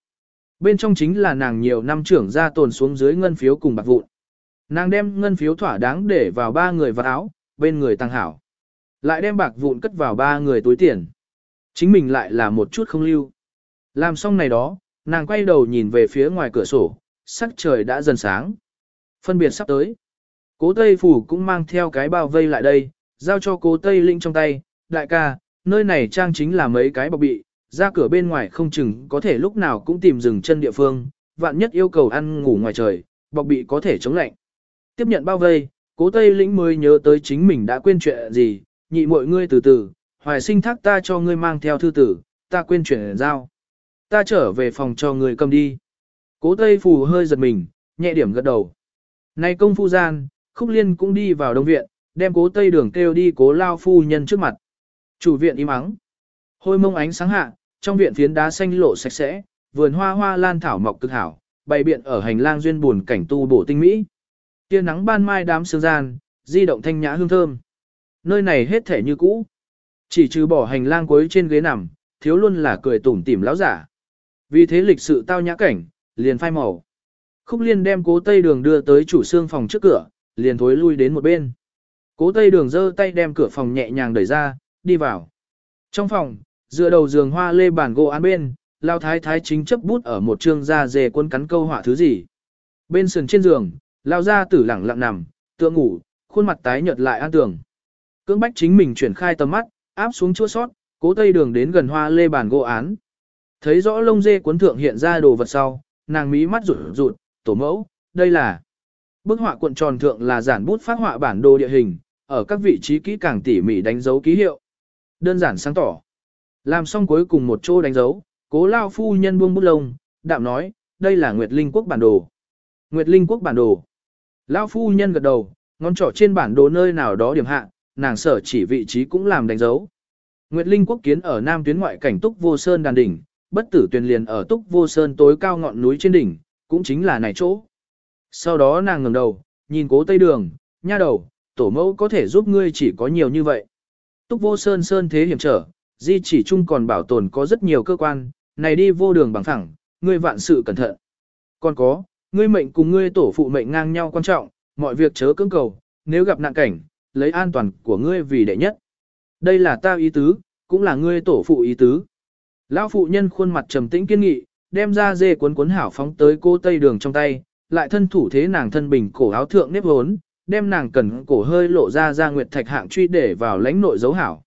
Bên trong chính là nàng nhiều năm trưởng ra tồn xuống dưới ngân phiếu cùng bạc vụn. Nàng đem ngân phiếu thỏa đáng để vào ba người vật áo, bên người tăng hảo. Lại đem bạc vụn cất vào ba người túi tiền. Chính mình lại là một chút không lưu. Làm xong này đó, nàng quay đầu nhìn về phía ngoài cửa sổ, sắc trời đã dần sáng. Phân biệt sắp tới. Cố Tây Phủ cũng mang theo cái bao vây lại đây, giao cho cố Tây Linh trong tay. Đại ca, nơi này trang chính là mấy cái bọc bị, ra cửa bên ngoài không chừng có thể lúc nào cũng tìm dừng chân địa phương, vạn nhất yêu cầu ăn ngủ ngoài trời, bọc bị có thể chống lạnh. Tiếp nhận bao vây, cố Tây Lĩnh mới nhớ tới chính mình đã quên chuyện gì, nhị mọi ngươi từ từ, hoài sinh thác ta cho ngươi mang theo thư tử, ta quên chuyện giao. Ta trở về phòng cho ngươi cầm đi. Cố Tây Phù hơi giật mình, nhẹ điểm gật đầu. Nay công phu gian, Khúc Liên cũng đi vào đông viện, đem cố Tây đường kêu đi cố lao phu nhân trước mặt. Chủ viện im ắng. Hôi mông ánh sáng hạ, trong viện phiến đá xanh lộ sạch sẽ, vườn hoa hoa lan thảo mọc cực hảo, bày biện ở hành lang duyên buồn cảnh tu bổ tinh mỹ. Tia nắng ban mai đám sương gian, di động thanh nhã hương thơm. Nơi này hết thể như cũ. Chỉ trừ bỏ hành lang cuối trên ghế nằm, thiếu luôn là cười tủm tỉm lão giả. Vì thế lịch sự tao nhã cảnh, liền phai màu. Khúc liên đem cố tây đường đưa tới chủ xương phòng trước cửa, liền thối lui đến một bên. Cố tây đường giơ tay đem cửa phòng nhẹ nhàng đẩy ra, đi vào. Trong phòng, dựa đầu giường hoa lê bàn gỗ án bên, lao thái thái chính chấp bút ở một chương da dề quân cắn câu họa thứ gì. Bên sườn trên giường, lao ra tử lẳng lặng nằm, tựa ngủ, khuôn mặt tái nhợt lại an tường. Cưỡng bách chính mình chuyển khai tầm mắt, áp xuống chua sót, cố tây đường đến gần hoa lê bàn gỗ án. Thấy rõ lông dê cuốn thượng hiện ra đồ vật sau, nàng mí mắt rụt rụt, tổ mẫu, đây là. Bức họa cuộn tròn thượng là giản bút phát họa bản đồ địa hình, ở các vị trí kỹ càng tỉ mỉ đánh dấu ký hiệu. Đơn giản sáng tỏ. Làm xong cuối cùng một chỗ đánh dấu, cố lao phu nhân buông bút lông, đạm nói, đây là Nguyệt Linh Quốc bản đồ. Nguyệt Linh Quốc bản đồ lão phu nhân gật đầu, ngón trỏ trên bản đồ nơi nào đó điểm hạ, nàng sở chỉ vị trí cũng làm đánh dấu. Nguyệt Linh Quốc kiến ở Nam tuyến ngoại cảnh Túc Vô Sơn đàn đỉnh, bất tử tuyền liền ở Túc Vô Sơn tối cao ngọn núi trên đỉnh, cũng chính là này chỗ. Sau đó nàng ngẩng đầu, nhìn cố tây đường, nha đầu, tổ mẫu có thể giúp ngươi chỉ có nhiều như vậy. Túc Vô Sơn Sơn thế hiểm trở, di chỉ chung còn bảo tồn có rất nhiều cơ quan, này đi vô đường bằng thẳng, ngươi vạn sự cẩn thận. Còn có, ngươi mệnh cùng ngươi tổ phụ mệnh ngang nhau quan trọng, mọi việc chớ cưỡng cầu, nếu gặp nạn cảnh, lấy an toàn của ngươi vì đệ nhất. Đây là ta ý tứ, cũng là ngươi tổ phụ ý tứ. Lão phụ nhân khuôn mặt trầm tĩnh kiên nghị, đem ra dê cuốn cuốn hảo phóng tới cô tây đường trong tay, lại thân thủ thế nàng thân bình cổ áo thượng nếp hốn, đem nàng cần cổ hơi lộ ra ra nguyệt thạch hạng truy để vào lãnh nội dấu hảo.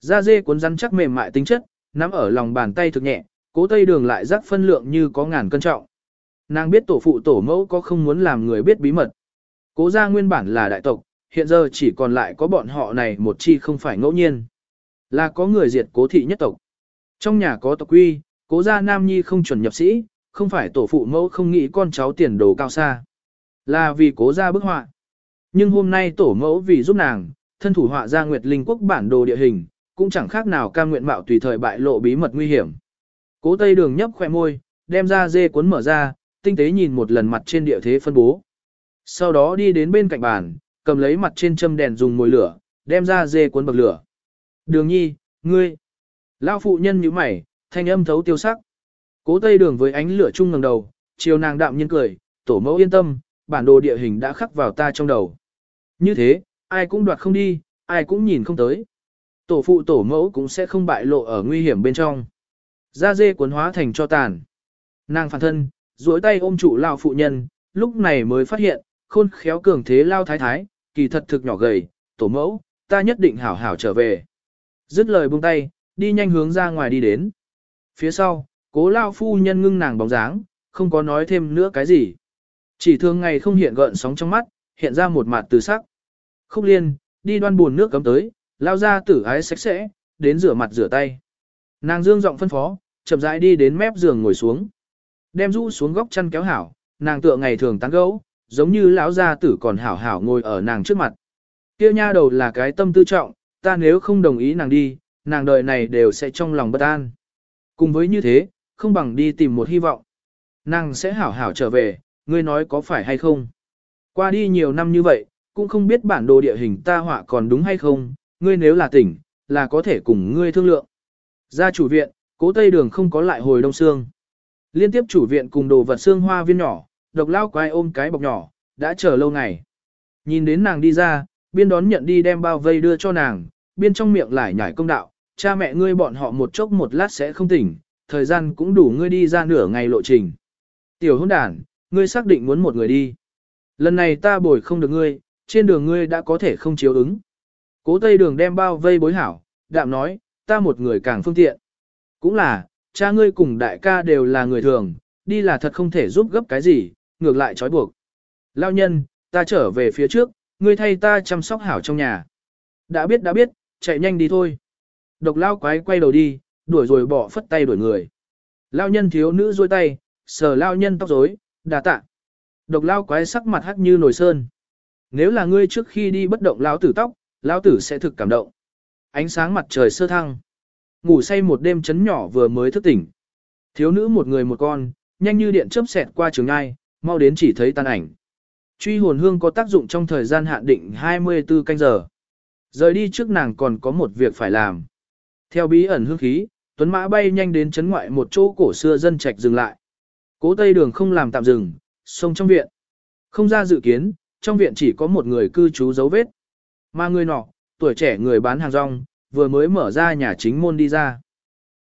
Da dê cuốn rắn chắc mềm mại tính chất, nắm ở lòng bàn tay thực nhẹ, cố tây đường lại rắc phân lượng như có ngàn cân trọng. Nàng biết tổ phụ tổ mẫu có không muốn làm người biết bí mật. Cố gia nguyên bản là đại tộc, hiện giờ chỉ còn lại có bọn họ này một chi không phải ngẫu nhiên. Là có người diệt cố thị nhất tộc. Trong nhà có tộc quy, cố gia nam nhi không chuẩn nhập sĩ, không phải tổ phụ mẫu không nghĩ con cháu tiền đồ cao xa. Là vì cố gia bức họa. Nhưng hôm nay tổ mẫu vì giúp nàng, thân thủ họa ra Nguyệt Linh quốc bản đồ địa hình, cũng chẳng khác nào cam nguyện mạo tùy thời bại lộ bí mật nguy hiểm. Cố Tây Đường nhấp khoe môi, đem ra dê cuốn mở ra, tinh tế nhìn một lần mặt trên địa thế phân bố. Sau đó đi đến bên cạnh bàn, cầm lấy mặt trên châm đèn dùng mồi lửa, đem ra dê cuốn bậc lửa. Đường nhi, ngươi. Lao phụ nhân như mày, thanh âm thấu tiêu sắc. Cố Tây Đường với ánh lửa chung ngẩng đầu, chiều nàng đạm nhiên cười, tổ mẫu yên tâm, bản đồ địa hình đã khắc vào ta trong đầu. Như thế, ai cũng đoạt không đi, ai cũng nhìn không tới. Tổ phụ tổ mẫu cũng sẽ không bại lộ ở nguy hiểm bên trong. Da dê cuốn hóa thành cho tàn. Nàng phản thân, duỗi tay ôm trụ lao phụ nhân, lúc này mới phát hiện, khôn khéo cường thế lao thái thái, kỳ thật thực nhỏ gầy, tổ mẫu, ta nhất định hảo hảo trở về. Dứt lời buông tay, đi nhanh hướng ra ngoài đi đến. Phía sau, cố lao phu nhân ngưng nàng bóng dáng, không có nói thêm nữa cái gì. Chỉ thường ngày không hiện gợn sóng trong mắt, hiện ra một mặt từ sắc. Khúc liên, đi đoan buồn nước cấm tới, lao ra tử ái sạch sẽ, đến rửa mặt rửa tay. Nàng dương giọng phân phó, chậm rãi đi đến mép giường ngồi xuống. Đem rũ xuống góc chăn kéo hảo, nàng tựa ngày thường tán gấu, giống như lão gia tử còn hảo hảo ngồi ở nàng trước mặt. Kia nha đầu là cái tâm tư trọng, ta nếu không đồng ý nàng đi, nàng đời này đều sẽ trong lòng bất an. Cùng với như thế, không bằng đi tìm một hy vọng. Nàng sẽ hảo hảo trở về, ngươi nói có phải hay không? Qua đi nhiều năm như vậy, cũng không biết bản đồ địa hình ta họa còn đúng hay không, ngươi nếu là tỉnh, là có thể cùng ngươi thương lượng. Ra chủ viện, cố tây đường không có lại hồi đông xương. Liên tiếp chủ viện cùng đồ vật xương hoa viên nhỏ, độc lao quái ôm cái bọc nhỏ, đã chờ lâu ngày. Nhìn đến nàng đi ra, biên đón nhận đi đem bao vây đưa cho nàng, biên trong miệng lại nhảy công đạo, cha mẹ ngươi bọn họ một chốc một lát sẽ không tỉnh, thời gian cũng đủ ngươi đi ra nửa ngày lộ trình. Tiểu hôn đàn, ngươi xác định muốn một người đi. Lần này ta bồi không được ngươi, trên đường ngươi đã có thể không chiếu ứng. Cố tây đường đem bao vây bối hảo, đạm nói, ta một người càng phương tiện. Cũng là, cha ngươi cùng đại ca đều là người thường, đi là thật không thể giúp gấp cái gì, ngược lại trói buộc. Lao nhân, ta trở về phía trước, ngươi thay ta chăm sóc hảo trong nhà. Đã biết đã biết, chạy nhanh đi thôi. Độc lao quái quay đầu đi, đuổi rồi bỏ phất tay đuổi người. Lao nhân thiếu nữ duỗi tay, sờ lao nhân tóc rối, đà tạ. Độc lao quái sắc mặt hắc như nồi sơn. Nếu là ngươi trước khi đi bất động lão tử tóc, lão tử sẽ thực cảm động. Ánh sáng mặt trời sơ thăng. Ngủ say một đêm chấn nhỏ vừa mới thức tỉnh. Thiếu nữ một người một con, nhanh như điện chớp xẹt qua trường ngai, mau đến chỉ thấy tan ảnh. Truy hồn hương có tác dụng trong thời gian hạn định 24 canh giờ. Rời đi trước nàng còn có một việc phải làm. Theo bí ẩn hương khí, Tuấn Mã bay nhanh đến chấn ngoại một chỗ cổ xưa dân trạch dừng lại. Cố Tây Đường không làm tạm dừng, xông trong viện. Không ra dự kiến, trong viện chỉ có một người cư trú dấu vết. Mà người nọ, tuổi trẻ người bán hàng rong, vừa mới mở ra nhà chính môn đi ra.